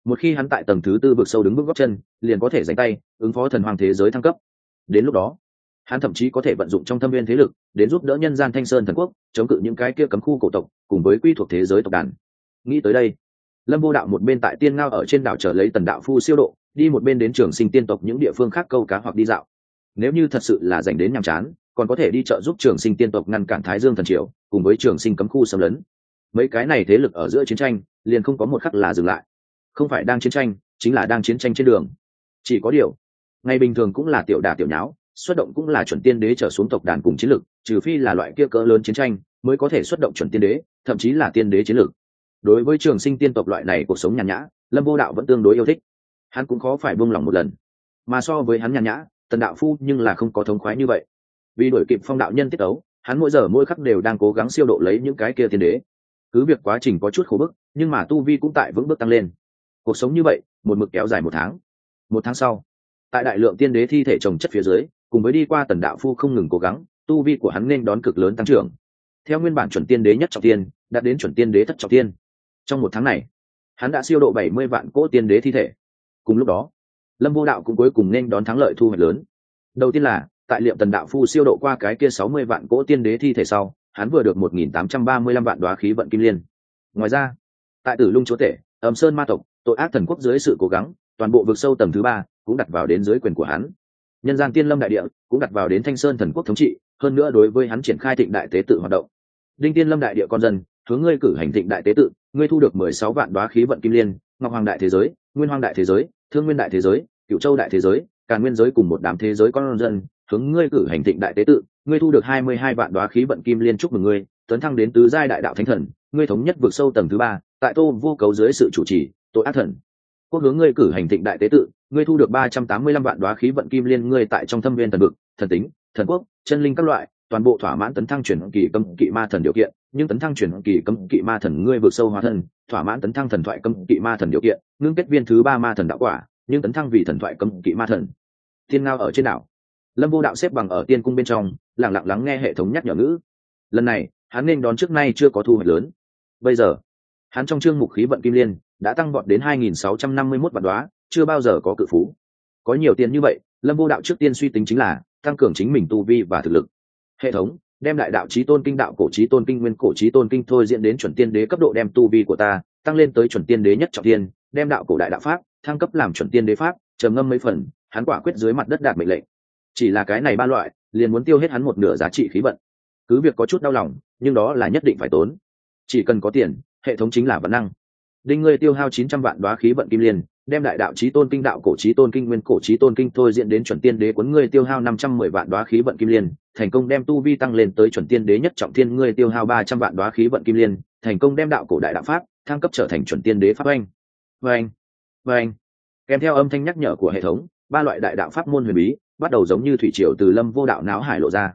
Speaker 1: một khi hắn tại tầng thứ tư vực sâu đứng bước góc chân, liền có thể dành tay, ứng phó thần hoàng thế giới thăng cấp. Đến lúc đó, hắn thậm chí có thể vận dụng trong thâm viên thế lực, đến giúp đỡ nhân gian thanh sơn thần quốc, chống cự những cái kia cấm khu cổ tộc, cùng với quy thuộc thế giới tộc đàn. Nghĩ tới đây, lâm vô đạo một bên tại tiên ngao ở trên đảo trở lấy tần đạo phu siêu độ, đi một bên đến trường sinh tiên tộc những địa phương khác câu cá hoặc đi dạo. Nếu như thật sự là dành đến nhàm chán, còn có thể đi chợ giúp trường sinh tiên tộc ngăn cản thái dương thần triều, cùng với trường sinh cấm khu xâm lấn. Mấy cái này thế lực ở giữa chiến tranh, liền không có một khắc là dừng lại không phải đang chiến tranh, chính là đang chiến tranh trên đường. Chỉ có điều ngày bình thường cũng là tiểu đà tiểu nháo, xuất động cũng là chuẩn tiên đế trở xuống tộc đàn cùng chiến lược trừ phi là loại kia cỡ lớn chiến tranh mới có thể xuất động chuẩn tiên đế, thậm chí là tiên đế chiến lược đối với trường sinh tiên tộc loại này cuộc sống nhàn nhã, lâm vô đạo vẫn tương đối yêu thích. Hắn cũng khó phải buông lỏng một lần. Mà so với hắn nhàn nhã, tần đạo phu nhưng là không có thống khoái như vậy. Vì đổi kịp phong đạo nhân tiết ấu hắn mỗi giờ mỗi khắc đều đang cố gắng siêu độ lấy những cái kia tiên đế. Cứ việc quá trình có chút khổ bức, nhưng mà tu vi cũng tại vững bước tăng lên cuộc sống như vậy, một mực kéo dài một tháng. Một tháng sau, tại đại lượng tiên đế thi thể trồng chất phía dưới, cùng với đi qua tần đạo phu không ngừng cố gắng, tu vi của hắn nên đón cực lớn tăng trưởng. Theo nguyên bản chuẩn tiên đế nhất trọng tiên đạt đến chuẩn tiên đế thất trọng tiên. Trong một tháng này, hắn đã siêu độ bảy mươi vạn cỗ tiên đế thi thể. Cùng lúc đó, lâm vô đạo cũng cuối cùng nên đón thắng lợi thu hoạch lớn. Đầu tiên là, tại liệm tần đạo phu siêu độ qua cái kia sáu mươi vạn cỗ tiên đế thi thể sau, hắn vừa được một nghìn tám trăm ba mươi lăm vạn đoá khí vận kim liên. Ngoài ra, tại tử lung chúa tể ấm sơn ma tộc tội ác thần quốc dưới sự cố gắng, toàn bộ vực sâu tầng thứ ba cũng đặt vào đến dưới quyền của hắn. Nhân gian tiên lâm đại địa cũng đặt vào đến thanh sơn thần quốc thống trị, hơn nữa đối với hắn triển khai thịnh đại tế tự hoạt động. Đinh tiên lâm đại địa con dân, hướng ngươi cử hành thịnh đại tế tự, ngươi thu được mười sáu vạn đoá khí vận kim liên, ngọc hoàng đại thế giới, nguyên hoàng đại thế giới, thương nguyên đại thế giới cựu châu đại thế giới, càn nguyên giới cùng một đám thế giới con dân, hướng ngươi cử hành thịnh đại tế tự, ngươi thu được hai mươi hai vạn đoá khí vận kim liên chúc mừng ngươi, tấn thăng đến tứ giai đại đạo thánh thần, ngươi thống nhất vượt sâu tầng thứ ba, tại tô vô cấu dưới sự chủ trì tội ác thần. Quốc hướng ngươi cử hành thịnh đại tế tự ngươi thu được ba trăm tám mươi lăm vạn đoá khí vận kim liên ngươi tại trong thâm viên thần vực thần tính thần quốc chân linh các loại toàn bộ thỏa mãn tấn thăng chuyển kỳ cấm kỵ ma thần điều kiện nhưng tấn thăng chuyển kỳ cấm kỵ ma thần ngươi vượt sâu hóa thần, thỏa mãn tấn thăng thần thoại cấm kỵ ma thần điều kiện ngưng kết viên thứ ba ma thần đạo quả nhưng tấn thăng vì thần thoại cấm kỵ ma thần. Thiên ngao ở trên đảo. Lâm vô đạo xếp bằng ở tiên cung bên trong lẳng lặng lắng nghe hệ thống nhắc nhở ngữ. Lần này hắn nên đón trước nay chưa có thu hoạch lớn. Bây giờ hắn trong chương mục khí vận kim liên đã tăng vọt đến 2.651 vạn đoá, chưa bao giờ có cự phú. Có nhiều tiền như vậy, lâm vô đạo trước tiên suy tính chính là tăng cường chính mình tu vi và thực lực. Hệ thống, đem đại đạo chí tôn kinh, đạo cổ chí tôn kinh, nguyên cổ chí tôn kinh thôi diễn đến chuẩn tiên đế cấp độ đem tu vi của ta tăng lên tới chuẩn tiên đế nhất trọng tiên đem đạo cổ đại đạo pháp thăng cấp làm chuẩn tiên đế pháp, trầm ngâm mấy phần, hắn quả quyết dưới mặt đất đạt mệnh lệnh. Chỉ là cái này ba loại, liền muốn tiêu hết hắn một nửa giá trị khí vận. Cứ việc có chút đau lòng, nhưng đó là nhất định phải tốn. Chỉ cần có tiền, hệ thống chính là vận năng đinh ngươi tiêu hao chín trăm vạn đoá khí vận kim liên, đem đại đạo trí tôn kinh, đạo cổ trí tôn kinh, nguyên cổ trí tôn kinh thôi diễn đến chuẩn tiên đế cuốn ngươi tiêu hao năm trăm mười vạn đoá khí vận kim liên, thành công đem tu vi tăng lên tới chuẩn tiên đế nhất trọng thiên ngươi tiêu hao ba trăm vạn đoá khí vận kim liên, thành công đem đạo cổ đại đạo pháp thăng cấp trở thành chuẩn tiên đế pháp oanh. Oanh oanh. Kèm theo âm thanh nhắc nhở của hệ thống, ba loại đại đạo pháp môn huyền bí bắt đầu giống như thủy triều từ lâm vô đạo não hải lộ ra.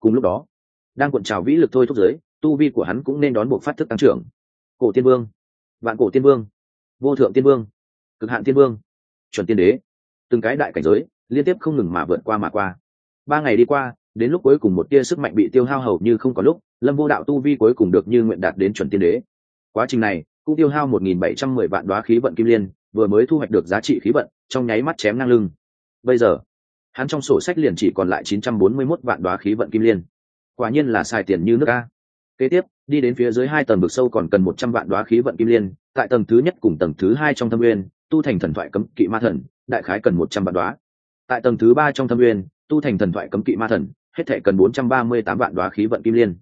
Speaker 1: Cùng lúc đó, đang cuộn trào vĩ lực thôi thúc giới, tu vi của hắn cũng nên đón buộc phát thức tăng trưởng. Cổ tiên vương vạn cổ tiên vương, vô thượng tiên vương, cực hạn tiên vương, chuẩn tiên đế. Từng cái đại cảnh giới liên tiếp không ngừng mà vượt qua mà qua. Ba ngày đi qua, đến lúc cuối cùng một tia sức mạnh bị tiêu hao hầu như không có lúc, lâm vô đạo tu vi cuối cùng được như nguyện đạt đến chuẩn tiên đế. Quá trình này cũng tiêu hao một nghìn bảy trăm mười vạn đoá khí vận kim liên, vừa mới thu hoạch được giá trị khí vận, trong nháy mắt chém ngang lưng. Bây giờ, hắn trong sổ sách liền chỉ còn lại chín trăm bốn mươi mốt vạn đoá khí vận kim liên. Quả nhiên là xài tiền như nước a kế tiếp, đi đến phía dưới hai tầng vực sâu còn cần một trăm vạn đoá khí vận kim liên, tại tầng thứ nhất cùng tầng thứ hai trong thâm uyên tu thành thần thoại cấm kỵ ma thần, đại khái cần một trăm vạn đoá. Tại tầng thứ ba trong thâm uyên tu thành thần thoại cấm kỵ ma thần, hết thể cần bốn trăm ba mươi tám vạn đoá khí vận kim liên.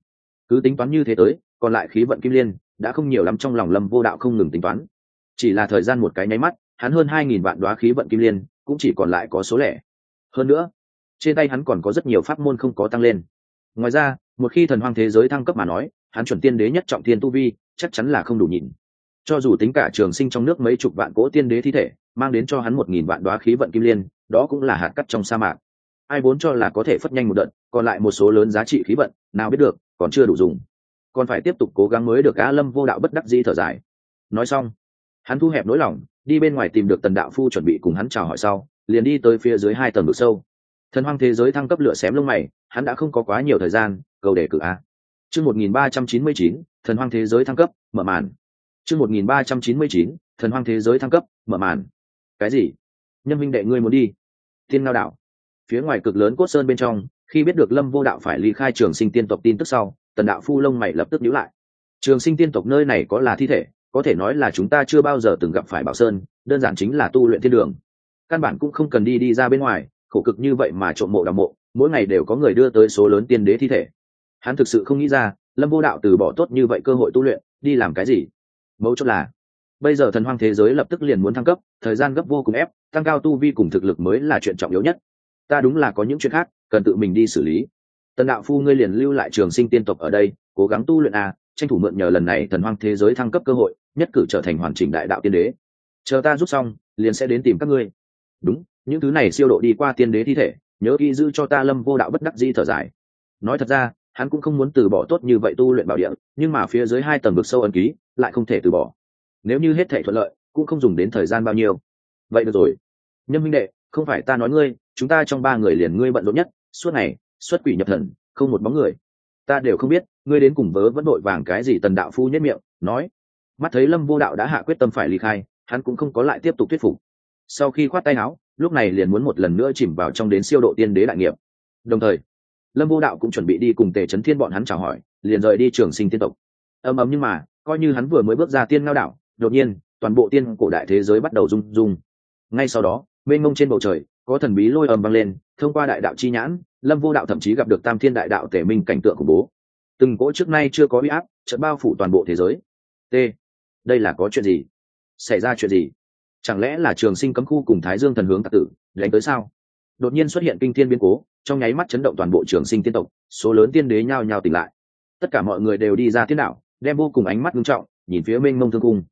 Speaker 1: Cứ tính toán như thế tới, còn lại khí vận kim liên đã không nhiều lắm trong lòng lâm vô đạo không ngừng tính toán. Chỉ là thời gian một cái nháy mắt, hắn hơn hai nghìn vạn đoá khí vận kim liên cũng chỉ còn lại có số lẻ. Hơn nữa, trên tay hắn còn có rất nhiều pháp môn không có tăng lên. Ngoài ra một khi thần hoang thế giới thăng cấp mà nói, hắn chuẩn tiên đế nhất trọng thiên tu vi, chắc chắn là không đủ nhịn cho dù tính cả trường sinh trong nước mấy chục vạn cỗ tiên đế thi thể, mang đến cho hắn một nghìn vạn đoá khí vận kim liên, đó cũng là hạt cắt trong sa mạc. Ai vốn cho là có thể phất nhanh một đợt, còn lại một số lớn giá trị khí vận, nào biết được, còn chưa đủ dùng. Còn phải tiếp tục cố gắng mới được á lâm vô đạo bất đắc dĩ thở dài. Nói xong, hắn thu hẹp nỗi lòng, đi bên ngoài tìm được tần đạo phu chuẩn bị cùng hắn chào hỏi sau, liền đi tới phía dưới hai tầng vực sâu. Thần hoang thế giới thăng cấp lửa xém lông mày, hắn đã không có quá nhiều thời gian cầu đề cử a. Chương một nghìn ba trăm chín mươi chín, thần hoang thế giới thăng cấp, mở màn. Chương một nghìn ba trăm chín mươi chín, thần hoang thế giới thăng cấp, mở màn. Cái gì? Nhân minh đệ ngươi muốn đi. Tiên ngao đạo phía ngoài cực lớn cốt sơn bên trong, khi biết được lâm vô đạo phải ly khai trường sinh tiên tộc tin tức sau, tần đạo phu lông mày lập tức nhíu lại. Trường sinh tiên tộc nơi này có là thi thể, có thể nói là chúng ta chưa bao giờ từng gặp phải bảo sơn, đơn giản chính là tu luyện thiên đường. Căn bản cũng không cần đi đi ra bên ngoài, khổ cực như vậy mà trộm mộ đào mộ, mỗi ngày đều có người đưa tới số lớn tiên đế thi thể hắn thực sự không nghĩ ra, lâm vô đạo từ bỏ tốt như vậy cơ hội tu luyện, đi làm cái gì? Mấu chốt là, bây giờ thần hoang thế giới lập tức liền muốn thăng cấp, thời gian gấp vô cùng ép, tăng cao tu vi cùng thực lực mới là chuyện trọng yếu nhất. Ta đúng là có những chuyện khác, cần tự mình đi xử lý. Tần đạo phu, ngươi liền lưu lại trường sinh tiên tộc ở đây, cố gắng tu luyện a tranh thủ mượn nhờ lần này thần hoang thế giới thăng cấp cơ hội, nhất cử trở thành hoàn chỉnh đại đạo tiên đế. Chờ ta rút xong, liền sẽ đến tìm các ngươi. Đúng, những thứ này siêu độ đi qua tiên đế thi thể, nhớ kỹ giữ cho ta lâm vô đạo bất đắc di thở dài. Nói thật ra hắn cũng không muốn từ bỏ tốt như vậy tu luyện bảo địa, nhưng mà phía dưới hai tầng vực sâu ẩn ký, lại không thể từ bỏ. Nếu như hết thể thuận lợi, cũng không dùng đến thời gian bao nhiêu. Vậy được rồi. Nhân minh đệ, không phải ta nói ngươi, chúng ta trong ba người liền ngươi bận rộn nhất, suốt ngày, xuất quỷ nhập thần, không một bóng người. Ta đều không biết, ngươi đến cùng vớ vẫn đội vàng cái gì tần đạo phu nhất miệng, nói. Mắt thấy lâm vô đạo đã hạ quyết tâm phải ly khai, hắn cũng không có lại tiếp tục thuyết phục. Sau khi khoát tay áo, lúc này liền muốn một lần nữa chìm vào trong đến siêu độ tiên đế đại nghiệp. Đồng thời lâm vô đạo cũng chuẩn bị đi cùng tề trấn thiên bọn hắn chào hỏi, liền rời đi trường sinh tiên tộc. Ầm ầm nhưng mà, coi như hắn vừa mới bước ra tiên ngao đạo đột nhiên, toàn bộ tiên cổ đại thế giới bắt đầu rung rung. Ngay sau đó, mênh mông trên bầu trời, có thần bí lôi ầm vang lên, thông qua đại đạo chi nhãn, lâm vô đạo thậm chí gặp được tam thiên đại đạo tể minh cảnh tượng khủng bố. Từng cỗ trước nay chưa có uy áp trận bao phủ toàn bộ thế giới. T, đây là có chuyện gì? Xảy ra chuyện gì? Chẳng lẽ là trường sinh cấm khu cùng thái dương thần hướng tạc tử đánh tới sao? Đột nhiên xuất hiện kinh thiên biến cố trong nháy mắt chấn động toàn bộ trường sinh tiên tộc, số lớn tiên đế nhao nhao tỉnh lại. Tất cả mọi người đều đi ra thiên đạo đem vô cùng ánh mắt nghiêm trọng nhìn phía mênh mông thương cung.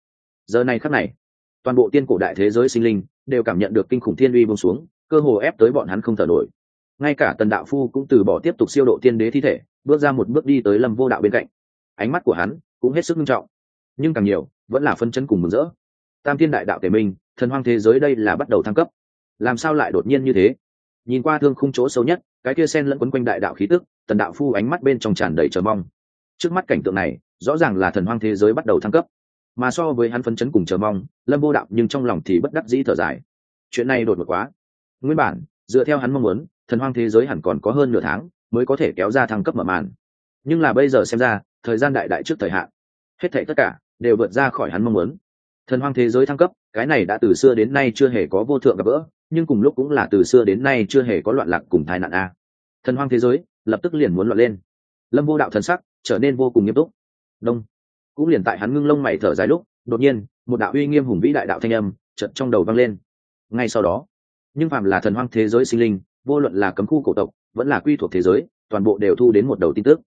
Speaker 1: Giờ này khắc này, toàn bộ tiên cổ đại thế giới sinh linh đều cảm nhận được kinh khủng thiên uy bông xuống, cơ hồ ép tới bọn hắn không thở nổi. Ngay cả tần đạo phu cũng từ bỏ tiếp tục siêu độ tiên đế thi thể, bước ra một bước đi tới lâm vô đạo bên cạnh. Ánh mắt của hắn cũng hết sức nghiêm trọng, nhưng càng nhiều vẫn là phân chân cùng mừng rỡ. Tam thiên đại đạo tề minh, thần hoang thế giới đây là bắt đầu thăng cấp. Làm sao lại đột nhiên như thế? Nhìn qua thương khung chỗ sâu nhất, cái kia sen lẫn quấn quanh đại đạo khí tức, tần đạo phu ánh mắt bên trong tràn đầy chờ mong. Trước mắt cảnh tượng này, rõ ràng là thần hoang thế giới bắt đầu thăng cấp. Mà so với hắn phấn chấn cùng chờ mong, lâm vô đạo nhưng trong lòng thì bất đắc dĩ thở dài. Chuyện này đột ngột quá. Nguyên bản, dựa theo hắn mong muốn, thần hoang thế giới hẳn còn có hơn nửa tháng mới có thể kéo ra thăng cấp mở màn. Nhưng là bây giờ xem ra, thời gian đại đại trước thời hạn. Hết thảy tất cả đều vượt ra khỏi hắn mong muốn thần hoang thế giới thăng cấp, cái này đã từ xưa đến nay chưa hề có vô thượng gặp gỡ, nhưng cùng lúc cũng là từ xưa đến nay chưa hề có loạn lạc cùng tai nạn a. Thần hoang thế giới, lập tức liền muốn loạn lên. Lâm vô đạo thần sắc trở nên vô cùng nghiêm túc. Đông. Cũng liền tại hắn ngưng lông mày thở dài lúc, đột nhiên, một đạo uy nghiêm hùng vĩ đại đạo thanh âm chợt trong đầu vang lên. Ngay sau đó, nhưng phàm là thần hoang thế giới sinh linh, vô luận là cấm khu cổ tộc, vẫn là quy thuộc thế giới, toàn bộ đều thu đến một đầu tin tức.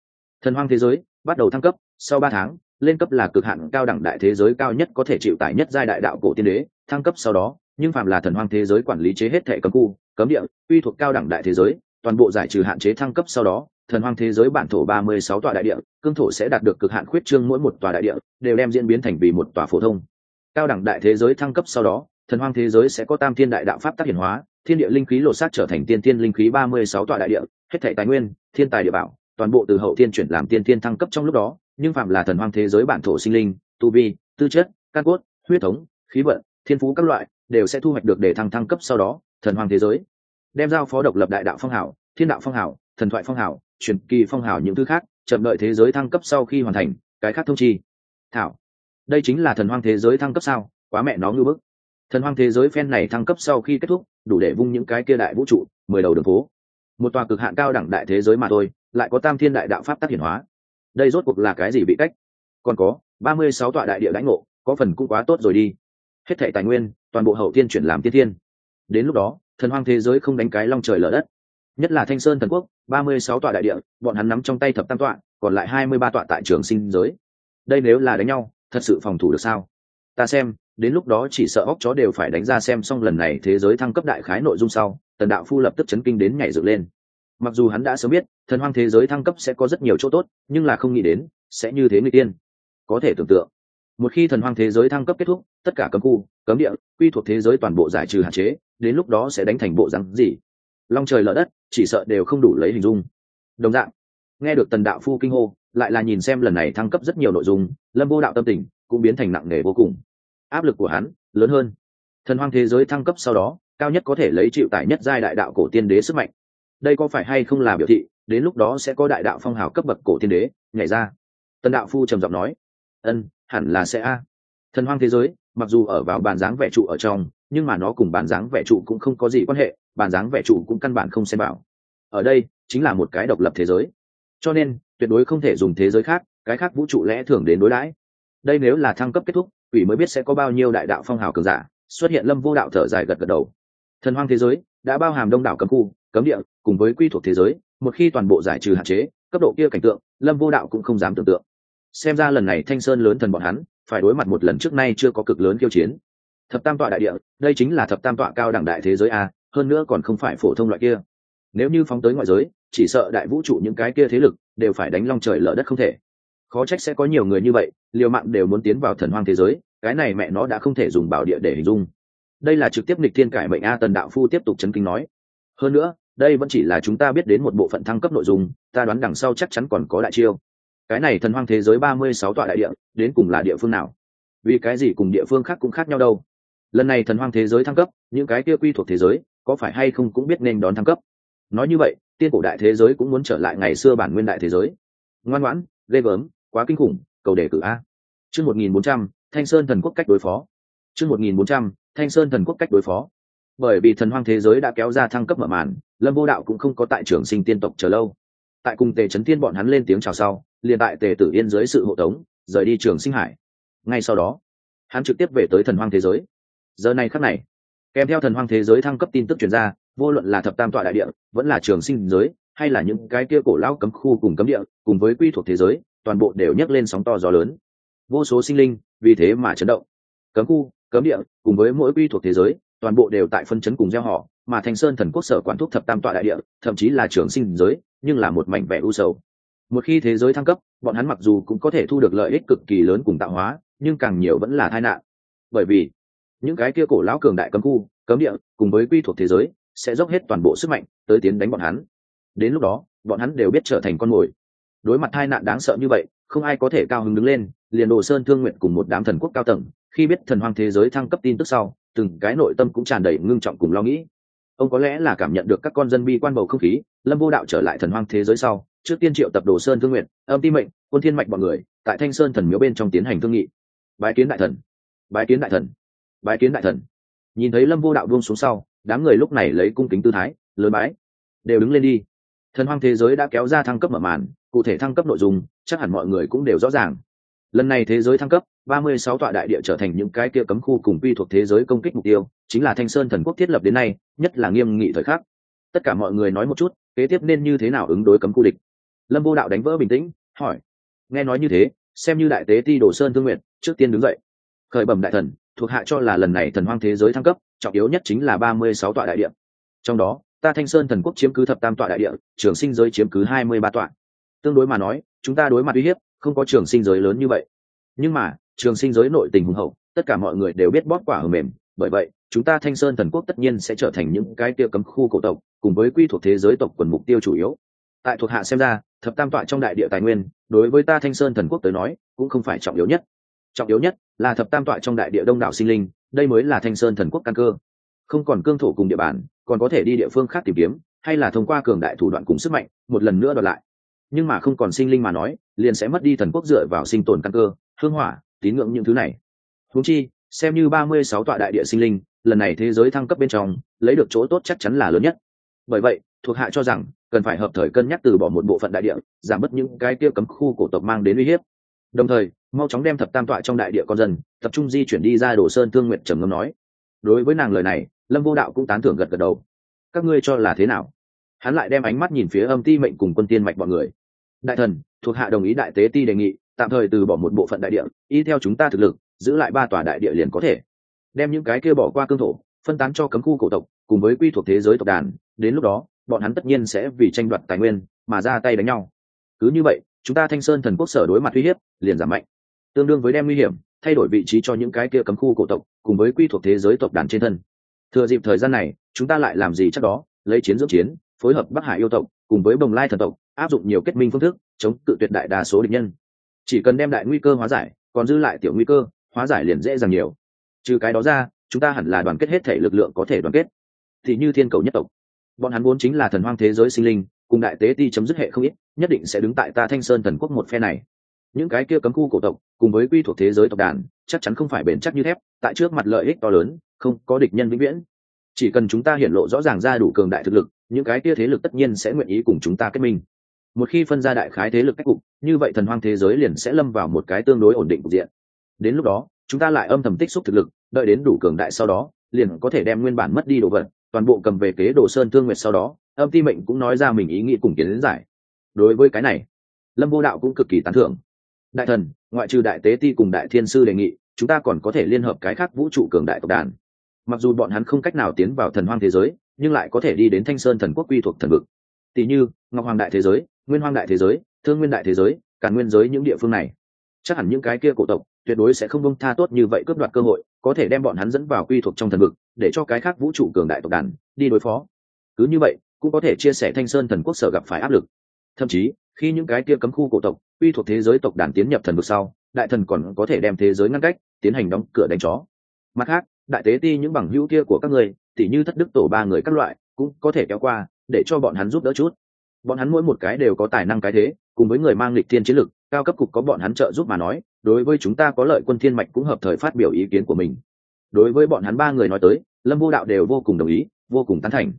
Speaker 1: Thần hoang thế giới bắt đầu thăng cấp, sau ba tháng lên cấp là cực hạn cao đẳng đại thế giới cao nhất có thể chịu tải nhất giai đại đạo cổ tiên đế, thăng cấp sau đó, nhưng phàm là thần hoang thế giới quản lý chế hết thệ cấm khu, cấm địa, uy thuộc cao đẳng đại thế giới, toàn bộ giải trừ hạn chế thăng cấp sau đó, thần hoang thế giới bản thổ ba mươi sáu tòa đại địa, cương thổ sẽ đạt được cực hạn khuyết trương mỗi một tòa đại địa, đều đem diễn biến thành vì một tòa phổ thông. Cao đẳng đại thế giới thăng cấp sau đó, thần hoang thế giới sẽ có tam thiên đại đạo pháp tác hiển hóa, thiên địa linh khí lột xác trở thành tiên thiên linh khí ba mươi sáu tòa đại địa, hết thảy tài nguyên, thiên tài địa bảo, toàn bộ từ hậu thiên chuyển làm tiên thiên thăng cấp trong lúc đó nhưng phạm là thần hoang thế giới bản thổ sinh linh, tu vi, tư chất, căn cốt, huyết thống, khí vận, thiên phú các loại, đều sẽ thu hoạch được để thăng thăng cấp sau đó, thần hoang thế giới. Đem giao phó độc lập đại đạo phong hảo thiên đạo phong hảo thần thoại phong hảo truyền kỳ phong hảo những thứ khác, chậm đợi thế giới thăng cấp sau khi hoàn thành, cái khác thông chi. Thảo, đây chính là thần hoang thế giới thăng cấp sao? Quá mẹ nó ngư bức. Thần hoang thế giới phen này thăng cấp sau khi kết thúc, đủ để vung những cái kia đại vũ trụ, mười đầu đường phố. Một tòa cực hạn cao đẳng đại thế giới mà thôi, lại có tam thiên đại đạo pháp tác hiển hóa đây rốt cuộc là cái gì bị cách? Còn có, ba mươi sáu tọa đại địa lãnh ngộ, có phần cũng quá tốt rồi đi. Hết thảy tài nguyên, toàn bộ hậu tiên chuyển làm tiên thiên. Đến lúc đó, thần hoang thế giới không đánh cái long trời lở đất. Nhất là thanh sơn thần quốc, ba mươi sáu tọa đại địa, bọn hắn nắm trong tay thập tam tọa, còn lại hai mươi ba tọa tại trường sinh giới. Đây nếu là đánh nhau, thật sự phòng thủ được sao? Ta xem, đến lúc đó chỉ sợ óc chó đều phải đánh ra xem xong lần này thế giới thăng cấp đại khái nội dung sau, tần đạo phu lập tức chấn kinh đến nhảy dựng lên mặc dù hắn đã sớm biết, thần hoang thế giới thăng cấp sẽ có rất nhiều chỗ tốt, nhưng là không nghĩ đến, sẽ như thế người tiên. Có thể tưởng tượng, một khi thần hoang thế giới thăng cấp kết thúc, tất cả cấm khu, cấm địa, quy thuộc thế giới toàn bộ giải trừ hạn chế, đến lúc đó sẽ đánh thành bộ rắn gì? Long trời lở đất, chỉ sợ đều không đủ lấy hình dung. Đồng dạng, nghe được tần đạo phu kinh hô, lại là nhìn xem lần này thăng cấp rất nhiều nội dung, lâm vô đạo tâm tình cũng biến thành nặng nề vô cùng. Áp lực của hắn lớn hơn. Thần hoang thế giới thăng cấp sau đó, cao nhất có thể lấy chịu tải nhất giai đại đạo cổ tiên đế sức mạnh đây có phải hay không là biểu thị, đến lúc đó sẽ có đại đạo phong hào cấp bậc cổ thiên đế nhảy ra. Tần đạo phu trầm giọng nói, ân, hẳn là sẽ a. Thần hoang thế giới, mặc dù ở vào bàn dáng vẽ trụ ở trong, nhưng mà nó cùng bàn dáng vẽ trụ cũng không có gì quan hệ bàn dáng vẽ trụ cũng căn bản không xem bảo ở đây, chính là một cái độc lập thế giới. Cho nên, tuyệt đối không thể dùng thế giới khác, cái khác vũ trụ lẽ thường đến đối đãi. Đây nếu là thăng cấp kết thúc, quỷ mới biết sẽ có bao nhiêu đại đạo phong hào cường giả, xuất hiện lâm vô đạo thở dài gật gật đầu. Thần hoang thế giới, đã bao hàm đông đảo cấm khu cấm địa, cùng với quy thuộc thế giới, một khi toàn bộ giải trừ hạn chế, cấp độ kia cảnh tượng, lâm vô đạo cũng không dám tưởng tượng. Xem ra lần này thanh sơn lớn thần bọn hắn, phải đối mặt một lần trước nay chưa có cực lớn khiêu chiến. Thập tam tọa đại địa, đây chính là thập tam tọa cao đẳng đại thế giới a, hơn nữa còn không phải phổ thông loại kia. Nếu như phóng tới ngoại giới, chỉ sợ đại vũ trụ những cái kia thế lực đều phải đánh long trời lở đất không thể. Khó trách sẽ có nhiều người như vậy, liều mạng đều muốn tiến vào thần hoang thế giới, cái này mẹ nó đã không thể dùng bảo địa để hình dung. Đây là trực tiếp nịch thiên cải mệnh a tần đạo phu tiếp tục chấn kinh nói. Hơn nữa đây vẫn chỉ là chúng ta biết đến một bộ phận thăng cấp nội dung, ta đoán đằng sau chắc chắn còn có đại chiêu. Cái này thần hoang thế giới ba mươi sáu tọa đại địa, đến cùng là địa phương nào? Vì cái gì cùng địa phương khác cũng khác nhau đâu? Lần này thần hoang thế giới thăng cấp, những cái kia quy thuộc thế giới, có phải hay không cũng biết nên đón thăng cấp? Nói như vậy, tiên cổ đại thế giới cũng muốn trở lại ngày xưa bản nguyên đại thế giới. Ngoan ngoãn, ghê gớm, quá kinh khủng, cầu đề cử a. Chương một nghìn bốn trăm, thanh sơn thần quốc cách đối phó. Chương một nghìn bốn trăm, thanh sơn thần quốc cách đối phó. Bởi vì thần hoang thế giới đã kéo ra thăng cấp mở màn lâm vô đạo cũng không có tại trường sinh tiên tộc chờ lâu. Tại cùng tề trấn tiên bọn hắn lên tiếng chào sau, liền tại tề tử yên dưới sự hộ tống, rời đi trường sinh hải. Ngay sau đó, hắn trực tiếp về tới thần hoang thế giới. Giờ này khắc này, kèm theo thần hoang thế giới thăng cấp tin tức chuyển ra, vô luận là thập tam tọa đại địa, vẫn là trường sinh giới, hay là những cái kia cổ lao cấm khu cùng cấm địa, cùng với quy thuộc thế giới, toàn bộ đều nhấc lên sóng to gió lớn. Vô số sinh linh vì thế mà chấn động. Cấm khu, cấm địa cùng với mỗi quy thuộc thế giới, toàn bộ đều tại phân chấn cùng gieo họ mà thành sơn thần quốc sở quản thúc thập tam tọa đại địa, thậm chí là trường sinh giới, nhưng là một mảnh vẻ u sầu. Một khi thế giới thăng cấp, bọn hắn mặc dù cũng có thể thu được lợi ích cực kỳ lớn cùng tạo hóa, nhưng càng nhiều vẫn là tai nạn. Bởi vì, những cái kia cổ lão cường đại cấm khu, cấm địa, cùng với quy thuộc thế giới, sẽ dốc hết toàn bộ sức mạnh tới tiến đánh bọn hắn. Đến lúc đó, bọn hắn đều biết trở thành con mồi. Đối mặt tai nạn đáng sợ như vậy, không ai có thể cao hứng đứng lên, liền đồ sơn thương nguyện cùng một đám thần quốc cao tầng, khi biết thần hoang thế giới thăng cấp tin tức sau, từng cái nội tâm cũng tràn đầy ngưng trọng cùng lo nghĩ ông có lẽ là cảm nhận được các con dân bi quan bầu không khí, lâm vô đạo trở lại thần hoang thế giới sau, trước tiên triệu tập đồ sơn thương nguyện âm ti mệnh, quân thiên mạch n người, tại thanh sơn thần miếu bên trong tiến hành thương nghị. Bái kiến đại thần, bái kiến đại thần, bái kiến đại thần. Nhìn thấy lâm vô đạo buông xuống sau, đám người lúc này lấy cung kính tư thái, lớn bái, đều đứng lên đi. Thần hoang thế giới đã kéo ra thăng cấp mở màn, cụ thể thăng cấp nội dung, chắc hẳn mọi người cũng đều rõ ràng. Lần này thế giới thăng cấp ba mươi sáu tọa đại địa trở thành những cái kia cấm khu cùng quy thuộc thế giới công kích mục tiêu, chính là thanh sơn thần quốc thiết lập đến nay, nhất là nghiêm nghị thời khắc. Tất cả mọi người nói một chút, kế tiếp nên như thế nào ứng đối cấm khu địch? Lâm vô đạo đánh vỡ bình tĩnh, hỏi. Nghe nói như thế, xem như đại tế ti đồ sơn thương nguyện trước tiên đứng dậy. Khởi bẩm đại thần, thuộc hạ cho là lần này thần hoang thế giới thăng cấp, trọng yếu nhất chính là ba mươi sáu tọa đại địa. Trong đó, ta thanh sơn thần quốc chiếm cứ thập tam tọa đại địa, trường sinh giới chiếm cứ hai mươi ba tọa. Tương đối mà nói, chúng ta đối mặt uy hiếp, không có trường sinh giới lớn như vậy. Nhưng mà trường sinh giới nội tình hùng hậu, tất cả mọi người đều biết bóp quả hờ mềm. Bởi vậy, chúng ta thanh sơn thần quốc tất nhiên sẽ trở thành những cái tiêu cấm khu cổ tộc, cùng với quy thuộc thế giới tộc quần mục tiêu chủ yếu. Tại thuộc hạ xem ra, thập tam tọa trong đại địa tài nguyên, đối với ta thanh sơn thần quốc tới nói, cũng không phải trọng yếu nhất. Trọng yếu nhất là thập tam tọa trong đại địa đông đảo sinh linh, đây mới là thanh sơn thần quốc căn cơ. Không còn cương thổ cùng địa bàn, còn có thể đi địa phương khác tìm kiếm, hay là thông qua cường đại thủ đoạn cùng sức mạnh, một lần nữa đoạt lại. Nhưng mà không còn sinh linh mà nói, liền sẽ mất đi thần quốc dựa vào sinh tồn căn cơ, hương hỏa tín ngưỡng những thứ này. Húng chi, xem như ba mươi sáu tọa đại địa sinh linh, lần này thế giới thăng cấp bên trong, lấy được chỗ tốt chắc chắn là lớn nhất. Bởi vậy, thuộc hạ cho rằng, cần phải hợp thời cân nhắc từ bỏ một bộ phận đại địa, giảm bớt những cái kia cấm khu cổ tộc mang đến uy hiếp. Đồng thời, mau chóng đem thập tam tọa trong đại địa con dân, tập trung di chuyển đi ra đồ sơn thương nguyện trầm ngâm nói. Đối với nàng lời này, lâm vô đạo cũng tán thưởng gật gật đầu. Các ngươi cho là thế nào? Hắn lại đem ánh mắt nhìn phía âm ti mệnh cùng quân tiên mạch bọn người. Đại thần, thuộc hạ đồng ý đại tế ti đề nghị tạm thời từ bỏ một bộ phận đại địa, y theo chúng ta thực lực, giữ lại ba tòa đại địa liền có thể. Đem những cái kia bỏ qua cương thổ, phân tán cho cấm khu cổ tộc, cùng với quy thuộc thế giới tộc đàn, đến lúc đó, bọn hắn tất nhiên sẽ vì tranh đoạt tài nguyên mà ra tay đánh nhau. Cứ như vậy, chúng ta thanh sơn thần quốc sở đối mặt uy hiếp liền giảm mạnh. Tương đương với đem nguy hiểm, thay đổi vị trí cho những cái kia cấm khu cổ tộc, cùng với quy thuộc thế giới tộc đàn trên thân. Thừa dịp thời gian này, chúng ta lại làm gì chắc đó? Lấy chiến dưỡng chiến, phối hợp bắc hải yêu tộc, cùng với bồng lai thần tộc, áp dụng nhiều kết minh phương thức, chống cự tuyệt đại đa số địch nhân chỉ cần đem đại nguy cơ hóa giải, còn dư lại tiểu nguy cơ, hóa giải liền dễ dàng nhiều. Trừ cái đó ra, chúng ta hẳn là đoàn kết hết thể lực lượng có thể đoàn kết. Thì như thiên cầu nhất tộc, bọn hắn vốn chính là thần hoang thế giới sinh linh, cùng đại tế ti chấm dứt hệ không ít, nhất định sẽ đứng tại ta thanh sơn thần quốc một phe này. Những cái kia cấm khu cổ tộc, cùng với quy thuộc thế giới tộc đàn, chắc chắn không phải bền chắc như thép, tại trước mặt lợi ích to lớn, không có địch nhân vĩnh viễn. Chỉ cần chúng ta hiển lộ rõ ràng ra đủ cường đại thực lực, những cái kia thế lực tất nhiên sẽ nguyện ý cùng chúng ta kết minh một khi phân ra đại khái thế lực cách cục, như vậy thần hoang thế giới liền sẽ lâm vào một cái tương đối ổn định cục diện. Đến lúc đó, chúng ta lại âm thầm tích xúc thực lực, đợi đến đủ cường đại sau đó, liền có thể đem nguyên bản mất đi đồ vật, toàn bộ cầm về kế đồ sơn thương nguyệt sau đó, âm ti mệnh cũng nói ra mình ý nghĩ cùng kiến giải. Đối với cái này, lâm vô đạo cũng cực kỳ tán thưởng. Đại thần, ngoại trừ đại tế ti cùng đại thiên sư đề nghị, chúng ta còn có thể liên hợp cái khác vũ trụ cường đại tộc đàn. Mặc dù bọn hắn không cách nào tiến vào thần hoang thế giới, nhưng lại có thể đi đến thanh sơn thần quốc quy thuộc thần vực. Tỷ như, ngọc hoàng đại thế giới nguyên hoang đại thế giới, thương nguyên đại thế giới, cả nguyên giới những địa phương này. Chắc hẳn những cái kia cổ tộc, tuyệt đối sẽ không bông tha tốt như vậy cướp đoạt cơ hội, có thể đem bọn hắn dẫn vào quy thuộc trong thần vực, để cho cái khác vũ trụ cường đại tộc đàn đi đối phó. Cứ như vậy, cũng có thể chia sẻ thanh sơn thần quốc sở gặp phải áp lực. Thậm chí, khi những cái kia cấm khu cổ tộc, quy thuộc thế giới tộc đàn tiến nhập thần vực sau, đại thần còn có thể đem thế giới ngăn cách, tiến hành đóng cửa đánh chó. Mặt khác, đại tế ti những bằng hữu kia của các người tỉ như thất đức tổ ba người các loại, cũng có thể kéo qua, để cho bọn hắn giúp đỡ chút bọn hắn mỗi một cái đều có tài năng cái thế, cùng với người mang lịch thiên chiến lực, cao cấp cục có bọn hắn trợ giúp mà nói, đối với chúng ta có lợi quân thiên mạch cũng hợp thời phát biểu ý kiến của mình. Đối với bọn hắn ba người nói tới, lâm vô đạo đều vô cùng đồng ý, vô cùng tán thành.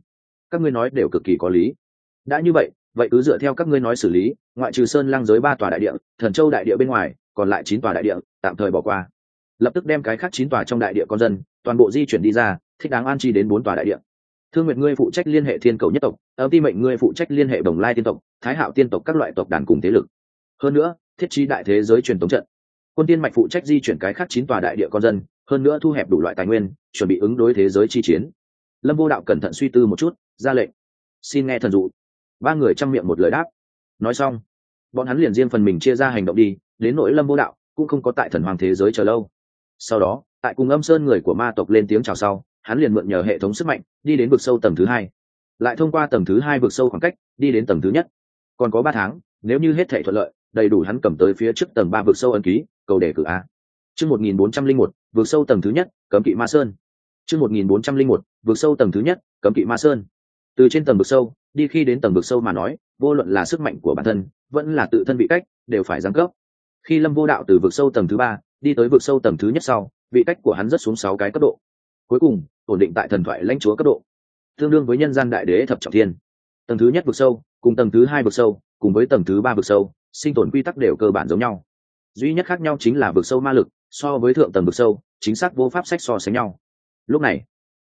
Speaker 1: Các ngươi nói đều cực kỳ có lý. Đã như vậy vậy cứ dựa theo các ngươi nói xử lý, ngoại trừ sơn lăng giới ba tòa đại địa, thần châu đại địa bên ngoài, còn lại chín tòa đại địa, tạm thời bỏ qua. Lập tức đem cái khác chín tòa trong đại địa con dân, toàn bộ di chuyển đi ra, thích đáng an chi đến bốn tòa đại địa thương nguyệt ngươi phụ trách liên hệ thiên cầu nhất tộc âm ti mệnh ngươi phụ trách liên hệ đồng lai tiên tộc, thái hạo tiên tộc các loại tộc đàn cùng thế lực. Hơn nữa, thiết trí đại thế giới truyền thống trận. Quân tiên mạch phụ trách di chuyển cái khác chín tòa đại địa con dân, hơn nữa thu hẹp đủ loại tài nguyên, chuẩn bị ứng đối thế giới chi chiến. Lâm vô đạo cẩn thận suy tư một chút, ra lệnh. Xin nghe thần dụ. Ba người chăm miệng một lời đáp. Nói xong, bọn hắn liền riêng phần mình chia ra hành động đi, đến nỗi lâm vô đạo cũng không có tại thần hoàng thế giới chờ lâu. Sau đó, tại cùng âm sơn người của ma tộc lên tiếng chào sau hắn liền mượn nhờ hệ thống sức mạnh, đi đến vực sâu tầng thứ hai. Lại thông qua tầng thứ hai vực sâu khoảng cách, đi đến tầng thứ nhất. Còn có ba tháng, nếu như hết thể thuận lợi, đầy đủ hắn cầm tới phía trước tầng ba vực sâu ấn ký, cầu đề cử a. Chương một nghìn bốn trăm linh một, vực sâu tầng thứ nhất, cấm kỵ ma sơn. Chương một nghìn bốn trăm linh một, vực sâu tầng thứ nhất, cấm kỵ ma sơn. Từ trên tầng vực sâu, đi khi đến tầng vực sâu mà nói, vô luận là sức mạnh của bản thân, vẫn là tự thân vị cách, đều phải giáng cấp. Khi lâm vô đạo từ vực sâu tầng thứ ba, đi tới vực sâu tầng thứ nhất sau, vị cách của hắn rất xuống sáu cái cấp độ cuối cùng, ổn định tại thần thoại lãnh chúa cấp độ. Tương đương với nhân gian đại đế thập trọng thiên. Tầng thứ nhất vực sâu, cùng tầng thứ hai vực sâu, cùng với tầng thứ ba vực sâu, sinh tồn quy tắc đều cơ bản giống nhau. Duy nhất khác nhau chính là vực sâu ma lực, so với thượng tầng vực sâu, chính xác vô pháp sách so sánh nhau. Lúc này,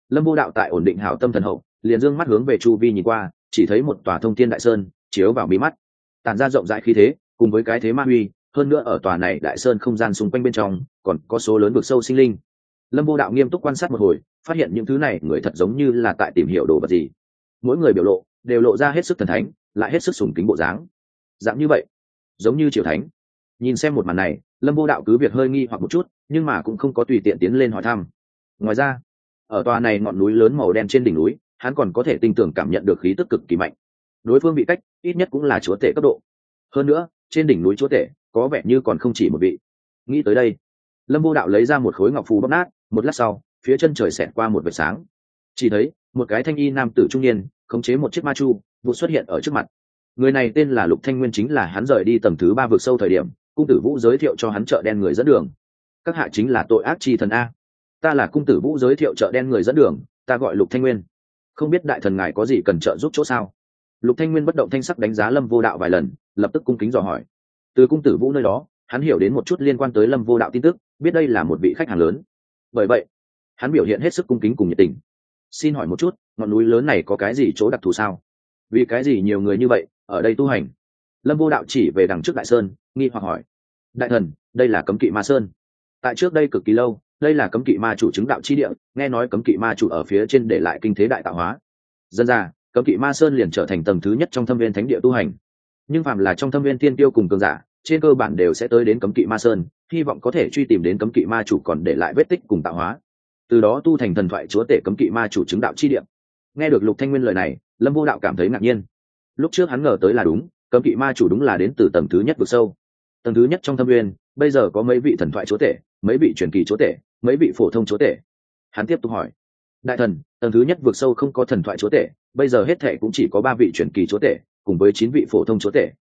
Speaker 1: lâm vô đạo tại ổn định hảo tâm thần hậu, liền dương mắt hướng về chu vi nhìn qua, chỉ thấy một tòa thông thiên đại sơn chiếu vào mí mắt. Tàn ra rộng rãi khí thế, cùng với cái thế ma huy, hơn nữa ở tòa này đại sơn không gian xung quanh bên trong, còn có số lớn vực sâu sinh linh lâm vô đạo nghiêm túc quan sát một hồi, phát hiện những thứ này người thật giống như là tại tìm hiểu đồ vật gì. Mỗi người biểu lộ, đều lộ ra hết sức thần thánh, lại hết sức sùng kính bộ dáng. Dạng như vậy, giống như triều thánh. Nhìn xem một màn này, lâm vô đạo cứ việc hơi nghi hoặc một chút, nhưng mà cũng không có tùy tiện tiến lên hỏi thăm. Ngoài ra, ở tòa này ngọn núi lớn màu đen trên đỉnh núi, hắn còn có thể tinh tường cảm nhận được khí tức cực kỳ mạnh. Đối phương bị cách, ít nhất cũng là chúa tể cấp độ. Hơn nữa, trên đỉnh núi chúa tể, có vẻ như còn không chỉ một vị. Nghĩ tới đây, lâm vô đạo lấy ra một khối ngọc phù bóc nát một lát sau, phía chân trời xẹt qua một vệt sáng. Chỉ thấy, một cái thanh y nam tử trung niên, khống chế một chiếc ma chu, vụ xuất hiện ở trước mặt. Người này tên là lục thanh nguyên chính là hắn rời đi tầng thứ ba vực sâu thời điểm, cung tử vũ giới thiệu cho hắn chợ đen người dẫn đường. Các hạ chính là tội ác chi thần a. Ta là cung tử vũ giới thiệu chợ đen người dẫn đường, ta gọi lục thanh nguyên. Không biết đại thần ngài có gì cần trợ giúp chỗ sao? Lục thanh nguyên bất động thanh sắc đánh giá lâm vô đạo vài lần, lập tức cung kính dò hỏi. Từ cung tử vũ nơi đó, hắn hiểu đến một chút liên quan tới lâm vô đạo tin tức, biết đây là một vị khách hàng lớn bởi vậy, hắn biểu hiện hết sức cung kính cùng nhiệt tình. Xin hỏi một chút, ngọn núi lớn này có cái gì chỗ đặc thù sao? Vì cái gì nhiều người như vậy ở đây tu hành? Lâm vô đạo chỉ về đằng trước đại sơn, nghi hoặc hỏi. Đại thần, đây là cấm kỵ ma sơn. Tại trước đây cực kỳ lâu, đây là cấm kỵ ma chủ chứng đạo chi địa, nghe nói cấm kỵ ma chủ ở phía trên để lại kinh thế đại tạo hóa. Dân ra, cấm kỵ ma sơn liền trở thành tầng thứ nhất trong thâm viên thánh địa tu hành. Nhưng phạm là trong thâm viên tiên tiêu cùng cường giả trên cơ bản đều sẽ tới đến cấm kỵ ma sơn, hy vọng có thể truy tìm đến cấm kỵ ma chủ còn để lại vết tích cùng tạo hóa. Từ đó tu thành thần thoại chúa tể cấm kỵ ma chủ chứng đạo chi điểm nghe được lục thanh nguyên lời này, lâm vô đạo cảm thấy ngạc nhiên. Lúc trước hắn ngờ tới là đúng, cấm kỵ ma chủ đúng là đến từ tầng thứ nhất vực sâu. Tầng thứ nhất trong thâm nguyên, bây giờ có mấy vị thần thoại chúa tể, mấy vị truyền kỳ chúa tể, mấy vị phổ thông chúa tể? Hắn tiếp tục hỏi. Đại thần, tầng thứ nhất vực sâu không có thần thoại chúa tể, bây giờ hết thệ cũng chỉ có ba vị truyền kỳ chúa tể, cùng với chín vị phổ thông chúa tể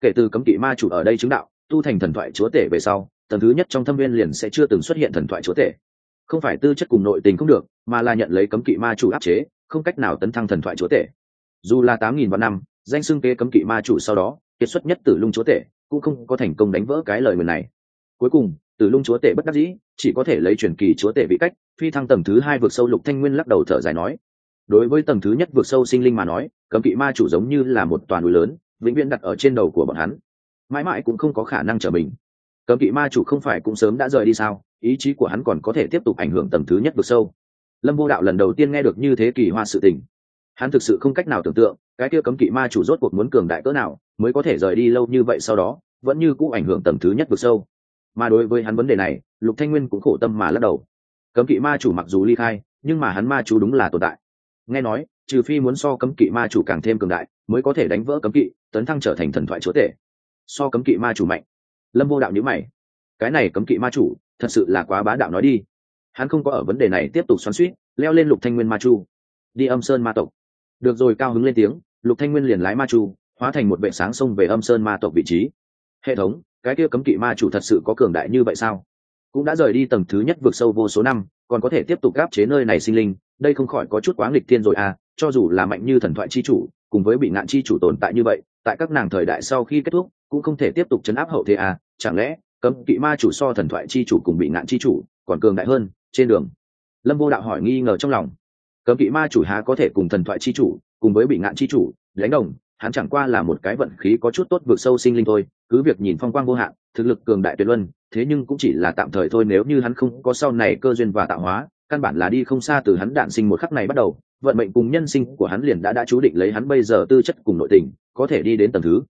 Speaker 1: kể từ cấm kỵ ma chủ ở đây chứng đạo, tu thành thần thoại chúa tể về sau, tầng thứ nhất trong thâm viên liền sẽ chưa từng xuất hiện thần thoại chúa tể. Không phải tư chất cùng nội tình không được, mà là nhận lấy cấm kỵ ma chủ áp chế, không cách nào tấn thăng thần thoại chúa tể. Dù là tám nghìn vạn năm, danh xưng kế cấm kỵ ma chủ sau đó, kiệt xuất nhất tử lung chúa tể, cũng không có thành công đánh vỡ cái lời nguyền này. Cuối cùng, tử lung chúa tể bất đắc dĩ, chỉ có thể lấy truyền kỳ chúa tể vị cách, phi thăng tầng thứ hai vượt sâu lục thanh nguyên lắc đầu thở dài nói. Đối với tầng thứ nhất vượt sâu sinh linh mà nói, cấm kỵ ma chủ giống như là một toàn núi lớn vĩnh viễn đặt ở trên đầu của bọn hắn. Mãi mãi cũng không có khả năng trở mình. Cấm kỵ ma chủ không phải cũng sớm đã rời đi sao? Ý chí của hắn còn có thể tiếp tục ảnh hưởng tầng thứ nhất vực sâu. Lâm vô đạo lần đầu tiên nghe được như thế kỳ hoa sự tình. Hắn thực sự không cách nào tưởng tượng, cái kia cấm kỵ ma chủ rốt cuộc muốn cường đại cỡ nào mới có thể rời đi lâu như vậy sau đó, vẫn như cũ ảnh hưởng tầng thứ nhất vực sâu. Mà đối với hắn vấn đề này, lục thanh nguyên cũng khổ tâm mà lắc đầu. Cấm kỵ ma chủ mặc dù ly khai, nhưng mà hắn ma chủ đúng là tồn tại nghe nói, trừ phi muốn so cấm kỵ ma chủ càng thêm cường đại, mới có thể đánh vỡ cấm kỵ, tấn thăng trở thành thần thoại chúa tể. So cấm kỵ ma chủ mạnh. Lâm vô đạo nhữ mày. Cái này cấm kỵ ma chủ, thật sự là quá bá đạo nói đi. Hắn không có ở vấn đề này tiếp tục xoắn suýt leo lên lục thanh nguyên ma chu. Đi âm sơn ma tộc. Được rồi, cao hứng lên tiếng, lục thanh nguyên liền lái ma chu, hóa thành một vệ sáng sông về âm sơn ma tộc vị trí. Hệ thống, cái kia cấm kỵ ma chủ thật sự có cường đại như vậy sao? Cũng đã rời đi tầng thứ nhất vượt sâu vô số năm, còn có thể tiếp tục gáp chế nơi này sinh linh đây không khỏi có chút quá nghịch thiên rồi à cho dù là mạnh như thần thoại chi chủ, cùng với bị ngạn chi chủ tồn tại như vậy, tại các nàng thời đại sau khi kết thúc, cũng không thể tiếp tục chấn áp hậu thế à chẳng lẽ, cấm kỵ ma chủ so thần thoại chi chủ cùng bị ngạn chi chủ còn cường đại hơn, trên đường? Lâm vô đạo hỏi nghi ngờ trong lòng. Cấm kỵ ma chủ há có thể cùng thần thoại chi chủ, cùng với bị ngạn chi chủ đánh đồng, hắn chẳng qua là một cái vận khí có chút tốt vượt sâu sinh linh thôi, cứ việc nhìn phong quang vô hạn, thực lực cường đại tuyệt luân, thế nhưng cũng chỉ là tạm thời thôi nếu như hắn không có sau này cơ duyên và tạo hóa căn bản là đi không xa từ hắn đạn sinh một khắc này bắt đầu, vận mệnh cùng nhân sinh của hắn liền đã đã chú định lấy hắn bây giờ tư chất cùng nội tình, có thể đi đến tầng thứ.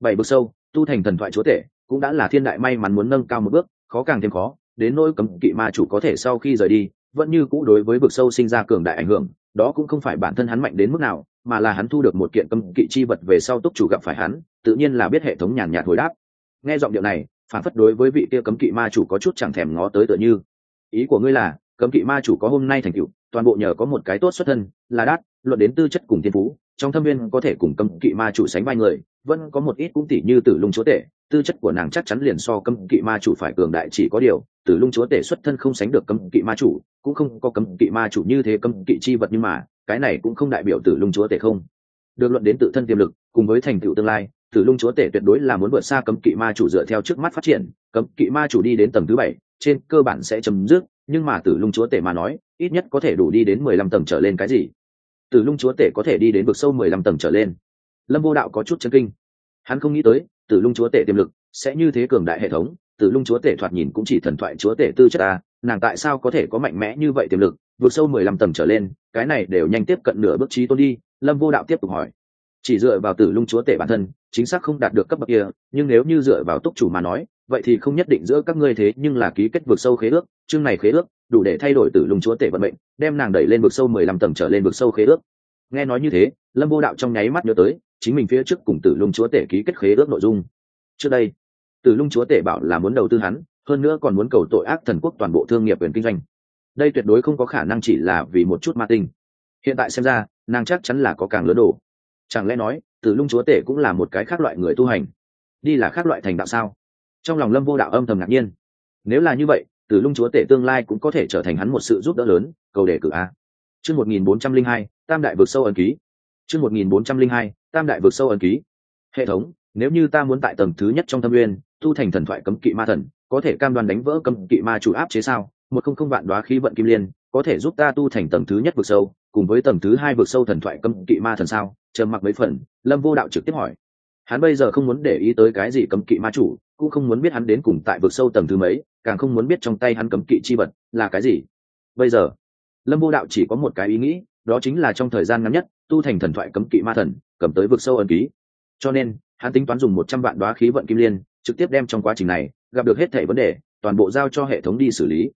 Speaker 1: Bảy bước sâu, tu thành thần thoại chúa tể, cũng đã là thiên đại may mắn muốn nâng cao một bước, khó càng thêm khó, đến nỗi cấm kỵ ma chủ có thể sau khi rời đi, vẫn như cũ đối với vực sâu sinh ra cường đại ảnh hưởng, đó cũng không phải bản thân hắn mạnh đến mức nào, mà là hắn thu được một kiện cấm kỵ chi vật về sau túc chủ gặp phải hắn, tự nhiên là biết hệ thống nhàn nhạt hồi đáp. Nghe giọng điệu này, phản phất đối với vị kia cấm kỵ ma chủ có chút chẳng thèm ngó tới tựa như. Ý của ngươi là cấm kỵ ma chủ có hôm nay thành tựu, toàn bộ nhờ có một cái tốt xuất thân, là đát, luận đến tư chất cùng thiên phú, trong thâm viên có thể cùng cấm kỵ ma chủ sánh vai người, vẫn có một ít cũng tỷ như tử lung chúa tể, tư chất của nàng chắc chắn liền so cấm kỵ ma chủ phải cường đại chỉ có điều, tử lung chúa tể xuất thân không sánh được cấm kỵ ma chủ, cũng không có cấm kỵ ma chủ như thế cấm kỵ chi vật nhưng mà, cái này cũng không đại biểu tử lung chúa tể không. Được luận đến tự thân tiềm lực, cùng với thành tựu tương lai, tử lung chúa tể tuyệt đối là muốn vượt xa cấm kỵ ma chủ dựa theo trước mắt phát triển, cấm kỵ ma chủ đi đến tầng thứ bảy, trên cơ bản sẽ chấm dứt nhưng mà tử lung chúa tể mà nói ít nhất có thể đủ đi đến mười lăm tầng trở lên cái gì? Tử lung chúa tể có thể đi đến vực sâu mười lăm tầng trở lên. Lâm vô đạo có chút chân kinh. Hắn không nghĩ tới tử lung chúa tể tiềm lực sẽ như thế cường đại hệ thống tử lung chúa tể thoạt nhìn cũng chỉ thần thoại chúa tể tư chất à, nàng tại sao có thể có mạnh mẽ như vậy tiềm lực vượt sâu mười lăm tầng trở lên cái này đều nhanh tiếp cận nửa bước trí tôn đi lâm vô đạo tiếp tục hỏi. Chỉ dựa vào tử lung chúa tể bản thân chính xác không đạt được cấp bậc kia nhưng nếu như dựa vào túc chủ mà nói vậy thì không nhất định giữa các ngươi thế, nhưng là ký kết vực sâu khế ước, chương này khế ước, đủ để thay đổi tử lung chúa tể vận mệnh, đem nàng đẩy lên vực sâu mười lăm tầng trở lên vực sâu khế ước. Nghe nói như thế, lâm vô đạo trong nháy mắt nhớ tới, chính mình phía trước cùng tử lung chúa tể ký kết khế ước nội dung. Trước đây, tử lung chúa tể bảo là muốn đầu tư hắn, hơn nữa còn muốn cầu tội ác thần quốc toàn bộ thương nghiệp quyền kinh doanh. Đây tuyệt đối không có khả năng chỉ là vì một chút ma tinh. Hiện tại xem ra, nàng chắc chắn là có càng lớn đồ. Chẳng lẽ nói, tử lung chúa tể cũng là một cái khác loại người tu hành? Đi là khác loại thành đạo sao? Trong lòng lâm vô đạo âm thầm ngạc nhiên. Nếu là như vậy, tử lung chúa tể tương lai cũng có thể trở thành hắn một sự giúp đỡ lớn, cầu đề cử a. Chương một nghìn bốn trăm linh hai, tam đại vực sâu ẩn ký. Chương một nghìn bốn trăm linh hai, tam đại vực sâu ẩn ký. Hệ thống, nếu như ta muốn tại tầng thứ nhất trong thâm uyên, tu thành thần thoại cấm kỵ ma thần, có thể cam đoan đánh vỡ cấm kỵ ma chủ áp chế sao? Một không không vạn đoá khí vận kim liên, có thể giúp ta tu thành tầng thứ nhất vực sâu, cùng với tầng thứ hai vực sâu thần thoại cấm kỵ ma thần sao? Trầm mặc mấy phần, lâm vô đạo trực tiếp hỏi hắn bây giờ không muốn để ý tới cái gì cấm kỵ ma chủ, cũng không muốn biết hắn đến cùng tại vực sâu tầng thứ mấy, càng không muốn biết trong tay hắn cấm kỵ chi vật là cái gì. Bây giờ, lâm vô đạo chỉ có một cái ý nghĩ, đó chính là trong thời gian ngắn nhất, tu thành thần thoại cấm kỵ ma thần, cầm tới vực sâu ẩn ký. Cho nên, hắn tính toán dùng một trăm vạn đoá khí vận kim liên, trực tiếp đem trong quá trình này, gặp được hết thảy vấn đề, toàn bộ giao cho hệ thống đi xử lý.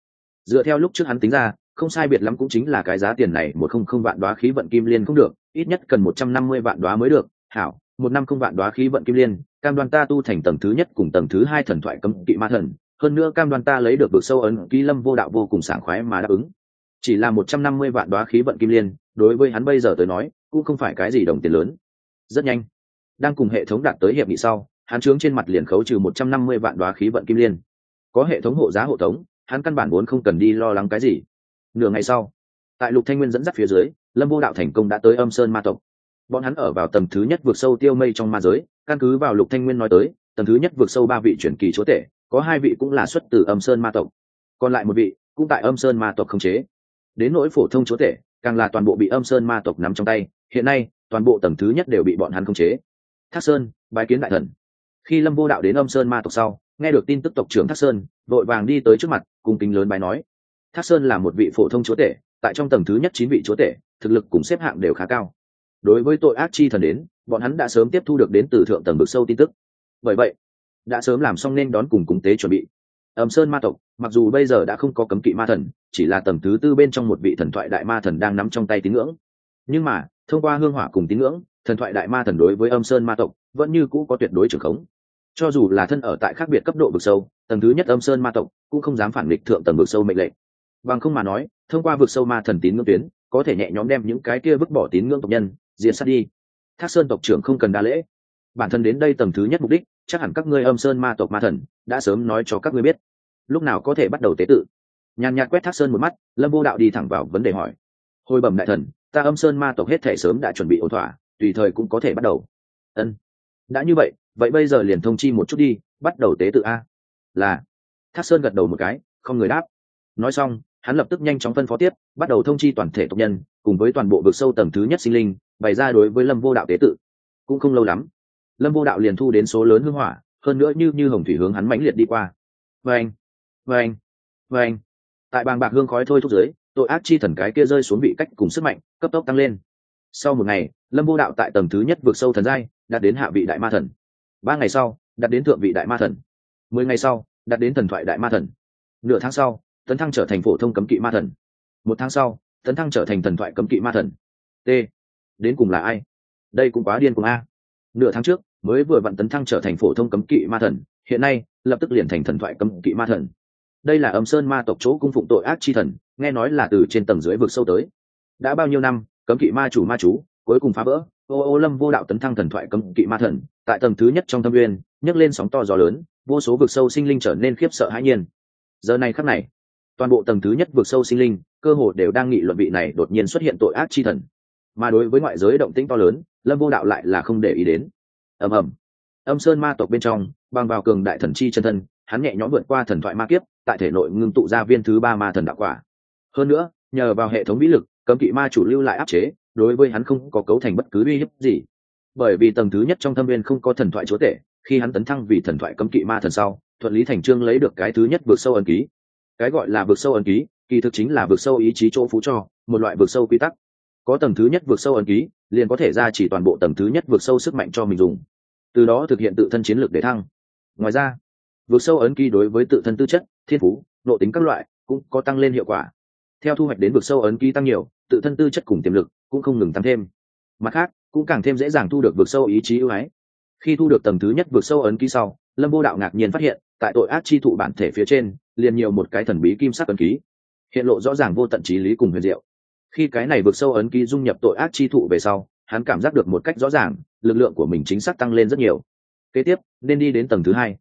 Speaker 1: Dựa theo lúc trước hắn tính ra, không sai biệt lắm cũng chính là cái giá tiền này, một không không vạn đoá khí vận kim liên không được, ít nhất cần một trăm năm mươi vạn đoá mới được. Hảo một năm không vạn đoá khí vận kim liên, cam đoan ta tu thành tầng thứ nhất cùng tầng thứ hai thần thoại cấm kỵ ma thần, hơn nữa cam đoan ta lấy được vực sâu ấn ký lâm vô đạo vô cùng sảng khoái mà đáp ứng. Chỉ là một trăm năm mươi vạn đoá khí vận kim liên, đối với hắn bây giờ tới nói, cũng không phải cái gì đồng tiền lớn. Rất nhanh, đang cùng hệ thống đạt tới hiệp nghị sau, hắn trướng trên mặt liền khấu trừ một trăm năm mươi vạn đoá khí vận kim liên. Có hệ thống hộ giá hộ tống, hắn căn bản vốn không cần đi lo lắng cái gì. Nửa ngày sau, tại lục thanh nguyên dẫn dắt phía dưới, lâm vô đạo thành công đã tới âm sơn ma tộc bọn hắn ở vào tầng thứ nhất vượt sâu tiêu mây trong ma giới, căn cứ vào lục thanh nguyên nói tới, tầng thứ nhất vượt sâu ba vị truyền kỳ chúa tể, có hai vị cũng là xuất từ âm sơn ma tộc. Còn lại một vị cũng tại âm sơn ma tộc khống chế. Đến nỗi phổ thông chúa tể, càng là toàn bộ bị âm sơn ma tộc nắm trong tay, hiện nay, toàn bộ tầng thứ nhất đều bị bọn hắn khống chế. Thác sơn, bái kiến đại thần. Khi lâm vô đạo đến âm sơn ma tộc sau, nghe được tin tức tộc trưởng thác sơn, vội vàng đi tới trước mặt cùng kính lớn bài nói. Thác sơn là một vị phổ thông chúa tể, tại trong tầng thứ nhất chín vị chúa tể, thực lực cùng xếp hạng đều khá cao đối với tội ác chi thần đến, bọn hắn đã sớm tiếp thu được đến từ thượng tầng vực sâu tin tức. Bởi vậy, đã sớm làm xong nên đón cùng cúng tế chuẩn bị. Ẩm sơn ma tộc, mặc dù bây giờ đã không có cấm kỵ ma thần, chỉ là tầng thứ tư bên trong một vị thần thoại đại ma thần đang nắm trong tay tín ngưỡng. Nhưng mà, thông qua hương hỏa cùng tín ngưỡng, thần thoại đại ma thần đối với âm sơn ma tộc vẫn như cũ có tuyệt đối trưởng khống. Cho dù là thân ở tại khác biệt cấp độ vực sâu, tầng thứ nhất âm sơn ma tộc cũng không dám phản địch thượng tầng vực sâu mệnh lệnh. Bằng không mà nói, thông qua vực sâu ma thần tín ngưỡng tuyến, có thể nhẹ nhõm đem những cái kia vứt bỏ tín ngưỡng tộc nhân diệt sát đi. Thác sơn tộc trưởng không cần đa lễ. Bản thân đến đây tầng thứ nhất mục đích, chắc hẳn các ngươi âm sơn ma tộc ma thần đã sớm nói cho các ngươi biết. Lúc nào có thể bắt đầu tế tự? Nhàn nhạt quét thác sơn một mắt, lâm vô đạo đi thẳng vào vấn đề hỏi. Hồi bẩm đại thần, ta âm sơn ma tộc hết thể sớm đã chuẩn bị ổn thỏa, tùy thời cũng có thể bắt đầu. Ân. Đã như vậy vậy bây giờ liền thông chi một chút đi, bắt đầu tế tự a. Là. Thác sơn gật đầu một cái, không người đáp. Nói xong, hắn lập tức nhanh chóng phân phó tiếp, bắt đầu thông chi toàn thể tộc nhân cùng với toàn bộ vực sâu tầng thứ nhất sinh linh, bày ra đối với lâm vô đạo tế tự. Cũng không lâu lắm, lâm vô đạo liền thu đến số lớn hưng hỏa, hơn nữa như như hồng thủy hướng hắn mãnh liệt đi qua. Vâng vâng vâng. Tại bàng bạc hương khói thôi thúc giới tội ác chi thần cái kia rơi xuống vị cách cùng sức mạnh, cấp tốc tăng lên. Sau một ngày, lâm vô đạo tại tầng thứ nhất vượt sâu thần giai, đạt đến hạ vị đại ma thần. Ba ngày sau, đạt đến thượng vị đại ma thần. Mười ngày sau, đạt đến thần thoại đại ma thần. Nửa tháng sau, tấn thăng trở thành phổ thông cấm kỵ ma thần. Một tháng sau tấn thăng trở thành thần thoại cấm kỵ ma thần. T. Đến cùng là ai? Đây cũng quá điên cùng a. Nửa tháng trước, mới vừa vặn tấn thăng trở thành phổ thông cấm kỵ ma thần, hiện nay, lập tức liền thành thần thoại cấm kỵ ma thần. Đây là âm sơn ma tộc chỗ cung phụng tội ác chi thần, nghe nói là từ trên tầng dưới vực sâu tới. Đã bao nhiêu năm, cấm kỵ ma chủ ma chú, cuối cùng phá vỡ, ô ô lâm vô đạo tấn thăng thần thoại cấm kỵ ma thần, tại tầng thứ nhất trong thâm uyên nhấc lên sóng to gió lớn, vô số vực sâu sinh linh trở nên khiếp sợ hãi nhiên. Giờ này khắc này toàn bộ tầng thứ nhất vực sâu sinh linh, cơ hồ đều đang nghị luận vị này đột nhiên xuất hiện tội ác chi thần. Mà đối với ngoại giới động tĩnh to lớn, lâm vô đạo lại là không để ý đến. Ầm ầm. Âm sơn ma tộc bên trong, bằng vào cường đại thần chi chân thân, hắn nhẹ nhõm vượt qua thần thoại ma kiếp, tại thể nội ngưng tụ ra viên thứ ba ma thần đạo quả. Hơn nữa, nhờ vào hệ thống vĩ lực, cấm kỵ ma chủ lưu lại áp chế, đối với hắn không có cấu thành bất cứ uy hiếp gì. Bởi vì tầng thứ nhất trong thâm viên không có thần thoại chúa tể, khi hắn tấn thăng vì thần thoại cấm kỵ ma thần sau, thuận lý thành trương lấy được cái thứ nhất vượt sâu ẩn ký cái gọi là vực sâu ấn ký, kỳ thực chính là vực sâu ý chí chỗ phú cho, một loại vực sâu quy tắc. Có tầng thứ nhất vực sâu ấn ký, liền có thể ra chỉ toàn bộ tầng thứ nhất vực sâu sức mạnh cho mình dùng. Từ đó thực hiện tự thân chiến lược để thăng. Ngoài ra, vực sâu ấn ký đối với tự thân tư chất, thiên phú, nội tính các loại cũng có tăng lên hiệu quả. Theo thu hoạch đến vực sâu ấn ký tăng nhiều, tự thân tư chất cùng tiềm lực cũng không ngừng tăng thêm. Mặt khác, cũng càng thêm dễ dàng thu được vực sâu ý chí ưu ái. Khi thu được tầng thứ nhất vực sâu ấn ký sau, lâm vô đạo ngạc nhiên phát hiện, tại tội ác chi thụ bản thể phía trên liền nhiều một cái thần bí kim sắc ấn ký, hiện lộ rõ ràng vô tận trí lý cùng huyền diệu. Khi cái này vượt sâu ấn ký dung nhập tội ác chi thụ về sau, hắn cảm giác được một cách rõ ràng, lực lượng của mình chính xác tăng lên rất nhiều. Kế tiếp, nên đi đến tầng thứ hai.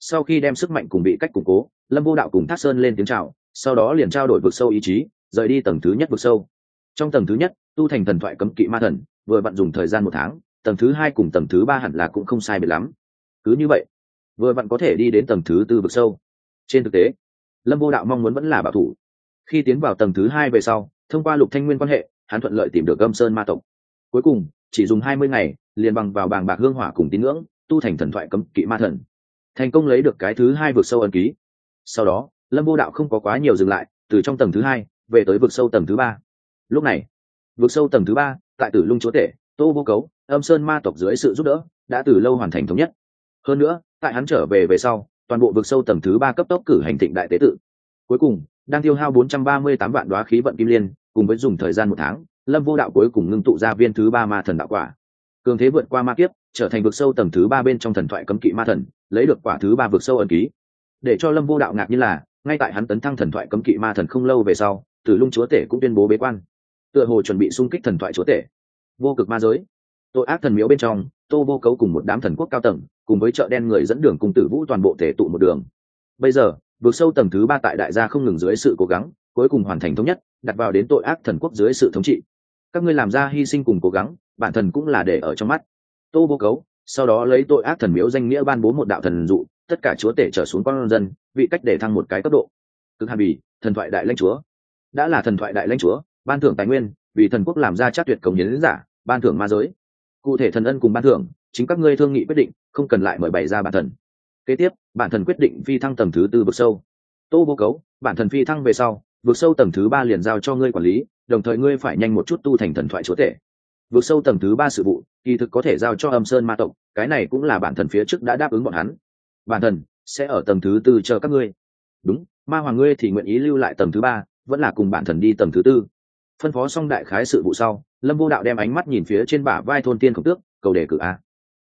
Speaker 1: Sau khi đem sức mạnh cùng bị cách củng cố, lâm vô đạo cùng thác sơn lên tiếng c h à o sau đó liền trao đổi vực sâu ý chí, rời đi tầng thứ nhất vực sâu. Trong tầng thứ nhất, tu thành thần thoại cấm kỵ ma thần, vừa vặn dùng thời gian một tháng, tầng thứ hai cùng tầng thứ ba hẳn là cũng không sai biệt lắm. Cứ như vậy, vừa vặn có thể đi đến tầng thứ tư vực sâu trên thực tế, lâm vô đạo mong muốn vẫn là bảo thủ. Khi tiến vào tầng thứ hai về sau, thông qua lục thanh nguyên quan hệ, hắn thuận lợi tìm được gâm sơn ma tộc. Cuối cùng, chỉ dùng hai mươi ngày, liền bằng vào bàng bạc hương hỏa cùng tín ngưỡng, tu thành thần thoại cấm kỵ ma thần. Thành công lấy được cái thứ hai vực sâu ẩn ký. Sau đó, lâm vô đạo không có quá nhiều dừng lại, từ trong tầng thứ hai, về tới vực sâu tầng thứ ba. Lúc này, vực sâu tầng thứ ba, tại tử lung chúa tể, tô vô cấu, âm sơn ma tộc dưới sự giúp đỡ, đã từ lâu hoàn thành thống nhất. Hơn nữa, tại hắn trở về về sau toàn bộ vực sâu tầng thứ ba cấp tốc cử hành thịnh đại tế tự. Cuối cùng, đang tiêu hao 438 vạn đoá khí vận kim liên, cùng với dùng thời gian một tháng, lâm vô đạo cuối cùng ngưng tụ ra viên thứ ba ma thần đạo quả. Cường thế vượt qua ma kiếp, trở thành vực sâu tầng thứ ba bên trong thần thoại cấm kỵ ma thần, lấy được quả thứ ba vực sâu ẩn ký. Để cho lâm vô đạo ngạc nhiên là, ngay tại hắn tấn thăng thần thoại cấm kỵ ma thần không lâu về sau, tử lung chúa tể cũng tuyên bố bế quan. Tựa hồ chuẩn bị xung kích thần thoại chúa tể. Vô cực ma giới. Tội ác thần miếu bên trong, tô vô cấu cùng một đám thần quốc cao tầng cùng với chợ đen người dẫn đường cùng tử vũ toàn bộ thể tụ một đường. Bây giờ vượt sâu tầng thứ ba tại đại gia không ngừng dưới sự cố gắng, cuối cùng hoàn thành thống nhất, đặt vào đến tội ác thần quốc dưới sự thống trị. Các ngươi làm ra hy sinh cùng cố gắng, bản thần cũng là để ở trong mắt. Tô vô cấu, sau đó lấy tội ác thần miếu danh nghĩa ban bố một đạo thần dụ, tất cả chúa tể trở xuống con dân, vị cách để thăng một cái cấp độ. Cực hàn bì, thần thoại đại lãnh chúa. Đã là thần thoại đại lãnh chúa, ban thưởng tài nguyên, vì thần quốc làm ra chắc tuyệt cống hiến giả, ban thưởng ma giới. Cụ thể thần ân cùng ban thưởng, chính các ngươi thương nghị quyết định không cần lại mời bày ra bản thần kế tiếp, bản thần quyết định phi thăng tầng thứ tư vực sâu. Tô vô cấu, bản thần phi thăng về sau, vực sâu tầng thứ ba liền giao cho ngươi quản lý, đồng thời ngươi phải nhanh một chút tu thành thần thoại chúa tể. Vực sâu tầng thứ ba sự vụ, kỳ thực có thể giao cho âm sơn ma tộc, cái này cũng là bản thần phía trước đã đáp ứng bọn hắn. Bản thần sẽ ở tầng thứ tư chờ các ngươi. Đúng, ma hoàng ngươi thì nguyện ý lưu lại tầng thứ ba, vẫn là cùng bản thần đi tầng thứ tư. Phân phó xong đại khái sự vụ sau, lâm vô đạo đem ánh mắt nhìn phía trên bả vai thôn tiên khổng tước, cầu đề cử a.